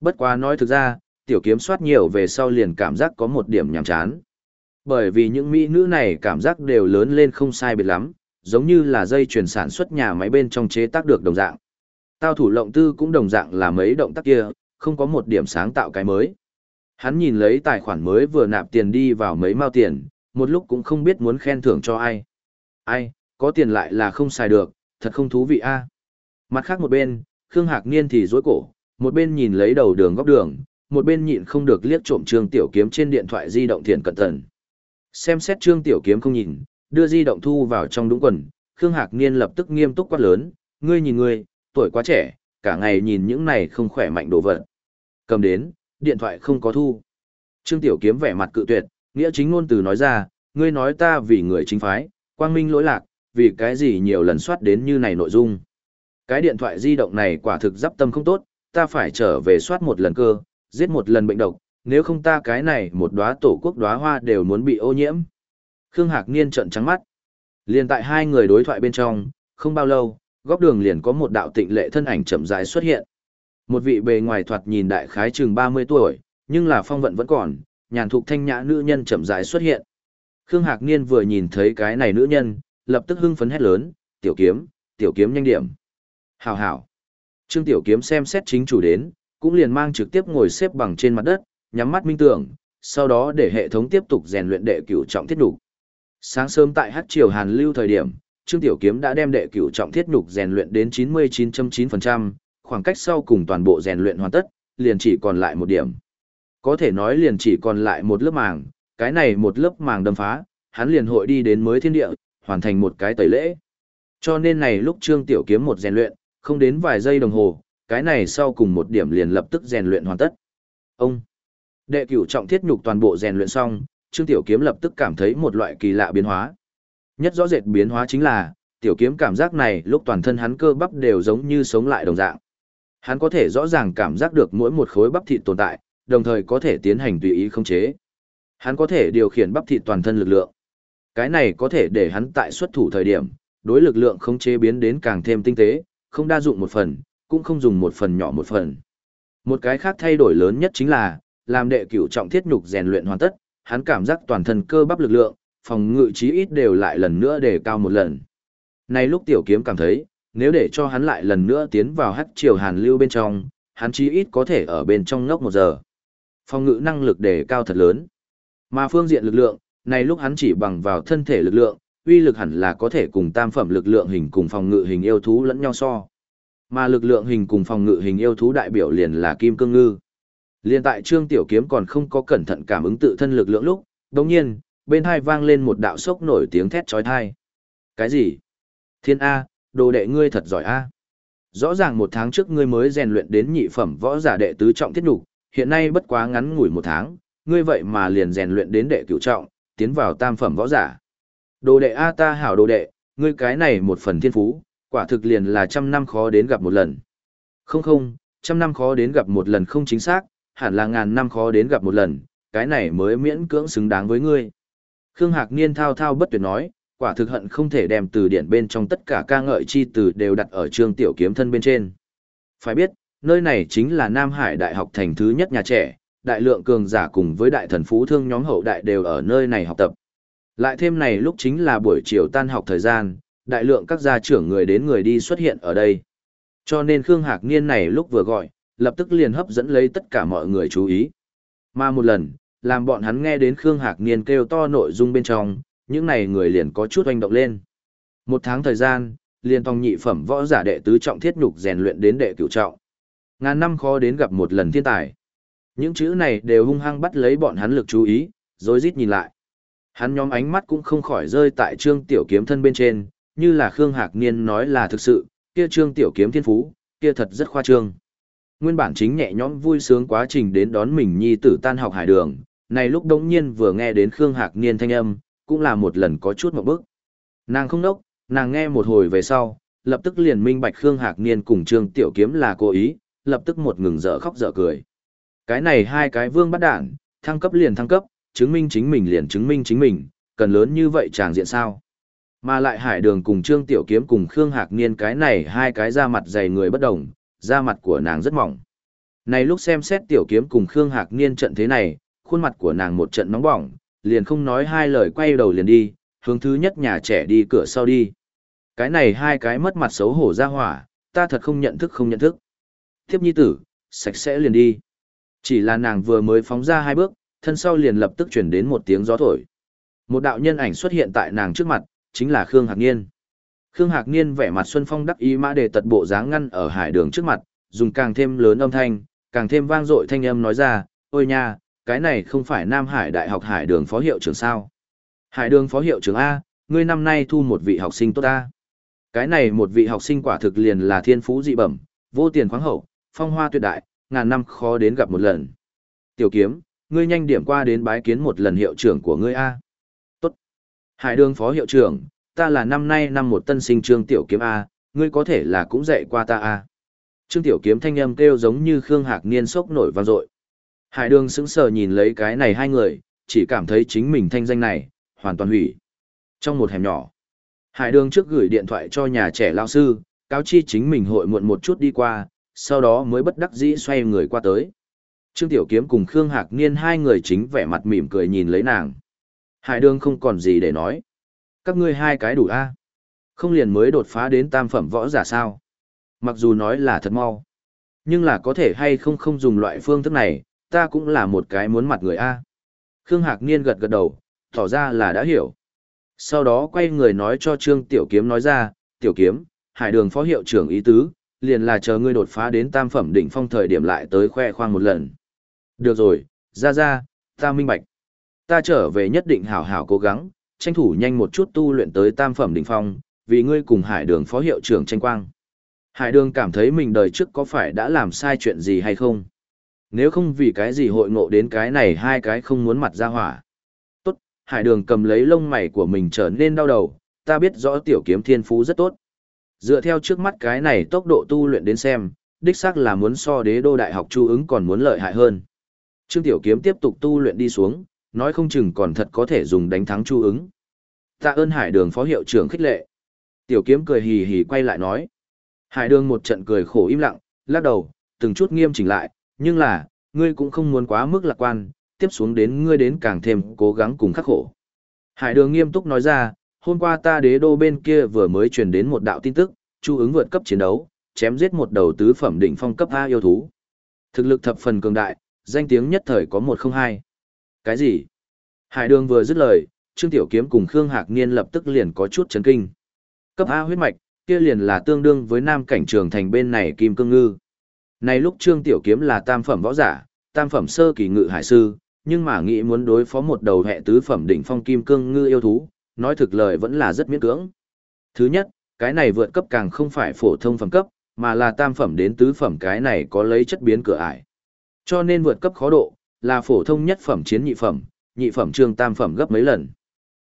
Bất quá nói thực ra, tiểu kiếm soát nhiều về sau liền cảm giác có một điểm nhàm chán. Bởi vì những mỹ nữ này cảm giác đều lớn lên không sai biệt lắm, giống như là dây chuyển sản xuất nhà máy bên trong chế tác được đồng dạng. Tao thủ lộng tư cũng đồng dạng là mấy động tác kia, không có một điểm sáng tạo cái mới. Hắn nhìn lấy tài khoản mới vừa nạp tiền đi vào mấy mao tiền, một lúc cũng không biết muốn khen thưởng cho ai. Ai, có tiền lại là không xài được, thật không thú vị a. Mặt khác một bên, Khương Hạc Niên thì rối cổ, một bên nhìn lấy đầu đường góc đường, một bên nhịn không được liếc trộm Trương Tiểu Kiếm trên điện thoại di động thiện cẩn thận. Xem xét Trương Tiểu Kiếm không nhìn, đưa di động thu vào trong đúng quần, Khương Hạc Niên lập tức nghiêm túc quát lớn, ngươi nhìn ngươi, tuổi quá trẻ, cả ngày nhìn những này không khỏe mạnh đồ vật. Cầm đến, điện thoại không có thu. Trương Tiểu Kiếm vẻ mặt cự tuyệt, nghĩa chính ngôn từ nói ra, ngươi nói ta vì người chính phái, quang minh lỗi lạc, vì cái gì nhiều lần soát đến như này nội dung. Cái điện thoại di động này quả thực giáp tâm không tốt, ta phải trở về soát một lần cơ, giết một lần bệnh độc, nếu không ta cái này một đóa tổ quốc đóa hoa đều muốn bị ô nhiễm. Khương Hạc Niên trợn trắng mắt. Liền tại hai người đối thoại bên trong, không bao lâu, góc đường liền có một đạo tịnh lệ thân ảnh chậm rãi xuất hiện. Một vị bề ngoài thoạt nhìn đại khái chừng 30 tuổi, nhưng là phong vận vẫn còn, nhàn thục thanh nhã nữ nhân chậm rãi xuất hiện. Khương Hạc Niên vừa nhìn thấy cái này nữ nhân, lập tức hưng phấn hét lớn, tiểu kiếm, tiểu kiếm nhanh điểm. Hảo hảo. Trương tiểu kiếm xem xét chính chủ đến, cũng liền mang trực tiếp ngồi xếp bằng trên mặt đất, nhắm mắt minh tưởng, sau đó để hệ thống tiếp tục rèn luyện đệ cửu trọng thiết nhục. Sáng sớm tại Hát Triều Hàn Lưu thời điểm, Trương Tiểu Kiếm đã đem đệ cửu trọng thiết nhục rèn luyện đến 99.9%, khoảng cách sau cùng toàn bộ rèn luyện hoàn tất, liền chỉ còn lại một điểm. Có thể nói liền chỉ còn lại một lớp màng, cái này một lớp màng đâm phá, hắn liền hội đi đến mới thiên địa, hoàn thành một cái tẩy lễ. Cho nên này lúc Trương Tiểu Kiếm một rèn luyện, không đến vài giây đồng hồ, cái này sau cùng một điểm liền lập tức rèn luyện hoàn tất. Ông Đệ cửu trọng thiết nhục toàn bộ rèn luyện xong, Trương Tiểu Kiếm lập tức cảm thấy một loại kỳ lạ biến hóa. Nhất rõ rệt biến hóa chính là, Tiểu Kiếm cảm giác này lúc toàn thân hắn cơ bắp đều giống như sống lại đồng dạng. Hắn có thể rõ ràng cảm giác được mỗi một khối bắp thịt tồn tại, đồng thời có thể tiến hành tùy ý khống chế. Hắn có thể điều khiển bắp thịt toàn thân lực lượng. Cái này có thể để hắn tại xuất thủ thời điểm, đối lực lượng khống chế biến đến càng thêm tinh tế, không đa dụng một phần, cũng không dùng một phần nhỏ một phần. Một cái khác thay đổi lớn nhất chính là, làm đệ cửu trọng thiết nhục rèn luyện hoàn tất, hắn cảm giác toàn thân cơ bắp lực lượng, phòng ngự chí ít đều lại lần nữa để cao một lần. Nay lúc tiểu kiếm cảm thấy, nếu để cho hắn lại lần nữa tiến vào hắc triều hàn lưu bên trong, hắn chí ít có thể ở bên trong ngốc một giờ. Phòng ngự năng lực đề cao thật lớn. Mà phương diện lực lượng, này lúc hắn chỉ bằng vào thân thể lực lượng, uy lực hẳn là có thể cùng tam phẩm lực lượng hình cùng phòng ngự hình yêu thú lẫn nhau so. Mà lực lượng hình cùng phòng ngự hình yêu thú đại biểu liền là kim cương ngư. Liên tại Trương Tiểu Kiếm còn không có cẩn thận cảm ứng tự thân lực lượng lúc, đồng nhiên, bên hai vang lên một đạo sốc nổi tiếng thét trói thai. Cái gì? Thiên A, đồ đệ ngươi thật giỏi A. Rõ ràng một tháng trước ngươi mới rèn luyện đến nhị phẩm võ giả đệ tứ trọng thiết nhục, hiện nay bất quá ngắn ngủi một tháng, ngươi vậy mà liền rèn luyện đến đệ cửu trọng, tiến vào tam phẩm võ giả. Đồ đệ A ta hảo đồ đệ, ngươi cái này một phần thiên phú, quả thực liền là trăm năm khó đến gặp một lần. Không không, trăm năm khó đến gặp một lần không chính xác, hẳn là ngàn năm khó đến gặp một lần, cái này mới miễn cưỡng xứng đáng với ngươi. Khương Hạc Niên thao thao bất tuyệt nói, quả thực hận không thể đem từ điển bên trong tất cả ca ngợi chi từ đều đặt ở trường tiểu kiếm thân bên trên. Phải biết, nơi này chính là Nam Hải Đại học thành thứ nhất nhà trẻ, đại lượng cường giả cùng với đại thần phú thương nhóm hậu đại đều ở nơi này học tập. Lại thêm này lúc chính là buổi chiều tan học thời gian, đại lượng các gia trưởng người đến người đi xuất hiện ở đây. Cho nên Khương Hạc Niên này lúc vừa gọi, lập tức liền hấp dẫn lấy tất cả mọi người chú ý. Mà một lần, làm bọn hắn nghe đến Khương Hạc Niên kêu to nội dung bên trong, những này người liền có chút hoành động lên. Một tháng thời gian, liền tòng nhị phẩm võ giả đệ tứ trọng thiết nhục rèn luyện đến đệ cửu trọng. Ngàn năm khó đến gặp một lần thiên tài. Những chữ này đều hung hăng bắt lấy bọn hắn lực chú ý, rồi rít nhìn lại. Hắn nhóm ánh mắt cũng không khỏi rơi tại trương tiểu kiếm thân bên trên, như là Khương Hạc Niên nói là thực sự, kia trương tiểu kiếm thiên phú, kia thật rất khoa trương. Nguyên bản chính nhẹ nhõm vui sướng quá trình đến đón mình nhi tử tan học hải đường, này lúc đống nhiên vừa nghe đến Khương Hạc Niên thanh âm, cũng là một lần có chút một bước. Nàng không nốc, nàng nghe một hồi về sau, lập tức liền minh bạch Khương Hạc Niên cùng Trương Tiểu Kiếm là cố ý, lập tức một ngừng dở khóc dở cười. Cái này hai cái vương bắt đạn, thăng cấp liền thăng cấp, chứng minh chính mình liền chứng minh chính mình, cần lớn như vậy chàng diện sao. Mà lại hải đường cùng Trương Tiểu Kiếm cùng Khương Hạc Niên cái này hai cái da mặt dày người bất đồng, da mặt của nàng rất mỏng. Này lúc xem xét Tiểu Kiếm cùng Khương Hạc Niên trận thế này, khuôn mặt của nàng một trận nóng bỏng, liền không nói hai lời quay đầu liền đi, hướng thứ nhất nhà trẻ đi cửa sau đi. Cái này hai cái mất mặt xấu hổ ra hỏa, ta thật không nhận thức không nhận thức. thiếp nhi tử, sạch sẽ liền đi. Chỉ là nàng vừa mới phóng ra hai bước, thân sau liền lập tức chuyển đến một tiếng gió thổi. Một đạo nhân ảnh xuất hiện tại nàng trước mặt, chính là Khương Hạc Niên. Khương Hạc Niên vẻ mặt xuân phong đắc ý mã để tật bộ dáng ngăn ở hải đường trước mặt, dùng càng thêm lớn âm thanh, càng thêm vang dội thanh âm nói ra, ôi nha, cái này không phải Nam Hải Đại học Hải đường phó hiệu trưởng sao. Hải đường phó hiệu trưởng A, ngươi năm nay thu một vị học sinh tốt A. Cái này một vị học sinh quả thực liền là thiên phú dị bẩm, vô tiền khoáng hậu, phong hoa tuyệt đại, ngàn năm khó đến gặp một lần. Tiểu kiếm, ngươi nhanh điểm qua đến bái kiến một lần hiệu trưởng của ngươi A. Tốt. Hải đường phó hiệu trưởng, ta là năm nay năm một tân sinh trương tiểu kiếm A, ngươi có thể là cũng dạy qua ta A. Trương tiểu kiếm thanh âm kêu giống như Khương Hạc Niên sốc nổi vang dội. Hải đường sững sờ nhìn lấy cái này hai người, chỉ cảm thấy chính mình thanh danh này, hoàn toàn hủy. Trong một hẻm nhỏ, Hải đường trước gửi điện thoại cho nhà trẻ lao sư, cáo chi chính mình hội muộn một chút đi qua, sau đó mới bất đắc dĩ xoay người qua tới. Trương Tiểu Kiếm cùng Khương Hạc Niên hai người chính vẻ mặt mỉm cười nhìn lấy nàng. Hải đường không còn gì để nói. Các ngươi hai cái đủ a Không liền mới đột phá đến tam phẩm võ giả sao. Mặc dù nói là thật mau. Nhưng là có thể hay không không dùng loại phương thức này, ta cũng là một cái muốn mặt người A. Khương Hạc Niên gật gật đầu, tỏ ra là đã hiểu. Sau đó quay người nói cho Trương Tiểu Kiếm nói ra, Tiểu Kiếm, hải đường phó hiệu trưởng ý tứ, liền là chờ ngươi đột phá đến tam phẩm đỉnh phong thời điểm lại tới khoe khoang một lần. Được rồi, ra ra, ta minh bạch. Ta trở về nhất định hảo hảo cố gắng, tranh thủ nhanh một chút tu luyện tới tam phẩm đỉnh phong, vì ngươi cùng hải đường phó hiệu trưởng tranh quang. Hải đường cảm thấy mình đời trước có phải đã làm sai chuyện gì hay không? Nếu không vì cái gì hội ngộ đến cái này hai cái không muốn mặt ra hỏa. Tốt, hải đường cầm lấy lông mày của mình trở nên đau đầu, ta biết rõ tiểu kiếm thiên phú rất tốt. Dựa theo trước mắt cái này tốc độ tu luyện đến xem, đích xác là muốn so đế đô đại học chu ứng còn muốn lợi hại hơn. Trương Tiểu Kiếm tiếp tục tu luyện đi xuống, nói không chừng còn thật có thể dùng đánh thắng chu ứng. Tạ ơn hải đường phó hiệu trưởng khích lệ. Tiểu Kiếm cười hì hì quay lại nói. Hải đường một trận cười khổ im lặng, lắc đầu, từng chút nghiêm chỉnh lại, nhưng là, ngươi cũng không muốn quá mức lạc quan, tiếp xuống đến ngươi đến càng thêm cố gắng cùng khắc khổ. Hải đường nghiêm túc nói ra, hôm qua ta đế đô bên kia vừa mới truyền đến một đạo tin tức, chu ứng vượt cấp chiến đấu, chém giết một đầu tứ phẩm đỉnh phong cấp A yêu thú. Thực lực thập phần cường đại, danh tiếng nhất thời có một không hai. Cái gì? Hải đường vừa dứt lời, Trương Tiểu Kiếm cùng Khương Hạc Niên lập tức liền có chút chấn kinh. Cấp A huyết mạch, kia liền là tương đương với nam cảnh trường thành bên này kim cương ngư. Này lúc Trương Tiểu Kiếm là tam phẩm võ giả, tam phẩm sơ kỳ ngự hải sư, nhưng mà nghĩ muốn đối phó một đầu hệ tứ phẩm đỉnh phong kim cương ngư yêu thú, nói thực lời vẫn là rất miễn cưỡng. Thứ nhất, cái này vượt cấp càng không phải phổ thông phẩm cấp, mà là tam phẩm đến tứ phẩm cái này có lấy chất biến cửa ải. Cho nên vượt cấp khó độ, là phổ thông nhất phẩm chiến nhị phẩm, nhị phẩm trương tam phẩm gấp mấy lần.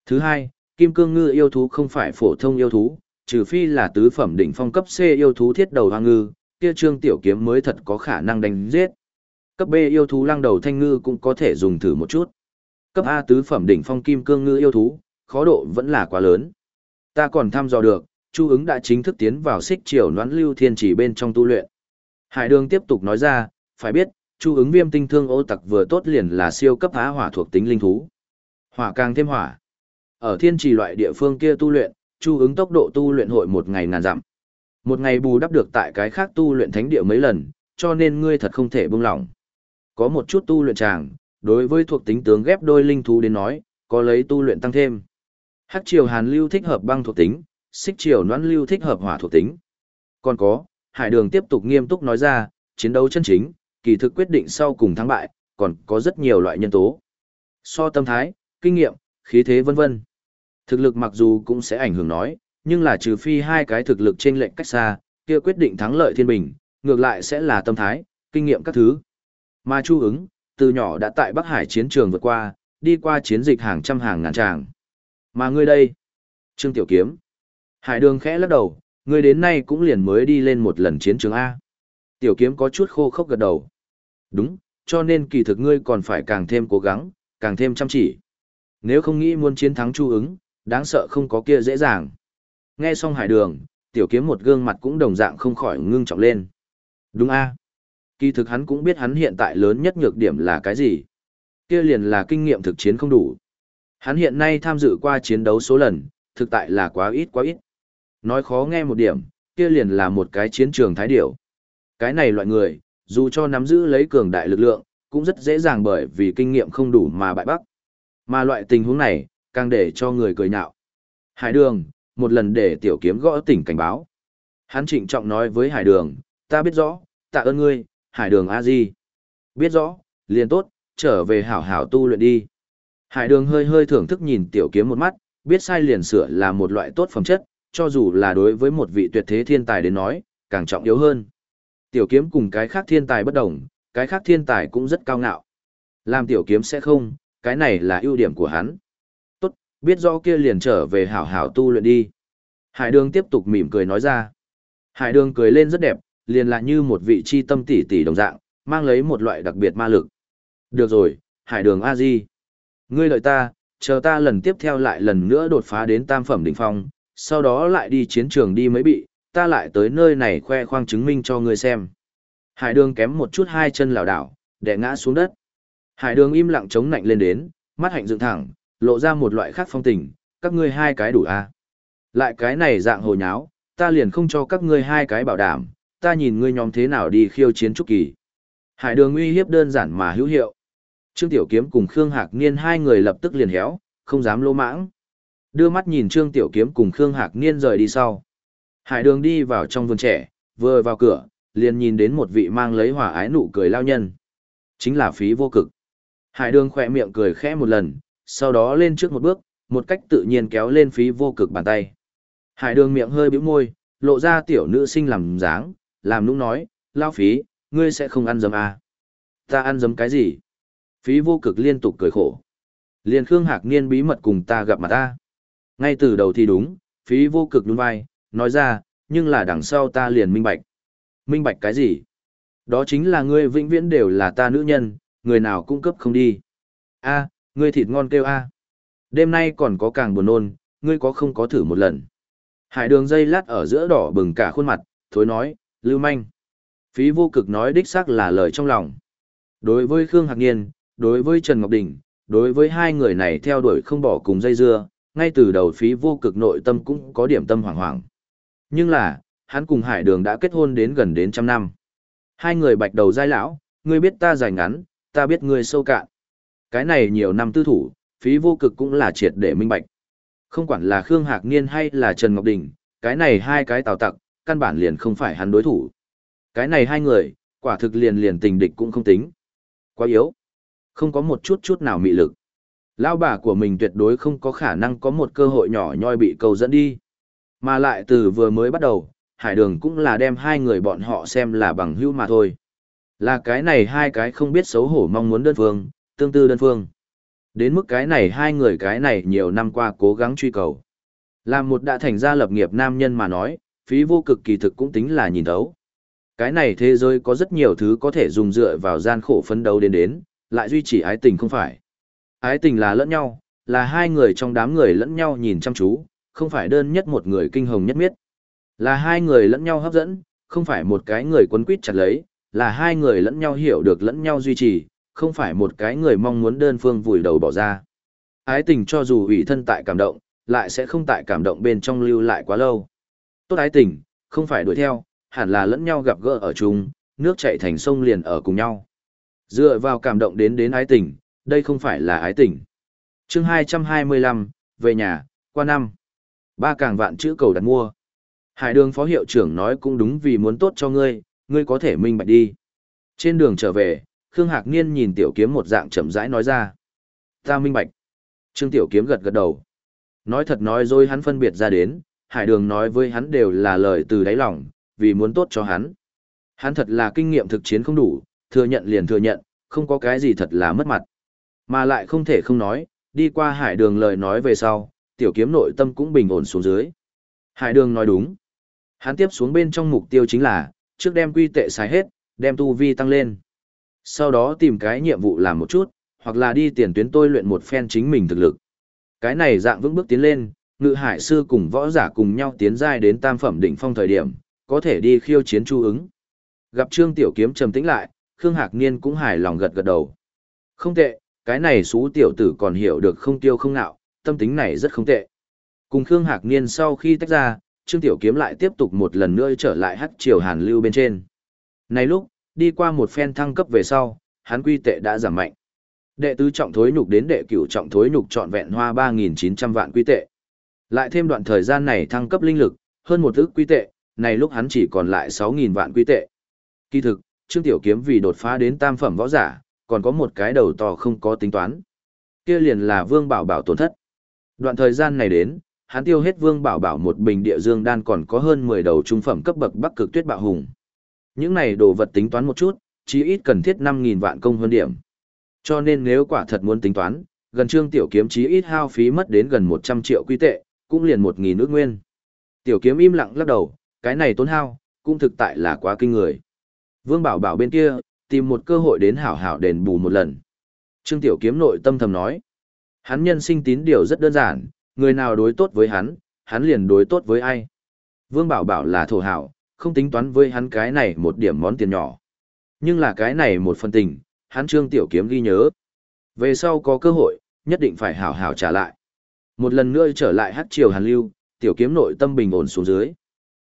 Thứ hai, kim cương ngư yêu thú không phải phổ thông yêu thú, trừ phi là tứ phẩm đỉnh phong cấp C yêu thú thiết đầu hoang ngư, kia trương tiểu kiếm mới thật có khả năng đánh giết. Cấp B yêu thú lăng đầu thanh ngư cũng có thể dùng thử một chút. Cấp A tứ phẩm đỉnh phong kim cương ngư yêu thú, khó độ vẫn là quá lớn. Ta còn thăm dò được, Chu ứng đã chính thức tiến vào xích triều noãn lưu thiên chỉ bên trong tu luyện. Hải đường tiếp tục nói ra, phải biết, Chu ứng viêm tinh thương ô tặc vừa tốt liền là siêu cấp á hỏa thuộc tính linh thú. Hỏa càng thêm hỏa. Ở thiên trì loại địa phương kia tu luyện, Chu ứng tốc độ tu luyện hội một ngày ngàn dặm. Một ngày bù đắp được tại cái khác tu luyện thánh địa mấy lần, cho nên ngươi thật không thể buông lỏng. Có một chút tu luyện tràng, đối với thuộc tính tướng ghép đôi linh thú đến nói, có lấy tu luyện tăng thêm. Hắc triều hàn lưu thích hợp băng thuộc tính, xích triều noãn lưu thích hợp hỏa thuộc tính. Còn có, hải đường tiếp tục nghiêm túc nói ra, chiến đấu chân chính, kỳ thực quyết định sau cùng thắng bại, còn có rất nhiều loại nhân tố. So tâm thái, kinh nghiệm, khí thế vân vân. Thực lực mặc dù cũng sẽ ảnh hưởng nói, nhưng là trừ phi hai cái thực lực trên lệnh cách xa, kia quyết định thắng lợi thiên bình, ngược lại sẽ là tâm thái, kinh nghiệm các thứ. Mà Chu ứng, từ nhỏ đã tại Bắc Hải chiến trường vượt qua, đi qua chiến dịch hàng trăm hàng ngàn tràng. Mà ngươi đây, Trương Tiểu Kiếm. Hải đường khẽ lắc đầu, ngươi đến nay cũng liền mới đi lên một lần chiến trường A. Tiểu Kiếm có chút khô khốc gật đầu. Đúng, cho nên kỳ thực ngươi còn phải càng thêm cố gắng, càng thêm chăm chỉ. Nếu không nghĩ muốn chiến thắng Chu ứng, đáng sợ không có kia dễ dàng. Nghe xong hải đường, tiểu kiếm một gương mặt cũng đồng dạng không khỏi ngưng trọng lên. Đúng a Kỳ thực hắn cũng biết hắn hiện tại lớn nhất nhược điểm là cái gì. Kia liền là kinh nghiệm thực chiến không đủ. Hắn hiện nay tham dự qua chiến đấu số lần, thực tại là quá ít quá ít. Nói khó nghe một điểm, kia liền là một cái chiến trường thái điểu. Cái này loại người, dù cho nắm giữ lấy cường đại lực lượng, cũng rất dễ dàng bởi vì kinh nghiệm không đủ mà bại bắc. Mà loại tình huống này, càng để cho người cười nhạo. Hải đường, một lần để tiểu kiếm gõ tỉnh cảnh báo. Hắn trịnh trọng nói với hải đường, ta biết rõ, tạ ơn ngươi, hải đường a di Biết rõ, liền tốt, trở về hảo hảo tu luyện đi. Hải đường hơi hơi thưởng thức nhìn tiểu kiếm một mắt, biết sai liền sửa là một loại tốt phẩm chất, cho dù là đối với một vị tuyệt thế thiên tài đến nói, càng trọng yếu hơn. Tiểu kiếm cùng cái khác thiên tài bất đồng, cái khác thiên tài cũng rất cao ngạo. Làm tiểu kiếm sẽ không, cái này là ưu điểm của hắn. Tốt, biết rõ kia liền trở về hảo hảo tu luyện đi. Hải đường tiếp tục mỉm cười nói ra. Hải đường cười lên rất đẹp, liền là như một vị chi tâm tỷ tỷ đồng dạng, mang lấy một loại đặc biệt ma lực. Được rồi, hải đường a di Ngươi lợi ta, chờ ta lần tiếp theo lại lần nữa đột phá đến tam phẩm đỉnh phong, sau đó lại đi chiến trường đi mới bị, ta lại tới nơi này khoe khoang chứng minh cho ngươi xem. Hải đường kém một chút hai chân lảo đảo, để ngã xuống đất. Hải đường im lặng chống nạnh lên đến, mắt hạnh dựng thẳng, lộ ra một loại khác phong tình, các ngươi hai cái đủ a à? Lại cái này dạng hồ nháo, ta liền không cho các ngươi hai cái bảo đảm, ta nhìn ngươi nhóm thế nào đi khiêu chiến trúc kỳ. Hải đường uy hiếp đơn giản mà hữu hiệu. Trương Tiểu Kiếm cùng Khương Hạc Niên hai người lập tức liền héo, không dám lô mãng. Đưa mắt nhìn Trương Tiểu Kiếm cùng Khương Hạc Niên rời đi sau. Hải đường đi vào trong vườn trẻ, vừa vào cửa, liền nhìn đến một vị mang lấy hỏa ái nụ cười lao nhân. Chính là phí vô cực. Hải đường khỏe miệng cười khẽ một lần, sau đó lên trước một bước, một cách tự nhiên kéo lên phí vô cực bàn tay. Hải đường miệng hơi bĩu môi, lộ ra tiểu nữ sinh làm dáng, làm nũng nói, lao phí, ngươi sẽ không ăn dấm à. Ta ăn dấm cái gì? Phí vô cực liên tục cười khổ. Liên Khương Hạc Niên bí mật cùng ta gặp mặt ta. Ngay từ đầu thì đúng, phí vô cực đúng vai, nói ra, nhưng là đằng sau ta liền minh bạch. Minh bạch cái gì? Đó chính là ngươi vĩnh viễn đều là ta nữ nhân, người nào cung cấp không đi. A, ngươi thịt ngon kêu a. Đêm nay còn có càng buồn nôn, ngươi có không có thử một lần. Hải đường dây lát ở giữa đỏ bừng cả khuôn mặt, thối nói, lưu manh. Phí vô cực nói đích xác là lời trong lòng. Đối với Khương Hạc Niên, đối với Trần Ngọc Đình, đối với hai người này theo đuổi không bỏ cùng dây dưa, ngay từ đầu phí vô cực nội tâm cũng có điểm tâm hoảng hoảng. Nhưng là, hắn cùng hải đường đã kết hôn đến gần đến trăm năm. Hai người bạch đầu giai lão, ngươi biết ta dài ngắn, ta biết ngươi sâu cạn. Cái này nhiều năm tư thủ, phí vô cực cũng là triệt để minh bạch. Không quản là Khương Hạc Niên hay là Trần Ngọc Đình, cái này hai cái tào tặc, căn bản liền không phải hắn đối thủ. Cái này hai người, quả thực liền liền tình địch cũng không tính. Quá yếu. Không có một chút chút nào mị lực. lão bà của mình tuyệt đối không có khả năng có một cơ hội nhỏ nhoi bị cầu dẫn đi. Mà lại từ vừa mới bắt đầu, Hải Đường cũng là đem hai người bọn họ xem là bằng hữu mà thôi. Là cái này hai cái không biết xấu hổ mong muốn đơn phương, tương tư đơn phương. Đến mức cái này hai người cái này nhiều năm qua cố gắng truy cầu. Là một đã thành ra lập nghiệp nam nhân mà nói, phí vô cực kỳ thực cũng tính là nhìn thấu. Cái này thế giới có rất nhiều thứ có thể dùng dựa vào gian khổ phấn đấu đến đến, lại duy trì ái tình không phải. Ái tình là lẫn nhau, là hai người trong đám người lẫn nhau nhìn chăm chú, không phải đơn nhất một người kinh hồng nhất miết. Là hai người lẫn nhau hấp dẫn, không phải một cái người quấn quýt chặt lấy, là hai người lẫn nhau hiểu được lẫn nhau duy trì, không phải một cái người mong muốn đơn phương vùi đầu bỏ ra. Ái tình cho dù ủy thân tại cảm động, lại sẽ không tại cảm động bên trong lưu lại quá lâu. Tốt ái tình, không phải đuổi theo, hẳn là lẫn nhau gặp gỡ ở chung, nước chảy thành sông liền ở cùng nhau. Dựa vào cảm động đến đến ái tình, đây không phải là ái tình. chương 225, về nhà, qua năm. Ba càng vạn chữ cầu đặt mua. Hải đường phó hiệu trưởng nói cũng đúng vì muốn tốt cho ngươi, ngươi có thể minh bạch đi. Trên đường trở về, Khương Hạc Niên nhìn tiểu kiếm một dạng chậm rãi nói ra. Ta minh bạch. Trương tiểu kiếm gật gật đầu. Nói thật nói dối hắn phân biệt ra đến, hải đường nói với hắn đều là lời từ đáy lòng, vì muốn tốt cho hắn. Hắn thật là kinh nghiệm thực chiến không đủ, thừa nhận liền thừa nhận, không có cái gì thật là mất mặt. Mà lại không thể không nói, đi qua hải đường lời nói về sau, tiểu kiếm nội tâm cũng bình ổn xuống dưới. Hải đường nói đúng. Hắn tiếp xuống bên trong mục tiêu chính là, trước đem quy tệ xài hết, đem tu vi tăng lên. Sau đó tìm cái nhiệm vụ làm một chút, hoặc là đi tiền tuyến tôi luyện một phen chính mình thực lực. Cái này dạng vững bước tiến lên, ngự hải sư cùng võ giả cùng nhau tiến giai đến tam phẩm đỉnh phong thời điểm, có thể đi khiêu chiến chu ứng. Gặp Trương Tiểu Kiếm trầm tĩnh lại, Khương Hạc Niên cũng hài lòng gật gật đầu. Không tệ, cái này xú tiểu tử còn hiểu được không tiêu không nạo, tâm tính này rất không tệ. Cùng Khương Hạc Niên sau khi tách ra, Trương Tiểu Kiếm lại tiếp tục một lần nữa trở lại hắc triều hàn lưu bên trên. Này lúc, đi qua một phen thăng cấp về sau, hắn quy tệ đã giảm mạnh. Đệ tứ trọng thối nhục đến đệ cửu trọng thối nhục trọn vẹn hoa 3.900 vạn quy tệ. Lại thêm đoạn thời gian này thăng cấp linh lực, hơn một ức quy tệ, này lúc hắn chỉ còn lại 6.000 vạn quy tệ. Kỳ thực, Trương Tiểu Kiếm vì đột phá đến tam phẩm võ giả, còn có một cái đầu to không có tính toán. Kia liền là Vương Bảo Bảo tổn thất. Đoạn thời gian này đến, hắn tiêu hết Vương Bảo Bảo một bình địa dương đan còn có hơn 10 đầu trung phẩm cấp bậc Bắc Cực Tuyết Bạo Hùng. Những này đồ vật tính toán một chút, chí ít cần thiết 5.000 vạn công hơn điểm. Cho nên nếu quả thật muốn tính toán, gần Trương Tiểu Kiếm chí ít hao phí mất đến gần 100 triệu quy tệ, cũng liền 1.000 nước nguyên. Tiểu Kiếm im lặng lắc đầu, cái này tốn hao, cũng thực tại là quá kinh người. Vương Bảo Bảo bên kia, tìm một cơ hội đến hảo hảo đền bù một lần. Trương Tiểu Kiếm nội tâm thầm nói. Hắn nhân sinh tín điều rất đơn giản, người nào đối tốt với hắn, hắn liền đối tốt với ai. Vương Bảo Bảo là thổ hảo, không tính toán với hắn cái này một điểm món tiền nhỏ. Nhưng là cái này một phần tình, hắn Trương Tiểu Kiếm ghi nhớ. Về sau có cơ hội, nhất định phải hảo hảo trả lại. Một lần nữa trở lại hát triều hàn lưu, Tiểu Kiếm nội tâm bình ổn xuống dưới.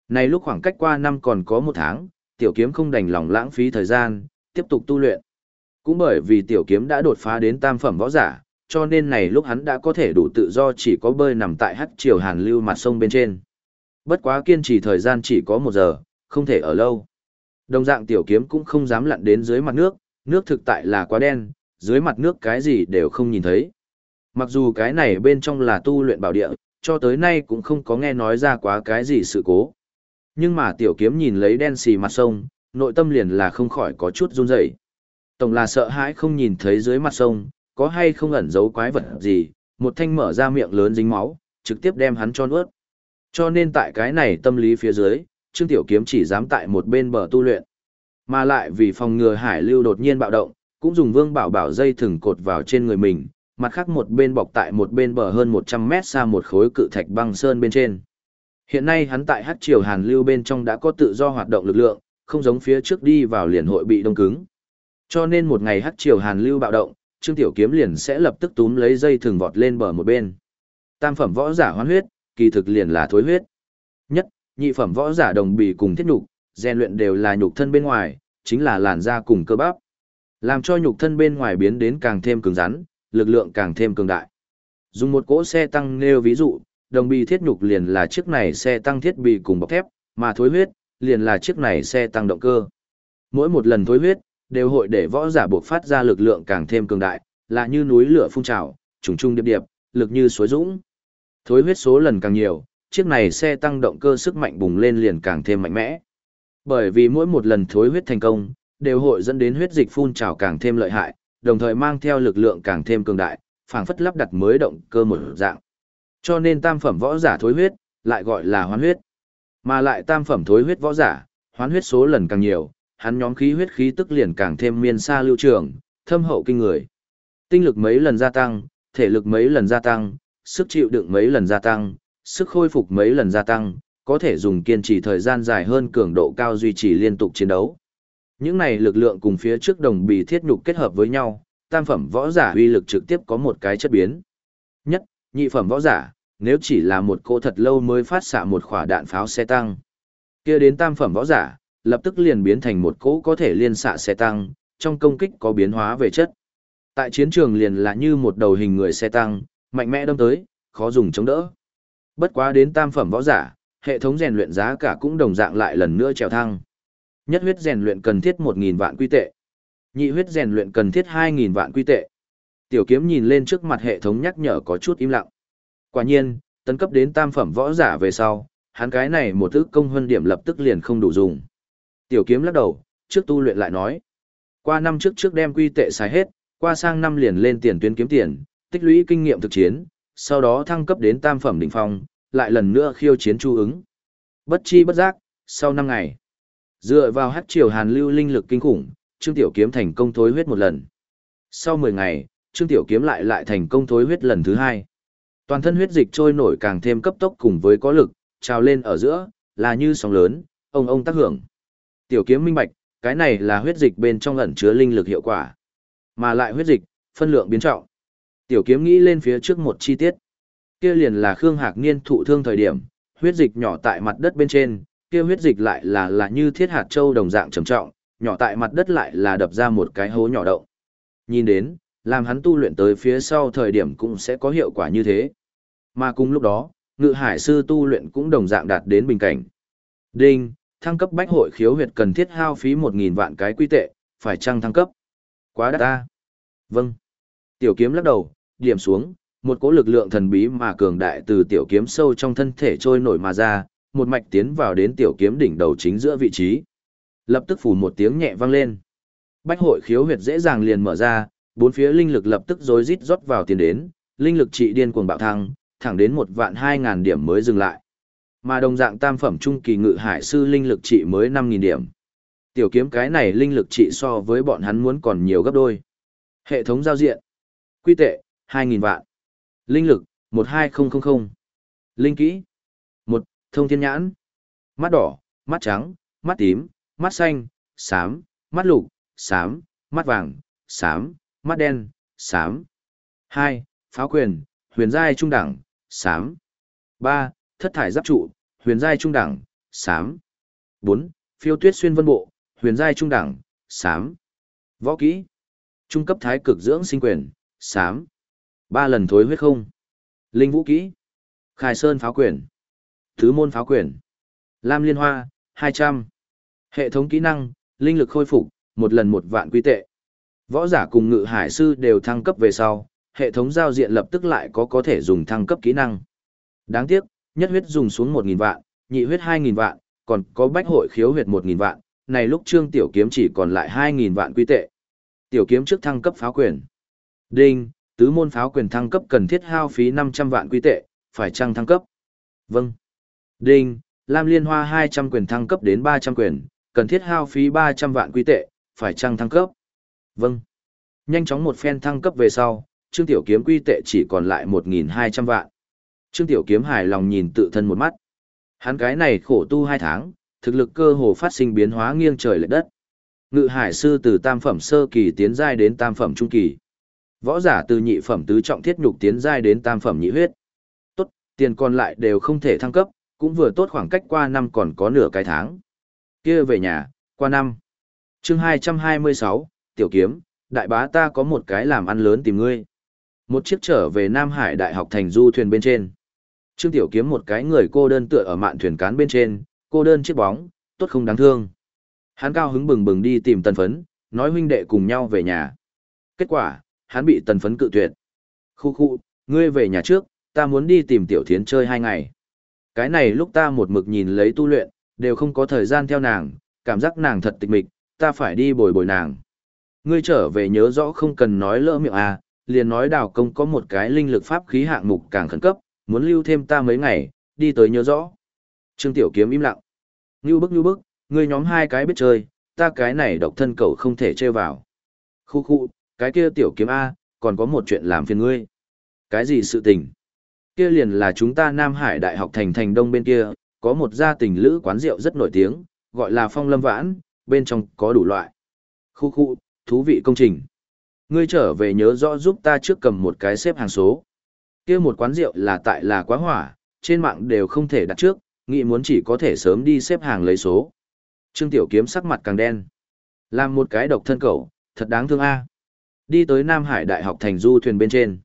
Này lúc khoảng cách qua năm còn có một tháng, tiểu kiếm không đành lòng lãng phí thời gian, tiếp tục tu luyện. Cũng bởi vì tiểu kiếm đã đột phá đến tam phẩm võ giả, cho nên này lúc hắn đã có thể đủ tự do chỉ có bơi nằm tại hắc triều hàn lưu mặt sông bên trên. Bất quá kiên trì thời gian chỉ có một giờ, không thể ở lâu. Đồng dạng tiểu kiếm cũng không dám lặn đến dưới mặt nước, nước thực tại là quá đen, dưới mặt nước cái gì đều không nhìn thấy. Mặc dù cái này bên trong là tu luyện bảo địa, cho tới nay cũng không có nghe nói ra quá cái gì sự cố. Nhưng mà tiểu kiếm nhìn lấy đen xì mặt sông, nội tâm liền là không khỏi có chút run rẩy. Tổng là sợ hãi không nhìn thấy dưới mặt sông, có hay không ẩn giấu quái vật gì, một thanh mở ra miệng lớn dính máu, trực tiếp đem hắn cho nuốt. Cho nên tại cái này tâm lý phía dưới, Trương Tiểu Kiếm chỉ dám tại một bên bờ tu luyện. Mà lại vì phòng ngừa hải lưu đột nhiên bạo động, cũng dùng vương bảo bảo dây thừng cột vào trên người mình, mặt khác một bên bọc tại một bên bờ hơn 100 mét xa một khối cự thạch băng sơn bên trên. Hiện nay hắn tại hát triều hàn lưu bên trong đã có tự do hoạt động lực lượng, không giống phía trước đi vào liền hội bị đông cứng. Cho nên một ngày hát triều hàn lưu bạo động, Trương Tiểu Kiếm liền sẽ lập tức túm lấy dây thừng vọt lên bờ một bên. Tam phẩm võ giả hoán huyết, kỳ thực liền là thối huyết. Nhất, nhị phẩm võ giả đồng bì cùng thiết nhục, rèn luyện đều là nhục thân bên ngoài, chính là làn da cùng cơ bắp. Làm cho nhục thân bên ngoài biến đến càng thêm cứng rắn, lực lượng càng thêm cường đại. Dùng một cỗ xe tăng nêu ví dụ, đồng bì thiết nhục liền là chiếc này xe tăng thiết bị cùng bọc thép, mà thối huyết, liền là chiếc này xe tăng động cơ. Mỗi một lần thối huyết, đều hội để võ giả buộc phát ra lực lượng càng thêm cường đại, là như núi lửa phun trào, trùng trùng điệp điệp, lực như suối dũng. Thối huyết số lần càng nhiều, chiếc này xe tăng động cơ sức mạnh bùng lên liền càng thêm mạnh mẽ. Bởi vì mỗi một lần thối huyết thành công, đều hội dẫn đến huyết dịch phun trào càng thêm lợi hại, đồng thời mang theo lực lượng càng thêm cường đại, phảng phất lắp đặt mới động cơ một dạng. Cho nên tam phẩm võ giả thối huyết, lại gọi là hoán huyết. Mà lại tam phẩm thối huyết võ giả, hoán huyết số lần càng nhiều, hắn nhóm khí huyết khí tức liền càng thêm miên xa lưu trường, thâm hậu kinh người. Tinh lực mấy lần gia tăng, thể lực mấy lần gia tăng, sức chịu đựng mấy lần gia tăng, sức khôi phục mấy lần gia tăng, có thể dùng kiên trì thời gian dài hơn cường độ cao duy trì liên tục chiến đấu. Những này lực lượng cùng phía trước đồng bì thiết nhục kết hợp với nhau, tam phẩm võ giả uy lực trực tiếp có một cái chất biến. Nhất, nhị phẩm võ giả, nếu chỉ là một cô thật lâu mới phát xạ một quả đạn pháo xe tăng. kia đến tam phẩm võ giả, lập tức liền biến thành một cỗ có thể liên xạ xe tăng, trong công kích có biến hóa về chất. Tại chiến trường liền là như một đầu hình người xe tăng, mạnh mẽ đâm tới, khó dùng chống đỡ. Bất quá đến tam phẩm võ giả, hệ thống rèn luyện giá cả cũng đồng dạng lại lần nữa trèo thăng. Nhất huyết rèn luyện cần thiết 1000 vạn quy tệ. Nhị huyết rèn luyện cần thiết 2000 vạn quy tệ. Tiểu kiếm nhìn lên trước mặt hệ thống nhắc nhở có chút im lặng. Quả nhiên, tấn cấp đến tam phẩm võ giả về sau, hắn cái này một thứ công hơn điểm lập tức liền không đủ dùng. Tiểu kiếm lắc đầu, trước tu luyện lại nói. Qua năm trước trước đem quy tệ xài hết, qua sang năm liền lên tiền tuyến kiếm tiền, tích lũy kinh nghiệm thực chiến, sau đó thăng cấp đến tam phẩm đỉnh phong, lại lần nữa khiêu chiến chu ứng. Bất chi bất giác, sau năm ngày, dựa vào hát triều hàn lưu linh lực kinh khủng, Trương Tiểu Kiếm thành công thối huyết một lần. Sau 10 ngày, Trương Tiểu Kiếm lại lại thành công thối huyết lần thứ hai. Toàn thân huyết dịch trôi nổi càng thêm cấp tốc cùng với có lực, trào lên ở giữa, là như sóng lớn, ông ông tác hưởng. Tiểu kiếm minh bạch, cái này là huyết dịch bên trong ẩn chứa linh lực hiệu quả. Mà lại huyết dịch, phân lượng biến trọng. Tiểu kiếm nghĩ lên phía trước một chi tiết. Kia liền là Khương Hạc Niên thụ thương thời điểm, huyết dịch nhỏ tại mặt đất bên trên, kia huyết dịch lại là là như thiết hạt châu đồng dạng trầm trọng, nhỏ tại mặt đất lại là đập ra một cái hố nhỏ động. Nhìn đến, làm hắn tu luyện tới phía sau thời điểm cũng sẽ có hiệu quả như thế. Mà cùng lúc đó, ngự hải sư tu luyện cũng đồng dạng đạt đến bình cảnh. Đinh, thăng cấp bách hội khiếu huyệt cần thiết hao phí 1.000 vạn cái quy tệ, phải chăng thăng cấp? Quá đắt ta. Vâng. Tiểu kiếm lắc đầu, điểm xuống, một cỗ lực lượng thần bí mà cường đại từ tiểu kiếm sâu trong thân thể trôi nổi mà ra, một mạch tiến vào đến tiểu kiếm đỉnh đầu chính giữa vị trí. Lập tức phủ một tiếng nhẹ vang lên. Bách hội khiếu huyệt dễ dàng liền mở ra, bốn phía linh lực lập tức rối rít rót vào tiền đến, linh lực trị điên cuồng bạo thăng, thẳng đến một vạn hai ngàn điểm mới dừng lại. Mà đồng dạng tam phẩm trung kỳ ngự hải sư linh lực trị mới năm nghìn điểm. Tiểu kiếm cái này linh lực trị so với bọn hắn muốn còn nhiều gấp đôi. Hệ thống giao diện. Quy tệ, hai nghìn vạn. Linh lực, một hai 12000. Linh kỹ. một Thông thiên nhãn. Mắt đỏ, mắt trắng, mắt tím, mắt xanh, xám, mắt lục, xám, mắt vàng, xám, mắt đen, xám. hai Pháo quyền, huyền giai trung đẳng, xám. ba Thất thải giáp trụ, huyền giai trung đẳng, sám, bốn Phiêu tuyết xuyên vân bộ, huyền giai trung đẳng, sám, Võ kỹ. Trung cấp thái cực dưỡng sinh quyền, sám, Ba lần thối huyết không. Linh vũ kỹ. Khai sơn pháo quyền. Thứ môn pháo quyền. Lam liên hoa, hai trăm Hệ thống kỹ năng, linh lực khôi phục, một lần một vạn quy tệ. Võ giả cùng ngự hải sư đều thăng cấp về sau, hệ thống giao diện lập tức lại có có thể dùng thăng cấp kỹ năng. Đáng tiếc, nhất huyết dùng xuống 1.000 vạn, nhị huyết 2.000 vạn, còn có bách hội khiếu huyệt 1.000 vạn, này lúc trương tiểu kiếm chỉ còn lại 2.000 vạn quy tệ. Tiểu kiếm trước thăng cấp pháo quyền. Đinh, tứ môn pháo quyền thăng cấp cần thiết hao phí 500 vạn quy tệ, phải chăng thăng cấp? Vâng. Đinh, Lam Liên Hoa 200 quyền thăng cấp đến 300 quyền, cần thiết hao phí 300 vạn quy tệ, phải chăng thăng cấp? Vâng. Nhanh chóng một phen thăng cấp về sau, Trương Tiểu Kiếm quy tệ chỉ còn lại 1.200 vạn. Trương Tiểu Kiếm hài lòng nhìn tự thân một mắt. Hắn cái này khổ tu hai tháng, thực lực cơ hồ phát sinh biến hóa nghiêng trời lệch đất. Ngự hải sư từ tam phẩm sơ kỳ tiến giai đến tam phẩm trung kỳ. Võ giả từ nhị phẩm tứ trọng thiết nhục tiến giai đến tam phẩm nhị huyết. Tốt, tiền còn lại đều không thể thăng cấp, cũng vừa tốt khoảng cách qua năm còn có nửa cái tháng. Kia về nhà, qua năm. Chương 226, Tiểu Kiếm, đại bá ta có một cái làm ăn lớn tìm ngươi. Một chiếc trở về Nam Hải Đại học thành du thuyền bên trên. Trương Tiểu Kiếm một cái người cô đơn tựa ở mạn thuyền cán bên trên, cô đơn chiếc bóng, tốt không đáng thương. Hắn cao hứng bừng bừng đi tìm tần phấn, nói huynh đệ cùng nhau về nhà. Kết quả, hắn bị tần phấn cự tuyệt. Khu khu, ngươi về nhà trước, ta muốn đi tìm tiểu thiến chơi hai ngày. Cái này lúc ta một mực nhìn lấy tu luyện, đều không có thời gian theo nàng, cảm giác nàng thật tịch mịch, ta phải đi bồi bồi nàng. Ngươi trở về nhớ rõ không cần nói lỡ miệng à, liền nói đào công có một cái linh lực pháp khí hạng mục càng khẩn cấp, muốn lưu thêm ta mấy ngày, đi tới nhớ rõ. Trương Tiểu Kiếm im lặng. Như bức như bức, ngươi nhóm hai cái biết chơi, ta cái này độc thân cậu không thể chơi vào. Khu khu, cái kia Tiểu Kiếm A, còn có một chuyện làm phiền ngươi. Cái gì sự tình? Kia liền là chúng ta Nam Hải Đại học thành thành đông bên kia, có một gia tình lữ quán rượu rất nổi tiếng, gọi là Phong Lâm Vãn, bên trong có đủ loại. Khu khu, thú vị công trình. Ngươi trở về nhớ rõ giúp ta trước cầm một cái xếp hàng số. Kia một quán rượu là tại là quá hỏa, trên mạng đều không thể đặt trước, nghĩ muốn chỉ có thể sớm đi xếp hàng lấy số. Trương Tiểu Kiếm sắc mặt càng đen. Làm một cái độc thân cậu, thật đáng thương a. Đi tới Nam Hải Đại học thành du thuyền bên trên.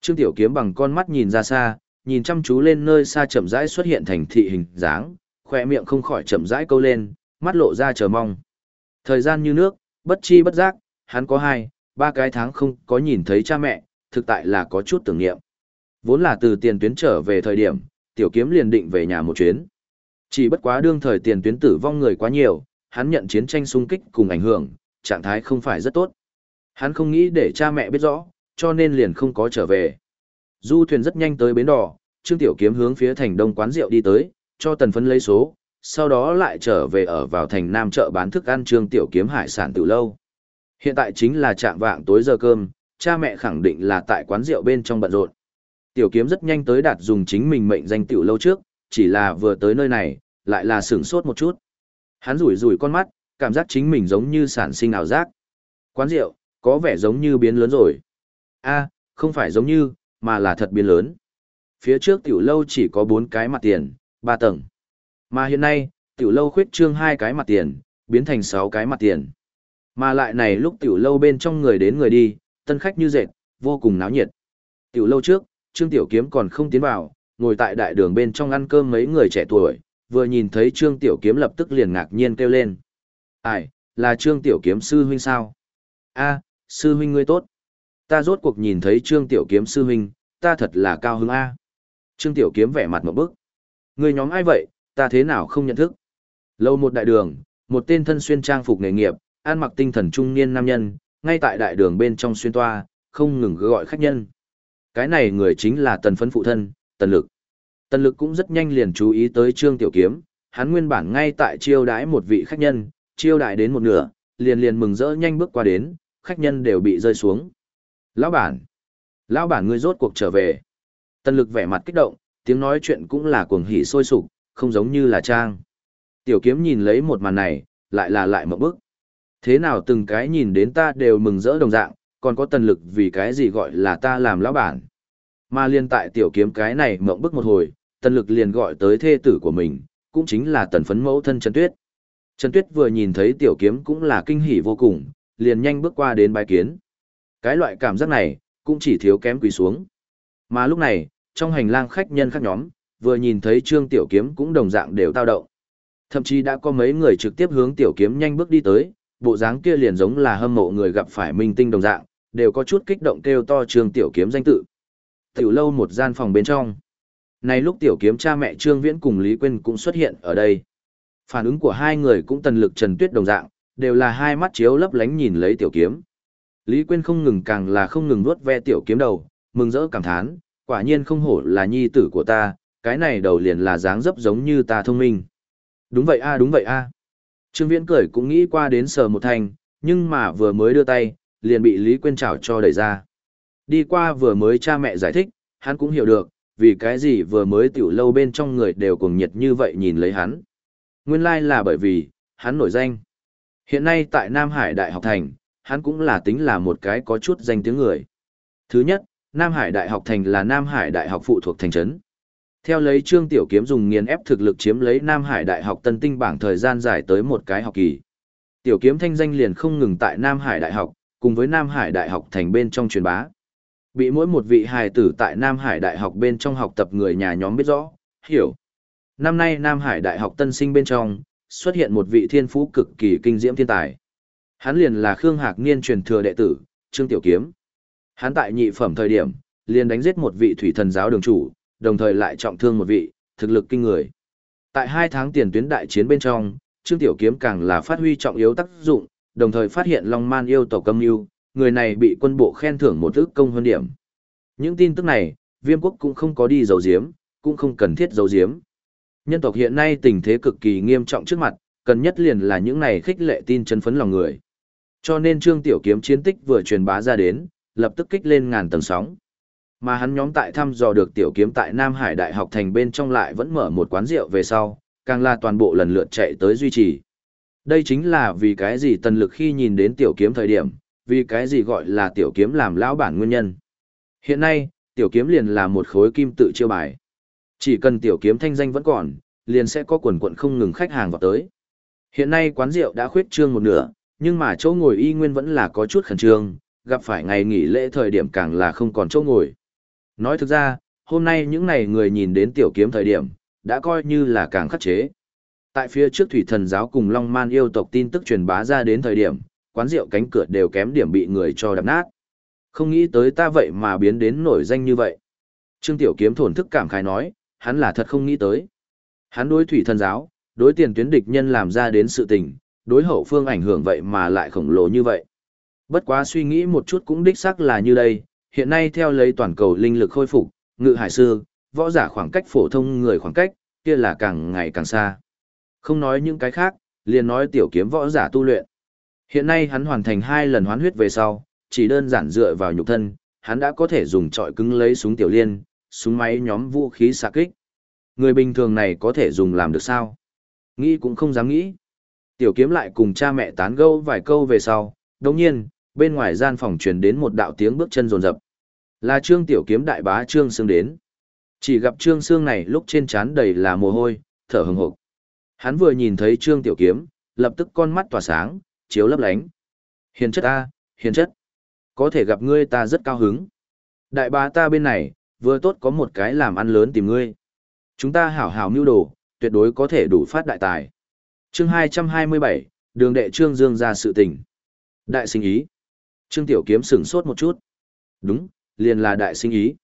Trương Tiểu Kiếm bằng con mắt nhìn ra xa, nhìn chăm chú lên nơi xa chậm rãi xuất hiện thành thị hình dáng, khỏe miệng không khỏi chậm rãi câu lên, mắt lộ ra chờ mong. Thời gian như nước, bất chi bất giác, hắn có hai, ba cái tháng không có nhìn thấy cha mẹ, thực tại là có chút tưởng niệm. Vốn là từ tiền tuyến trở về thời điểm, tiểu kiếm liền định về nhà một chuyến. Chỉ bất quá đương thời tiền tuyến tử vong người quá nhiều, hắn nhận chiến tranh xung kích cùng ảnh hưởng, trạng thái không phải rất tốt. Hắn không nghĩ để cha mẹ biết rõ, cho nên liền không có trở về. Du thuyền rất nhanh tới bến đỏ, Trương Tiểu Kiếm hướng phía thành đông quán rượu đi tới, cho tần phấn lấy số, sau đó lại trở về ở vào thành nam chợ bán thức ăn Trương Tiểu Kiếm hải sản từ lâu. Hiện tại chính là trạng vạng tối giờ cơm, cha mẹ khẳng định là tại quán rượu bên trong bận rộn. Tiểu Kiếm rất nhanh tới đạt dùng chính mình mệnh danh tiểu lâu trước, chỉ là vừa tới nơi này, lại là sửng sốt một chút. Hắn rủi rủi con mắt, cảm giác chính mình giống như sản sinh ảo giác. Quán rượu, có vẻ giống như biến lớn rồi. a không phải giống như, mà là thật biến lớn. Phía trước tiểu lâu chỉ có 4 cái mặt tiền, 3 tầng. Mà hiện nay, tiểu lâu khuyết trương hai cái mặt tiền, biến thành 6 cái mặt tiền. Mà lại này lúc tiểu lâu bên trong người đến người đi, tân khách như dệt, vô cùng náo nhiệt. Tiểu lâu trước, Trương Tiểu Kiếm còn không tiến vào, ngồi tại đại đường bên trong ăn cơm mấy người trẻ tuổi, vừa nhìn thấy Trương Tiểu Kiếm lập tức liền ngạc nhiên kêu lên. Ai, là Trương Tiểu Kiếm sư huynh sao? a sư huynh ngươi tốt. Ta rốt cuộc nhìn thấy Trương Tiểu Kiếm sư huynh, ta thật là cao hứng A. Trương Tiểu Kiếm vẻ mặt một bức. Người nhóm ai vậy, ta thế nào không nhận thức? Lâu một đại đường, một tên thân xuyên trang phục nghề nghiệp, ăn mặc tinh thần trung niên nam nhân, ngay tại đại đường bên trong xuyên toa, không ngừng gọi khách nhân. Cái này người chính là tần phấn phụ thân, tần lực. Tần lực cũng rất nhanh liền chú ý tới Trương Tiểu Kiếm, hắn nguyên bản ngay tại chiêu đãi một vị khách nhân, chiêu đãi đến một nửa, liền liền mừng rỡ nhanh bước qua đến, khách nhân đều bị rơi xuống. Lão bản! Lão bản ngươi rốt cuộc trở về. Tần lực vẻ mặt kích động, tiếng nói chuyện cũng là cuồng hỉ sôi sục, không giống như là trang. Tiểu kiếm nhìn lấy một màn này, lại là lại một bước. Thế nào từng cái nhìn đến ta đều mừng rỡ đồng dạng, còn có tần lực vì cái gì gọi là ta làm lão bản. Mà liên tại tiểu kiếm cái này mộng bức một hồi, tần lực liền gọi tới thê tử của mình, cũng chính là tần phấn mẫu thân Trần Tuyết. Trần Tuyết vừa nhìn thấy tiểu kiếm cũng là kinh hỉ vô cùng, liền nhanh bước qua đến bài kiến. Cái loại cảm giác này, cũng chỉ thiếu kém quỳ xuống. Mà lúc này, trong hành lang khách nhân khác nhóm, vừa nhìn thấy Trương Tiểu Kiếm cũng đồng dạng đều tao động. Thậm chí đã có mấy người trực tiếp hướng Tiểu Kiếm nhanh bước đi tới, bộ dáng kia liền giống là hâm mộ người gặp phải minh tinh đồng dạng, đều có chút kích động kêu to Trương Tiểu Kiếm danh tự. Tiểu lâu một gian phòng bên trong. Này lúc tiểu kiếm cha mẹ Trương Viễn cùng Lý Quyên cũng xuất hiện ở đây. Phản ứng của hai người cũng tần lực Trần Tuyết đồng dạng, đều là hai mắt chiếu lấp lánh nhìn lấy tiểu kiếm. Lý Quyên không ngừng càng là không ngừng vuốt ve tiểu kiếm đầu, mừng rỡ cảm thán, quả nhiên không hổ là nhi tử của ta, cái này đầu liền là dáng dấp giống như ta thông minh. Đúng vậy a đúng vậy a. Trương Viễn cười cũng nghĩ qua đến sờ một thành, nhưng mà vừa mới đưa tay, liền bị Lý Quyên Trảo cho đẩy ra. Đi qua vừa mới cha mẹ giải thích, hắn cũng hiểu được, vì cái gì vừa mới tiểu lâu bên trong người đều cùng nhiệt như vậy nhìn lấy hắn. Nguyên lai like là bởi vì, hắn nổi danh. Hiện nay tại Nam Hải Đại học Thành, hắn cũng là tính là một cái có chút danh tiếng người. Thứ nhất, Nam Hải Đại học Thành là Nam Hải Đại học phụ thuộc thành trấn. Theo lấy Trương Tiểu Kiếm dùng nghiền ép thực lực chiếm lấy Nam Hải Đại học Tân Tinh bảng thời gian dài tới một cái học kỳ. Tiểu Kiếm thanh danh liền không ngừng tại Nam Hải Đại học, cùng với Nam Hải Đại học thành bên trong truyền bá. Bị mỗi một vị hài tử tại Nam Hải Đại học bên trong học tập người nhà nhóm biết rõ, hiểu. Năm nay Nam Hải Đại học tân sinh bên trong, xuất hiện một vị thiên phú cực kỳ kinh diễm thiên tài. Hắn liền là Khương Hạc Niên truyền thừa đệ tử, Trương Tiểu Kiếm. Hắn tại nhị phẩm thời điểm, liền đánh giết một vị thủy thần giáo đường chủ, đồng thời lại trọng thương một vị, thực lực kinh người. Tại hai tháng tiền tuyến đại chiến bên trong, Trương Tiểu Kiếm càng là phát huy trọng yếu tác dụng, đồng thời phát hiện Long Man yêu tộc âm yêu, người này bị quân bộ khen thưởng một ức công hơn điểm. Những tin tức này, viêm quốc cũng không có đi giấu giếm, cũng không cần thiết giấu giếm. Nhân tộc hiện nay tình thế cực kỳ nghiêm trọng trước mặt, cần nhất liền là những này khích lệ tin chân phấn lòng người. Cho nên Trương Tiểu Kiếm chiến tích vừa truyền bá ra đến, lập tức kích lên ngàn tầng sóng. Mà hắn nhóm tại thăm dò được Tiểu Kiếm tại Nam Hải Đại học thành bên trong lại vẫn mở một quán rượu về sau, càng là toàn bộ lần lượt chạy tới duy trì. Đây chính là vì cái gì tần lực khi nhìn đến Tiểu Kiếm thời điểm, vì cái gì gọi là Tiểu Kiếm làm lão bản nguyên nhân. Hiện nay, Tiểu Kiếm liền là một khối kim tự chiêu bài. Chỉ cần Tiểu Kiếm thanh danh vẫn còn, liền sẽ có quần quận không ngừng khách hàng vào tới. Hiện nay quán rượu đã khuyết trương một nửa, nhưng mà chỗ ngồi y nguyên vẫn là có chút khẩn trương, gặp phải ngày nghỉ lễ thời điểm càng là không còn chỗ ngồi. Nói thực ra, hôm nay những này người nhìn đến tiểu kiếm thời điểm, đã coi như là càng khắc chế. Tại phía trước thủy thần giáo cùng Long Man yêu tộc tin tức truyền bá ra đến thời điểm, quán rượu cánh cửa đều kém điểm bị người cho đập nát. Không nghĩ tới ta vậy mà biến đến nổi danh như vậy. Trương Tiểu Kiếm thổn thức cảm khái nói, hắn là thật không nghĩ tới. Hắn đối thủy thần giáo, đối tiền tuyến địch nhân làm ra đến sự tình, đối hậu phương ảnh hưởng vậy mà lại khổng lồ như vậy. Bất quá suy nghĩ một chút cũng đích xác là như đây, hiện nay theo lấy toàn cầu linh lực khôi phục, ngự hải sư, võ giả khoảng cách phổ thông người khoảng cách, kia là càng ngày càng xa. Không nói những cái khác, liền nói tiểu kiếm võ giả tu luyện. Hiện nay hắn hoàn thành hai lần hoán huyết về sau, chỉ đơn giản dựa vào nhục thân, hắn đã có thể dùng trọi cứng lấy súng tiểu liên, súng máy nhóm vũ khí xạ kích. Người bình thường này có thể dùng làm được sao? Nghĩ cũng không dám nghĩ. Tiểu kiếm lại cùng cha mẹ tán gẫu vài câu về sau, đồng nhiên, bên ngoài gian phòng truyền đến một đạo tiếng bước chân rồn rập. Là Trương Tiểu Kiếm đại bá Trương xương đến. Chỉ gặp Trương xương này lúc trên trán đầy là mồ hôi, thở hừng hực. Hắn vừa nhìn thấy Trương Tiểu Kiếm, lập tức con mắt tỏa sáng, chiếu lấp lánh. Hiền chất ta, hiền chất. Có thể gặp ngươi ta rất cao hứng. Đại bá ta bên này, vừa tốt có một cái làm ăn lớn tìm ngươi. Chúng ta hảo hảo mưu đồ, tuyệt đối có thể đủ phát đại tài. Chương 227, đường đệ Trương Dương ra sự tình. Đại sinh ý. Trương Tiểu Kiếm sửng sốt một chút. Đúng, liền là đại sinh ý.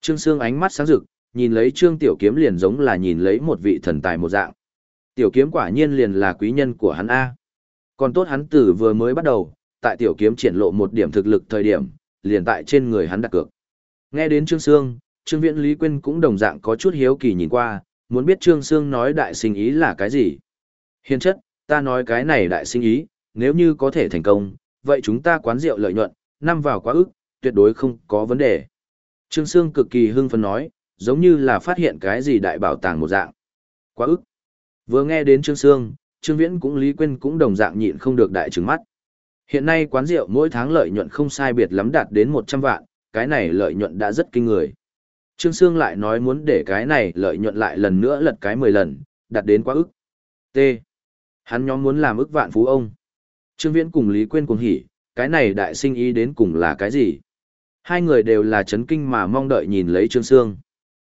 Trương Sương ánh mắt sáng rực, nhìn lấy Trương Tiểu Kiếm liền giống là nhìn lấy một vị thần tài một dạng. Tiểu Kiếm quả nhiên liền là quý nhân của hắn A. Còn tốt hắn tử vừa mới bắt đầu, tại Tiểu Kiếm triển lộ một điểm thực lực thời điểm, liền tại trên người hắn đặt cược. Nghe đến Trương Sương, Trương Viễn Lý Quyên cũng đồng dạng có chút hiếu kỳ nhìn qua, muốn biết Trương Sương nói đại sinh ý là cái gì. Hiền chất, ta nói cái này đại sinh ý, nếu như có thể thành công, vậy chúng ta quán rượu lợi nhuận, năm vào quá ức, tuyệt đối không có vấn đề. Trương Sương cực kỳ hưng phấn nói, giống như là phát hiện cái gì đại bảo tàng một dạng. Quá ức. Vừa nghe đến Trương Sương, Trương Viễn cũng Lý Quyên cũng đồng dạng nhịn không được đại trừng mắt. Hiện nay quán rượu mỗi tháng lợi nhuận không sai biệt lắm đạt đến 100 vạn, cái này lợi nhuận đã rất kinh người. Trương Sương lại nói muốn để cái này lợi nhuận lại lần nữa lật cái 10 lần, đạt đến quá ức. T. Hắn nhóm muốn làm ức vạn phú ông. Trương Viễn cùng Lý Quyên cùng hỉ, cái này đại sinh ý đến cùng là cái gì? Hai người đều là chấn kinh mà mong đợi nhìn lấy Trương Sương.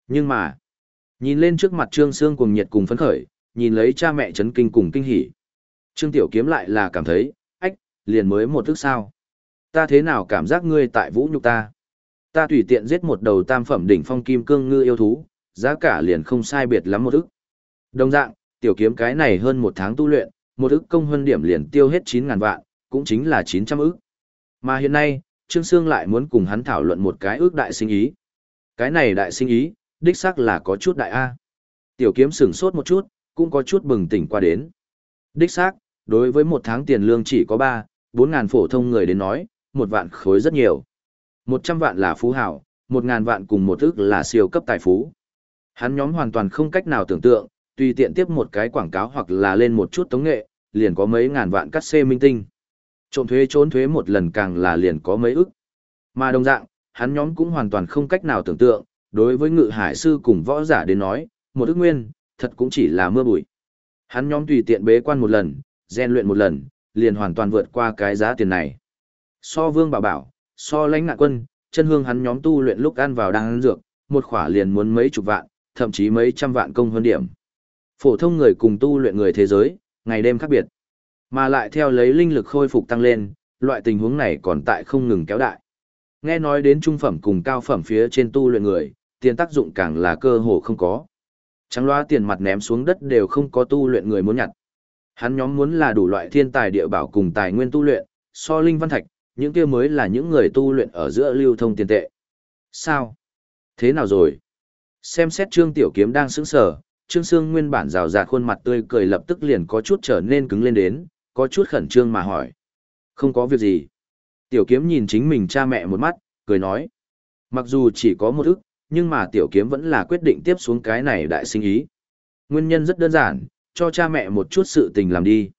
Nhưng mà, nhìn lên trước mặt Trương Sương cùng nhiệt cùng phấn khởi, nhìn lấy cha mẹ chấn kinh cùng kinh hỉ. Trương Tiểu Kiếm lại là cảm thấy, ách, liền mới một thức sao. Ta thế nào cảm giác ngươi tại vũ nhục ta? Ta tùy tiện giết một đầu tam phẩm đỉnh phong kim cương ngư yêu thú, giá cả liền không sai biệt lắm một ức. Đồng dạng, tiểu kiếm cái này hơn một tháng tu luyện, một ức công hơn điểm liền tiêu hết 9.000 vạn, cũng chính là 900 ức. Mà hiện nay, Trương Sương lại muốn cùng hắn thảo luận một cái ước đại sinh ý. Cái này đại sinh ý, đích xác là có chút đại A. Tiểu kiếm sửng sốt một chút, cũng có chút bừng tỉnh qua đến. Đích xác, đối với một tháng tiền lương chỉ có 3, 4 ngàn phổ thông người đến nói, một vạn khối rất nhiều. 100 vạn là phú hảo, 1 ngàn vạn cùng một ức là siêu cấp tài phú. Hắn nhóm hoàn toàn không cách nào tưởng tượng, tùy tiện tiếp một cái quảng cáo hoặc là lên một chút tống nghệ, liền có mấy ngàn vạn cắt xê minh tinh. Trộm thuế trốn thuế một lần càng là liền có mấy ức. Mà đồng dạng, hắn nhóm cũng hoàn toàn không cách nào tưởng tượng, đối với ngự hải sư cùng võ giả đến nói, một ức nguyên, thật cũng chỉ là mưa bụi. Hắn nhóm tùy tiện bế quan một lần, rèn luyện một lần, liền hoàn toàn vượt qua cái giá tiền này. So vương bảo bảo, so lãnh ngạn quân, chân hương hắn nhóm tu luyện lúc ăn vào đang ăn dược, một khỏa liền muốn mấy chục vạn, thậm chí mấy trăm vạn công hơn điểm. Phổ thông người cùng tu luyện người thế giới, ngày đêm khác biệt. Mà lại theo lấy linh lực khôi phục tăng lên, loại tình huống này còn tại không ngừng kéo đại. Nghe nói đến trung phẩm cùng cao phẩm phía trên tu luyện người, tiền tác dụng càng là cơ hồ không có. Trắng loa tiền mặt ném xuống đất đều không có tu luyện người muốn nhặt. Hắn nhóm muốn là đủ loại thiên tài địa bảo cùng tài nguyên tu luyện, so linh văn thạch, những kia mới là những người tu luyện ở giữa lưu thông tiền tệ. Sao? Thế nào rồi? Xem xét Trương Tiểu Kiếm đang sững sờ, Trương Sương nguyên bản rào rạt khuôn mặt tươi cười lập tức liền có chút trở nên cứng lên đến, có chút khẩn trương mà hỏi. Không có việc gì. Tiểu Kiếm nhìn chính mình cha mẹ một mắt, cười nói. Mặc dù chỉ có một ức, nhưng mà Tiểu Kiếm vẫn là quyết định tiếp xuống cái này đại sinh ý. Nguyên nhân rất đơn giản, cho cha mẹ một chút sự tình làm đi.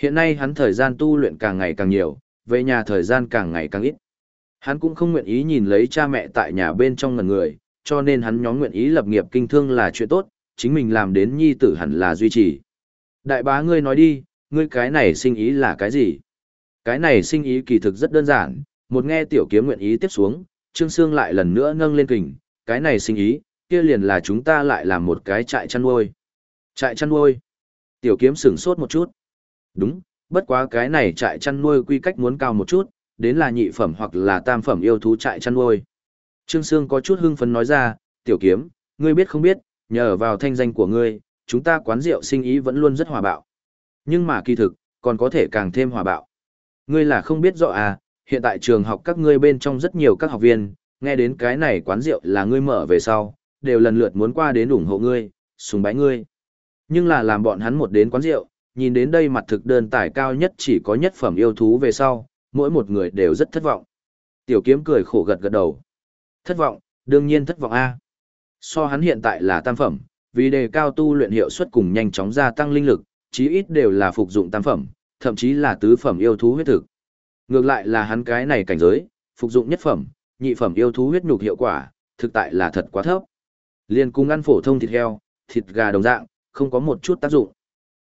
Hiện nay hắn thời gian tu luyện càng ngày càng nhiều, về nhà thời gian càng ngày càng ít. Hắn cũng không nguyện ý nhìn lấy cha mẹ tại nhà bên trong ngần người, cho nên hắn nhóm nguyện ý lập nghiệp kinh thương là chuyện tốt, chính mình làm đến nhi tử hẳn là duy trì. Đại bá ngươi nói đi, ngươi cái này sinh ý là cái gì? Cái này sinh ý kỳ thực rất đơn giản, một nghe tiểu kiếm nguyện ý tiếp xuống, Trương Sương lại lần nữa nâng lên kình, cái này sinh ý, kia liền là chúng ta lại làm một cái trại chăn nuôi. Trại chăn nuôi. Tiểu kiếm sửng sốt một chút. Đúng, bất quá cái này trại chăn nuôi quy cách muốn cao một chút, đến là nhị phẩm hoặc là tam phẩm yêu thú trại chăn nuôi. Trương Sương có chút hưng phấn nói ra, tiểu kiếm, ngươi biết không biết, nhờ vào thanh danh của ngươi, chúng ta quán rượu sinh ý vẫn luôn rất hòa bạo. Nhưng mà kỳ thực, còn có thể càng thêm hòa bạo. Ngươi là không biết rõ à, hiện tại trường học các ngươi bên trong rất nhiều các học viên, nghe đến cái này quán rượu là ngươi mở về sau, đều lần lượt muốn qua đến ủng hộ ngươi, sùng bái ngươi. Nhưng là làm bọn hắn một đến quán rượu, nhìn đến đây mặt thực đơn tải cao nhất chỉ có nhất phẩm yêu thú về sau, mỗi một người đều rất thất vọng. Tiểu kiếm cười khổ gật gật đầu. Thất vọng, đương nhiên thất vọng A. So hắn hiện tại là tam phẩm, vì đề cao tu luyện hiệu suất cùng nhanh chóng gia tăng linh lực, chí ít đều là phục dụng tam phẩm, thậm chí là tứ phẩm yêu thú huyết thực. Ngược lại là hắn cái này cảnh giới, phục dụng nhất phẩm, nhị phẩm yêu thú huyết nhục hiệu quả, thực tại là thật quá thấp. Liên cung ăn phổ thông thịt heo, thịt gà đồng dạng, không có một chút tác dụng.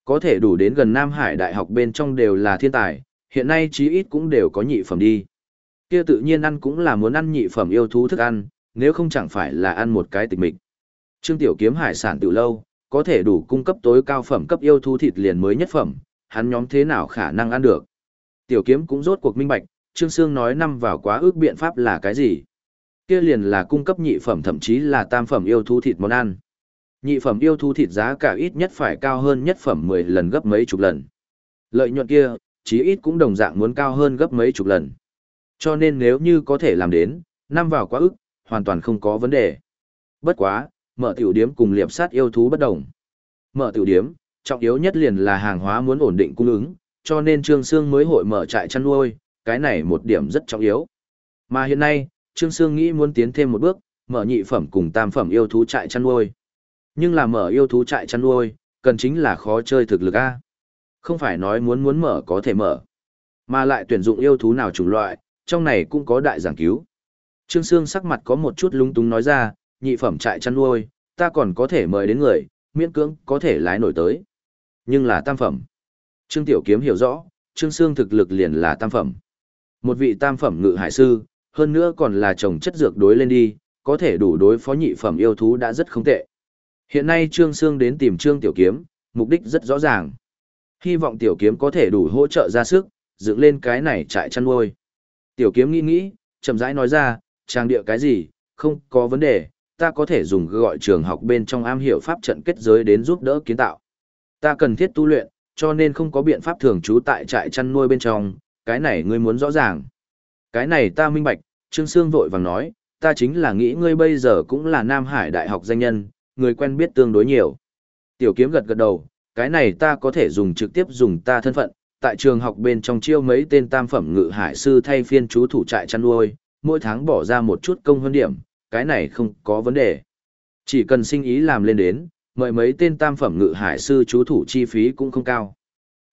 Có thể đủ đến gần Nam Hải Đại học bên trong đều là thiên tài, hiện nay chí ít cũng đều có nhị phẩm đi. Kia tự nhiên ăn cũng là muốn ăn nhị phẩm yêu thú thức ăn, nếu không chẳng phải là ăn một cái tịch mịch. Trương Tiểu Kiếm hải sản tiểu lâu, có thể đủ cung cấp tối cao phẩm cấp yêu thú thịt liền mới nhất phẩm, hắn nhóm thế nào khả năng ăn được. Tiểu Kiếm cũng rốt cuộc minh bạch, Trương Sương nói năm vào quá ước biện pháp là cái gì. Kia liền là cung cấp nhị phẩm thậm chí là tam phẩm yêu thú thịt món ăn. Nhị phẩm yêu thú thịt giá cả ít nhất phải cao hơn nhất phẩm 10 lần gấp mấy chục lần. Lợi nhuận kia, chí ít cũng đồng dạng muốn cao hơn gấp mấy chục lần. Cho nên nếu như có thể làm đến, năm vào quá ức, hoàn toàn không có vấn đề. Bất quá, mở tiểu điếm cùng liệp sát yêu thú bất đồng. Mở tiểu điếm, trọng yếu nhất liền là hàng hóa muốn ổn định cung ứng, cho nên Trương Sương mới hội mở trại chăn nuôi, cái này một điểm rất trọng yếu. Mà hiện nay, Trương Sương nghĩ muốn tiến thêm một bước, mở nhị phẩm cùng tam phẩm yêu thú trại chăn nuôi. Nhưng là mở yêu thú trại chăn nuôi, cần chính là khó chơi thực lực A. Không phải nói muốn muốn mở có thể mở, mà lại tuyển dụng yêu thú nào chủng loại, trong này cũng có đại giảng cứu. Trương Sương sắc mặt có một chút lúng túng nói ra, nhị phẩm trại chăn nuôi, ta còn có thể mời đến người, miễn cưỡng có thể lái nổi tới. Nhưng là tam phẩm. Trương Tiểu Kiếm hiểu rõ, Trương Sương thực lực liền là tam phẩm. Một vị tam phẩm ngự hải sư, hơn nữa còn là chồng chất dược đối lên đi, có thể đủ đối phó nhị phẩm yêu thú đã rất không tệ. Hiện nay Trương Sương đến tìm Trương Tiểu Kiếm, mục đích rất rõ ràng. Hy vọng Tiểu Kiếm có thể đủ hỗ trợ ra sức, dựng lên cái này trại chăn nuôi. Tiểu Kiếm nghĩ nghĩ, chậm rãi nói ra, trang địa cái gì, không có vấn đề, ta có thể dùng gọi trường học bên trong am hiểu pháp trận kết giới đến giúp đỡ kiến tạo. Ta cần thiết tu luyện, cho nên không có biện pháp thường trú tại trại chăn nuôi bên trong, cái này ngươi muốn rõ ràng. Cái này ta minh bạch, Trương Sương vội vàng nói, ta chính là nghĩ ngươi bây giờ cũng là Nam Hải Đại học danh nhân, người quen biết tương đối nhiều. Tiểu kiếm gật gật đầu, cái này ta có thể dùng trực tiếp dùng ta thân phận, tại trường học bên trong chiêu mấy tên tam phẩm ngự hải sư thay phiên chú thủ trại chăn nuôi, mỗi tháng bỏ ra một chút công hơn điểm, cái này không có vấn đề. Chỉ cần sinh ý làm lên đến, mời mấy tên tam phẩm ngự hải sư chú thủ chi phí cũng không cao.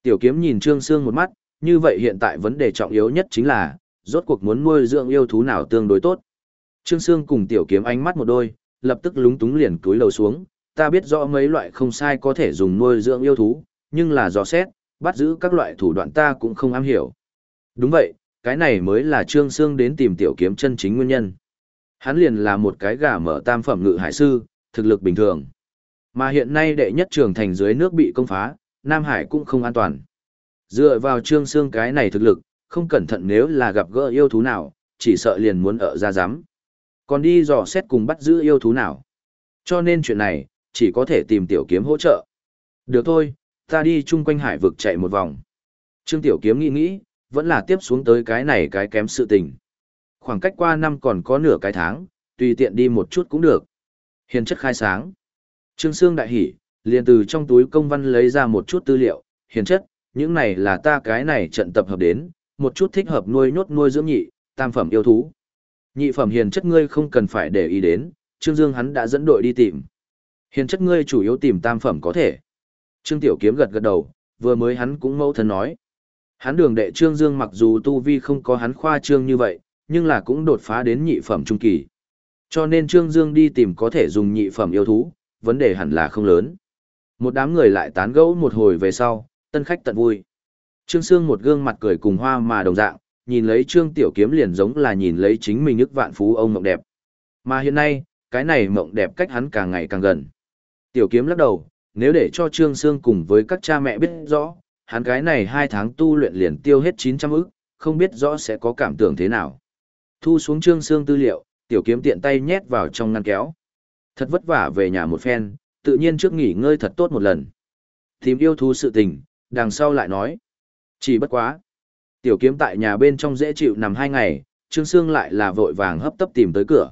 Tiểu kiếm nhìn Trương Sương một mắt, như vậy hiện tại vấn đề trọng yếu nhất chính là, rốt cuộc muốn nuôi dưỡng yêu thú nào tương đối tốt. Trương Sương cùng tiểu kiếm ánh mắt một đôi, lập tức lúng túng liền cúi đầu xuống, ta biết rõ mấy loại không sai có thể dùng nuôi dưỡng yêu thú, nhưng là do xét, bắt giữ các loại thủ đoạn ta cũng không am hiểu. Đúng vậy, cái này mới là Trương Sương đến tìm tiểu kiếm chân chính nguyên nhân. Hắn liền là một cái gà mở tam phẩm ngự hải sư, thực lực bình thường. Mà hiện nay đệ nhất trường thành dưới nước bị công phá, Nam Hải cũng không an toàn. Dựa vào Trương xương cái này thực lực, không cẩn thận nếu là gặp gỡ yêu thú nào, chỉ sợ liền muốn ở ra giám. Còn đi dò xét cùng bắt giữ yêu thú nào. Cho nên chuyện này, chỉ có thể tìm tiểu kiếm hỗ trợ. Được thôi, ta đi chung quanh hải vực chạy một vòng. Trương tiểu kiếm nghĩ nghĩ, vẫn là tiếp xuống tới cái này cái kém sự tình. Khoảng cách qua năm còn có nửa cái tháng, tùy tiện đi một chút cũng được. Hiền chất khai sáng. Trương Sương đại hỉ, liền từ trong túi công văn lấy ra một chút tư liệu, hiền chất, những này là ta cái này trận tập hợp đến, một chút thích hợp nuôi nhốt nuôi dưỡng nhị, tam phẩm yêu thú. Nhị phẩm hiền chất ngươi không cần phải để ý đến, Trương Dương hắn đã dẫn đội đi tìm. Hiền chất ngươi chủ yếu tìm tam phẩm có thể. Trương Tiểu Kiếm gật gật đầu, vừa mới hắn cũng mẫu thân nói. Hắn đường đệ Trương Dương mặc dù tu vi không có hắn khoa trương như vậy, nhưng là cũng đột phá đến nhị phẩm trung kỳ. Cho nên Trương Dương đi tìm có thể dùng nhị phẩm yêu thú, vấn đề hẳn là không lớn. Một đám người lại tán gẫu một hồi về sau, tân khách tận vui. Trương Sương một gương mặt cười cùng hoa mà đồng dạng, nhìn lấy Trương Tiểu Kiếm liền giống là nhìn lấy chính mình ức vạn phú ông mộng đẹp. Mà hiện nay, cái này mộng đẹp cách hắn càng ngày càng gần. Tiểu Kiếm lắc đầu, nếu để cho Trương Sương cùng với các cha mẹ biết rõ, hắn cái này hai tháng tu luyện liền tiêu hết 900 ức, không biết rõ sẽ có cảm tưởng thế nào. Thu xuống Trương Sương tư liệu, Tiểu Kiếm tiện tay nhét vào trong ngăn kéo. Thật vất vả về nhà một phen, tự nhiên trước nghỉ ngơi thật tốt một lần. Tìm yêu thú sự tình, đằng sau lại nói. Chỉ bất quá. Tiểu kiếm tại nhà bên trong dễ chịu nằm hai ngày, Trương Sương lại là vội vàng hấp tấp tìm tới cửa.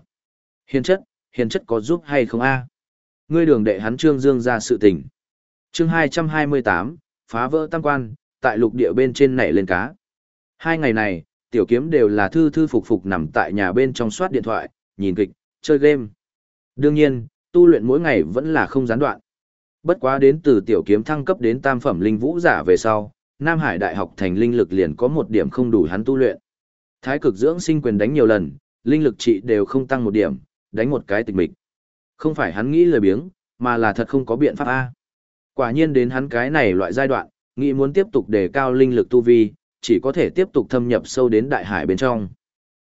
Hiền chất, hiền chất có giúp hay không a? Ngươi đường đệ hắn Trương Dương ra sự tình. chương hai hai mươi tám phá vỡ tam quan, tại lục địa bên trên nảy lên cá. Hai ngày này, tiểu kiếm đều là thư thư phục phục nằm tại nhà bên trong soát điện thoại, nhìn kịch, chơi game. Đương nhiên, tu luyện mỗi ngày vẫn là không gián đoạn. Bất quá đến từ tiểu kiếm thăng cấp đến tam phẩm linh vũ giả về sau, Nam Hải Đại học thành linh lực liền có một điểm không đủ hắn tu luyện. Thái cực dưỡng sinh quyền đánh nhiều lần, linh lực trị đều không tăng một điểm, đánh một cái tịch mịch. Không phải hắn nghĩ lời biếng, mà là thật không có biện pháp A. Quả nhiên đến hắn cái này loại giai đoạn, nghĩ muốn tiếp tục đề cao linh lực tu vi, chỉ có thể tiếp tục thâm nhập sâu đến đại hải bên trong.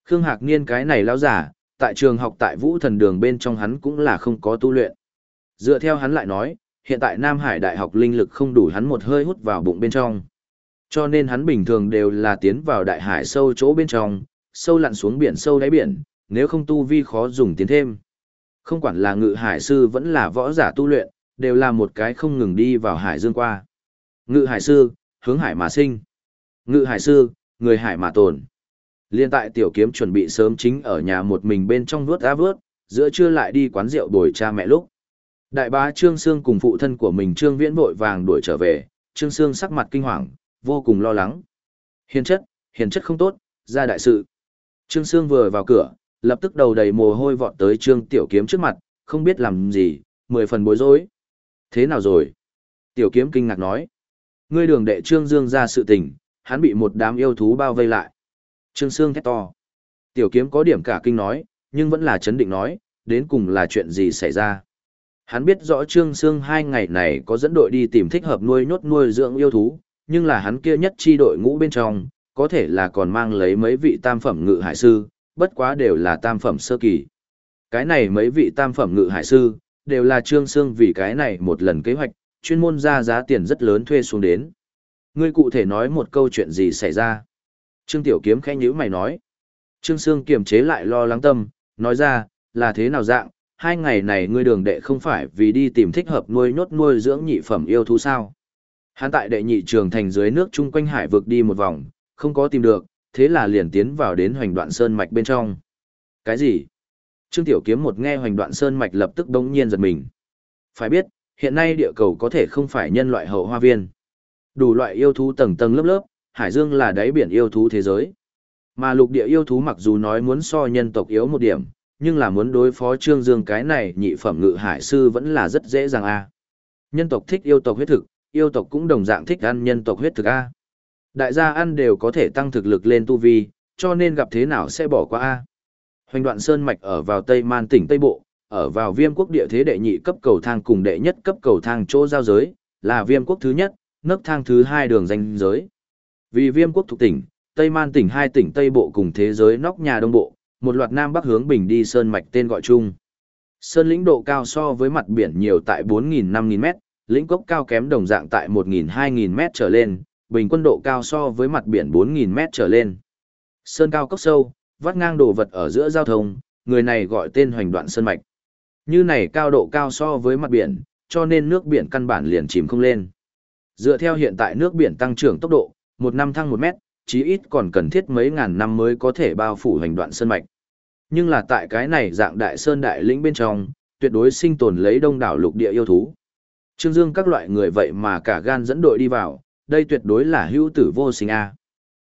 Khương Hạc Niên cái này lão giả, tại trường học tại Vũ Thần Đường bên trong hắn cũng là không có tu luyện. Dựa theo hắn lại nói, hiện tại Nam Hải Đại học linh lực không đủ hắn một hơi hút vào bụng bên trong. Cho nên hắn bình thường đều là tiến vào đại hải sâu chỗ bên trong, sâu lặn xuống biển sâu đáy biển, nếu không tu vi khó dùng tiến thêm. Không quản là ngự hải sư vẫn là võ giả tu luyện, đều là một cái không ngừng đi vào hải dương qua. Ngự hải sư, hướng hải mà sinh. Ngự hải sư, người hải mà tồn. Liên tại tiểu kiếm chuẩn bị sớm chính ở nhà một mình bên trong vớt á vớt, giữa trưa lại đi quán rượu bồi cha mẹ lúc. Đại bá Trương Sương cùng phụ thân của mình Trương Viễn vội vàng đuổi trở về, Trương Sương sắc mặt kinh hoàng, vô cùng lo lắng. Hiền chất, hiền chất không tốt, ra đại sự. Trương Sương vừa vào cửa, lập tức đầu đầy mồ hôi vọt tới Trương Tiểu Kiếm trước mặt, không biết làm gì, mười phần bối rối. Thế nào rồi? Tiểu Kiếm kinh ngạc nói. Ngươi đường đệ Trương Dương ra sự tình, hắn bị một đám yêu thú bao vây lại. Trương Sương thét to. Tiểu Kiếm có điểm cả kinh nói, nhưng vẫn là chấn định nói, đến cùng là chuyện gì xảy ra. Hắn biết rõ Trương Sương hai ngày này có dẫn đội đi tìm thích hợp nuôi nhốt nuôi dưỡng yêu thú, nhưng là hắn kia nhất chi đội ngũ bên trong, có thể là còn mang lấy mấy vị tam phẩm ngự hải sư, bất quá đều là tam phẩm sơ kỳ. Cái này mấy vị tam phẩm ngự hải sư, đều là Trương Sương vì cái này một lần kế hoạch, chuyên môn ra giá tiền rất lớn thuê xuống đến. Ngươi cụ thể nói một câu chuyện gì xảy ra? Trương Tiểu Kiếm khẽ nhíu mày nói. Trương Sương kiềm chế lại lo lắng tâm, nói ra, là thế nào dạng, hai ngày này ngươi đường đệ không phải vì đi tìm thích hợp nuôi nhốt nuôi dưỡng nhị phẩm yêu thú sao. Hắn tại đệ nhị trường thành dưới nước chung quanh hải vực đi một vòng, không có tìm được, thế là liền tiến vào đến hoành đoạn sơn mạch bên trong. Cái gì? Trương Tiểu Kiếm một nghe hoành đoạn sơn mạch lập tức đống nhiên giật mình. Phải biết, hiện nay địa cầu có thể không phải nhân loại hậu hoa viên. Đủ loại yêu thú tầng tầng lớp lớp, hải dương là đáy biển yêu thú thế giới. Mà lục địa yêu thú mặc dù nói muốn so nhân tộc yếu một điểm, nhưng là muốn đối phó Trương Dương cái này nhị phẩm ngự hải sư vẫn là rất dễ dàng a. Nhân tộc thích yêu tộc huyết thực, yêu tộc cũng đồng dạng thích ăn nhân tộc huyết thực a. Đại gia ăn đều có thể tăng thực lực lên tu vi, cho nên gặp thế nào sẽ bỏ qua a. Hoành đoạn sơn mạch ở vào Tây Man tỉnh Tây Bộ, ở vào viêm quốc địa thế đệ nhị cấp cầu thang cùng đệ nhất cấp cầu thang chỗ giao giới, là viêm quốc thứ nhất, nấc thang thứ hai đường danh giới. Vì viêm quốc thuộc tỉnh, Tây Man tỉnh hai tỉnh Tây Bộ cùng thế giới nóc nhà Đông Bộ, một loạt Nam Bắc hướng bình đi sơn mạch tên gọi chung. Sơn lĩnh độ cao so với mặt biển nhiều tại 4.000-5.000 mét, lĩnh cốc cao kém đồng dạng tại 1.000-2.000 mét trở lên, bình quân độ cao so với mặt biển 4.000 mét trở lên. Sơn cao cốc sâu, vắt ngang đồ vật ở giữa giao thông, người này gọi tên hoành đoạn sơn mạch. Như này cao độ cao so với mặt biển, cho nên nước biển căn bản liền chìm không lên. Dựa theo hiện tại nước biển tăng trưởng tốc độ, một năm thăng một mét, chí ít còn cần thiết mấy ngàn năm mới có thể bao phủ hành đoạn sơn mạch. Nhưng là tại cái này dạng đại sơn đại lĩnh bên trong, tuyệt đối sinh tồn lấy đông đảo lục địa yêu thú. Trương Dương các loại người vậy mà cả gan dẫn đội đi vào, đây tuyệt đối là hữu tử vô sinh a.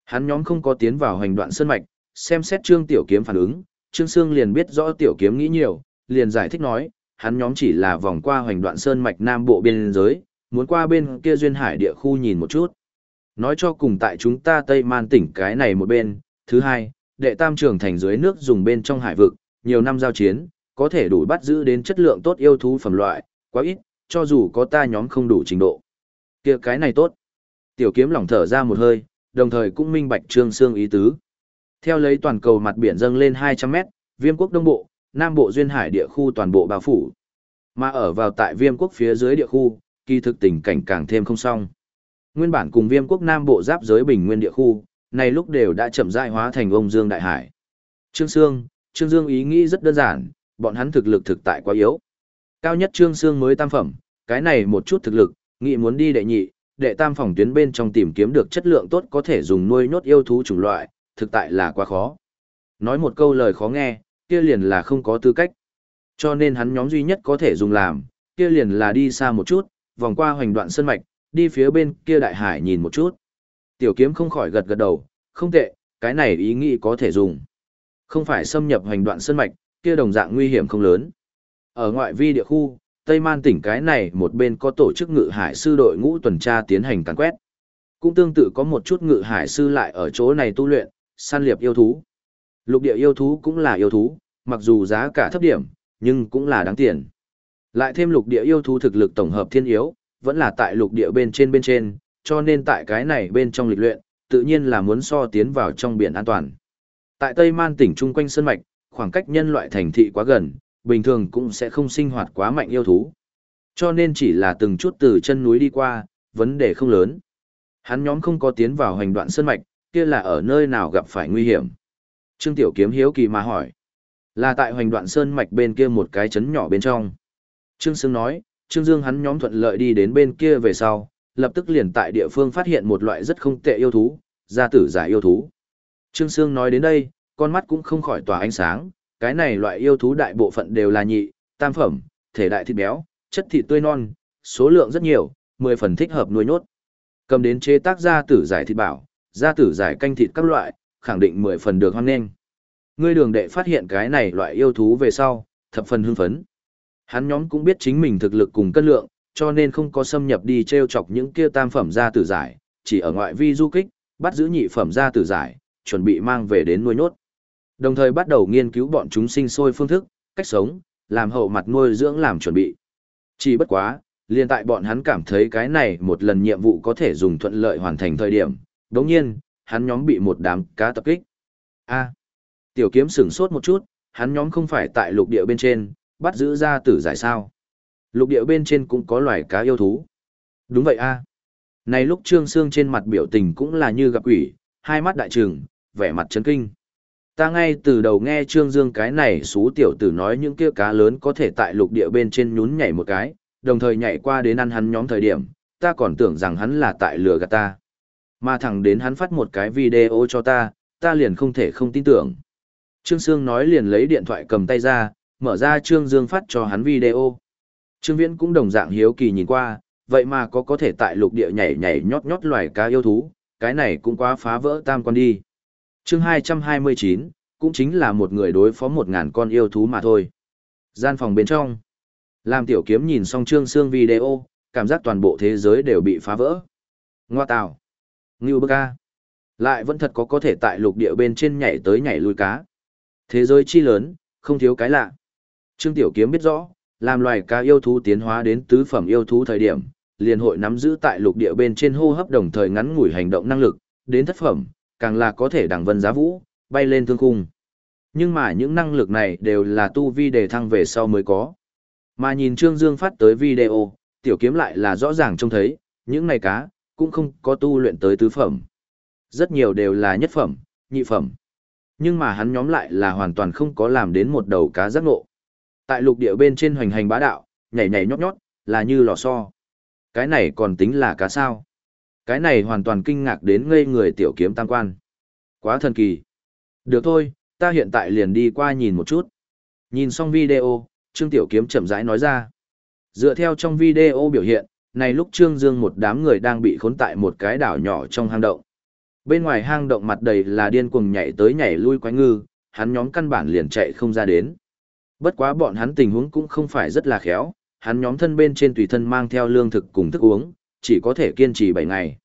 Hắn nhóm không có tiến vào hành đoạn sơn mạch, xem xét Trương Tiểu Kiếm phản ứng, Trương Sương liền biết rõ Tiểu Kiếm nghĩ nhiều, liền giải thích nói, hắn nhóm chỉ là vòng qua hoành đoạn sơn mạch nam bộ biên giới, muốn qua bên kia duyên hải địa khu nhìn một chút. Nói cho cùng tại chúng ta Tây Man tỉnh cái này một bên, thứ hai, đệ tam trường thành dưới nước dùng bên trong hải vực, nhiều năm giao chiến, có thể đủ bắt giữ đến chất lượng tốt yêu thú phẩm loại, quá ít, cho dù có ta nhóm không đủ trình độ. kia cái này tốt. Tiểu kiếm lỏng thở ra một hơi, đồng thời cũng minh bạch trương xương ý tứ. Theo lấy toàn cầu mặt biển dâng lên 200 mét, viêm quốc đông bộ, nam bộ duyên hải địa khu toàn bộ bao phủ. Mà ở vào tại viêm quốc phía dưới địa khu, kỳ thực tình cảnh càng thêm không xong. Nguyên bản cùng viêm quốc nam bộ giáp giới bình nguyên địa khu, này lúc đều đã chậm rãi hóa thành ông Dương Đại Hải. Trương Sương, Trương Dương ý nghĩ rất đơn giản, bọn hắn thực lực thực tại quá yếu. Cao nhất Trương Sương mới tam phẩm, cái này một chút thực lực, nghĩ muốn đi đệ nhị, đệ tam phòng tuyến bên trong tìm kiếm được chất lượng tốt có thể dùng nuôi nhốt yêu thú chủng loại, thực tại là quá khó. Nói một câu lời khó nghe, kia liền là không có tư cách. Cho nên hắn nhóm duy nhất có thể dùng làm, kia liền là đi xa một chút, vòng qua hoành đoạn sân mạch, đi phía bên kia đại hải nhìn một chút. Tiểu kiếm không khỏi gật gật đầu, không tệ, cái này ý nghĩ có thể dùng. Không phải xâm nhập hành đoạn sân mạch, kia đồng dạng nguy hiểm không lớn. Ở ngoại vi địa khu, Tây Man tỉnh cái này một bên có tổ chức ngự hải sư đội ngũ tuần tra tiến hành càn quét. Cũng tương tự có một chút ngự hải sư lại ở chỗ này tu luyện, săn liệp yêu thú. Lục địa yêu thú cũng là yêu thú, mặc dù giá cả thấp điểm, nhưng cũng là đáng tiền. Lại thêm lục địa yêu thú thực lực tổng hợp thiên yếu, vẫn là tại lục địa bên trên bên trên, cho nên tại cái này bên trong lịch luyện, tự nhiên là muốn so tiến vào trong biển an toàn. Tại Tây Man tỉnh chung quanh sơn mạch, khoảng cách nhân loại thành thị quá gần, bình thường cũng sẽ không sinh hoạt quá mạnh yêu thú. Cho nên chỉ là từng chút từ chân núi đi qua, vấn đề không lớn. Hắn nhóm không có tiến vào hành đoạn sơn mạch, kia là ở nơi nào gặp phải nguy hiểm. Trương Tiểu Kiếm hiếu kỳ mà hỏi. Là tại hoành đoạn sơn mạch bên kia một cái chấn nhỏ bên trong. Trương Sương nói, Trương Dương hắn nhóm thuận lợi đi đến bên kia về sau, lập tức liền tại địa phương phát hiện một loại rất không tệ yêu thú, gia tử giải yêu thú. Trương Sương nói đến đây, con mắt cũng không khỏi tỏa ánh sáng, cái này loại yêu thú đại bộ phận đều là nhị, tam phẩm, thể đại thịt béo, chất thịt tươi non, số lượng rất nhiều, 10 phần thích hợp nuôi nốt. Cầm đến chế tác gia tử giải thịt bảo, gia tử giải canh thịt các loại, khẳng định 10 phần được hoan nghênh. Ngươi đường đệ phát hiện cái này loại yêu thú về sau, thập phần hưng phấn. Hắn nhóm cũng biết chính mình thực lực cùng cân lượng, cho nên không có xâm nhập đi treo chọc những kia tam phẩm gia tử giải, chỉ ở ngoại vi du kích, bắt giữ nhị phẩm gia tử giải, chuẩn bị mang về đến nuôi nốt. Đồng thời bắt đầu nghiên cứu bọn chúng sinh sôi phương thức, cách sống, làm hậu mặt nuôi dưỡng làm chuẩn bị. Chỉ bất quá, liên tại bọn hắn cảm thấy cái này một lần nhiệm vụ có thể dùng thuận lợi hoàn thành thời điểm, đồng nhiên, hắn nhóm bị một đám cá tập kích. A. tiểu kiếm sửng sốt một chút, hắn nhóm không phải tại lục địa bên trên, bắt giữ ra tử giải sao. Lục địa bên trên cũng có loài cá yêu thú. Đúng vậy a. Này lúc Trương Sương trên mặt biểu tình cũng là như gặp quỷ, hai mắt đại trừng, vẻ mặt chấn kinh. Ta ngay từ đầu nghe Trương Dương cái này xú tiểu tử nói những kia cá lớn có thể tại lục địa bên trên nhún nhảy một cái, đồng thời nhảy qua đến ăn hắn nhóm thời điểm, ta còn tưởng rằng hắn là tại lừa gạt ta. Mà thẳng đến hắn phát một cái video cho ta, ta liền không thể không tin tưởng. Trương Sương nói liền lấy điện thoại cầm tay ra, mở ra Trương Dương phát cho hắn video. Trương Viễn cũng đồng dạng hiếu kỳ nhìn qua, vậy mà có có thể tại lục địa nhảy nhảy nhót nhót loài cá yêu thú, cái này cũng quá phá vỡ tam quan đi. chương 229, cũng chính là một người đối phó một ngàn con yêu thú mà thôi. Gian phòng bên trong. Làm tiểu kiếm nhìn xong Trương Sương video, cảm giác toàn bộ thế giới đều bị phá vỡ. Ngoa tào. Ngưu bức ca. Lại vẫn thật có có thể tại lục địa bên trên nhảy tới nhảy lui cá. Thế giới chi lớn, không thiếu cái lạ. Trương Tiểu Kiếm biết rõ, làm loài cá yêu thú tiến hóa đến tứ phẩm yêu thú thời điểm, liền hội nắm giữ tại lục địa bên trên hô hấp đồng thời ngắn ngủi hành động năng lực, đến thất phẩm, càng là có thể đẳng vân giá vũ, bay lên thương khung. Nhưng mà những năng lực này đều là tu vi đề thăng về sau mới có. Mà nhìn Trương Dương phát tới video, tiểu kiếm lại là rõ ràng trông thấy, những này cá, cũng không có tu luyện tới tứ phẩm. Rất nhiều đều là nhất phẩm, nhị phẩm. Nhưng mà hắn nhóm lại là hoàn toàn không có làm đến một đầu cá giác ngộ. Tại lục địa bên trên hoành hành bá đạo, nhảy nhảy nhót nhót, là như lò xo. Cái này còn tính là cá sao? Cái này hoàn toàn kinh ngạc đến ngây người tiểu kiếm tam quan. Quá thần kỳ. Được thôi, ta hiện tại liền đi qua nhìn một chút. Nhìn xong video, Trương Tiểu Kiếm chậm rãi nói ra. Dựa theo trong video biểu hiện, này lúc Trương Dương một đám người đang bị khốn tại một cái đảo nhỏ trong hang động. Bên ngoài hang động mặt đầy là điên cuồng nhảy tới nhảy lui quái ngư, hắn nhóm căn bản liền chạy không ra đến. Bất quá bọn hắn tình huống cũng không phải rất là khéo, hắn nhóm thân bên trên tùy thân mang theo lương thực cùng thức uống, chỉ có thể kiên trì 7 ngày.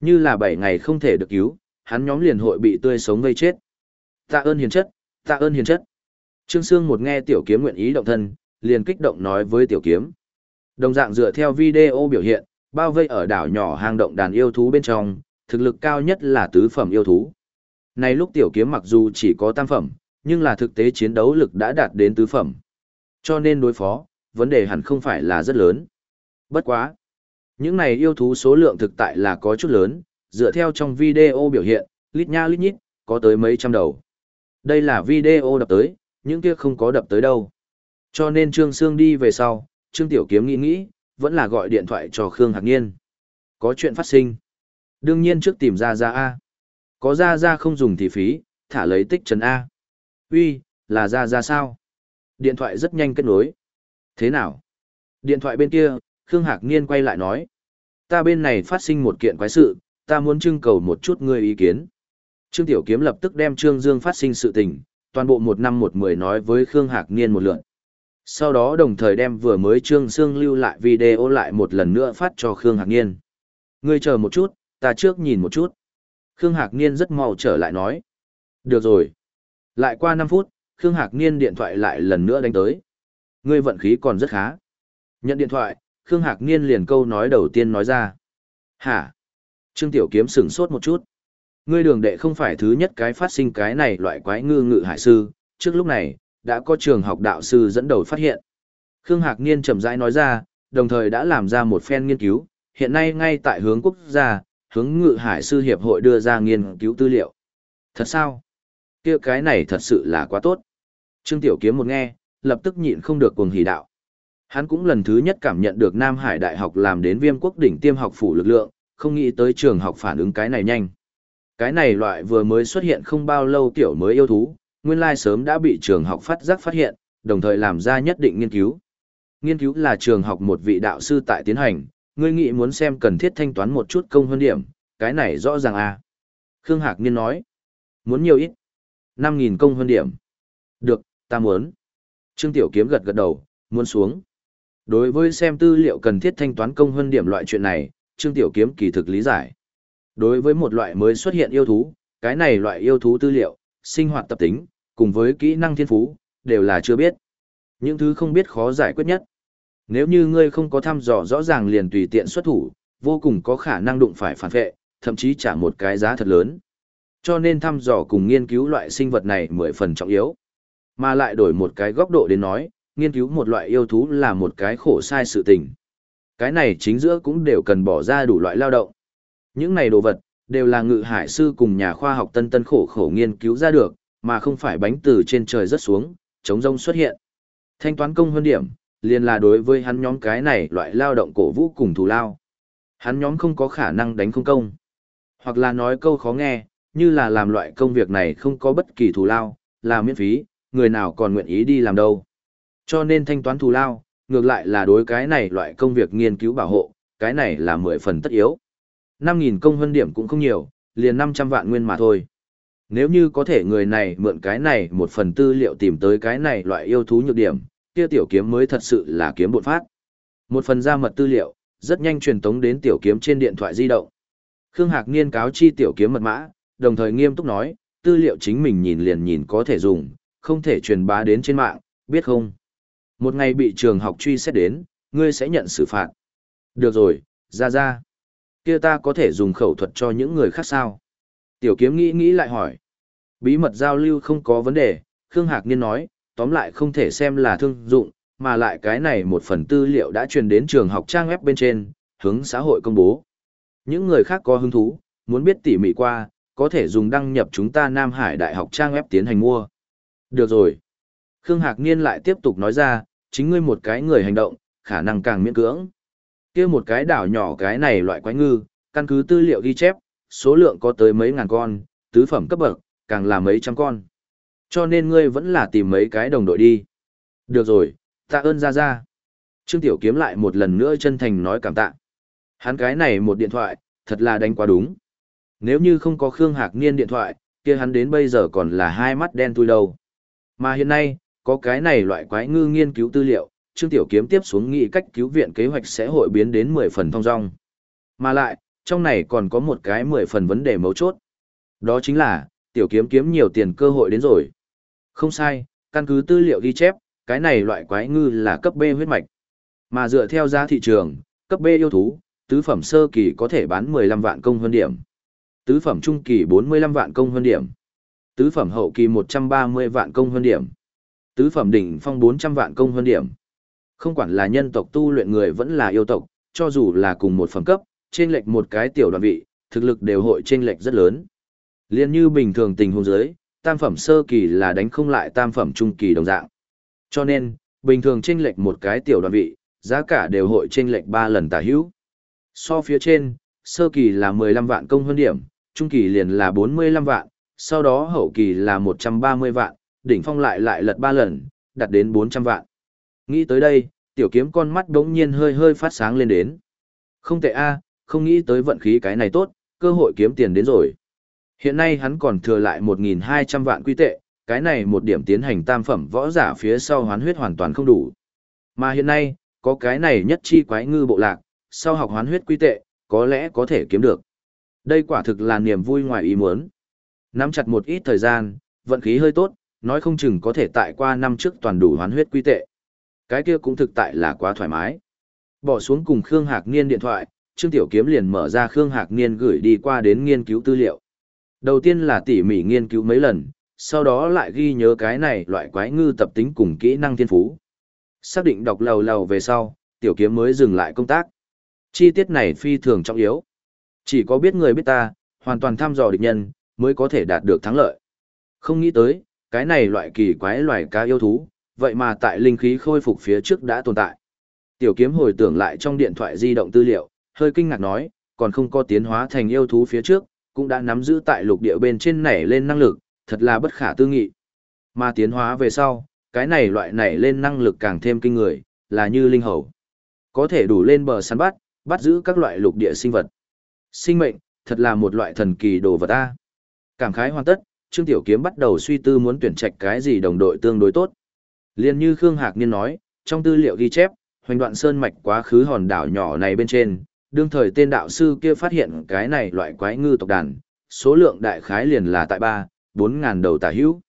Như là 7 ngày không thể được cứu, hắn nhóm liền hội bị tươi sống gây chết. Tạ ơn hiền chất, tạ ơn hiền chất. Trương Sương một nghe tiểu kiếm nguyện ý động thân, liền kích động nói với tiểu kiếm. Đồng dạng dựa theo video biểu hiện, bao vây ở đảo nhỏ hang động đàn yêu thú bên trong, thực lực cao nhất là tứ phẩm yêu thú. Này lúc tiểu kiếm mặc dù chỉ có tam phẩm, nhưng là thực tế chiến đấu lực đã đạt đến tứ phẩm. Cho nên đối phó, vấn đề hẳn không phải là rất lớn. Bất quá. Những này yêu thú số lượng thực tại là có chút lớn, dựa theo trong video biểu hiện, lít nha lít nhít, có tới mấy trăm đầu. Đây là video đập tới, những kia không có đập tới đâu. Cho nên Trương Sương đi về sau, Trương Tiểu Kiếm nghĩ nghĩ, vẫn là gọi điện thoại cho Khương Hạc Niên. Có chuyện phát sinh. Đương nhiên trước tìm ra ra A. Có ra ra không dùng thì phí, thả lấy tích trần A. Uy, là ra ra sao? Điện thoại rất nhanh kết nối. Thế nào? Điện thoại bên kia, Khương Hạc Niên quay lại nói. Ta bên này phát sinh một kiện quái sự, ta muốn trưng cầu một chút ngươi ý kiến. Trương Tiểu Kiếm lập tức đem Trương Dương phát sinh sự tình, toàn bộ một năm một mười nói với Khương Hạc Niên một lượt. Sau đó đồng thời đem vừa mới Trương Dương lưu lại video lại một lần nữa phát cho Khương Hạc Niên. Ngươi chờ một chút, ta trước nhìn một chút. Khương Hạc Niên rất mau trở lại nói. Được rồi. Lại qua 5 phút, Khương Hạc Niên điện thoại lại lần nữa đánh tới. Ngươi vận khí còn rất khá. Nhận điện thoại, Khương Hạc Niên liền câu nói đầu tiên nói ra. Hả? Trương Tiểu Kiếm sửng sốt một chút. Ngươi đường đệ không phải thứ nhất cái phát sinh cái này loại quái ngư ngự hải sư, trước lúc này, đã có trường học đạo sư dẫn đầu phát hiện. Khương Hạc Niên chậm rãi nói ra, đồng thời đã làm ra một phen nghiên cứu, hiện nay ngay tại hướng quốc gia, hướng ngự hải sư hiệp hội đưa ra nghiên cứu tư liệu. Thật sao? Kia cái này thật sự là quá tốt. Trương Tiểu Kiếm một nghe, lập tức nhịn không được cuồng hỉ đạo. Hắn cũng lần thứ nhất cảm nhận được Nam Hải Đại học làm đến viêm quốc đỉnh tiêm học phủ lực lượng, không nghĩ tới trường học phản ứng cái này nhanh. Cái này loại vừa mới xuất hiện không bao lâu tiểu mới yêu thú, nguyên lai sớm đã bị trường học phát giác phát hiện, đồng thời làm ra nhất định nghiên cứu. Nghiên cứu là trường học một vị đạo sư tại tiến hành, ngươi nghĩ muốn xem cần thiết thanh toán một chút công hơn điểm, cái này rõ ràng à. Khương Hạc Niên nói, muốn nhiều ít. 5.000 công hơn điểm. Được, ta muốn. Trương Tiểu Kiếm gật gật đầu, muốn xuống. Đối với xem tư liệu cần thiết thanh toán công hơn điểm loại chuyện này, Trương Tiểu Kiếm kỳ thực lý giải. Đối với một loại mới xuất hiện yêu thú, cái này loại yêu thú tư liệu, sinh hoạt tập tính, cùng với kỹ năng thiên phú, đều là chưa biết. Những thứ không biết khó giải quyết nhất. Nếu như ngươi không có thăm dò rõ ràng liền tùy tiện xuất thủ, vô cùng có khả năng đụng phải phản vệ, thậm chí trả một cái giá thật lớn. Cho nên thăm dò cùng nghiên cứu loại sinh vật này mười phần trọng yếu. Mà lại đổi một cái góc độ đến nói, nghiên cứu một loại yêu thú là một cái khổ sai sự tình. Cái này chính giữa cũng đều cần bỏ ra đủ loại lao động. Những này đồ vật, đều là ngự hải sư cùng nhà khoa học tân tân khổ khổ nghiên cứu ra được, mà không phải bánh từ trên trời rớt xuống, chống rông xuất hiện. Thanh toán công hơn điểm, liền là đối với hắn nhóm cái này loại lao động cổ vũ cùng thù lao. Hắn nhóm không có khả năng đánh không công. Hoặc là nói câu khó nghe, như là làm loại công việc này không có bất kỳ thù lao, là miễn phí, người nào còn nguyện ý đi làm đâu. Cho nên thanh toán thù lao, ngược lại là đối cái này loại công việc nghiên cứu bảo hộ, cái này là mười phần tất yếu. 5.000 công hơn điểm cũng không nhiều, liền 500 vạn nguyên mà thôi. Nếu như có thể người này mượn cái này một phần tư liệu tìm tới cái này loại yêu thú nhược điểm, kia tiểu kiếm mới thật sự là kiếm bột phát. Một phần ra mật tư liệu, rất nhanh truyền tống đến tiểu kiếm trên điện thoại di động. Khương Hạc Niên cáo chi tiểu kiếm mật mã, đồng thời nghiêm túc nói, tư liệu chính mình nhìn liền nhìn có thể dùng, không thể truyền bá đến trên mạng, biết không? Một ngày bị trường học truy xét đến, ngươi sẽ nhận xử phạt. Được rồi, ra ra. Kia ta có thể dùng khẩu thuật cho những người khác sao? Tiểu kiếm nghĩ nghĩ lại hỏi. Bí mật giao lưu không có vấn đề, Khương Hạc Niên nói, tóm lại không thể xem là thương dụng, mà lại cái này một phần tư liệu đã truyền đến trường học trang web bên trên, hướng xã hội công bố. Những người khác có hứng thú, muốn biết tỉ mỉ qua, có thể dùng đăng nhập chúng ta Nam Hải Đại học trang web tiến hành mua. Được rồi. Khương Hạc Niên lại tiếp tục nói ra, chính ngươi một cái người hành động, khả năng càng miễn cưỡng. kia một cái đảo nhỏ cái này loại quái ngư, căn cứ tư liệu ghi chép, số lượng có tới mấy ngàn con, tứ phẩm cấp bậc, càng là mấy trăm con. Cho nên ngươi vẫn là tìm mấy cái đồng đội đi. Được rồi, tạ ơn ra ra. Trương Tiểu Kiếm lại một lần nữa chân thành nói cảm tạ. Hắn cái này một điện thoại, thật là đánh quá đúng. Nếu như không có Khương Hạc Niên điện thoại, kia hắn đến bây giờ còn là hai mắt đen thui đầu. Mà hiện nay, có cái này loại quái ngư nghiên cứu tư liệu, Trương Tiểu Kiếm tiếp xuống nghị cách cứu viện kế hoạch sẽ hội biến đến 10 phần thông dong. Mà lại, trong này còn có một cái 10 phần vấn đề mấu chốt. Đó chính là, Tiểu Kiếm kiếm nhiều tiền cơ hội đến rồi. Không sai, căn cứ tư liệu ghi chép, cái này loại quái ngư là cấp B huyết mạch. Mà dựa theo giá thị trường, cấp B yêu thú, tứ phẩm sơ kỳ có thể bán 15 vạn công hơn điểm. Tứ phẩm trung kỳ 45 vạn công hơn điểm. Tứ phẩm hậu kỳ 130 vạn công hơn điểm. Tứ phẩm đỉnh phong 400 vạn công hơn điểm. Không quản là nhân tộc tu luyện người vẫn là yêu tộc, cho dù là cùng một phẩm cấp, trên lệch một cái tiểu đoàn vị, thực lực đều hội trên lệch rất lớn. Liên như bình thường tình huống giới, tam phẩm sơ kỳ là đánh không lại tam phẩm trung kỳ đồng dạng. Cho nên, bình thường chênh lệch một cái tiểu đoàn vị, giá cả đều hội chênh lệch 3 lần tả hữu. So phía trên, sơ kỳ là 15 vạn công hơn điểm, trung kỳ liền là 45 vạn, sau đó hậu kỳ là 130 vạn, đỉnh phong lại lại lật 3 lần, đạt đến 400 vạn. Nghĩ tới đây, tiểu kiếm con mắt đống nhiên hơi hơi phát sáng lên đến. Không tệ a, không nghĩ tới vận khí cái này tốt, cơ hội kiếm tiền đến rồi. Hiện nay hắn còn thừa lại 1.200 vạn quy tệ, cái này một điểm tiến hành tam phẩm võ giả phía sau hoán huyết hoàn toàn không đủ. Mà hiện nay, có cái này nhất chi quái ngư bộ lạc, sau học hoán huyết quy tệ, có lẽ có thể kiếm được. Đây quả thực là niềm vui ngoài ý muốn. Nắm chặt một ít thời gian, vận khí hơi tốt, nói không chừng có thể tại qua năm trước toàn đủ hoán huyết quy tệ. Cái kia cũng thực tại là quá thoải mái. Bỏ xuống cùng Khương Hạc Niên điện thoại, Trương Tiểu Kiếm liền mở ra Khương Hạc Niên gửi đi qua đến nghiên cứu tư liệu. Đầu tiên là tỉ mỉ nghiên cứu mấy lần, sau đó lại ghi nhớ cái này loại quái ngư tập tính cùng kỹ năng thiên phú. Xác định đọc lầu lầu về sau, tiểu kiếm mới dừng lại công tác. Chi tiết này phi thường trọng yếu. Chỉ có biết người biết ta, hoàn toàn thăm dò địch nhân, mới có thể đạt được thắng lợi. Không nghĩ tới, cái này loại kỳ quái loài cá yêu thú, vậy mà tại linh khí khôi phục phía trước đã tồn tại. Tiểu kiếm hồi tưởng lại trong điện thoại di động tư liệu, hơi kinh ngạc nói, còn không có tiến hóa thành yêu thú phía trước, cũng đã nắm giữ tại lục địa bên trên nảy lên năng lực, thật là bất khả tư nghị. Mà tiến hóa về sau, cái này loại nảy lên năng lực càng thêm kinh người, là như linh hầu. Có thể đủ lên bờ săn bắt, bắt giữ các loại lục địa sinh vật. Sinh mệnh, thật là một loại thần kỳ đồ vật ta. Cảm khái hoàn tất, Trương Tiểu Kiếm bắt đầu suy tư muốn tuyển trạch cái gì đồng đội tương đối tốt. Liên như Khương Hạc Niên nói, trong tư liệu ghi chép, hoành đoạn sơn mạch quá khứ hòn đảo nhỏ này bên trên, đương thời tên đạo sư kia phát hiện cái này loại quái ngư tộc đàn, số lượng đại khái liền là tại 3, 4 ngàn đầu tả hữu.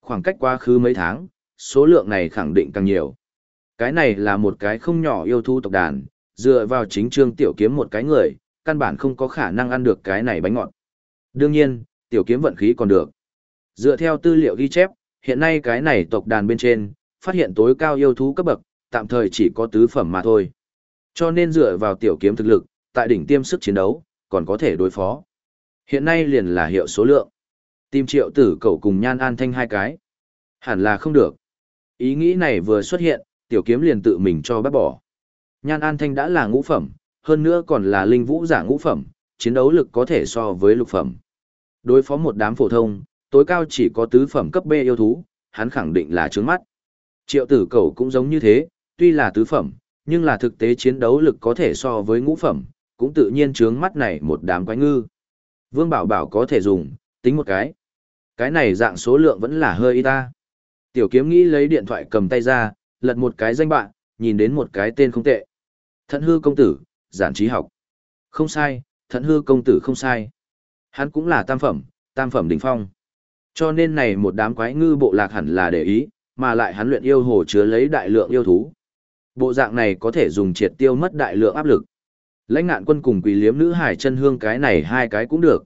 Khoảng cách quá khứ mấy tháng, số lượng này khẳng định càng nhiều. Cái này là một cái không nhỏ yêu thu tộc đàn, dựa vào chính trương tiểu kiếm một cái người, căn bản không có khả năng ăn được cái này bánh ngọt. Đương nhiên, tiểu kiếm vận khí còn được. Dựa theo tư liệu ghi chép, hiện nay cái này tộc đàn bên trên, phát hiện tối cao yêu thú cấp bậc, tạm thời chỉ có tứ phẩm mà thôi. Cho nên dựa vào tiểu kiếm thực lực, tại đỉnh tiêm sức chiến đấu, còn có thể đối phó. Hiện nay liền là hiệu số lượng. Tìm triệu tử cầu cùng nhan an thanh hai cái. Hẳn là không được. Ý nghĩ này vừa xuất hiện, tiểu kiếm liền tự mình cho bác bỏ. Nhan an thanh đã là ngũ phẩm, hơn nữa còn là linh vũ giả ngũ phẩm, chiến đấu lực có thể so với lục phẩm. Đối phó một đám phổ thông, tối cao chỉ có tứ phẩm cấp B yêu thú, hắn khẳng định là trướng mắt. Triệu tử cầu cũng giống như thế, tuy là tứ phẩm, nhưng là thực tế chiến đấu lực có thể so với ngũ phẩm, cũng tự nhiên trướng mắt này một đám quái ngư. Vương Bảo Bảo có thể dùng, tính một cái. Cái này dạng số lượng vẫn là hơi ít ta. Tiểu kiếm nghĩ lấy điện thoại cầm tay ra, lật một cái danh bạn, nhìn đến một cái tên không tệ. Thận hư công tử, giản trí học. Không sai, thận hư công tử không sai. Hắn cũng là tam phẩm, tam phẩm đỉnh phong. Cho nên này một đám quái ngư bộ lạc hẳn là để ý, mà lại hắn luyện yêu hồ chứa lấy đại lượng yêu thú. Bộ dạng này có thể dùng triệt tiêu mất đại lượng áp lực. Lãnh ngạn quân cùng quỷ liếm nữ hải chân hương cái này hai cái cũng được.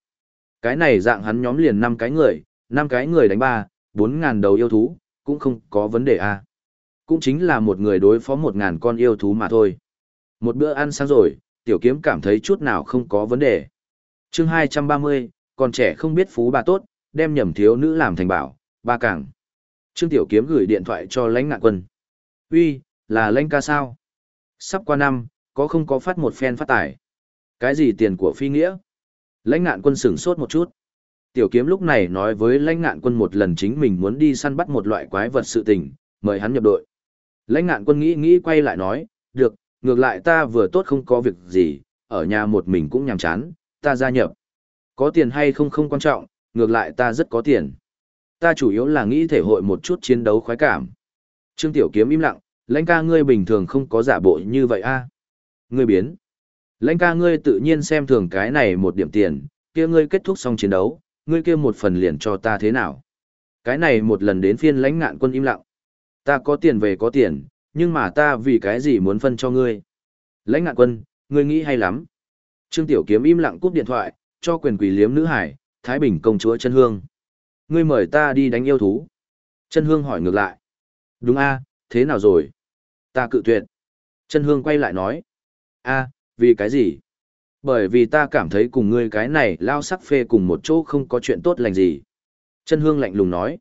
Cái này dạng hắn nhóm liền năm cái người, năm cái người đánh ba, bốn ngàn đầu yêu thú, cũng không có vấn đề à. Cũng chính là một người đối phó một ngàn con yêu thú mà thôi. Một bữa ăn sáng rồi, tiểu kiếm cảm thấy chút nào không có vấn đề. chương hai trăm ba mươi, còn trẻ không biết phú bà tốt, đem nhầm thiếu nữ làm thành bảo, ba càng. Trương Tiểu Kiếm gửi điện thoại cho lãnh ngạn quân. Uy, là lãnh ca sao? Sắp qua năm, có không có phát một phen phát tải? Cái gì tiền của phi nghĩa? Lãnh ngạn quân sửng sốt một chút. Tiểu Kiếm lúc này nói với lãnh ngạn quân một lần chính mình muốn đi săn bắt một loại quái vật sự tình, mời hắn nhập đội. Lãnh ngạn quân nghĩ nghĩ quay lại nói, được, ngược lại ta vừa tốt không có việc gì, ở nhà một mình cũng nhàm chán, ta gia nhập. Có tiền hay không không quan trọng, ngược lại ta rất có tiền. Ta chủ yếu là nghĩ thể hội một chút chiến đấu khoái cảm. Trương Tiểu Kiếm im lặng, lãnh ca ngươi bình thường không có giả bộ như vậy a Ngươi biến. Lãnh ca ngươi tự nhiên xem thường cái này một điểm tiền, kia ngươi kết thúc xong chiến đấu, ngươi kia một phần liền cho ta thế nào. Cái này một lần đến phiên lãnh ngạn quân im lặng. Ta có tiền về có tiền, nhưng mà ta vì cái gì muốn phân cho ngươi. Lãnh ngạn quân, ngươi nghĩ hay lắm. Trương Tiểu Kiếm im lặng cúp điện thoại, cho quyền quỷ liếm nữ hải, Thái Bình công chúa chân hương. Ngươi mời ta đi đánh yêu thú. Chân hương hỏi ngược lại. Đúng a, thế nào rồi? Ta cự tuyệt. Chân hương quay lại nói. a, vì cái gì? Bởi vì ta cảm thấy cùng ngươi cái này lao sắc phê cùng một chỗ không có chuyện tốt lành gì. Chân hương lạnh lùng nói.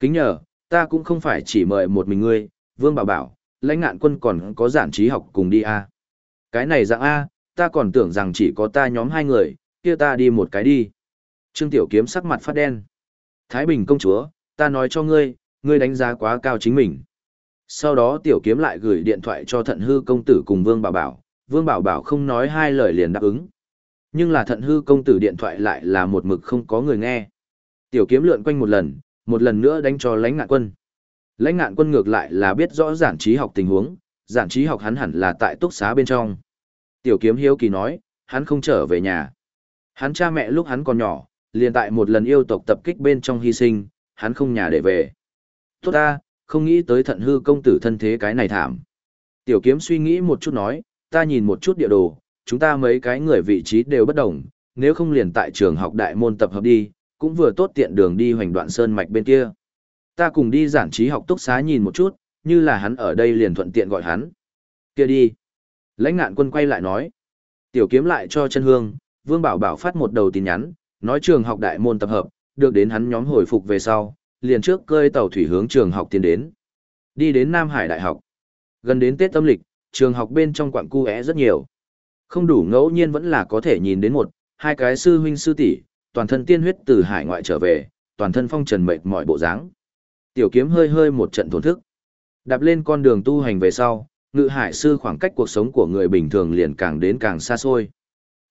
Kính nhờ, ta cũng không phải chỉ mời một mình ngươi, vương bảo bảo, lãnh ngạn quân còn có giản trí học cùng đi a. Cái này dạng a, ta còn tưởng rằng chỉ có ta nhóm hai người, kia ta đi một cái đi. Trương Tiểu Kiếm sắc mặt phát đen. Thái Bình công chúa, ta nói cho ngươi, ngươi đánh giá quá cao chính mình. Sau đó Tiểu Kiếm lại gửi điện thoại cho thận hư công tử cùng Vương Bảo Bảo, Vương Bảo Bảo không nói hai lời liền đáp ứng. Nhưng là thận hư công tử điện thoại lại là một mực không có người nghe. Tiểu Kiếm lượn quanh một lần, một lần nữa đánh cho lãnh ngạn quân. Lãnh ngạn quân ngược lại là biết rõ giản trí học tình huống, giản trí học hắn hẳn là tại túc xá bên trong. Tiểu Kiếm hiếu kỳ nói, hắn không trở về nhà. Hắn cha mẹ lúc hắn còn nhỏ, liền tại một lần yêu tộc tập kích bên trong hy sinh, hắn không nhà để về. Tốt ta, không nghĩ tới thận hư công tử thân thế cái này thảm. Tiểu kiếm suy nghĩ một chút nói, ta nhìn một chút địa đồ, chúng ta mấy cái người vị trí đều bất đồng, nếu không liền tại trường học đại môn tập hợp đi, cũng vừa tốt tiện đường đi hoành đoạn sơn mạch bên kia. Ta cùng đi giản trí học túc xá nhìn một chút, như là hắn ở đây liền thuận tiện gọi hắn. Kia đi. Lãnh ngạn quân quay lại nói. Tiểu kiếm lại cho chân hương, Vương Bảo Bảo phát một đầu tin nhắn, nói trường học đại môn tập hợp, được đến hắn nhóm hồi phục về sau, liền trước cơi tàu thủy hướng trường học tiến đến. Đi đến Nam Hải Đại học. Gần đến Tết âm lịch, trường học bên trong quặng cu rất nhiều. Không đủ ngẫu nhiên vẫn là có thể nhìn đến một, hai cái sư huynh sư tỷ, toàn thân tiên huyết từ hải ngoại trở về, toàn thân phong trần mệt mỏi bộ dáng. Tiểu kiếm hơi hơi một trận thổn thức. Đạp lên con đường tu hành về sau, ngự hải sư khoảng cách cuộc sống của người bình thường liền càng đến càng xa xôi.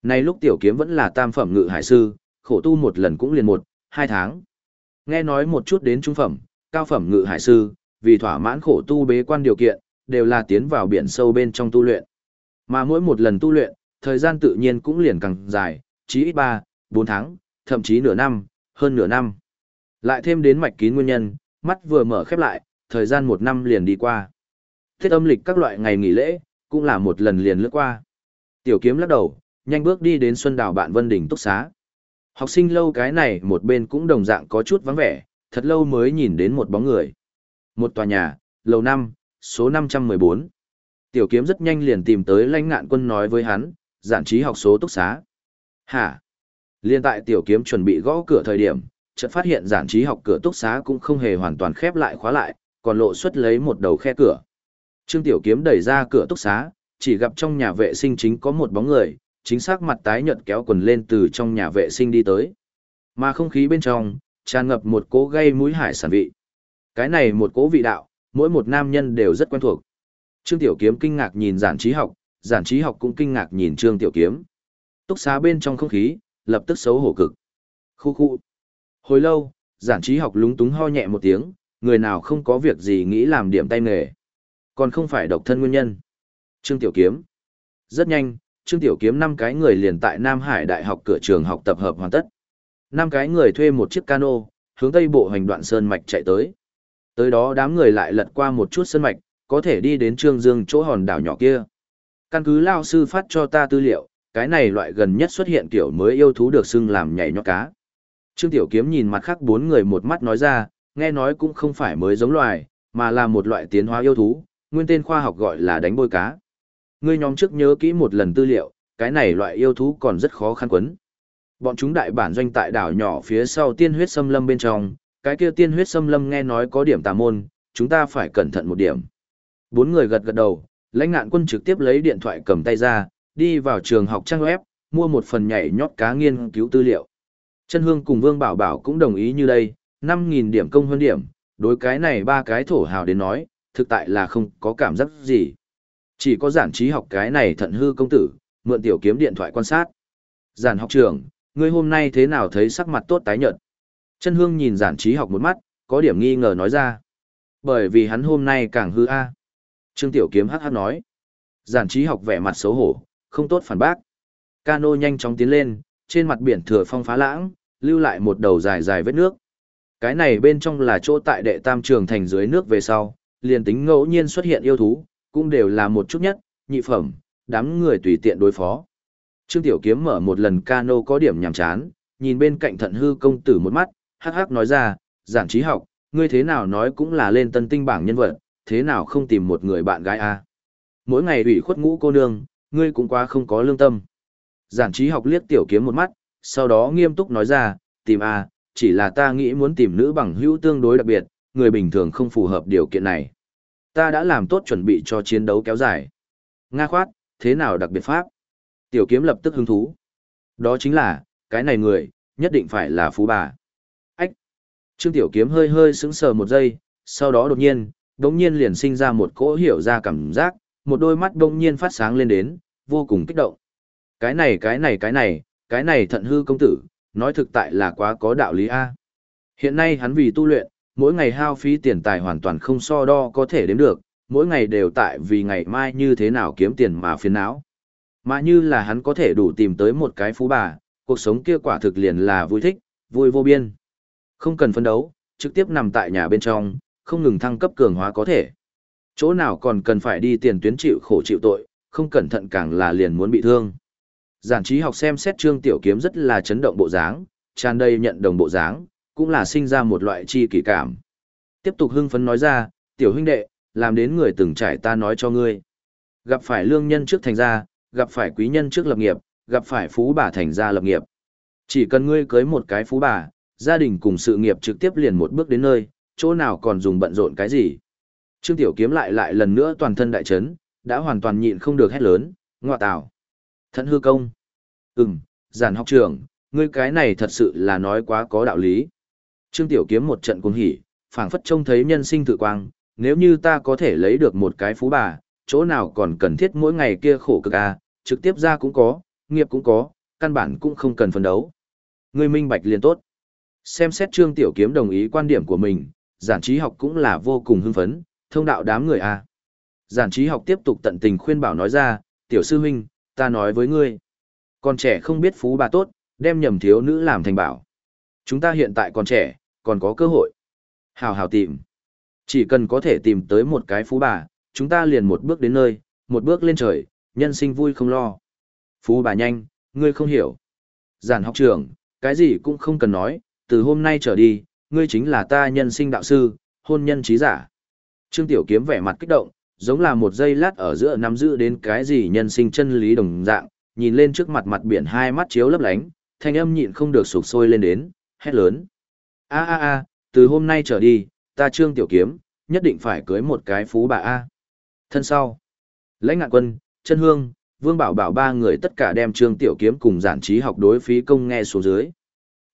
Nay lúc tiểu kiếm vẫn là tam phẩm ngự hải sư, khổ tu một lần cũng liền một, hai tháng. Nghe nói một chút đến trung phẩm, cao phẩm ngự hải sư, vì thỏa mãn khổ tu bế quan điều kiện, đều là tiến vào biển sâu bên trong tu luyện. Mà mỗi một lần tu luyện, thời gian tự nhiên cũng liền càng dài, chí ít 3, 4 tháng, thậm chí nửa năm, hơn nửa năm. Lại thêm đến mạch kín nguyên nhân, mắt vừa mở khép lại, thời gian một năm liền đi qua. Thiết âm lịch các loại ngày nghỉ lễ, cũng là một lần liền lướt qua. Tiểu kiếm lắc đầu, nhanh bước đi đến Xuân Đào bạn Vân Đình túc xá. Học sinh lâu cái này một bên cũng đồng dạng có chút vắng vẻ, thật lâu mới nhìn đến một bóng người. Một tòa nhà, lầu 5, số 514. Tiểu kiếm rất nhanh liền tìm tới lãnh ngạn quân nói với hắn, giản trí học số túc xá. Hả? Liên tại tiểu kiếm chuẩn bị gõ cửa thời điểm, chợt phát hiện giản trí học cửa túc xá cũng không hề hoàn toàn khép lại khóa lại, còn lộ xuất lấy một đầu khe cửa. Trương Tiểu Kiếm đẩy ra cửa túc xá, chỉ gặp trong nhà vệ sinh chính có một bóng người, chính xác mặt tái nhợt kéo quần lên từ trong nhà vệ sinh đi tới. Mà không khí bên trong, tràn ngập một cỗ gây mũi hải sản vị. Cái này một cỗ vị đạo, mỗi một nam nhân đều rất quen thuộc. Trương Tiểu Kiếm kinh ngạc nhìn giản trí học, giản trí học cũng kinh ngạc nhìn Trương Tiểu Kiếm. Túc xá bên trong không khí, lập tức xấu hổ cực. Khu khu. Hồi lâu, giản trí học lúng túng ho nhẹ một tiếng, người nào không có việc gì nghĩ làm điểm tay nghề. Còn không phải độc thân nguyên nhân. Trương Tiểu Kiếm. Rất nhanh, Trương Tiểu Kiếm năm cái người liền tại Nam Hải Đại học cửa trường học tập hợp hoàn tất. Năm cái người thuê một chiếc cano, hướng tây bộ hành đoạn sơn mạch chạy tới. Tới đó đám người lại lật qua một chút sơn mạch, có thể đi đến Trương Dương chỗ hòn đảo nhỏ kia. Căn cứ lao sư phát cho ta tư liệu, cái này loại gần nhất xuất hiện kiểu mới yêu thú được xưng làm nhảy nhót cá. Trương Tiểu Kiếm nhìn mặt khác bốn người một mắt nói ra, nghe nói cũng không phải mới giống loài, mà là một loại tiến hóa yêu thú, nguyên tên khoa học gọi là đánh bôi cá. Ngươi nhóm trước nhớ kỹ một lần tư liệu, cái này loại yêu thú còn rất khó khăn quấn. Bọn chúng đại bản doanh tại đảo nhỏ phía sau tiên huyết xâm lâm bên trong, cái kia tiên huyết xâm lâm nghe nói có điểm tà môn, chúng ta phải cẩn thận một điểm. Bốn người gật gật đầu, lãnh ngạn quân trực tiếp lấy điện thoại cầm tay ra, đi vào trường học trang web, mua một phần nhảy nhót cá nghiên cứu tư liệu. Chân Hương cùng Vương Bảo Bảo cũng đồng ý như đây, 5.000 điểm công hơn điểm, đối cái này ba cái thổ hào đến nói, thực tại là không có cảm giác gì. Chỉ có giản trí học cái này thận hư công tử, mượn tiểu kiếm điện thoại quan sát. Giản học trưởng, ngươi hôm nay thế nào thấy sắc mặt tốt tái nhợt? Chân Hương nhìn giản trí học một mắt, có điểm nghi ngờ nói ra. Bởi vì hắn hôm nay càng hư a. Trương Tiểu Kiếm hắc hắc nói. Giản trí học vẻ mặt xấu hổ, không tốt phản bác. Cano nhanh chóng tiến lên, trên mặt biển thừa phong phá lãng, lưu lại một đầu dài dài vết nước. Cái này bên trong là chỗ tại đệ tam trường thành dưới nước về sau, liền tính ngẫu nhiên xuất hiện yêu thú, cũng đều là một chút nhất, nhị phẩm, đám người tùy tiện đối phó. Trương Tiểu Kiếm mở một lần cano có điểm nhàm chán, nhìn bên cạnh thận hư công tử một mắt, hắc hắc nói ra, giản trí học, ngươi thế nào nói cũng là lên tân tinh bảng nhân vật, thế nào không tìm một người bạn gái a? Mỗi ngày ủy khuất ngũ cô nương, ngươi cũng quá không có lương tâm. Giản trí học liếc Tiểu Kiếm một mắt, sau đó nghiêm túc nói ra, tìm a, chỉ là ta nghĩ muốn tìm nữ bằng hữu tương đối đặc biệt, người bình thường không phù hợp điều kiện này. Ta đã làm tốt chuẩn bị cho chiến đấu kéo dài. Nga khoát, thế nào đặc biệt pháp? Tiểu kiếm lập tức hứng thú. Đó chính là, cái này người, nhất định phải là phú bà. Ách! Trương Tiểu kiếm hơi hơi sững sờ một giây, sau đó đột nhiên, đống nhiên liền sinh ra một cỗ hiểu ra cảm giác, một đôi mắt đống nhiên phát sáng lên đến, vô cùng kích động. Cái này cái này cái này, cái này thận hư công tử, nói thực tại là quá có đạo lý A. Hiện nay hắn vì tu luyện, mỗi ngày hao phí tiền tài hoàn toàn không so đo có thể đếm được, mỗi ngày đều tại vì ngày mai như thế nào kiếm tiền mà phiền não. Mà như là hắn có thể đủ tìm tới một cái phú bà, cuộc sống kia quả thực liền là vui thích, vui vô biên. Không cần phân đấu, trực tiếp nằm tại nhà bên trong, không ngừng thăng cấp cường hóa có thể. Chỗ nào còn cần phải đi tiền tuyến chịu khổ chịu tội, không cẩn thận càng là liền muốn bị thương. Giản trí học xem xét trương tiểu kiếm rất là chấn động bộ dáng, tràn đầy nhận đồng bộ dáng, cũng là sinh ra một loại chi kỷ cảm. Tiếp tục hưng phấn nói ra, tiểu huynh đệ, làm đến người từng trải ta nói cho ngươi. Gặp phải lương nhân trước thành gia, gặp phải quý nhân trước lập nghiệp, gặp phải phú bà thành gia lập nghiệp. Chỉ cần ngươi cưới một cái phú bà, gia đình cùng sự nghiệp trực tiếp liền một bước đến nơi, chỗ nào còn dùng bận rộn cái gì. Trương Tiểu Kiếm lại lại lần nữa toàn thân đại chấn, đã hoàn toàn nhịn không được hét lớn, ngọa tào. Thận hư công. Ừm, giản học trưởng, ngươi cái này thật sự là nói quá có đạo lý. Trương Tiểu Kiếm một trận cuồng hỉ, phảng phất trông thấy nhân sinh tự quang, nếu như ta có thể lấy được một cái phú bà, chỗ nào còn cần thiết mỗi ngày kia khổ cực à, trực tiếp ra cũng có, nghiệp cũng có, căn bản cũng không cần phân đấu. Ngươi minh bạch liền tốt. Xem xét Trương Tiểu Kiếm đồng ý quan điểm của mình, giản trí học cũng là vô cùng hưng phấn, thông đạo đám người à. Giản trí học tiếp tục tận tình khuyên bảo nói ra, tiểu sư huynh, ta nói với ngươi. Con trẻ không biết phú bà tốt, đem nhầm thiếu nữ làm thành bảo. Chúng ta hiện tại còn trẻ, còn có cơ hội. Hào hào tìm. Chỉ cần có thể tìm tới một cái phú bà, chúng ta liền một bước đến nơi, một bước lên trời, nhân sinh vui không lo. Phú bà nhanh, ngươi không hiểu. Giản học trưởng, cái gì cũng không cần nói, từ hôm nay trở đi, ngươi chính là ta nhân sinh đạo sư, hôn nhân trí giả. Trương Tiểu Kiếm vẻ mặt kích động, giống là một giây lát ở giữa nắm giữ đến cái gì nhân sinh chân lý đồng dạng, nhìn lên trước mặt mặt biển hai mắt chiếu lấp lánh, thanh âm nhịn không được sụp sôi lên đến, hét lớn. A a a, từ hôm nay trở đi, ta Trương Tiểu Kiếm, nhất định phải cưới một cái phú bà A. Thân sau, lãnh ngạn quân, chân hương, vương bảo bảo ba người tất cả đem Trương Tiểu Kiếm cùng giản trí học đối phí công nghe xuống dưới.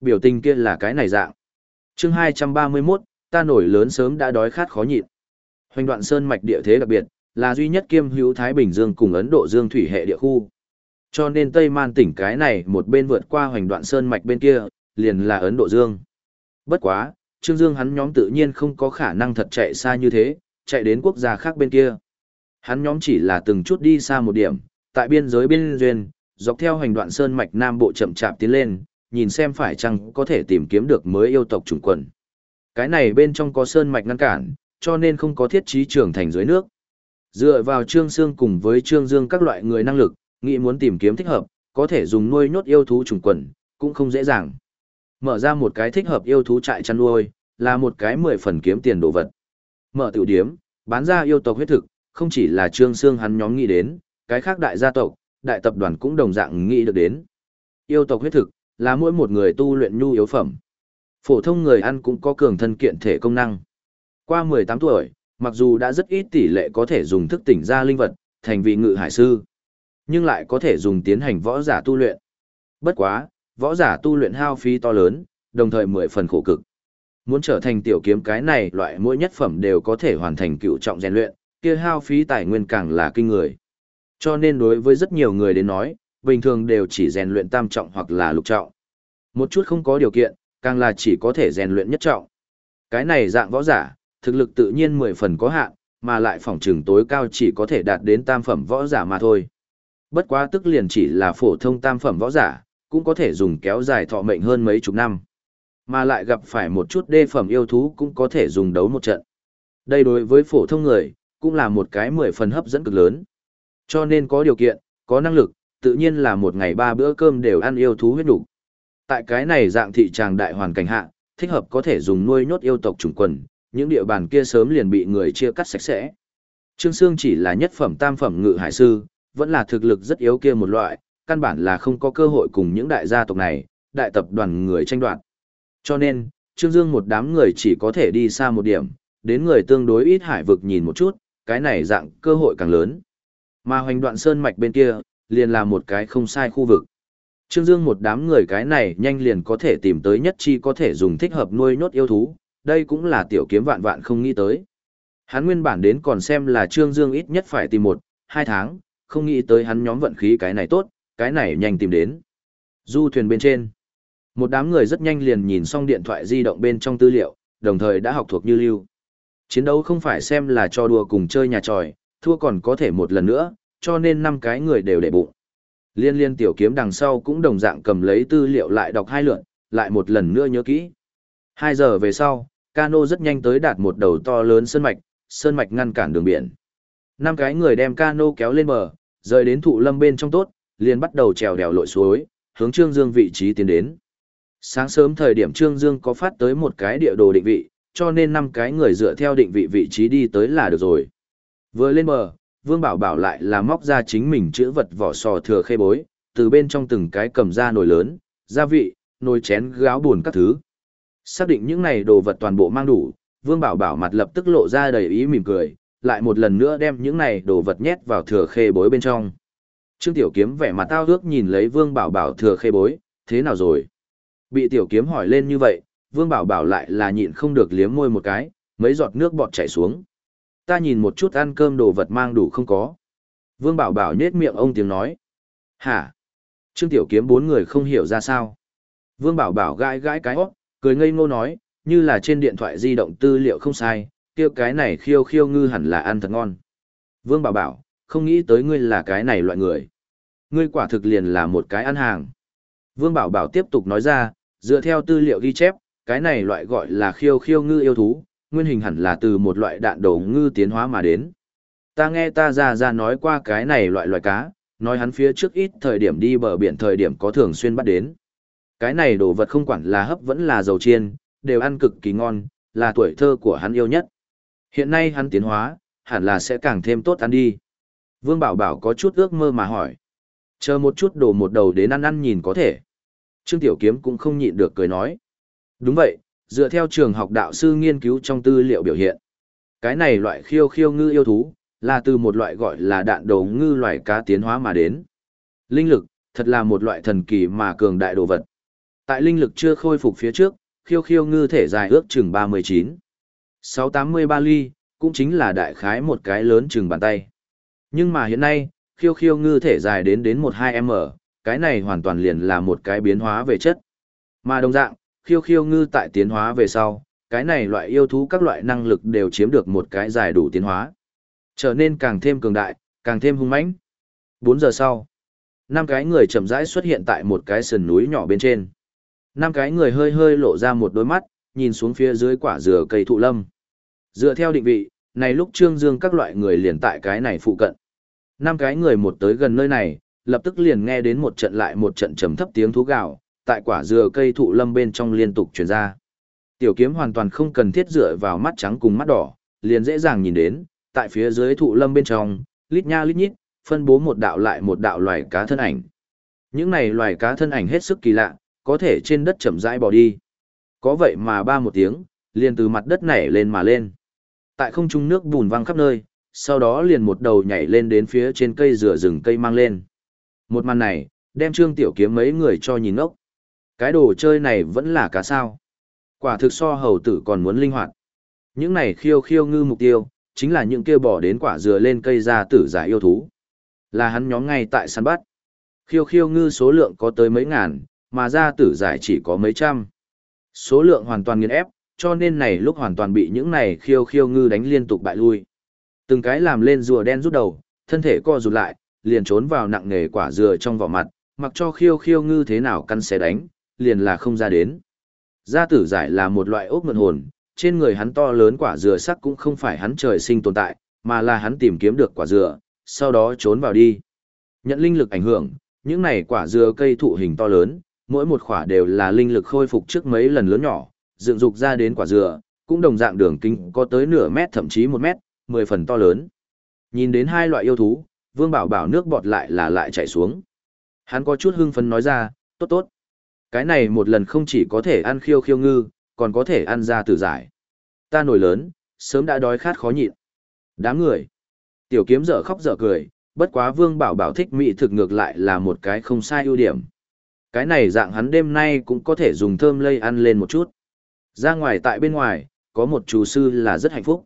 Biểu tình kia là cái này dạng. chương 231, ta nổi lớn sớm đã đói khát khó nhịn. Hoành đoạn sơn mạch địa thế đặc biệt, là duy nhất kiêm hữu Thái Bình Dương cùng Ấn Độ Dương thủy hệ địa khu. Cho nên Tây Man tỉnh cái này một bên vượt qua hoành đoạn sơn mạch bên kia, liền là Ấn Độ Dương. Bất quá, Trương Dương hắn nhóm tự nhiên không có khả năng thật chạy xa như thế, chạy đến quốc gia khác bên kia. Hắn nhóm chỉ là từng chút đi xa một điểm, tại biên giới biên duyên, dọc theo hành đoạn sơn mạch nam bộ chậm chạp tiến lên, nhìn xem phải chăng có thể tìm kiếm được mới yêu tộc chủng quần. Cái này bên trong có sơn mạch ngăn cản, cho nên không có thiết trí trưởng thành dưới nước. Dựa vào Trương Sương cùng với Trương Dương các loại người năng lực, nghĩ muốn tìm kiếm thích hợp, có thể dùng nuôi nhốt yêu thú trùng quần, cũng không dễ dàng. Mở ra một cái thích hợp yêu thú trại chăn nuôi, là một cái mười phần kiếm tiền đồ vật. Mở tiểu điếm, bán ra yêu tộc huyết thực, không chỉ là Trương Sương hắn nhóm nghĩ đến, cái khác đại gia tộc, đại tập đoàn cũng đồng dạng nghĩ được đến. Yêu tộc huyết thực, là mỗi một người tu luyện nhu yếu phẩm. Phổ thông người ăn cũng có cường thân kiện thể công năng. Qua 18 tuổi, mặc dù đã rất ít tỷ lệ có thể dùng thức tỉnh ra linh vật, thành vị ngự hải sư, nhưng lại có thể dùng tiến hành võ giả tu luyện. Bất quá, võ giả tu luyện hao phí to lớn, đồng thời mười phần khổ cực. Muốn trở thành tiểu kiếm cái này loại mỗi nhất phẩm đều có thể hoàn thành cựu trọng rèn luyện, kia hao phí tài nguyên càng là kinh người. Cho nên đối với rất nhiều người đến nói, bình thường đều chỉ rèn luyện tam trọng hoặc là lục trọng. Một chút không có điều kiện, càng là chỉ có thể rèn luyện nhất trọng. Cái này dạng võ giả, thực lực tự nhiên mười phần có hạn, mà lại phòng trường tối cao chỉ có thể đạt đến tam phẩm võ giả mà thôi. Bất quá tức liền chỉ là phổ thông tam phẩm võ giả, cũng có thể dùng kéo dài thọ mệnh hơn mấy chục năm. Mà lại gặp phải một chút đê phẩm yêu thú cũng có thể dùng đấu một trận. Đây đối với phổ thông người, cũng là một cái mười phần hấp dẫn cực lớn. Cho nên có điều kiện, có năng lực, tự nhiên là một ngày ba bữa cơm đều ăn yêu thú huyết đủ. Tại cái này dạng thị tràng đại hoàn cảnh hạ, thích hợp có thể dùng nuôi nhốt yêu tộc chủng quần, những địa bàn kia sớm liền bị người chia cắt sạch sẽ. Trương Sương chỉ là nhất phẩm tam phẩm ngự hải sư, vẫn là thực lực rất yếu kia một loại, căn bản là không có cơ hội cùng những đại gia tộc này, đại tập đoàn người tranh đoạt. Cho nên, Trương Dương một đám người chỉ có thể đi xa một điểm, đến người tương đối ít hải vực nhìn một chút, cái này dạng cơ hội càng lớn. Mà hoành đoạn sơn mạch bên kia, liền là một cái không sai khu vực. Trương Dương một đám người cái này nhanh liền có thể tìm tới nhất chi có thể dùng thích hợp nuôi nhốt yêu thú, đây cũng là tiểu kiếm vạn vạn không nghĩ tới. Hắn nguyên bản đến còn xem là Trương Dương ít nhất phải tìm một, hai tháng, không nghĩ tới hắn nhóm vận khí cái này tốt, cái này nhanh tìm đến. Du thuyền bên trên. Một đám người rất nhanh liền nhìn xong điện thoại di động bên trong tư liệu, đồng thời đã học thuộc như lưu. Chiến đấu không phải xem là cho đùa cùng chơi nhà tròi, thua còn có thể một lần nữa, cho nên năm cái người đều để bụng. Liên liên tiểu kiếm đằng sau cũng đồng dạng cầm lấy tư liệu lại đọc hai lượt, lại một lần nữa nhớ kỹ. Hai giờ về sau, cano rất nhanh tới đạt một đầu to lớn sơn mạch, sơn mạch ngăn cản đường biển. Năm cái người đem cano kéo lên bờ, rời đến thụ lâm bên trong tốt, liền bắt đầu trèo đèo lội suối, hướng Trương Dương vị trí tiến đến. Sáng sớm thời điểm Trương Dương có phát tới một cái địa đồ định vị, cho nên năm cái người dựa theo định vị vị trí đi tới là được rồi. Vừa lên bờ, Vương Bảo Bảo lại là móc ra chính mình chữ vật vỏ sò thừa khê bối, từ bên trong từng cái cầm ra nồi lớn, gia vị, nồi chén gáo buồn các thứ. Xác định những này đồ vật toàn bộ mang đủ, Vương Bảo Bảo mặt lập tức lộ ra đầy ý mỉm cười, lại một lần nữa đem những này đồ vật nhét vào thừa khê bối bên trong. Trương Tiểu Kiếm vẻ mặt tao ước nhìn lấy Vương Bảo Bảo thừa khê bối, thế nào rồi? Bị Tiểu Kiếm hỏi lên như vậy, Vương Bảo Bảo lại là nhịn không được liếm môi một cái, mấy giọt nước bọt chảy xuống. Ta nhìn một chút ăn cơm đồ vật mang đủ không có. Vương Bảo Bảo nhếch miệng ông tiếng nói. Hả? Trương Tiểu Kiếm bốn người không hiểu ra sao. Vương Bảo Bảo gãi gãi cái óc, cười ngây ngô nói, như là trên điện thoại di động tư liệu không sai, kia cái này khiêu khiêu ngư hẳn là ăn thật ngon. Vương Bảo Bảo, không nghĩ tới ngươi là cái này loại người. Ngươi quả thực liền là một cái ăn hàng. Vương Bảo Bảo tiếp tục nói ra, dựa theo tư liệu ghi chép, cái này loại gọi là khiêu khiêu ngư yêu thú, nguyên hình hẳn là từ một loại đạn đầu ngư tiến hóa mà đến. Ta nghe ta ra ra nói qua cái này loại loại cá, nói hắn phía trước ít thời điểm đi bờ biển thời điểm có thường xuyên bắt đến. Cái này đồ vật không quản là hấp vẫn là dầu chiên, đều ăn cực kỳ ngon, là tuổi thơ của hắn yêu nhất. Hiện nay hắn tiến hóa, hẳn là sẽ càng thêm tốt ăn đi. Vương Bảo Bảo có chút ước mơ mà hỏi. Chờ một chút đồ một đầu đến ăn ăn nhìn có thể. Trương Tiểu Kiếm cũng không nhịn được cười nói. Đúng vậy, Dựa theo trường học đạo sư nghiên cứu trong tư liệu biểu hiện, cái này loại khiêu khiêu ngư yêu thú, là từ một loại gọi là đạn đầu ngư loài cá tiến hóa mà đến. Linh lực, thật là một loại thần kỳ mà cường đại đồ vật. Tại linh lực chưa khôi phục phía trước, khiêu khiêu ngư thể dài ước chừng 39. 683 ly, cũng chính là đại khái một cái lớn chừng bàn tay. Nhưng mà hiện nay, khiêu khiêu ngư thể dài đến đến 12m, cái này hoàn toàn liền là một cái biến hóa về chất. Mà đồng dạng, khiêu khiêu ngư tại tiến hóa về sau, cái này loại yêu thú các loại năng lực đều chiếm được một cái dài đủ tiến hóa. Trở nên càng thêm cường đại, càng thêm hung mãnh. 4 giờ sau, năm cái người chậm rãi xuất hiện tại một cái sườn núi nhỏ bên trên. Năm cái người hơi hơi lộ ra một đôi mắt, nhìn xuống phía dưới quả dừa cây thụ lâm. Dựa theo định vị, này lúc Trương Dương các loại người liền tại cái này phụ cận. Năm cái người một tới gần nơi này, lập tức liền nghe đến một trận lại một trận trầm thấp tiếng thú gạo, tại quả dừa cây thụ lâm bên trong liên tục truyền ra. Tiểu kiếm hoàn toàn không cần thiết dựa vào mắt trắng cùng mắt đỏ, liền dễ dàng nhìn đến, tại phía dưới thụ lâm bên trong, lít nha lít nhít, phân bố một đạo lại một đạo loài cá thân ảnh. Những này loài cá thân ảnh hết sức kỳ lạ, có thể trên đất chậm rãi bỏ đi. Có vậy mà ba một tiếng, liền từ mặt đất nảy lên mà lên. Tại không trung nước bùn văng khắp nơi, sau đó liền một đầu nhảy lên đến phía trên cây rửa rừng cây mang lên. Một màn này, đem trương tiểu kiếm mấy người cho nhìn ngốc. Cái đồ chơi này vẫn là cá sao. Quả thực so hầu tử còn muốn linh hoạt. Những này khiêu khiêu ngư mục tiêu, chính là những kia bỏ đến quả dừa lên cây ra tử giải yêu thú. Là hắn nhóm ngay tại săn bắt. Khiêu khiêu ngư số lượng có tới mấy ngàn, mà gia tử giải chỉ có mấy trăm. Số lượng hoàn toàn nghiền ép, cho nên này lúc hoàn toàn bị những này khiêu khiêu ngư đánh liên tục bại lui. Từng cái làm lên rùa đen rút đầu, thân thể co rụt lại, liền trốn vào nặng nghề quả dừa trong vỏ mặt, mặc cho khiêu khiêu ngư thế nào căn xé đánh, liền là không ra đến. Gia tử giải là một loại ốc mượn hồn, trên người hắn to lớn quả dừa sắc cũng không phải hắn trời sinh tồn tại, mà là hắn tìm kiếm được quả dừa, sau đó trốn vào đi. Nhận linh lực ảnh hưởng, những này quả dừa cây thụ hình to lớn, mỗi một quả đều là linh lực khôi phục trước mấy lần lớn nhỏ, dựng dục ra đến quả dừa, cũng đồng dạng đường kinh có tới nửa mét thậm chí một mét, mười phần to lớn. Nhìn đến hai loại yêu thú, Vương Bảo Bảo nước bọt lại là lại chảy xuống. Hắn có chút hưng phấn nói ra, tốt tốt. Cái này một lần không chỉ có thể ăn khiêu khiêu ngư, còn có thể ăn ra tử giải. Ta nổi lớn, sớm đã đói khát khó nhịn. Đám người. Tiểu kiếm dở khóc dở cười, bất quá Vương Bảo Bảo thích mỹ thực ngược lại là một cái không sai ưu điểm. Cái này dạng hắn đêm nay cũng có thể dùng thơm lây ăn lên một chút. Ra ngoài tại bên ngoài, có một chú sư là rất hạnh phúc.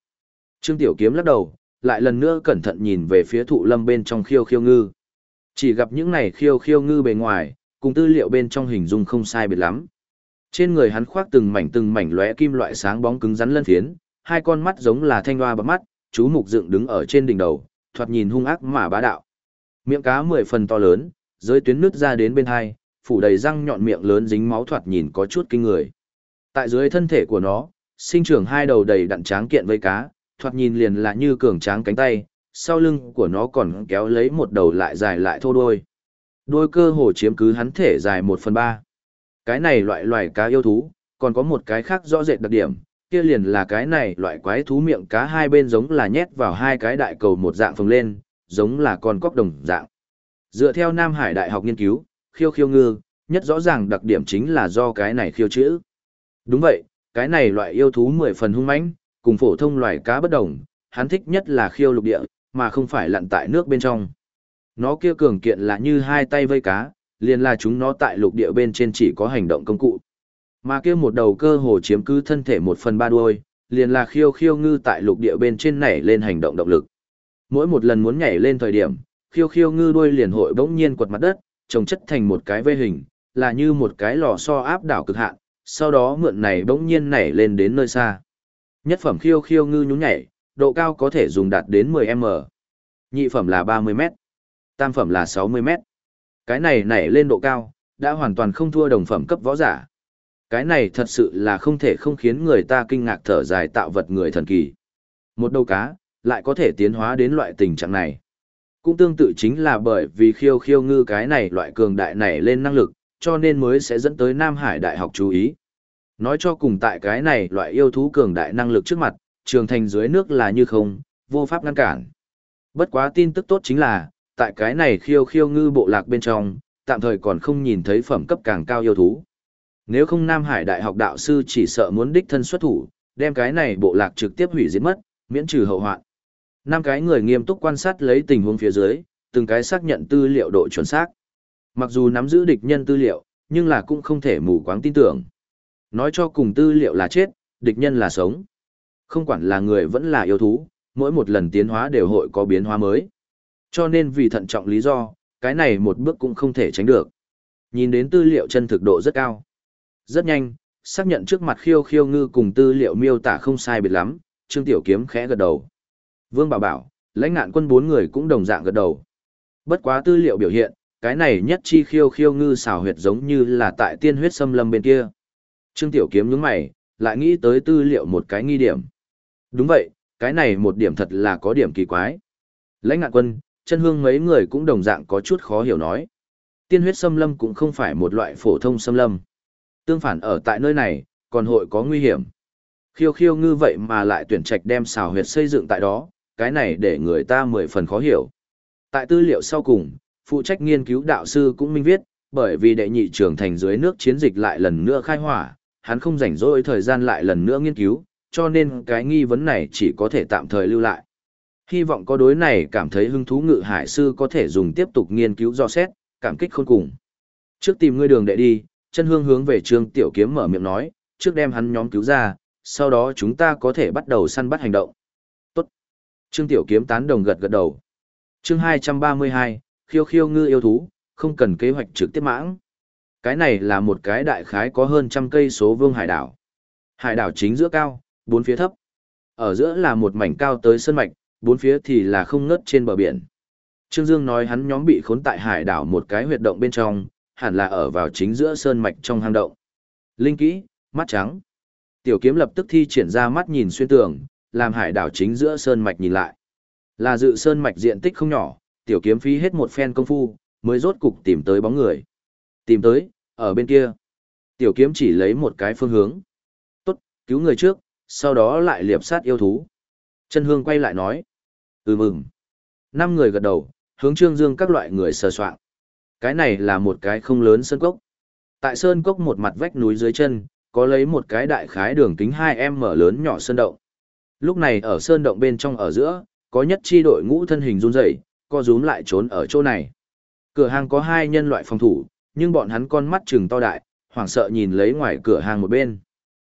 Trương Tiểu Kiếm lắc đầu, lại lần nữa cẩn thận nhìn về phía thụ lâm bên trong khiêu khiêu ngư. Chỉ gặp những này khiêu khiêu ngư bề ngoài, cùng tư liệu bên trong hình dung không sai biệt lắm. Trên người hắn khoác từng mảnh từng mảnh lóe kim loại sáng bóng cứng rắn lân thiến hai con mắt giống là thanh hoa bắp mắt, chú mục dựng đứng ở trên đỉnh đầu, thoạt nhìn hung ác mà bá đạo. Miệng cá mười phần to lớn, dưới tuyến nước ra đến bên hai, phủ đầy răng nhọn miệng lớn dính máu thoạt nhìn có chút kinh người. Tại dưới thân thể của nó, sinh trưởng hai đầu đầy đặn tráng kiện vây cá, thoạt nhìn liền là như cường tráng cánh tay, sau lưng của nó còn kéo lấy một đầu lại dài lại thô đôi. Đôi cơ hồ chiếm cứ hắn thể dài một phần ba. Cái này loại loài cá yêu thú, còn có một cái khác rõ rệt đặc điểm, kia liền là cái này loại quái thú miệng cá hai bên giống là nhét vào hai cái đại cầu một dạng phồng lên, giống là con cóc đồng dạng. Dựa theo Nam Hải Đại học nghiên cứu, khiêu khiêu ngư, nhất rõ ràng đặc điểm chính là do cái này khiêu chữ. Đúng vậy, cái này loại yêu thú mười phần hung mãnh, cùng phổ thông loài cá bất đồng, hắn thích nhất là khiêu lục địa, mà không phải lặn tại nước bên trong. Nó kia cường kiện là như hai tay vây cá, liền là chúng nó tại lục địa bên trên chỉ có hành động công cụ. Mà kia một đầu cơ hồ chiếm cứ thân thể một phần ba đuôi, liền là khiêu khiêu ngư tại lục địa bên trên nảy lên hành động động lực. Mỗi một lần muốn nhảy lên thời điểm, khiêu khiêu ngư đuôi liền hội bỗng nhiên quật mặt đất, trồng chất thành một cái vây hình, là như một cái lò xo áp đảo cực hạn, sau đó mượn này bỗng nhiên nảy lên đến nơi xa. Nhất phẩm khiêu khiêu ngư nhún nhảy, độ cao có thể dùng đạt đến 10m. Nhị phẩm là 30m. Tam phẩm là 60m. Cái này nảy lên độ cao, đã hoàn toàn không thua đồng phẩm cấp võ giả. Cái này thật sự là không thể không khiến người ta kinh ngạc thở dài tạo vật người thần kỳ. Một đầu cá, lại có thể tiến hóa đến loại tình trạng này. Cũng tương tự chính là bởi vì khiêu khiêu ngư cái này loại cường đại này lên năng lực, cho nên mới sẽ dẫn tới Nam Hải Đại học chú ý. Nói cho cùng tại cái này loại yêu thú cường đại năng lực trước mặt, trường thành dưới nước là như không, vô pháp ngăn cản. Bất quá tin tức tốt chính là, tại cái này khiêu khiêu ngư bộ lạc bên trong, tạm thời còn không nhìn thấy phẩm cấp càng cao yêu thú. Nếu không Nam Hải Đại học đạo sư chỉ sợ muốn đích thân xuất thủ, đem cái này bộ lạc trực tiếp hủy diệt mất, miễn trừ hậu hoạn. Năm cái người nghiêm túc quan sát lấy tình huống phía dưới, từng cái xác nhận tư liệu độ chuẩn xác. Mặc dù nắm giữ địch nhân tư liệu, nhưng là cũng không thể mù quáng tin tưởng. Nói cho cùng tư liệu là chết, địch nhân là sống. Không quản là người vẫn là yêu thú, mỗi một lần tiến hóa đều hội có biến hóa mới. Cho nên vì thận trọng lý do, cái này một bước cũng không thể tránh được. Nhìn đến tư liệu chân thực độ rất cao. Rất nhanh, xác nhận trước mặt khiêu khiêu ngư cùng tư liệu miêu tả không sai biệt lắm, Trương Tiểu Kiếm khẽ gật đầu. Vương Bảo Bảo, lãnh ngạn quân bốn người cũng đồng dạng gật đầu. Bất quá tư liệu biểu hiện, cái này nhất chi khiêu khiêu ngư xào huyệt giống như là tại tiên huyết xâm lâm bên kia. Trương Tiểu Kiếm nhướng mày, lại nghĩ tới tư liệu một cái nghi điểm. Đúng vậy, cái này một điểm thật là có điểm kỳ quái. Lãnh ngạn quân, chân hương mấy người cũng đồng dạng có chút khó hiểu nói. Tiên huyết xâm lâm cũng không phải một loại phổ thông xâm lâm. Tương phản ở tại nơi này, còn hội có nguy hiểm. Khiêu khiêu ngư vậy mà lại tuyển trạch đem xào huyệt xây dựng tại đó, cái này để người ta mười phần khó hiểu. Tại tư liệu sau cùng, phụ trách nghiên cứu đạo sư cũng minh viết, bởi vì đệ nhị trưởng thành dưới nước chiến dịch lại lần nữa khai hỏa, hắn không rảnh rỗi thời gian lại lần nữa nghiên cứu, cho nên cái nghi vấn này chỉ có thể tạm thời lưu lại. Hy vọng có đối này cảm thấy hứng thú ngự hải sư có thể dùng tiếp tục nghiên cứu do xét, cảm kích khôn cùng. Trước tìm ngươi đường đệ đi, chân hương hướng về trương tiểu kiếm mở miệng nói, trước đem hắn nhóm cứu ra, sau đó chúng ta có thể bắt đầu săn bắt hành động. Trương tiểu kiếm tán đồng gật gật đầu. Chương 232, khiêu khiêu ngư yêu thú, không cần kế hoạch trực tiếp mãng. Cái này là một cái đại khái có hơn trăm cây số vương hải đảo. Hải đảo chính giữa cao, bốn phía thấp. Ở giữa là một mảnh cao tới sân mạch, bốn phía thì là không ngớt trên bờ biển. Trương Dương nói hắn nhóm bị khốn tại hải đảo một cái huyệt động bên trong, hẳn là ở vào chính giữa sơn mạch trong hang động. Linh kỹ, mắt trắng. Tiểu kiếm lập tức thi triển ra mắt nhìn xuyên tường, làm hải đảo chính giữa sơn mạch nhìn lại. Là dự sơn mạch diện tích không nhỏ, tiểu kiếm phí hết một phen công phu, mới rốt cục tìm tới bóng người. Tìm tới, ở bên kia. Tiểu kiếm chỉ lấy một cái phương hướng. Tốt, cứu người trước, sau đó lại liệp sát yêu thú. Chân hương quay lại nói. Ừ mừng. Năm người gật đầu, hướng trương dương các loại người sờ soạn. Cái này là một cái không lớn sơn cốc. Tại sơn cốc một mặt vách núi dưới chân, có lấy một cái đại khái đường kính 2 m lớn nhỏ sơn động. Lúc này ở sơn động bên trong ở giữa, có nhất chi đội ngũ thân hình run rẩy, co rúm lại trốn ở chỗ này. Cửa hàng có hai nhân loại phòng thủ, nhưng bọn hắn con mắt trừng to đại, hoảng sợ nhìn lấy ngoài cửa hàng một bên.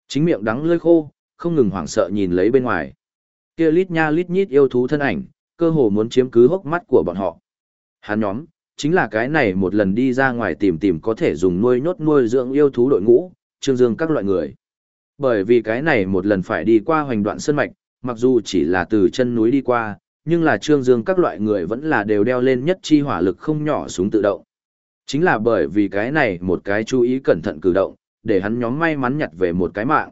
Chính miệng đắng lơi khô, không ngừng hoảng sợ nhìn lấy bên ngoài. Kia lít nha lít nhít yêu thú thân ảnh, cơ hồ muốn chiếm cứ hốc mắt của bọn họ. Hắn nhóm, chính là cái này một lần đi ra ngoài tìm tìm có thể dùng nuôi nhốt nuôi dưỡng yêu thú đội ngũ, trương dương các loại người. Bởi vì cái này một lần phải đi qua hoành đoạn sơn mạch, mặc dù chỉ là từ chân núi đi qua, nhưng là trương dương các loại người vẫn là đều đeo lên nhất chi hỏa lực không nhỏ súng tự động. Chính là bởi vì cái này một cái chú ý cẩn thận cử động, để hắn nhóm may mắn nhặt về một cái mạng.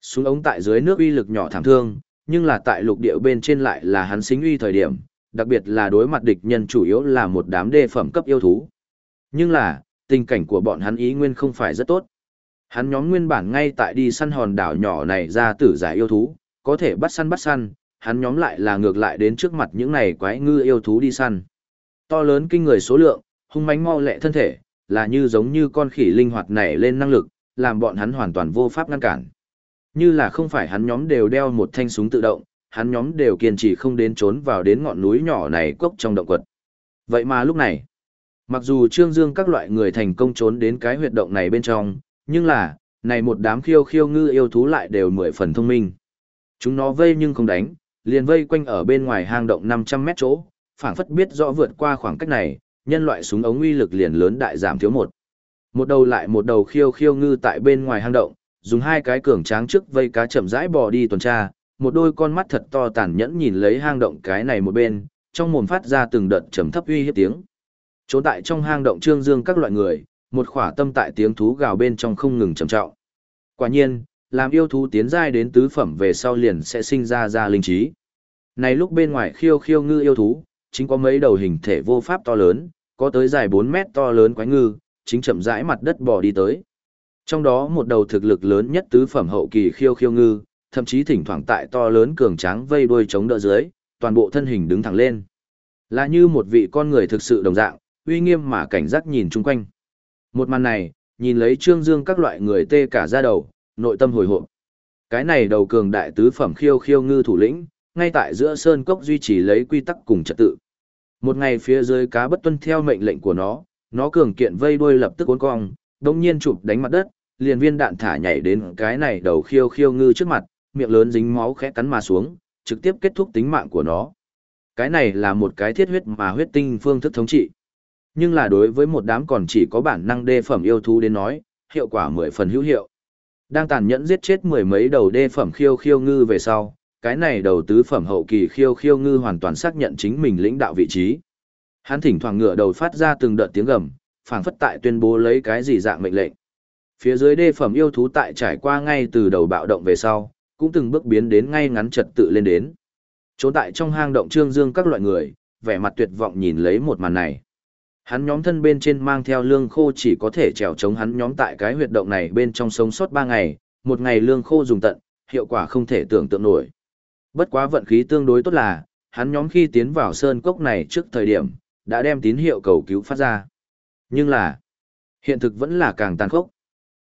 Súng ống tại dưới nước uy lực nhỏ thảm thương, nhưng là tại lục địa bên trên lại là hắn xính uy thời điểm, đặc biệt là đối mặt địch nhân chủ yếu là một đám đê phẩm cấp yêu thú. Nhưng là, tình cảnh của bọn hắn ý nguyên không phải rất tốt. Hắn nhóm nguyên bản ngay tại đi săn hòn đảo nhỏ này ra tử giải yêu thú, có thể bắt săn bắt săn, hắn nhóm lại là ngược lại đến trước mặt những này quái ngư yêu thú đi săn. To lớn kinh người số lượng, hung mãnh mau lẹ thân thể, là như giống như con khỉ linh hoạt nảy lên năng lực, làm bọn hắn hoàn toàn vô pháp ngăn cản. Như là không phải hắn nhóm đều đeo một thanh súng tự động, hắn nhóm đều kiên trì không đến trốn vào đến ngọn núi nhỏ này cốc trong động quật. Vậy mà lúc này, mặc dù Trương Dương các loại người thành công trốn đến cái huyệt động này bên trong, nhưng là, này một đám khiêu khiêu ngư yêu thú lại đều mười phần thông minh. Chúng nó vây nhưng không đánh, liền vây quanh ở bên ngoài hang động 500 mét chỗ, phảng phất biết rõ vượt qua khoảng cách này, nhân loại súng ống uy lực liền lớn đại giảm thiếu một. Một đầu lại một đầu khiêu khiêu ngư tại bên ngoài hang động, dùng hai cái cường tráng trước vây cá chậm rãi bò đi tuần tra, một đôi con mắt thật to tàn nhẫn nhìn lấy hang động cái này một bên, trong mồm phát ra từng đợt trầm thấp uy hiếp tiếng. Trốn tại trong hang động trương dương các loại người, một khỏa tâm tại tiếng thú gào bên trong không ngừng trầm trọng. Quả nhiên, làm yêu thú tiến giai đến tứ phẩm về sau liền sẽ sinh ra ra linh trí. Này lúc bên ngoài khiêu khiêu ngư yêu thú, chính có mấy đầu hình thể vô pháp to lớn, có tới dài 4 mét to lớn quái ngư, chính chậm rãi mặt đất bò đi tới. Trong đó một đầu thực lực lớn nhất tứ phẩm hậu kỳ khiêu khiêu ngư, thậm chí thỉnh thoảng tại to lớn cường tráng vây đuôi chống đỡ dưới, toàn bộ thân hình đứng thẳng lên. Là như một vị con người thực sự đồng dạng, uy nghiêm mà cảnh giác nhìn chung quanh. Một màn này, nhìn lấy Trương Dương các loại người tê cả ra đầu, nội tâm hồi hộp. Cái này đầu cường đại tứ phẩm khiêu khiêu ngư thủ lĩnh, ngay tại giữa sơn cốc duy trì lấy quy tắc cùng trật tự. Một ngày phía dưới cá bất tuân theo mệnh lệnh của nó, nó cường kiện vây đuôi lập tức cuốn cong, đồng nhiên chụp đánh mặt đất, liền viên đạn thả nhảy đến cái này đầu khiêu khiêu ngư trước mặt, miệng lớn dính máu khẽ cắn mà xuống, trực tiếp kết thúc tính mạng của nó. Cái này là một cái thiết huyết mà huyết tinh phương thức thống trị. Nhưng là đối với một đám còn chỉ có bản năng đê phẩm yêu thú đến nói, hiệu quả mười phần hữu hiệu. Đang tàn nhẫn giết chết mười mấy đầu đê phẩm khiêu khiêu ngư về sau, cái này đầu tứ phẩm hậu kỳ khiêu khiêu ngư hoàn toàn xác nhận chính mình lĩnh đạo vị trí. Hắn thỉnh thoảng ngựa đầu phát ra từng đợt tiếng gầm, phảng phất tại tuyên bố lấy cái gì dạng mệnh lệnh. Phía dưới đê phẩm yêu thú tại trải qua ngay từ đầu bạo động về sau, cũng từng bước biến đến ngay ngắn trật tự lên đến. Trốn tại trong hang động trương dương các loại người, vẻ mặt tuyệt vọng nhìn lấy một màn này. Hắn nhóm thân bên trên mang theo lương khô chỉ có thể trèo chống hắn nhóm tại cái huyệt động này bên trong sống sót 3 ngày, một ngày lương khô dùng tận, hiệu quả không thể tưởng tượng nổi. Bất quá vận khí tương đối tốt là, hắn nhóm khi tiến vào sơn cốc này trước thời điểm, đã đem tín hiệu cầu cứu phát ra. Nhưng là, hiện thực vẫn là càng tàn khốc.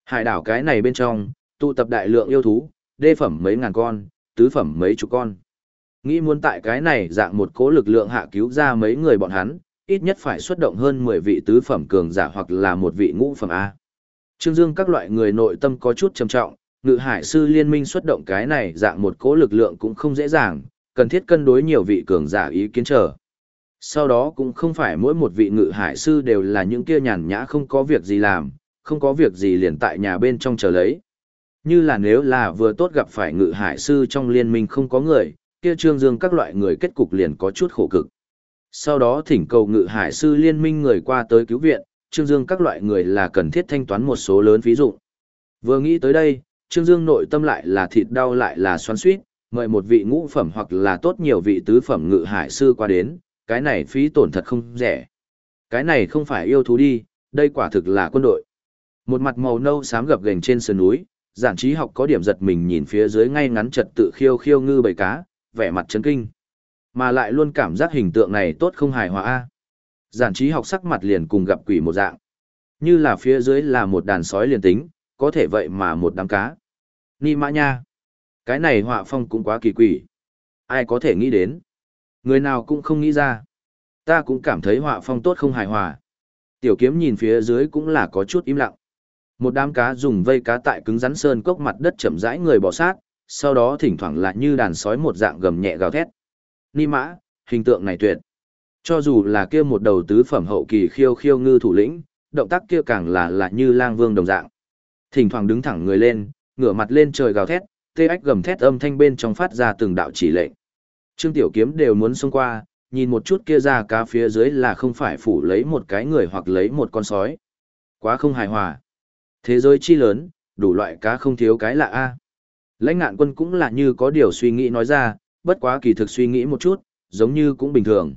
Hải đảo cái này bên trong, tụ tập đại lượng yêu thú, đê phẩm mấy ngàn con, tứ phẩm mấy chục con. Nghĩ muốn tại cái này dạng một cố lực lượng hạ cứu ra mấy người bọn hắn, ít nhất phải xuất động hơn 10 vị tứ phẩm cường giả hoặc là một vị ngũ phẩm A. Trương Dương các loại người nội tâm có chút trầm trọng, ngự hải sư liên minh xuất động cái này dạng một cố lực lượng cũng không dễ dàng, cần thiết cân đối nhiều vị cường giả ý kiến trở. Sau đó cũng không phải mỗi một vị ngự hải sư đều là những kia nhàn nhã không có việc gì làm, không có việc gì liền tại nhà bên trong chờ lấy. Như là nếu là vừa tốt gặp phải ngự hải sư trong liên minh không có người, kia trương dương các loại người kết cục liền có chút khổ cực. Sau đó thỉnh cầu ngự hải sư liên minh người qua tới cứu viện, trương dương các loại người là cần thiết thanh toán một số lớn ví dụ. Vừa nghĩ tới đây, trương dương nội tâm lại là thịt đau lại là xoắn suýt, mời một vị ngũ phẩm hoặc là tốt nhiều vị tứ phẩm ngự hải sư qua đến, cái này phí tổn thật không rẻ. Cái này không phải yêu thú đi, đây quả thực là quân đội. Một mặt màu nâu xám gập ghềnh trên sườn núi, giản trí học có điểm giật mình nhìn phía dưới ngay ngắn trật tự khiêu khiêu ngư bầy cá, vẻ mặt chấn kinh. Mà lại luôn cảm giác hình tượng này tốt không hài hòa a. Giản trí học sắc mặt liền cùng gặp quỷ một dạng. Như là phía dưới là một đàn sói liền tính, có thể vậy mà một đám cá. Ni mã nha. Cái này họa phong cũng quá kỳ quỷ. Ai có thể nghĩ đến. Người nào cũng không nghĩ ra. Ta cũng cảm thấy họa phong tốt không hài hòa. Tiểu kiếm nhìn phía dưới cũng là có chút im lặng. Một đám cá dùng vây cá tại cứng rắn sơn cốc mặt đất chậm rãi người bỏ sát, sau đó thỉnh thoảng lại như đàn sói một dạng gầm nhẹ gào thét. Ni mã, hình tượng này tuyệt. Cho dù là kia một đầu tứ phẩm hậu kỳ khiêu khiêu ngư thủ lĩnh, động tác kia càng là là như lang vương đồng dạng. Thỉnh thoảng đứng thẳng người lên, ngửa mặt lên trời gào thét, tê ách gầm thét âm thanh bên trong phát ra từng đạo chỉ lệnh. Trương Tiểu Kiếm đều muốn xông qua, nhìn một chút kia ra cá phía dưới là không phải phủ lấy một cái người hoặc lấy một con sói. Quá không hài hòa. Thế giới chi lớn, đủ loại cá không thiếu cái lạ a. Lãnh ngạn quân cũng là như có điều suy nghĩ nói ra, bất quá kỳ thực suy nghĩ một chút, giống như cũng bình thường.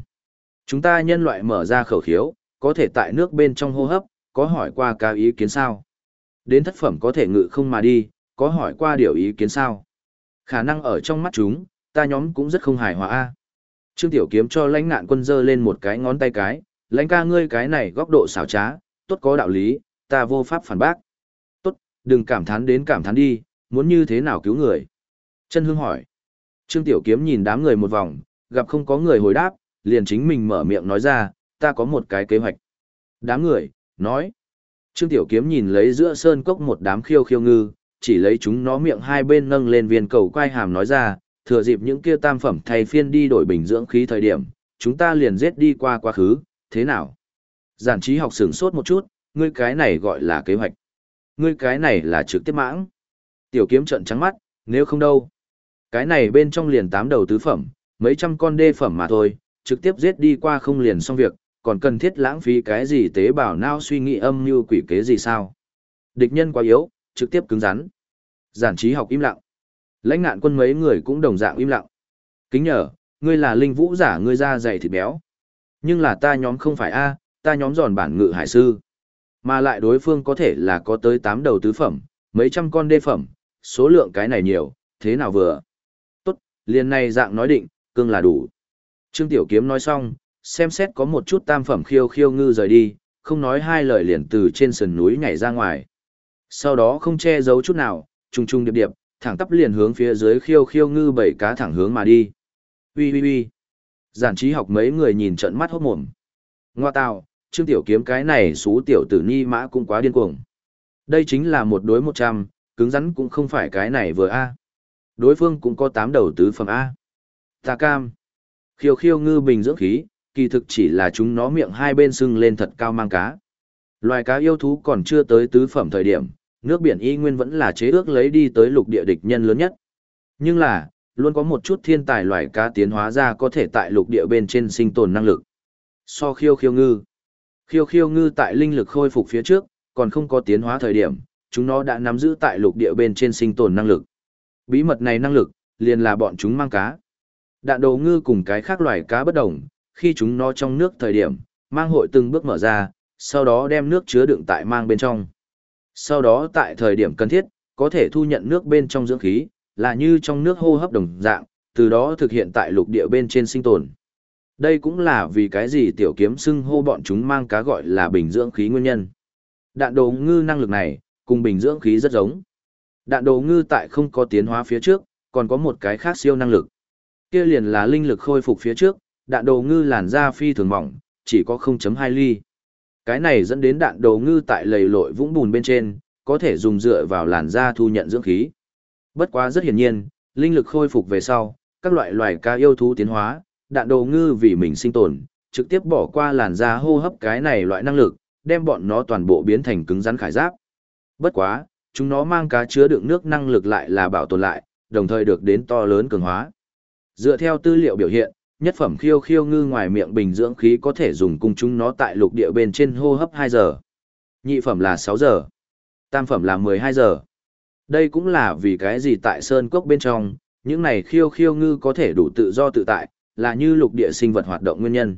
Chúng ta nhân loại mở ra khẩu khiếu, có thể tại nước bên trong hô hấp, có hỏi qua ca ý kiến sao? Đến thất phẩm có thể ngự không mà đi, có hỏi qua điều ý kiến sao? Khả năng ở trong mắt chúng, ta nhóm cũng rất không hài hòa a. Trương Tiểu Kiếm cho lãnh ngạn quân dơ lên một cái ngón tay cái, lãnh ca ngươi cái này góc độ xảo trá, tốt có đạo lý, ta vô pháp phản bác. Tốt, đừng cảm thán đến cảm thán đi, muốn như thế nào cứu người. Chân Hương hỏi. Trương Tiểu Kiếm nhìn đám người một vòng, gặp không có người hồi đáp, liền chính mình mở miệng nói ra, ta có một cái kế hoạch. Đám người, nói. Trương Tiểu Kiếm nhìn lấy giữa sơn cốc một đám khiêu khiêu ngư, chỉ lấy chúng nó miệng hai bên nâng lên viên cầu quay hàm nói ra, thừa dịp những kia tam phẩm thay phiên đi đổi bình dưỡng khí thời điểm, chúng ta liền giết đi qua quá khứ, thế nào? Giản trí học sửng sốt một chút, ngươi cái này gọi là kế hoạch. Ngươi cái này là trực tiếp mãng. Tiểu kiếm trận trắng mắt, nếu không đâu. Cái này bên trong liền tám đầu tứ phẩm, mấy trăm con đê phẩm mà thôi, trực tiếp giết đi qua không liền xong việc, còn cần thiết lãng phí cái gì tế bào nao suy nghĩ âm như quỷ kế gì sao. Địch nhân quá yếu, trực tiếp cứng rắn. Giản trí học im lặng. Lãnh nạn quân mấy người cũng đồng dạng im lặng. Kính nhờ, ngươi là linh vũ giả ngươi ra dày thịt béo. Nhưng là ta nhóm không phải A, ta nhóm giòn bản ngự hải sư. Mà lại đối phương có thể là có tới 8 đầu tứ phẩm, mấy trăm con đê phẩm, số lượng cái này nhiều, thế nào vừa. Liền này dạng nói định, cương là đủ. Trương Tiểu Kiếm nói xong, xem xét có một chút tam phẩm khiêu khiêu ngư rời đi, không nói hai lời liền từ trên sườn núi nhảy ra ngoài. Sau đó không che giấu chút nào, trùng trùng điệp điệp, thẳng tắp liền hướng phía dưới khiêu khiêu ngư bảy cá thẳng hướng mà đi. Ui ui ui. Giản trí học mấy người nhìn trận mắt hốt mồm. Ngoa tào, Trương Tiểu Kiếm cái này xú tiểu tử ni mã cũng quá điên cuồng. Đây chính là một đối một trăm, cứng rắn cũng không phải cái này vừa A. Đối phương cũng có tám đầu tứ phẩm A. Ta cam. Khiêu khiêu ngư bình dưỡng khí, kỳ thực chỉ là chúng nó miệng hai bên sưng lên thật cao mang cá. Loài cá yêu thú còn chưa tới tứ phẩm thời điểm, nước biển y nguyên vẫn là chế ước lấy đi tới lục địa địch nhân lớn nhất. Nhưng là, luôn có một chút thiên tài loài cá tiến hóa ra có thể tại lục địa bên trên sinh tồn năng lực. So khiêu khiêu ngư. Khiêu khiêu ngư tại linh lực khôi phục phía trước, còn không có tiến hóa thời điểm, chúng nó đã nắm giữ tại lục địa bên trên sinh tồn năng lực. Bí mật này năng lực, liền là bọn chúng mang cá. Đạn đầu ngư cùng cái khác loài cá bất đồng, khi chúng nó trong nước thời điểm, mang hội từng bước mở ra, sau đó đem nước chứa đựng tại mang bên trong. Sau đó tại thời điểm cần thiết, có thể thu nhận nước bên trong dưỡng khí, là như trong nước hô hấp đồng dạng, từ đó thực hiện tại lục địa bên trên sinh tồn. Đây cũng là vì cái gì tiểu kiếm xưng hô bọn chúng mang cá gọi là bình dưỡng khí nguyên nhân. Đạn đồ ngư năng lực này, cùng bình dưỡng khí rất giống. Đạn đồ ngư tại không có tiến hóa phía trước, còn có một cái khác siêu năng lực. Kia liền là linh lực khôi phục phía trước, đạn đồ ngư làn da phi thường mỏng, chỉ có 0.2 ly. Cái này dẫn đến đạn đồ ngư tại lầy lội vũng bùn bên trên, có thể dùng dựa vào làn da thu nhận dưỡng khí. Bất quá rất hiển nhiên, linh lực khôi phục về sau, các loại loài cá yêu thú tiến hóa, đạn đồ ngư vì mình sinh tồn, trực tiếp bỏ qua làn da hô hấp cái này loại năng lực, đem bọn nó toàn bộ biến thành cứng rắn khải giáp. Bất quá, chúng nó mang cá chứa đựng nước năng lực lại là bảo tồn lại, đồng thời được đến to lớn cường hóa. Dựa theo tư liệu biểu hiện, nhất phẩm khiêu khiêu ngư ngoài miệng bình dưỡng khí có thể dùng cùng chúng nó tại lục địa bên trên hô hấp 2 giờ. Nhị phẩm là 6 giờ. Tam phẩm là 12 giờ. Đây cũng là vì cái gì tại sơn cốc bên trong, những này khiêu khiêu ngư có thể đủ tự do tự tại, là như lục địa sinh vật hoạt động nguyên nhân.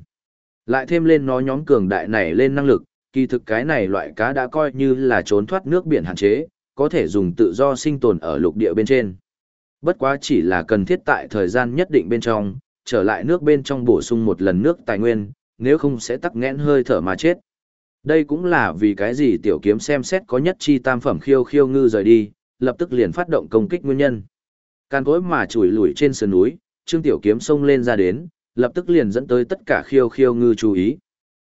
Lại thêm lên nó nhóm cường đại này lên năng lực, kỳ thực cái này loại cá đã coi như là trốn thoát nước biển hạn chế, có thể dùng tự do sinh tồn ở lục địa bên trên. Bất quá chỉ là cần thiết tại thời gian nhất định bên trong, trở lại nước bên trong bổ sung một lần nước tài nguyên, nếu không sẽ tắc nghẽn hơi thở mà chết. Đây cũng là vì cái gì tiểu kiếm xem xét có nhất chi tam phẩm khiêu khiêu ngư rời đi, lập tức liền phát động công kích nguyên nhân. Can cối mà chùi lùi trên sườn núi, Trương Tiểu Kiếm xông lên ra đến, lập tức liền dẫn tới tất cả khiêu khiêu ngư chú ý.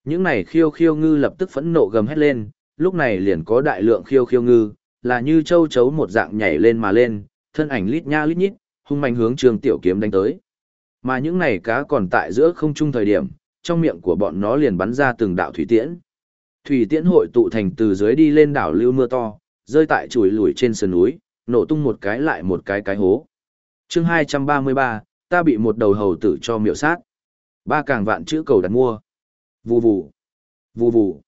Những này khiêu khiêu ngư lập tức phẫn nộ gầm hét lên, lúc này liền có đại lượng khiêu khiêu ngư, là như châu chấu một dạng nhảy lên mà lên, thân ảnh lít nha lít nhít, hung mạnh hướng Trương Tiểu Kiếm đánh tới. Mà những này cá còn tại giữa không trung thời điểm, trong miệng của bọn nó liền bắn ra từng đạo thủy tiễn. Thủy tiễn hội tụ thành từ dưới đi lên đảo lưu mưa to, rơi tại chuỗi lùi trên sườn núi, nổ tung một cái lại một cái cái hố. chương 233, ta bị một đầu hầu tử cho miểu sát. Ba càng vạn chữ cầu đặt mua. Vù vù. Vù vù.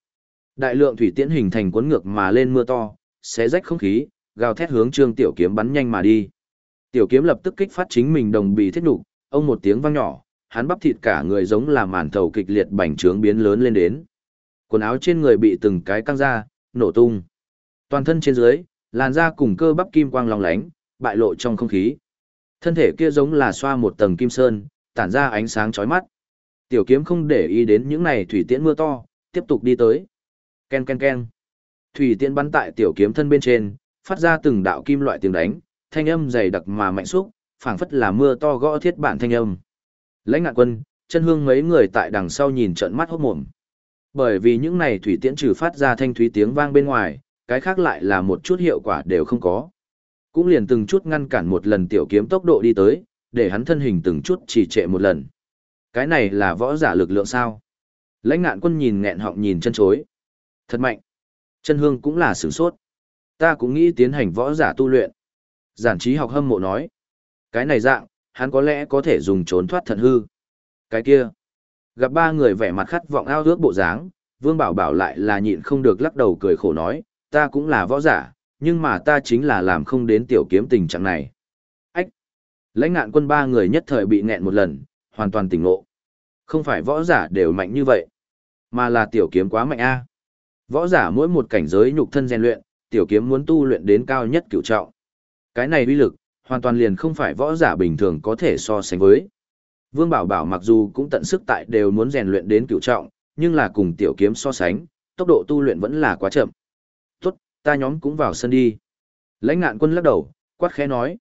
Đại lượng thủy tiễn hình thành cuốn ngược mà lên mưa to, xé rách không khí, gào thét hướng Trương Tiểu Kiếm bắn nhanh mà đi. Tiểu Kiếm lập tức kích phát chính mình đồng bì thiết nục, ông một tiếng vang nhỏ, hắn bắp thịt cả người giống là màn thầu kịch liệt bành trướng biến lớn lên đến. Quần áo trên người bị từng cái căng ra, nổ tung. Toàn thân trên dưới, làn da cùng cơ bắp kim quang long lánh, bại lộ trong không khí. Thân thể kia giống là xoa một tầng kim sơn, tản ra ánh sáng chói mắt. Tiểu kiếm không để ý đến những này thủy tiễn mưa to, tiếp tục đi tới. Ken ken ken. Thủy tiễn bắn tại tiểu kiếm thân bên trên, phát ra từng đạo kim loại tiếng đánh, thanh âm dày đặc mà mạnh xúc, phảng phất là mưa to gõ thiết bản thanh âm. Lãnh ngạn quân, chân hương mấy người tại đằng sau nhìn trận mắt hốt mồm. Bởi vì những này thủy tiễn trừ phát ra thanh thúy tiếng vang bên ngoài, cái khác lại là một chút hiệu quả đều không có. Cũng liền từng chút ngăn cản một lần tiểu kiếm tốc độ đi tới, để hắn thân hình từng chút chỉ trệ một lần. Cái này là võ giả lực lượng sao? Lãnh ngạn quân nhìn nghẹn họng nhìn chân chối. Thật mạnh. Chân hương cũng là sửng sốt. Ta cũng nghĩ tiến hành võ giả tu luyện. Giản trí học hâm mộ nói. Cái này dạng, hắn có lẽ có thể dùng trốn thoát thần hư. Cái kia. Gặp ba người vẻ mặt khát vọng ao ước bộ dáng, Vương Bảo Bảo lại là nhịn không được lắc đầu cười khổ nói, ta cũng là võ giả, nhưng mà ta chính là làm không đến tiểu kiếm tình trạng này. Ách! Lãnh ngạn quân ba người nhất thời bị nghẹn một lần, hoàn toàn tỉnh ngộ. Không phải võ giả đều mạnh như vậy, mà là tiểu kiếm quá mạnh a. Võ giả mỗi một cảnh giới nhục thân rèn luyện, tiểu kiếm muốn tu luyện đến cao nhất cửu trọng. Cái này uy lực, hoàn toàn liền không phải võ giả bình thường có thể so sánh với. Vương Bảo Bảo mặc dù cũng tận sức tại đều muốn rèn luyện đến cửu trọng, nhưng là cùng tiểu kiếm so sánh, tốc độ tu luyện vẫn là quá chậm. Tốt, ta nhóm cũng vào sân đi. Lãnh ngạn quân lắc đầu, quát khẽ nói.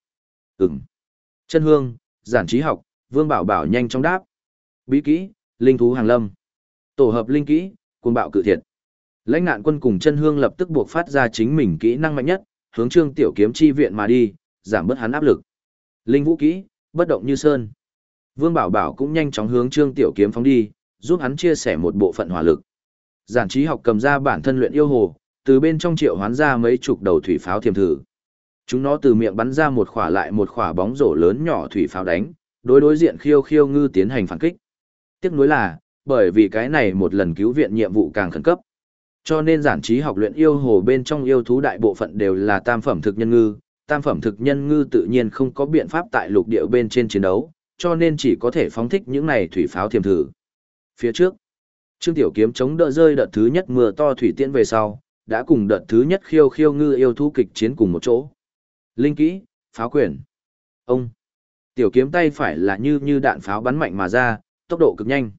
Ừm. Chân hương, giản trí học, vương bảo bảo nhanh chóng đáp. Bí kỹ, linh thú hàng lâm. Tổ hợp linh kỹ, cuồng bạo cự thiệt. Lãnh ngạn quân cùng chân hương lập tức buộc phát ra chính mình kỹ năng mạnh nhất, hướng trương tiểu kiếm chi viện mà đi, giảm bớt hắn áp lực. Linh vũ kỹ, bất động như sơn. Vương Bảo Bảo cũng nhanh chóng hướng trương tiểu kiếm phóng đi, giúp hắn chia sẻ một bộ phận hỏa lực. Giản trí học cầm ra bản thân luyện yêu hồ, từ bên trong triệu hoán ra mấy chục đầu thủy pháo thiềm thử. Chúng nó từ miệng bắn ra một khỏa lại một khỏa bóng rổ lớn nhỏ thủy pháo đánh, đối đối diện khiêu khiêu ngư tiến hành phản kích. Tiếc nuối là, bởi vì cái này một lần cứu viện nhiệm vụ càng khẩn cấp. Cho nên giản trí học luyện yêu hồ bên trong yêu thú đại bộ phận đều là tam phẩm thực nhân ngư, tam phẩm thực nhân ngư tự nhiên không có biện pháp tại lục địa bên trên chiến đấu, cho nên chỉ có thể phóng thích những này thủy pháo thiềm thử. Phía trước, Trương Tiểu Kiếm chống đỡ rơi đợt thứ nhất mưa to thủy tiễn về sau, đã cùng đợt thứ nhất khiêu khiêu ngư yêu thú kịch chiến cùng một chỗ. Linh kỹ, pháo quyền. Ông. Tiểu kiếm tay phải là như như đạn pháo bắn mạnh mà ra, tốc độ cực nhanh.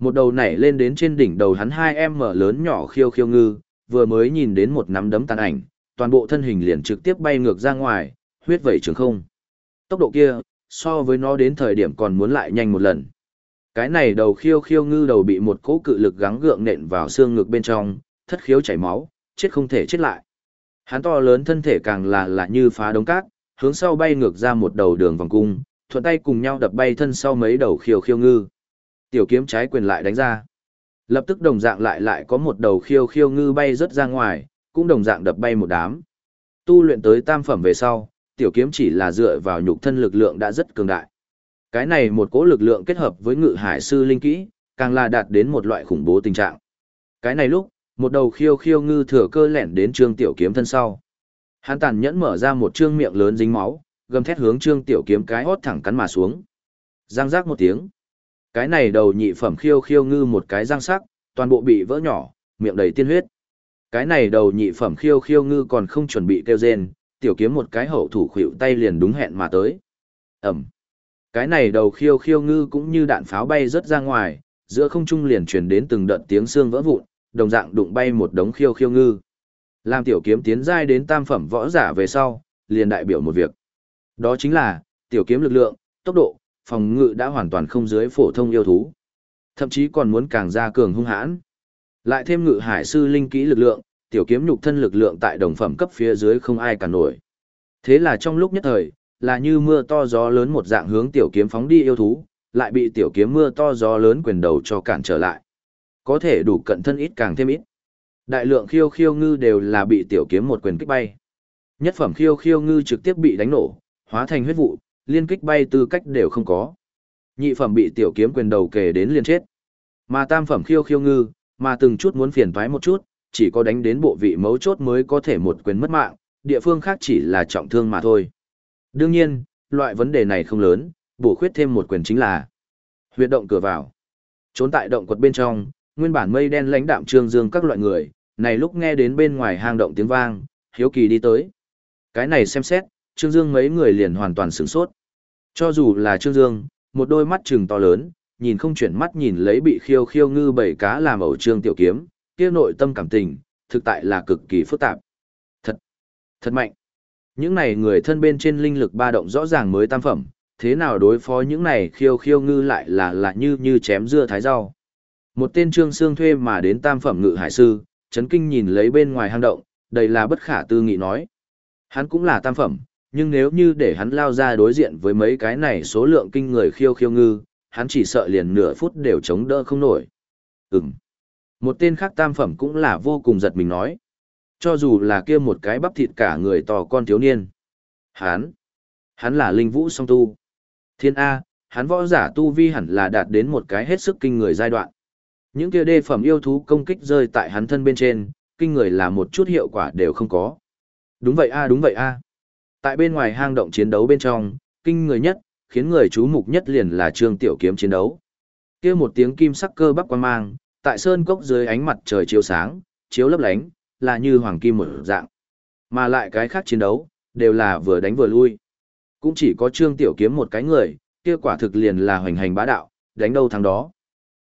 Một đầu nảy lên đến trên đỉnh đầu hắn hai em mở lớn nhỏ khiêu khiêu ngư, vừa mới nhìn đến một nắm đấm tàn ảnh, toàn bộ thân hình liền trực tiếp bay ngược ra ngoài, huyết vẩy trường không. Tốc độ kia, so với nó đến thời điểm còn muốn lại nhanh một lần. Cái này đầu khiêu khiêu ngư đầu bị một cỗ cự lực gắng gượng nện vào xương ngực bên trong, thất khiếu chảy máu, chết không thể chết lại. Hắn to lớn thân thể càng là là như phá đống cát, hướng sau bay ngược ra một đầu đường vòng cung, thuận tay cùng nhau đập bay thân sau mấy đầu khiêu khiêu ngư. Tiểu kiếm trái quyền lại đánh ra. Lập tức đồng dạng lại lại có một đầu khiêu khiêu ngư bay rất ra ngoài, cũng đồng dạng đập bay một đám. Tu luyện tới tam phẩm về sau, tiểu kiếm chỉ là dựa vào nhục thân lực lượng đã rất cường đại. Cái này một cỗ lực lượng kết hợp với ngự hải sư linh kỹ, càng là đạt đến một loại khủng bố tình trạng. Cái này lúc, một đầu khiêu khiêu ngư thừa cơ lẻn đến trương tiểu kiếm thân sau. Hắn tàn nhẫn mở ra một trương miệng lớn dính máu, gầm thét hướng trương tiểu kiếm cái hót thẳng cắn mà xuống. Giang giác một tiếng. Cái này đầu nhị phẩm khiêu khiêu ngư một cái răng sắc, toàn bộ bị vỡ nhỏ, miệng đầy tiên huyết. Cái này đầu nhị phẩm khiêu khiêu ngư còn không chuẩn bị kêu rên, tiểu kiếm một cái hậu thủ khuỵu tay liền đúng hẹn mà tới. Ẩm. Cái này đầu khiêu khiêu ngư cũng như đạn pháo bay rất ra ngoài, giữa không trung liền truyền đến từng đợt tiếng xương vỡ vụn, đồng dạng đụng bay một đống khiêu khiêu ngư. Làm tiểu kiếm tiến giai đến tam phẩm võ giả về sau, liền đại biểu một việc. Đó chính là, tiểu kiếm lực lượng, tốc độ, phòng ngự đã hoàn toàn không dưới phổ thông yêu thú. Thậm chí còn muốn càng ra cường hung hãn. Lại thêm ngự hải sư linh kỹ lực lượng, tiểu kiếm nhục thân lực lượng tại đồng phẩm cấp phía dưới không ai cả nổi. Thế là trong lúc nhất thời, là như mưa to gió lớn một dạng hướng tiểu kiếm phóng đi yêu thú, lại bị tiểu kiếm mưa to gió lớn quyền đầu cho cản trở lại. Có thể đủ cận thân ít càng thêm ít. Đại lượng khiêu khiêu ngư đều là bị tiểu kiếm một quyền kích bay. Nhất phẩm khiêu khiêu ngư trực tiếp bị đánh nổ, hóa thành huyết vụ, liên kích bay tư cách đều không có. Nhị phẩm bị tiểu kiếm quyền đầu kề đến liên chết. Mà tam phẩm khiêu khiêu ngư, mà từng chút muốn phiền toái một chút, chỉ có đánh đến bộ vị mấu chốt mới có thể một quyền mất mạng, địa phương khác chỉ là trọng thương mà thôi. Đương nhiên, loại vấn đề này không lớn, bổ khuyết thêm một quyền chính là huyệt động cửa vào. Trốn tại động quật bên trong, nguyên bản mây đen lãnh đạm trương dương các loại người, này lúc nghe đến bên ngoài hang động tiếng vang, hiếu kỳ đi tới. Cái này xem xét, trương dương mấy người liền hoàn toàn sửng sốt. Cho dù là trương dương, một đôi mắt trừng to lớn, nhìn không chuyển mắt nhìn lấy bị khiêu khiêu ngư bảy cá làm ẩu trương tiểu kiếm, kia nội tâm cảm tình, thực tại là cực kỳ phức tạp. Thật, thật mạnh. Những này người thân bên trên linh lực ba động rõ ràng mới tam phẩm, thế nào đối phó những này khiêu khiêu ngư lại là là như như chém dưa thái rau. Một tên trương xương thuê mà đến tam phẩm ngự hải sư, chấn kinh nhìn lấy bên ngoài hang động, đây là bất khả tư nghị nói. Hắn cũng là tam phẩm, nhưng nếu như để hắn lao ra đối diện với mấy cái này số lượng kinh người khiêu khiêu ngư, hắn chỉ sợ liền nửa phút đều chống đỡ không nổi. Ừm. Một tên khác tam phẩm cũng là vô cùng giật mình nói. Cho dù là kia một cái bắp thịt cả người to con thiếu niên. Hắn. Hắn là linh vũ song tu. Thiên A, hắn võ giả tu vi hẳn là đạt đến một cái hết sức kinh người giai đoạn. Những kia đê phẩm yêu thú công kích rơi tại hắn thân bên trên, kinh người là một chút hiệu quả đều không có. Đúng vậy a đúng vậy a. Tại bên ngoài hang động chiến đấu bên trong, kinh người nhất, khiến người chú mục nhất liền là trương tiểu kiếm chiến đấu. kia một tiếng kim sắc cơ bắp quan mang, tại sơn cốc dưới ánh mặt trời chiếu sáng, chiếu lấp lánh, là như hoàng kim một dạng. Mà lại cái khác chiến đấu, đều là vừa đánh vừa lui. Cũng chỉ có trương tiểu kiếm một cái người, kia quả thực liền là hoành hành bá đạo, đánh đâu thắng đó.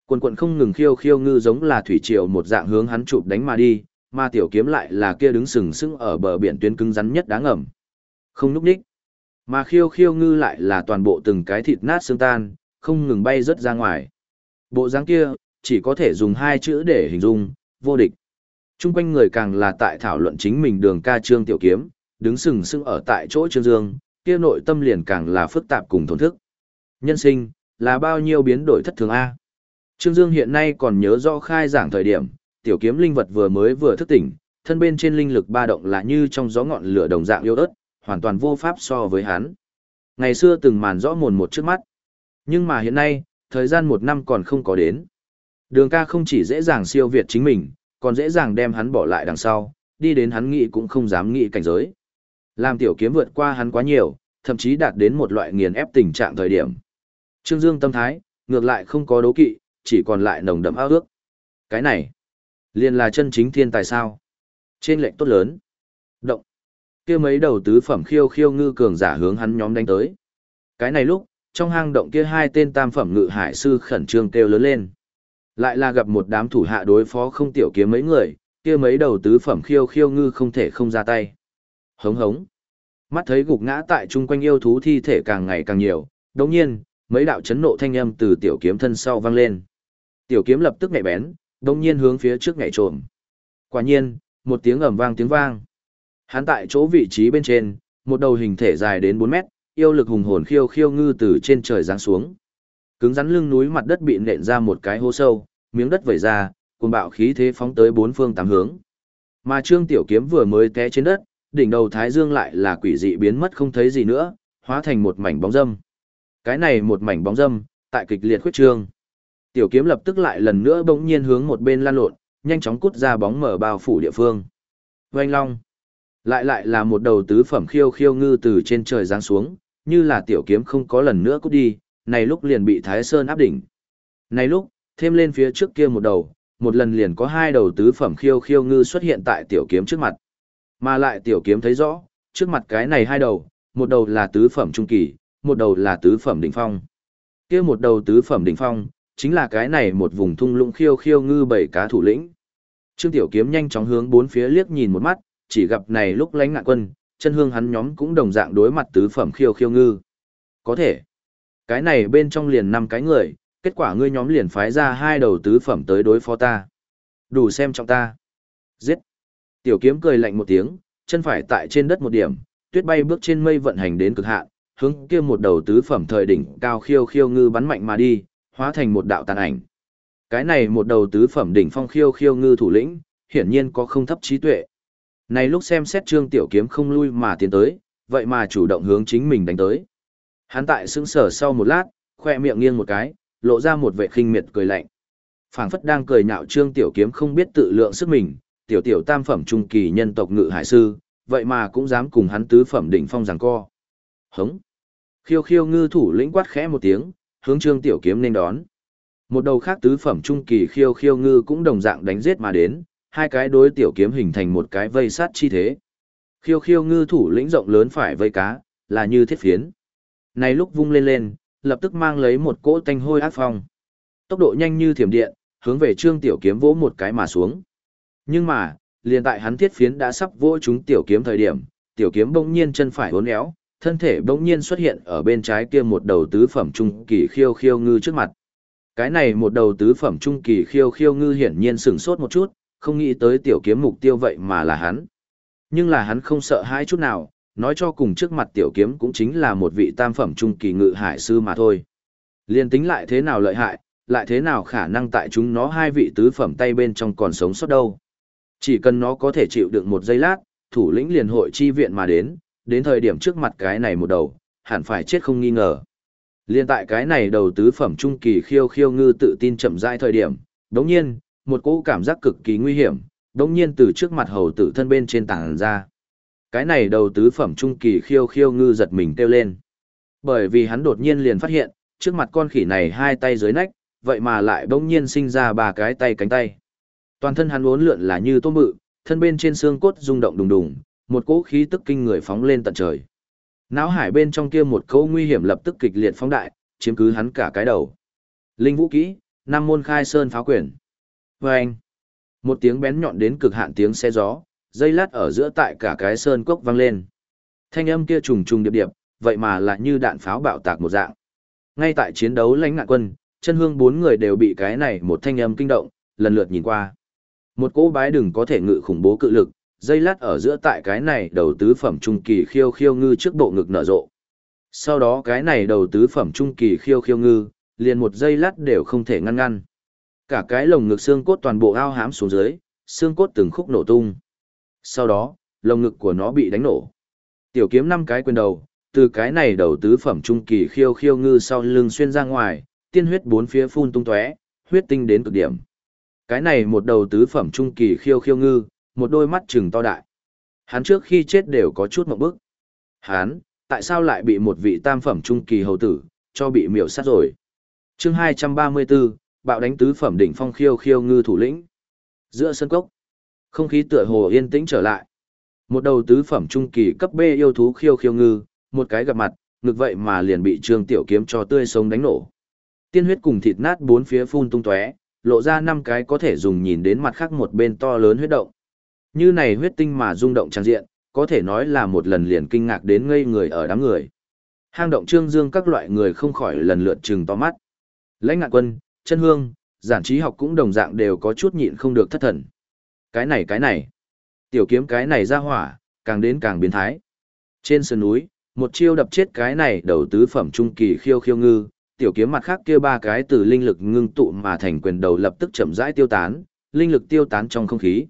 Quần quần không ngừng khiêu khiêu ngư giống là thủy triều một dạng hướng hắn chụp đánh mà đi, mà tiểu kiếm lại là kia đứng sừng sững ở bờ biển tuyến cứng rắn nhất đáng ngầm. Không núp đích. Mà khiêu khiêu ngư lại là toàn bộ từng cái thịt nát xương tan, không ngừng bay rớt ra ngoài. Bộ dáng kia, chỉ có thể dùng hai chữ để hình dung, vô địch. Trung quanh người càng là tại thảo luận chính mình đường ca trương tiểu kiếm, đứng sừng sững ở tại chỗ trương dương, kia nội tâm liền càng là phức tạp cùng thổn thức. Nhân sinh, là bao nhiêu biến đổi thất thường A. Trương Dương hiện nay còn nhớ rõ khai giảng thời điểm, tiểu kiếm linh vật vừa mới vừa thức tỉnh, thân bên trên linh lực ba động là như trong gió ngọn lửa đồng dạng yếu ớt, hoàn toàn vô pháp so với hắn. Ngày xưa từng màn rõ mồn một trước mắt. Nhưng mà hiện nay, thời gian một năm còn không có đến. Đường ca không chỉ dễ dàng siêu việt chính mình, còn dễ dàng đem hắn bỏ lại đằng sau, đi đến hắn nghĩ cũng không dám nghĩ cảnh giới. Làm tiểu kiếm vượt qua hắn quá nhiều, thậm chí đạt đến một loại nghiền ép tình trạng thời điểm. Trương Dương tâm thái, ngược lại không có đố kỵ, chỉ còn lại nồng đậm ao ước. Cái này, liền là chân chính thiên tài sao. Trên lệnh tốt lớn. Kia mấy đầu tứ phẩm khiêu khiêu ngư cường giả hướng hắn nhóm đánh tới. Cái này lúc, trong hang động kia hai tên tam phẩm ngự hải sư khẩn trương kêu lớn lên. Lại là gặp một đám thủ hạ đối phó không tiểu kiếm mấy người, kia mấy đầu tứ phẩm khiêu khiêu ngư không thể không ra tay. Hống hống. Mắt thấy gục ngã tại chung quanh yêu thú thi thể càng ngày càng nhiều, đồng nhiên, mấy đạo chấn nộ thanh âm từ tiểu kiếm thân sau vang lên. Tiểu kiếm lập tức nhạy bén, đồng nhiên hướng phía trước nhảy trộm. Quả nhiên, một tiếng ầm vang tiếng vang. Hắn tại chỗ vị trí bên trên, một đầu hình thể dài đến 4 mét, yêu lực hùng hồn khiêu khiêu ngư từ trên trời giáng xuống. Cứng rắn lưng núi mặt đất bị nện ra một cái hố sâu, miếng đất vẩy ra, cuồng bạo khí thế phóng tới bốn phương tám hướng. Mà Trương Tiểu Kiếm vừa mới té trên đất, đỉnh đầu Thái Dương lại là quỷ dị biến mất không thấy gì nữa, hóa thành một mảnh bóng dâm. Cái này một mảnh bóng dâm, tại kịch liệt khuyết trương. Tiểu kiếm lập tức lại lần nữa bỗng nhiên hướng một bên lan lộn, nhanh chóng cút ra bóng mở bao phủ địa phương. Oanh long. Lại lại là một đầu tứ phẩm khiêu khiêu ngư từ trên trời giáng xuống, như là tiểu kiếm không có lần nữa cút đi, này lúc liền bị Thái Sơn áp đỉnh. Này lúc, thêm lên phía trước kia một đầu, một lần liền có hai đầu tứ phẩm khiêu khiêu ngư xuất hiện tại tiểu kiếm trước mặt. Mà lại tiểu kiếm thấy rõ, trước mặt cái này hai đầu, một đầu là tứ phẩm trung kỳ, một đầu là tứ phẩm đỉnh phong. Kia một đầu tứ phẩm đỉnh phong, chính là cái này một vùng thung lũng khiêu khiêu ngư bảy cá thủ lĩnh. Trương Tiểu Kiếm nhanh chóng hướng bốn phía liếc nhìn một mắt, chỉ gặp này lúc lánh ngạn quân, chân hương hắn nhóm cũng đồng dạng đối mặt tứ phẩm khiêu khiêu ngư. Có thể, cái này bên trong liền năm cái người, kết quả ngươi nhóm liền phái ra hai đầu tứ phẩm tới đối phó ta. Đủ xem trọng ta. Giết. Tiểu kiếm cười lạnh một tiếng, chân phải tại trên đất một điểm, tuyết bay bước trên mây vận hành đến cực hạn, hướng kia một đầu tứ phẩm thời đỉnh cao khiêu khiêu ngư bắn mạnh mà đi, hóa thành một đạo tàn ảnh. Cái này một đầu tứ phẩm đỉnh phong khiêu khiêu ngư thủ lĩnh, hiển nhiên có không thấp trí tuệ. Này lúc xem xét Trương Tiểu Kiếm không lui mà tiến tới, vậy mà chủ động hướng chính mình đánh tới. Hắn tại sững sở sau một lát, khoe miệng nghiêng một cái, lộ ra một vẻ khinh miệt cười lạnh. Phảng phất đang cười nhạo Trương Tiểu Kiếm không biết tự lượng sức mình, tiểu tiểu tam phẩm trung kỳ nhân tộc ngự hải sư, vậy mà cũng dám cùng hắn tứ phẩm đỉnh phong giằng co. Hống. Khiêu khiêu ngư thủ lĩnh quát khẽ một tiếng, hướng Trương Tiểu Kiếm nên đón. Một đầu khác tứ phẩm trung kỳ khiêu khiêu ngư cũng đồng dạng đánh giết mà đến, hai cái đối tiểu kiếm hình thành một cái vây sát chi thế. Khiêu khiêu ngư thủ lĩnh rộng lớn phải vây cá, là như thiết phiến. Này lúc vung lên lên, lập tức mang lấy một cỗ tanh hôi ác phong. Tốc độ nhanh như thiểm điện, hướng về Trương Tiểu Kiếm vỗ một cái mà xuống. Nhưng mà, liền tại hắn thiết phiến đã sắp vỗ chúng Tiểu Kiếm thời điểm, Tiểu Kiếm bỗng nhiên chân phải uốn éo, thân thể bỗng nhiên xuất hiện ở bên trái kia một đầu tứ phẩm trung kỳ khiêu khiêu ngư trước mặt. Cái này một đầu tứ phẩm trung kỳ khiêu khiêu ngư hiển nhiên sửng sốt một chút, không nghĩ tới tiểu kiếm mục tiêu vậy mà là hắn. Nhưng là hắn không sợ hãi chút nào, nói cho cùng trước mặt tiểu kiếm cũng chính là một vị tam phẩm trung kỳ ngự hải sư mà thôi. Liên tính lại thế nào lợi hại, lại thế nào khả năng tại chúng nó hai vị tứ phẩm tay bên trong còn sống sót đâu. Chỉ cần nó có thể chịu đựng một giây lát, thủ lĩnh liền hội chi viện mà đến, đến thời điểm trước mặt cái này một đầu, hẳn phải chết không nghi ngờ. Liên tại cái này đầu tứ phẩm trung kỳ khiêu khiêu ngư tự tin chậm rãi thời điểm, đống nhiên, một cỗ cảm giác cực kỳ nguy hiểm, đồng nhiên từ trước mặt hầu tử thân bên trên tảng ra. Cái này đầu tứ phẩm trung kỳ khiêu khiêu ngư giật mình kêu lên. Bởi vì hắn đột nhiên liền phát hiện, trước mặt con khỉ này hai tay dưới nách, vậy mà lại đống nhiên sinh ra ba cái tay cánh tay. Toàn thân hắn uốn lượn là như tôm bự, thân bên trên xương cốt rung động đùng đùng, một cỗ khí tức kinh người phóng lên tận trời. Náo hải bên trong kia một cỗ nguy hiểm lập tức kịch liệt phóng đại, chiếm cứ hắn cả cái đầu. Linh vũ kỹ, năm môn khai sơn pháo quyền. Vâng! Một tiếng bén nhọn đến cực hạn tiếng xe gió, dây lát ở giữa tại cả cái sơn cốc vang lên. Thanh âm kia trùng trùng điệp điệp, vậy mà lại như đạn pháo bạo tạc một dạng. Ngay tại chiến đấu lãnh nạn quân, chân hương bốn người đều bị cái này một thanh âm kinh động, lần lượt nhìn qua. Một cỗ bái đừng có thể ngự khủng bố cự lực, dây lát ở giữa tại cái này đầu tứ phẩm trung kỳ khiêu khiêu ngư trước bộ ngực nở rộ. Sau đó cái này đầu tứ phẩm trung kỳ khiêu khiêu ngư, liền một dây lát đều không thể ngăn ngăn. Cả cái lồng ngực xương cốt toàn bộ ao hám xuống dưới, xương cốt từng khúc nổ tung. Sau đó, lồng ngực của nó bị đánh nổ. Tiểu kiếm năm cái quyền đầu, từ cái này đầu tứ phẩm trung kỳ khiêu khiêu ngư sau lưng xuyên ra ngoài, tiên huyết bốn phía phun tung tóe, huyết tinh đến cực điểm. Cái này một đầu tứ phẩm trung kỳ khiêu khiêu ngư, một đôi mắt trừng to đại. Hắn trước khi chết đều có chút một bức. Hắn, tại sao lại bị một vị tam phẩm trung kỳ hầu tử, cho bị miểu sát rồi? chương 234, bạo đánh tứ phẩm đỉnh phong khiêu khiêu ngư thủ lĩnh. Giữa sân cốc, không khí tựa hồ yên tĩnh trở lại. Một đầu tứ phẩm trung kỳ cấp B yêu thú khiêu khiêu ngư, một cái gặp mặt, ngực vậy mà liền bị Trương Tiểu Kiếm cho tươi sống đánh nổ. Tiên huyết cùng thịt nát bốn phía phun tung tóe, lộ ra năm cái có thể dùng nhìn đến mặt khác một bên to lớn huyết động. Như này huyết tinh mà rung động trang diện, có thể nói là một lần liền kinh ngạc đến ngây người ở đám người. Hang động Trương Dương các loại người không khỏi lần lượt trừng to mắt. Lãnh ngạn quân, chân hương, giản trí học cũng đồng dạng đều có chút nhịn không được thất thần. Cái này cái này, tiểu kiếm cái này ra hỏa, càng đến càng biến thái. Trên sườn núi, một chiêu đập chết cái này đầu tứ phẩm trung kỳ khiêu khiêu ngư, tiểu kiếm mặt khác kia ba cái từ linh lực ngưng tụ mà thành quyền đầu lập tức chậm rãi tiêu tán, linh lực tiêu tán trong không khí.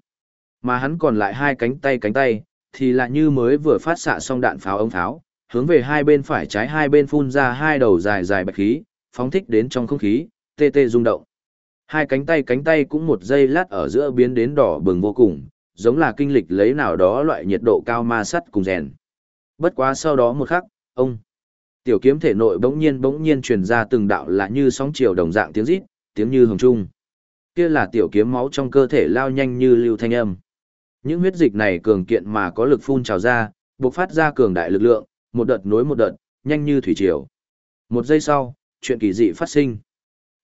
Mà hắn còn lại hai cánh tay cánh tay, thì lại như mới vừa phát xạ xong đạn pháo ống pháo, hướng về hai bên phải trái hai bên phun ra hai đầu dài dài bạch khí, phóng thích đến trong không khí, tê tê rung động. Hai cánh tay cánh tay cũng một giây lát ở giữa biến đến đỏ bừng vô cùng, giống là kinh lịch lấy nào đó loại nhiệt độ cao ma sắt cùng rèn. Bất quá sau đó một khắc, ông tiểu kiếm thể nội bỗng nhiên bỗng nhiên truyền ra từng đạo lạ như sóng chiều đồng dạng tiếng rít, tiếng như hồng trung. Kia là tiểu kiếm máu trong cơ thể lao nhanh như lưu thanh âm. Những huyết dịch này cường kiện mà có lực phun trào ra, bộc phát ra cường đại lực lượng, một đợt nối một đợt, nhanh như thủy triều. Một giây sau, chuyện kỳ dị phát sinh.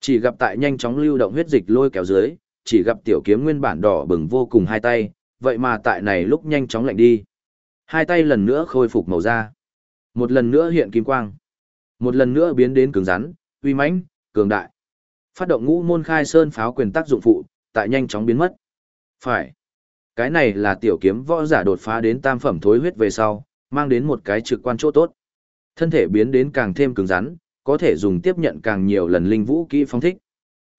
Chỉ gặp tại nhanh chóng lưu động huyết dịch lôi kéo dưới, chỉ gặp tiểu kiếm nguyên bản đỏ bừng vô cùng hai tay, vậy mà tại này lúc nhanh chóng lạnh đi. Hai tay lần nữa khôi phục màu da. Một lần nữa hiện kim quang. Một lần nữa biến đến cứng rắn, uy mãnh, cường đại. Phát động ngũ môn khai sơn pháo quyền tác dụng phụ, tại nhanh chóng biến mất. Phải. Cái này là tiểu kiếm võ giả đột phá đến tam phẩm thối huyết về sau, mang đến một cái trực quan chỗ tốt. Thân thể biến đến càng thêm cứng rắn, có thể dùng tiếp nhận càng nhiều lần linh vũ kỹ phong thích.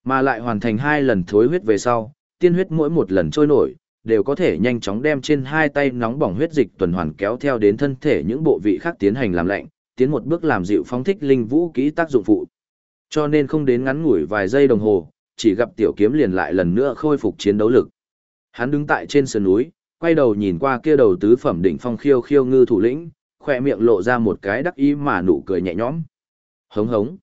Mà lại hoàn thành hai lần thối huyết về sau, tiên huyết mỗi một lần trôi nổi, đều có thể nhanh chóng đem trên hai tay nóng bỏng huyết dịch tuần hoàn kéo theo đến thân thể những bộ vị khác tiến hành làm lạnh, tiến một bước làm dịu phóng thích linh vũ kỹ tác dụng phụ. Cho nên không đến ngắn ngủi vài giây đồng hồ, chỉ gặp tiểu kiếm liền lại lần nữa khôi phục chiến đấu lực. Hắn đứng tại trên sườn núi, quay đầu nhìn qua kia đầu tứ phẩm đỉnh phong khiêu khiêu ngư thủ lĩnh, khỏe miệng lộ ra một cái đắc ý mà nụ cười nhẹ nhõm. Hống hống.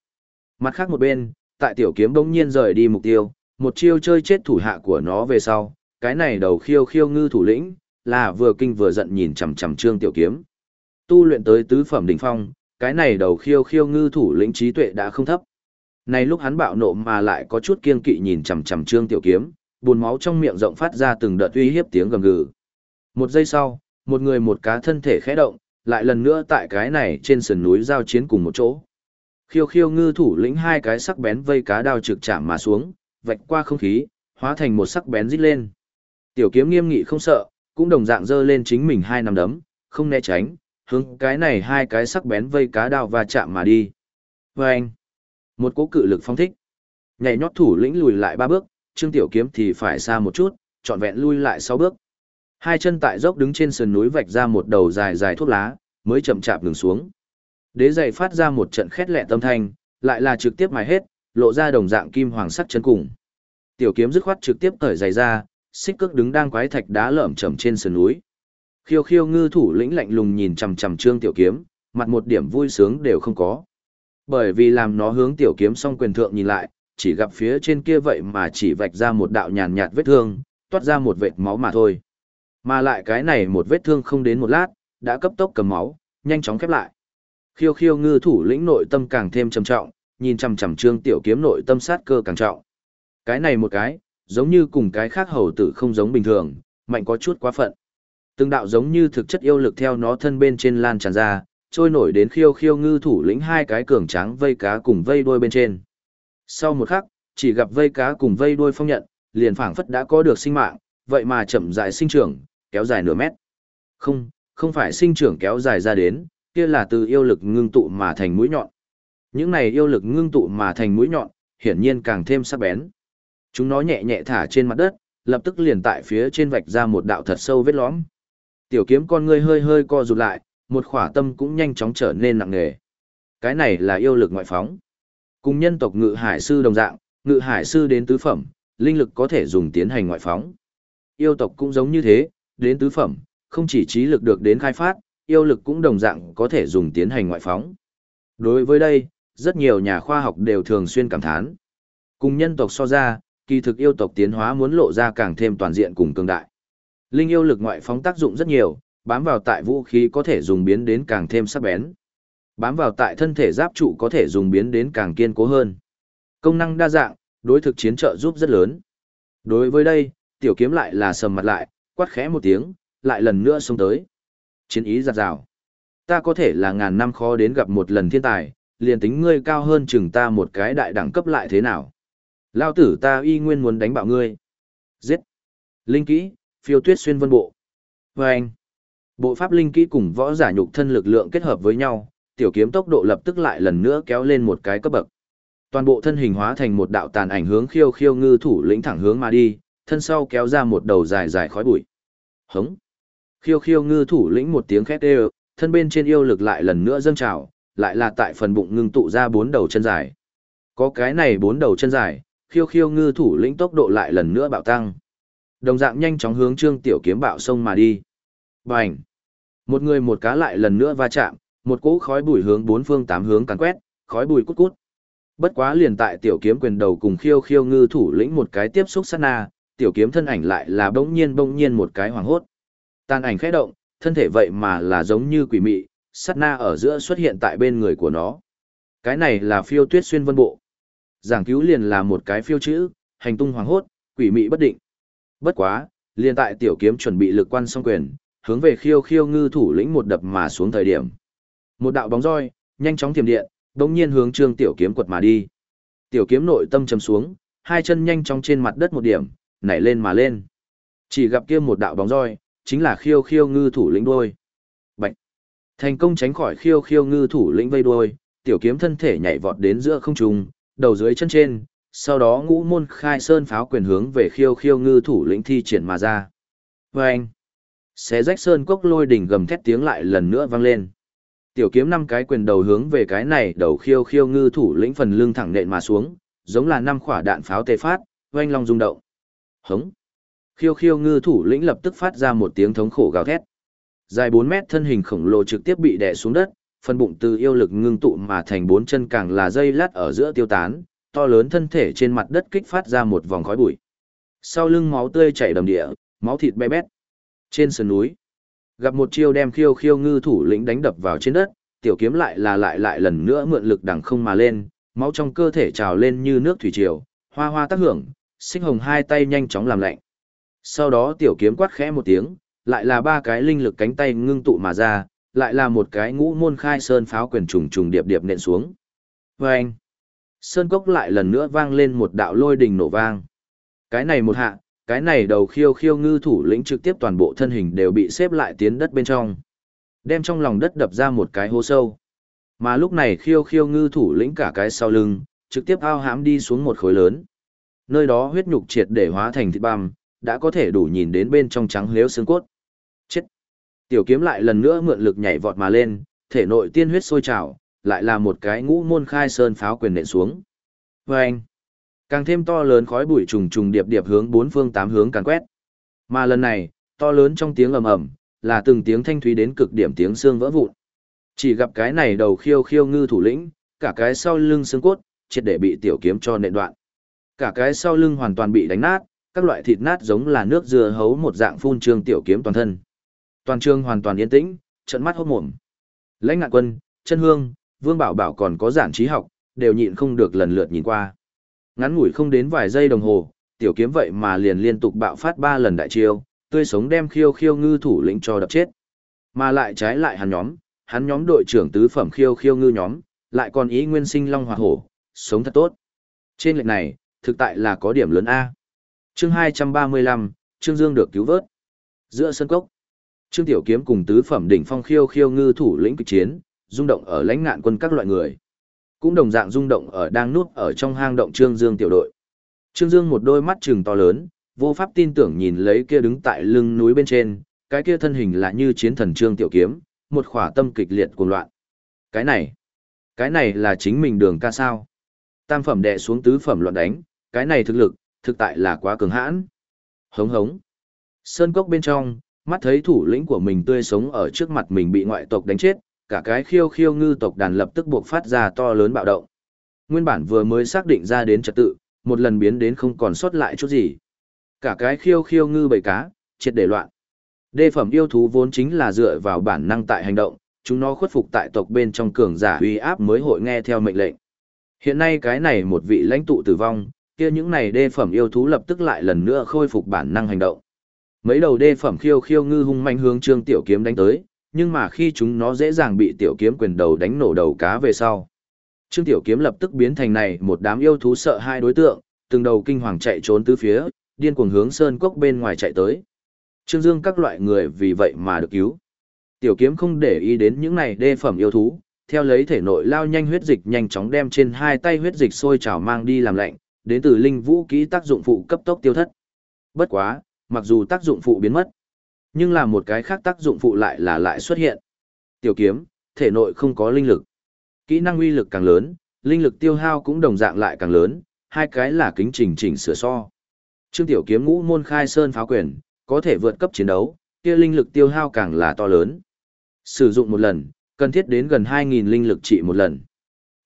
Mặt khác một bên, tại tiểu kiếm bỗng nhiên rời đi mục tiêu, một chiêu chơi chết thủ hạ của nó về sau, cái này đầu khiêu khiêu ngư thủ lĩnh, là vừa kinh vừa giận nhìn chằm chằm trương tiểu kiếm. Tu luyện tới tứ phẩm đỉnh phong, cái này đầu khiêu khiêu ngư thủ lĩnh trí tuệ đã không thấp. Này lúc hắn bạo nộ mà lại có chút kiên kỵ nhìn chằm chằm trương tiểu kiếm, buồn máu trong miệng rộng phát ra từng đợt uy hiếp tiếng gầm gừ. Một giây sau, một người một cá thân thể khẽ động, lại lần nữa tại cái này trên sườn núi giao chiến cùng một chỗ. Khiêu khiêu ngư thủ lĩnh hai cái sắc bén vây cá đao trực chạm mà xuống, vạch qua không khí, hóa thành một sắc bén rít lên. Tiểu kiếm nghiêm nghị không sợ, cũng đồng dạng dơ lên chính mình hai nắm đấm, không né tránh, hướng cái này hai cái sắc bén vây cá đao và chạm mà đi. Và anh, một cố cự lực phong thích. Nhảy nhót thủ lĩnh lùi lại ba bước, Trương Tiểu Kiếm thì phải xa một chút, trọn vẹn lui lại sáu bước. Hai chân tại dốc đứng trên sườn núi vạch ra một đầu dài dài thuốc lá, mới chậm chạp đường xuống. Đế giày phát ra một trận khét lẹ tâm thanh, lại là trực tiếp mài hết, lộ ra đồng dạng kim hoàng sắc chân cùng. Tiểu kiếm dứt khoát trực tiếp cởi giày ra, xích cước đứng đang quái thạch đá lởm chởm trên sườn núi. Khiêu khiêu ngư thủ lĩnh lạnh lùng nhìn chằm chằm trương tiểu kiếm, mặt một điểm vui sướng đều không có. Bởi vì làm nó hướng tiểu kiếm song quyền thượng nhìn lại, chỉ gặp phía trên kia vậy mà chỉ vạch ra một đạo nhàn nhạt vết thương, toát ra một vệt máu mà thôi. Mà lại cái này một vết thương không đến một lát, đã cấp tốc cầm máu, nhanh chóng khép lại. Khiêu khiêu ngư thủ lĩnh nội tâm càng thêm trầm trọng, nhìn chằm chằm trương tiểu kiếm nội tâm sát cơ càng trọng. Cái này một cái, giống như cùng cái khác hầu tử không giống bình thường, mạnh có chút quá phận. Từng đạo giống như thực chất yêu lực theo nó thân bên trên lan tràn ra, trôi nổi đến khiêu khiêu ngư thủ lĩnh hai cái cường tráng vây cá cùng vây đuôi bên trên. Sau một khắc, chỉ gặp vây cá cùng vây đuôi phong nhận, liền phảng phất đã có được sinh mạng, vậy mà chậm rãi sinh trưởng, kéo dài nửa mét. Không, không phải sinh trưởng kéo dài ra đến, kia là từ yêu lực ngưng tụ mà thành mũi nhọn. Những này yêu lực ngưng tụ mà thành mũi nhọn, hiển nhiên càng thêm sắc bén. Chúng nó nhẹ nhẹ thả trên mặt đất, lập tức liền tại phía trên vạch ra một đạo thật sâu vết lõm. Tiểu kiếm con ngươi hơi hơi co rụt lại, một khỏa tâm cũng nhanh chóng trở nên nặng nề. Cái này là yêu lực ngoại phóng. Cùng nhân tộc ngự hải sư đồng dạng, ngự hải sư đến tứ phẩm, linh lực có thể dùng tiến hành ngoại phóng. Yêu tộc cũng giống như thế, đến tứ phẩm, không chỉ trí lực được đến khai phát, yêu lực cũng đồng dạng có thể dùng tiến hành ngoại phóng. Đối với đây, rất nhiều nhà khoa học đều thường xuyên cảm thán. Cùng nhân tộc so ra, kỳ thực yêu tộc tiến hóa muốn lộ ra càng thêm toàn diện cùng cường đại. Linh yêu lực ngoại phóng tác dụng rất nhiều, bám vào tại vũ khí có thể dùng biến đến càng thêm sắc bén. Bám vào tại thân thể giáp trụ có thể dùng biến đến càng kiên cố hơn. Công năng đa dạng, đối thực chiến trợ giúp rất lớn. Đối với đây, tiểu kiếm lại là sầm mặt lại, quát khẽ một tiếng, lại lần nữa xông tới. Chiến ý giặt rào. Ta có thể là ngàn năm khó đến gặp một lần thiên tài, liền tính ngươi cao hơn chừng ta một cái đại đẳng cấp lại thế nào. Lao tử ta y nguyên muốn đánh bạo ngươi. Giết. Linh kỹ, phiêu tuyết xuyên vân bộ. Vâng. anh. Bộ pháp linh kỹ cùng võ giả nhục thân lực lượng kết hợp với nhau, tiểu kiếm tốc độ lập tức lại lần nữa kéo lên một cái cấp bậc. Toàn bộ thân hình hóa thành một đạo tàn ảnh hướng khiêu khiêu ngư thủ lĩnh thẳng hướng mà đi, thân sau kéo ra một đầu dài dài khói bụi. Hống. Khiêu khiêu ngư thủ lĩnh một tiếng khét đều, thân bên trên yêu lực lại lần nữa dâng trào, lại là tại phần bụng ngưng tụ ra bốn đầu chân dài. Có cái này bốn đầu chân dài, khiêu khiêu ngư thủ lĩnh tốc độ lại lần nữa bạo tăng. Đồng dạng nhanh chóng hướng trương tiểu kiếm bạo sông mà đi. Bành! Một người một cá lại lần nữa va chạm, một cỗ khói bụi hướng bốn phương tám hướng càn quét, khói bụi cút cút. Bất quá liền tại tiểu kiếm quyền đầu cùng khiêu khiêu ngư thủ lĩnh một cái tiếp xúc sát na, tiểu kiếm thân ảnh lại là bỗng nhiên bỗng nhiên một cái hoàng hốt. Tàn ảnh khẽ động, thân thể vậy mà là giống như quỷ mị, sát na ở giữa xuất hiện tại bên người của nó. Cái này là phiêu tuyết xuyên vân bộ. Giảng cứu liền là một cái phiêu chữ, hành tung hoàng hốt, quỷ mị bất định. Bất quá, liền tại tiểu kiếm chuẩn bị lực quan song quyền, hướng về khiêu khiêu ngư thủ lĩnh một đập mà xuống thời điểm. Một đạo bóng roi, nhanh chóng tiềm điện, đồng nhiên hướng trương tiểu kiếm quật mà đi. Tiểu kiếm nội tâm chầm xuống, hai chân nhanh chóng trên mặt đất một điểm, nảy lên mà lên. Chỉ gặp kia một đạo bóng roi, chính là khiêu khiêu ngư thủ lĩnh đuôi. Bạch! Thành công tránh khỏi khiêu khiêu ngư thủ lĩnh vây đuôi, tiểu kiếm thân thể nhảy vọt đến giữa không trung, đầu dưới chân trên, sau đó ngũ môn khai sơn pháo quyền hướng về khiêu khiêu ngư thủ lĩnh thi triển mà ra. Và anh, xé rách sơn cốc lôi đỉnh gầm thét tiếng lại lần nữa vang lên. Tiểu kiếm năm cái quyền đầu hướng về cái này đầu khiêu khiêu ngư thủ lĩnh phần lưng thẳng nện mà xuống, giống là năm quả đạn pháo tê phát, oanh long rung động. Hống. Khiêu khiêu ngư thủ lĩnh lập tức phát ra một tiếng thống khổ gào thét. Dài 4 mét thân hình khổng lồ trực tiếp bị đè xuống đất, phần bụng từ yêu lực ngưng tụ mà thành bốn chân càng là dây lát ở giữa tiêu tán, to lớn thân thể trên mặt đất kích phát ra một vòng khói bụi. Sau lưng máu tươi chảy đầm địa, máu thịt bé bét. Trên sườn núi, gặp một chiêu đem khiêu khiêu ngư thủ lĩnh đánh đập vào trên đất, tiểu kiếm lại là lại lại lần nữa mượn lực đằng không mà lên, máu trong cơ thể trào lên như nước thủy triều, hoa hoa tác hưởng, sinh hồng hai tay nhanh chóng làm lạnh. Sau đó tiểu kiếm quát khẽ một tiếng, lại là ba cái linh lực cánh tay ngưng tụ mà ra, lại là một cái ngũ môn khai sơn pháo quyền trùng trùng điệp điệp nện xuống. Vâng! sơn cốc lại lần nữa vang lên một đạo lôi đình nổ vang. Cái này một hạ, cái này đầu khiêu khiêu ngư thủ lĩnh trực tiếp toàn bộ thân hình đều bị xếp lại tiến đất bên trong. Đem trong lòng đất đập ra một cái hố sâu. Mà lúc này khiêu khiêu ngư thủ lĩnh cả cái sau lưng, trực tiếp ao hãm đi xuống một khối lớn. Nơi đó huyết nhục triệt để hóa thành thịt băm, đã có thể đủ nhìn đến bên trong trắng lếu xương cốt. Chết! Tiểu kiếm lại lần nữa mượn lực nhảy vọt mà lên, thể nội tiên huyết sôi trào, lại là một cái ngũ môn khai sơn pháo quyền nện xuống. Vâng! anh, càng thêm to lớn khói bụi trùng trùng điệp điệp hướng bốn phương tám hướng càng quét. Mà lần này, to lớn trong tiếng ầm ầm, là từng tiếng thanh thúy đến cực điểm tiếng xương vỡ vụn. Chỉ gặp cái này đầu khiêu khiêu ngư thủ lĩnh, cả cái sau lưng xương cốt, triệt để bị tiểu kiếm cho nện đoạn. Cả cái sau lưng hoàn toàn bị đánh nát, các loại thịt nát giống là nước dừa hấu một dạng phun trương tiểu kiếm toàn thân. Toàn trường hoàn toàn yên tĩnh, trận mắt hốt mồm. Lãnh ngạn quân, chân hương, vương bảo bảo còn có giản trí học, đều nhịn không được lần lượt nhìn qua. Ngắn ngủi không đến vài giây đồng hồ, tiểu kiếm vậy mà liền liên tục bạo phát ba lần đại chiêu, tươi sống đem khiêu khiêu ngư thủ lĩnh cho đập chết. Mà lại trái lại hắn nhóm, hắn nhóm đội trưởng tứ phẩm khiêu khiêu ngư nhóm, lại còn ý nguyên sinh long hòa hổ, sống thật tốt. Trên lệnh này, thực tại là có điểm lớn A chương 235, Trương Dương được cứu vớt. Giữa sân cốc, Trương Tiểu Kiếm cùng tứ phẩm đỉnh phong khiêu khiêu ngư thủ lĩnh kịch chiến, rung động ở lãnh ngạn quân các loại người. Cũng đồng dạng rung động ở đang nuốt ở trong hang động Trương Dương tiểu đội. Trương Dương một đôi mắt trừng to lớn, vô pháp tin tưởng nhìn lấy kia đứng tại lưng núi bên trên, cái kia thân hình là như chiến thần Trương Tiểu Kiếm, một khỏa tâm kịch liệt cuồng loạn. Cái này, cái này là chính mình đường ca sao? Tam phẩm đệ xuống tứ phẩm loạn đánh, cái này thực lực, thực tại là quá cường hãn. Hống hống. Sơn cốc bên trong, mắt thấy thủ lĩnh của mình tươi sống ở trước mặt mình bị ngoại tộc đánh chết, cả cái khiêu khiêu ngư tộc đàn lập tức buộc phát ra to lớn bạo động. Nguyên bản vừa mới xác định ra đến trật tự, một lần biến đến không còn sót lại chút gì. Cả cái khiêu khiêu ngư bầy cá, triệt để loạn. Đê phẩm yêu thú vốn chính là dựa vào bản năng tại hành động, chúng nó khuất phục tại tộc bên trong cường giả uy áp mới hội nghe theo mệnh lệnh. Hiện nay cái này một vị lãnh tụ tử vong, kia những này đê phẩm yêu thú lập tức lại lần nữa khôi phục bản năng hành động. Mấy đầu đê phẩm khiêu khiêu ngư hung manh hướng Trương Tiểu Kiếm đánh tới, nhưng mà khi chúng nó dễ dàng bị Tiểu Kiếm quyền đầu đánh nổ đầu cá về sau. Trương Tiểu Kiếm lập tức biến thành này một đám yêu thú sợ hai đối tượng, từng đầu kinh hoàng chạy trốn tứ phía, điên cuồng hướng sơn cốc bên ngoài chạy tới. Trương Dương các loại người vì vậy mà được cứu. Tiểu Kiếm không để ý đến những này đê phẩm yêu thú, theo lấy thể nội lao nhanh huyết dịch nhanh chóng đem trên hai tay huyết dịch sôi trào mang đi làm lạnh, đến từ linh vũ kỹ tác dụng phụ cấp tốc tiêu thất. Bất quá, mặc dù tác dụng phụ biến mất, nhưng là một cái khác tác dụng phụ lại là lại xuất hiện. Tiểu kiếm, thể nội không có linh lực. Kỹ năng uy lực càng lớn, linh lực tiêu hao cũng đồng dạng lại càng lớn, hai cái là kính trình chỉnh sửa so. Trương tiểu kiếm ngũ môn khai sơn pháo quyền, có thể vượt cấp chiến đấu, kia linh lực tiêu hao càng là to lớn. Sử dụng một lần, cần thiết đến gần 2.000 linh lực trị một lần.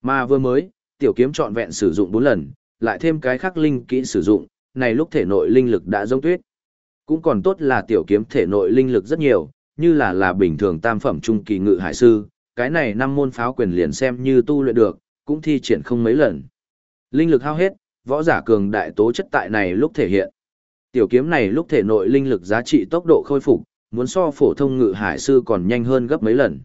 Mà vừa mới, tiểu kiếm trọn vẹn sử dụng 4 lần, lại thêm cái khác linh kỹ sử dụng, này lúc thể nội linh lực đã giống tuyết. Cũng còn tốt là tiểu kiếm thể nội linh lực rất nhiều, như là là bình thường tam phẩm trung kỳ ngự hải sư, cái này năm môn pháo quyền liền xem như tu luyện được, cũng thi triển không mấy lần. Linh lực hao hết, võ giả cường đại tố chất tại này lúc thể hiện. Tiểu kiếm này lúc thể nội linh lực giá trị tốc độ khôi phục, muốn so phổ thông ngự hải sư còn nhanh hơn gấp mấy lần.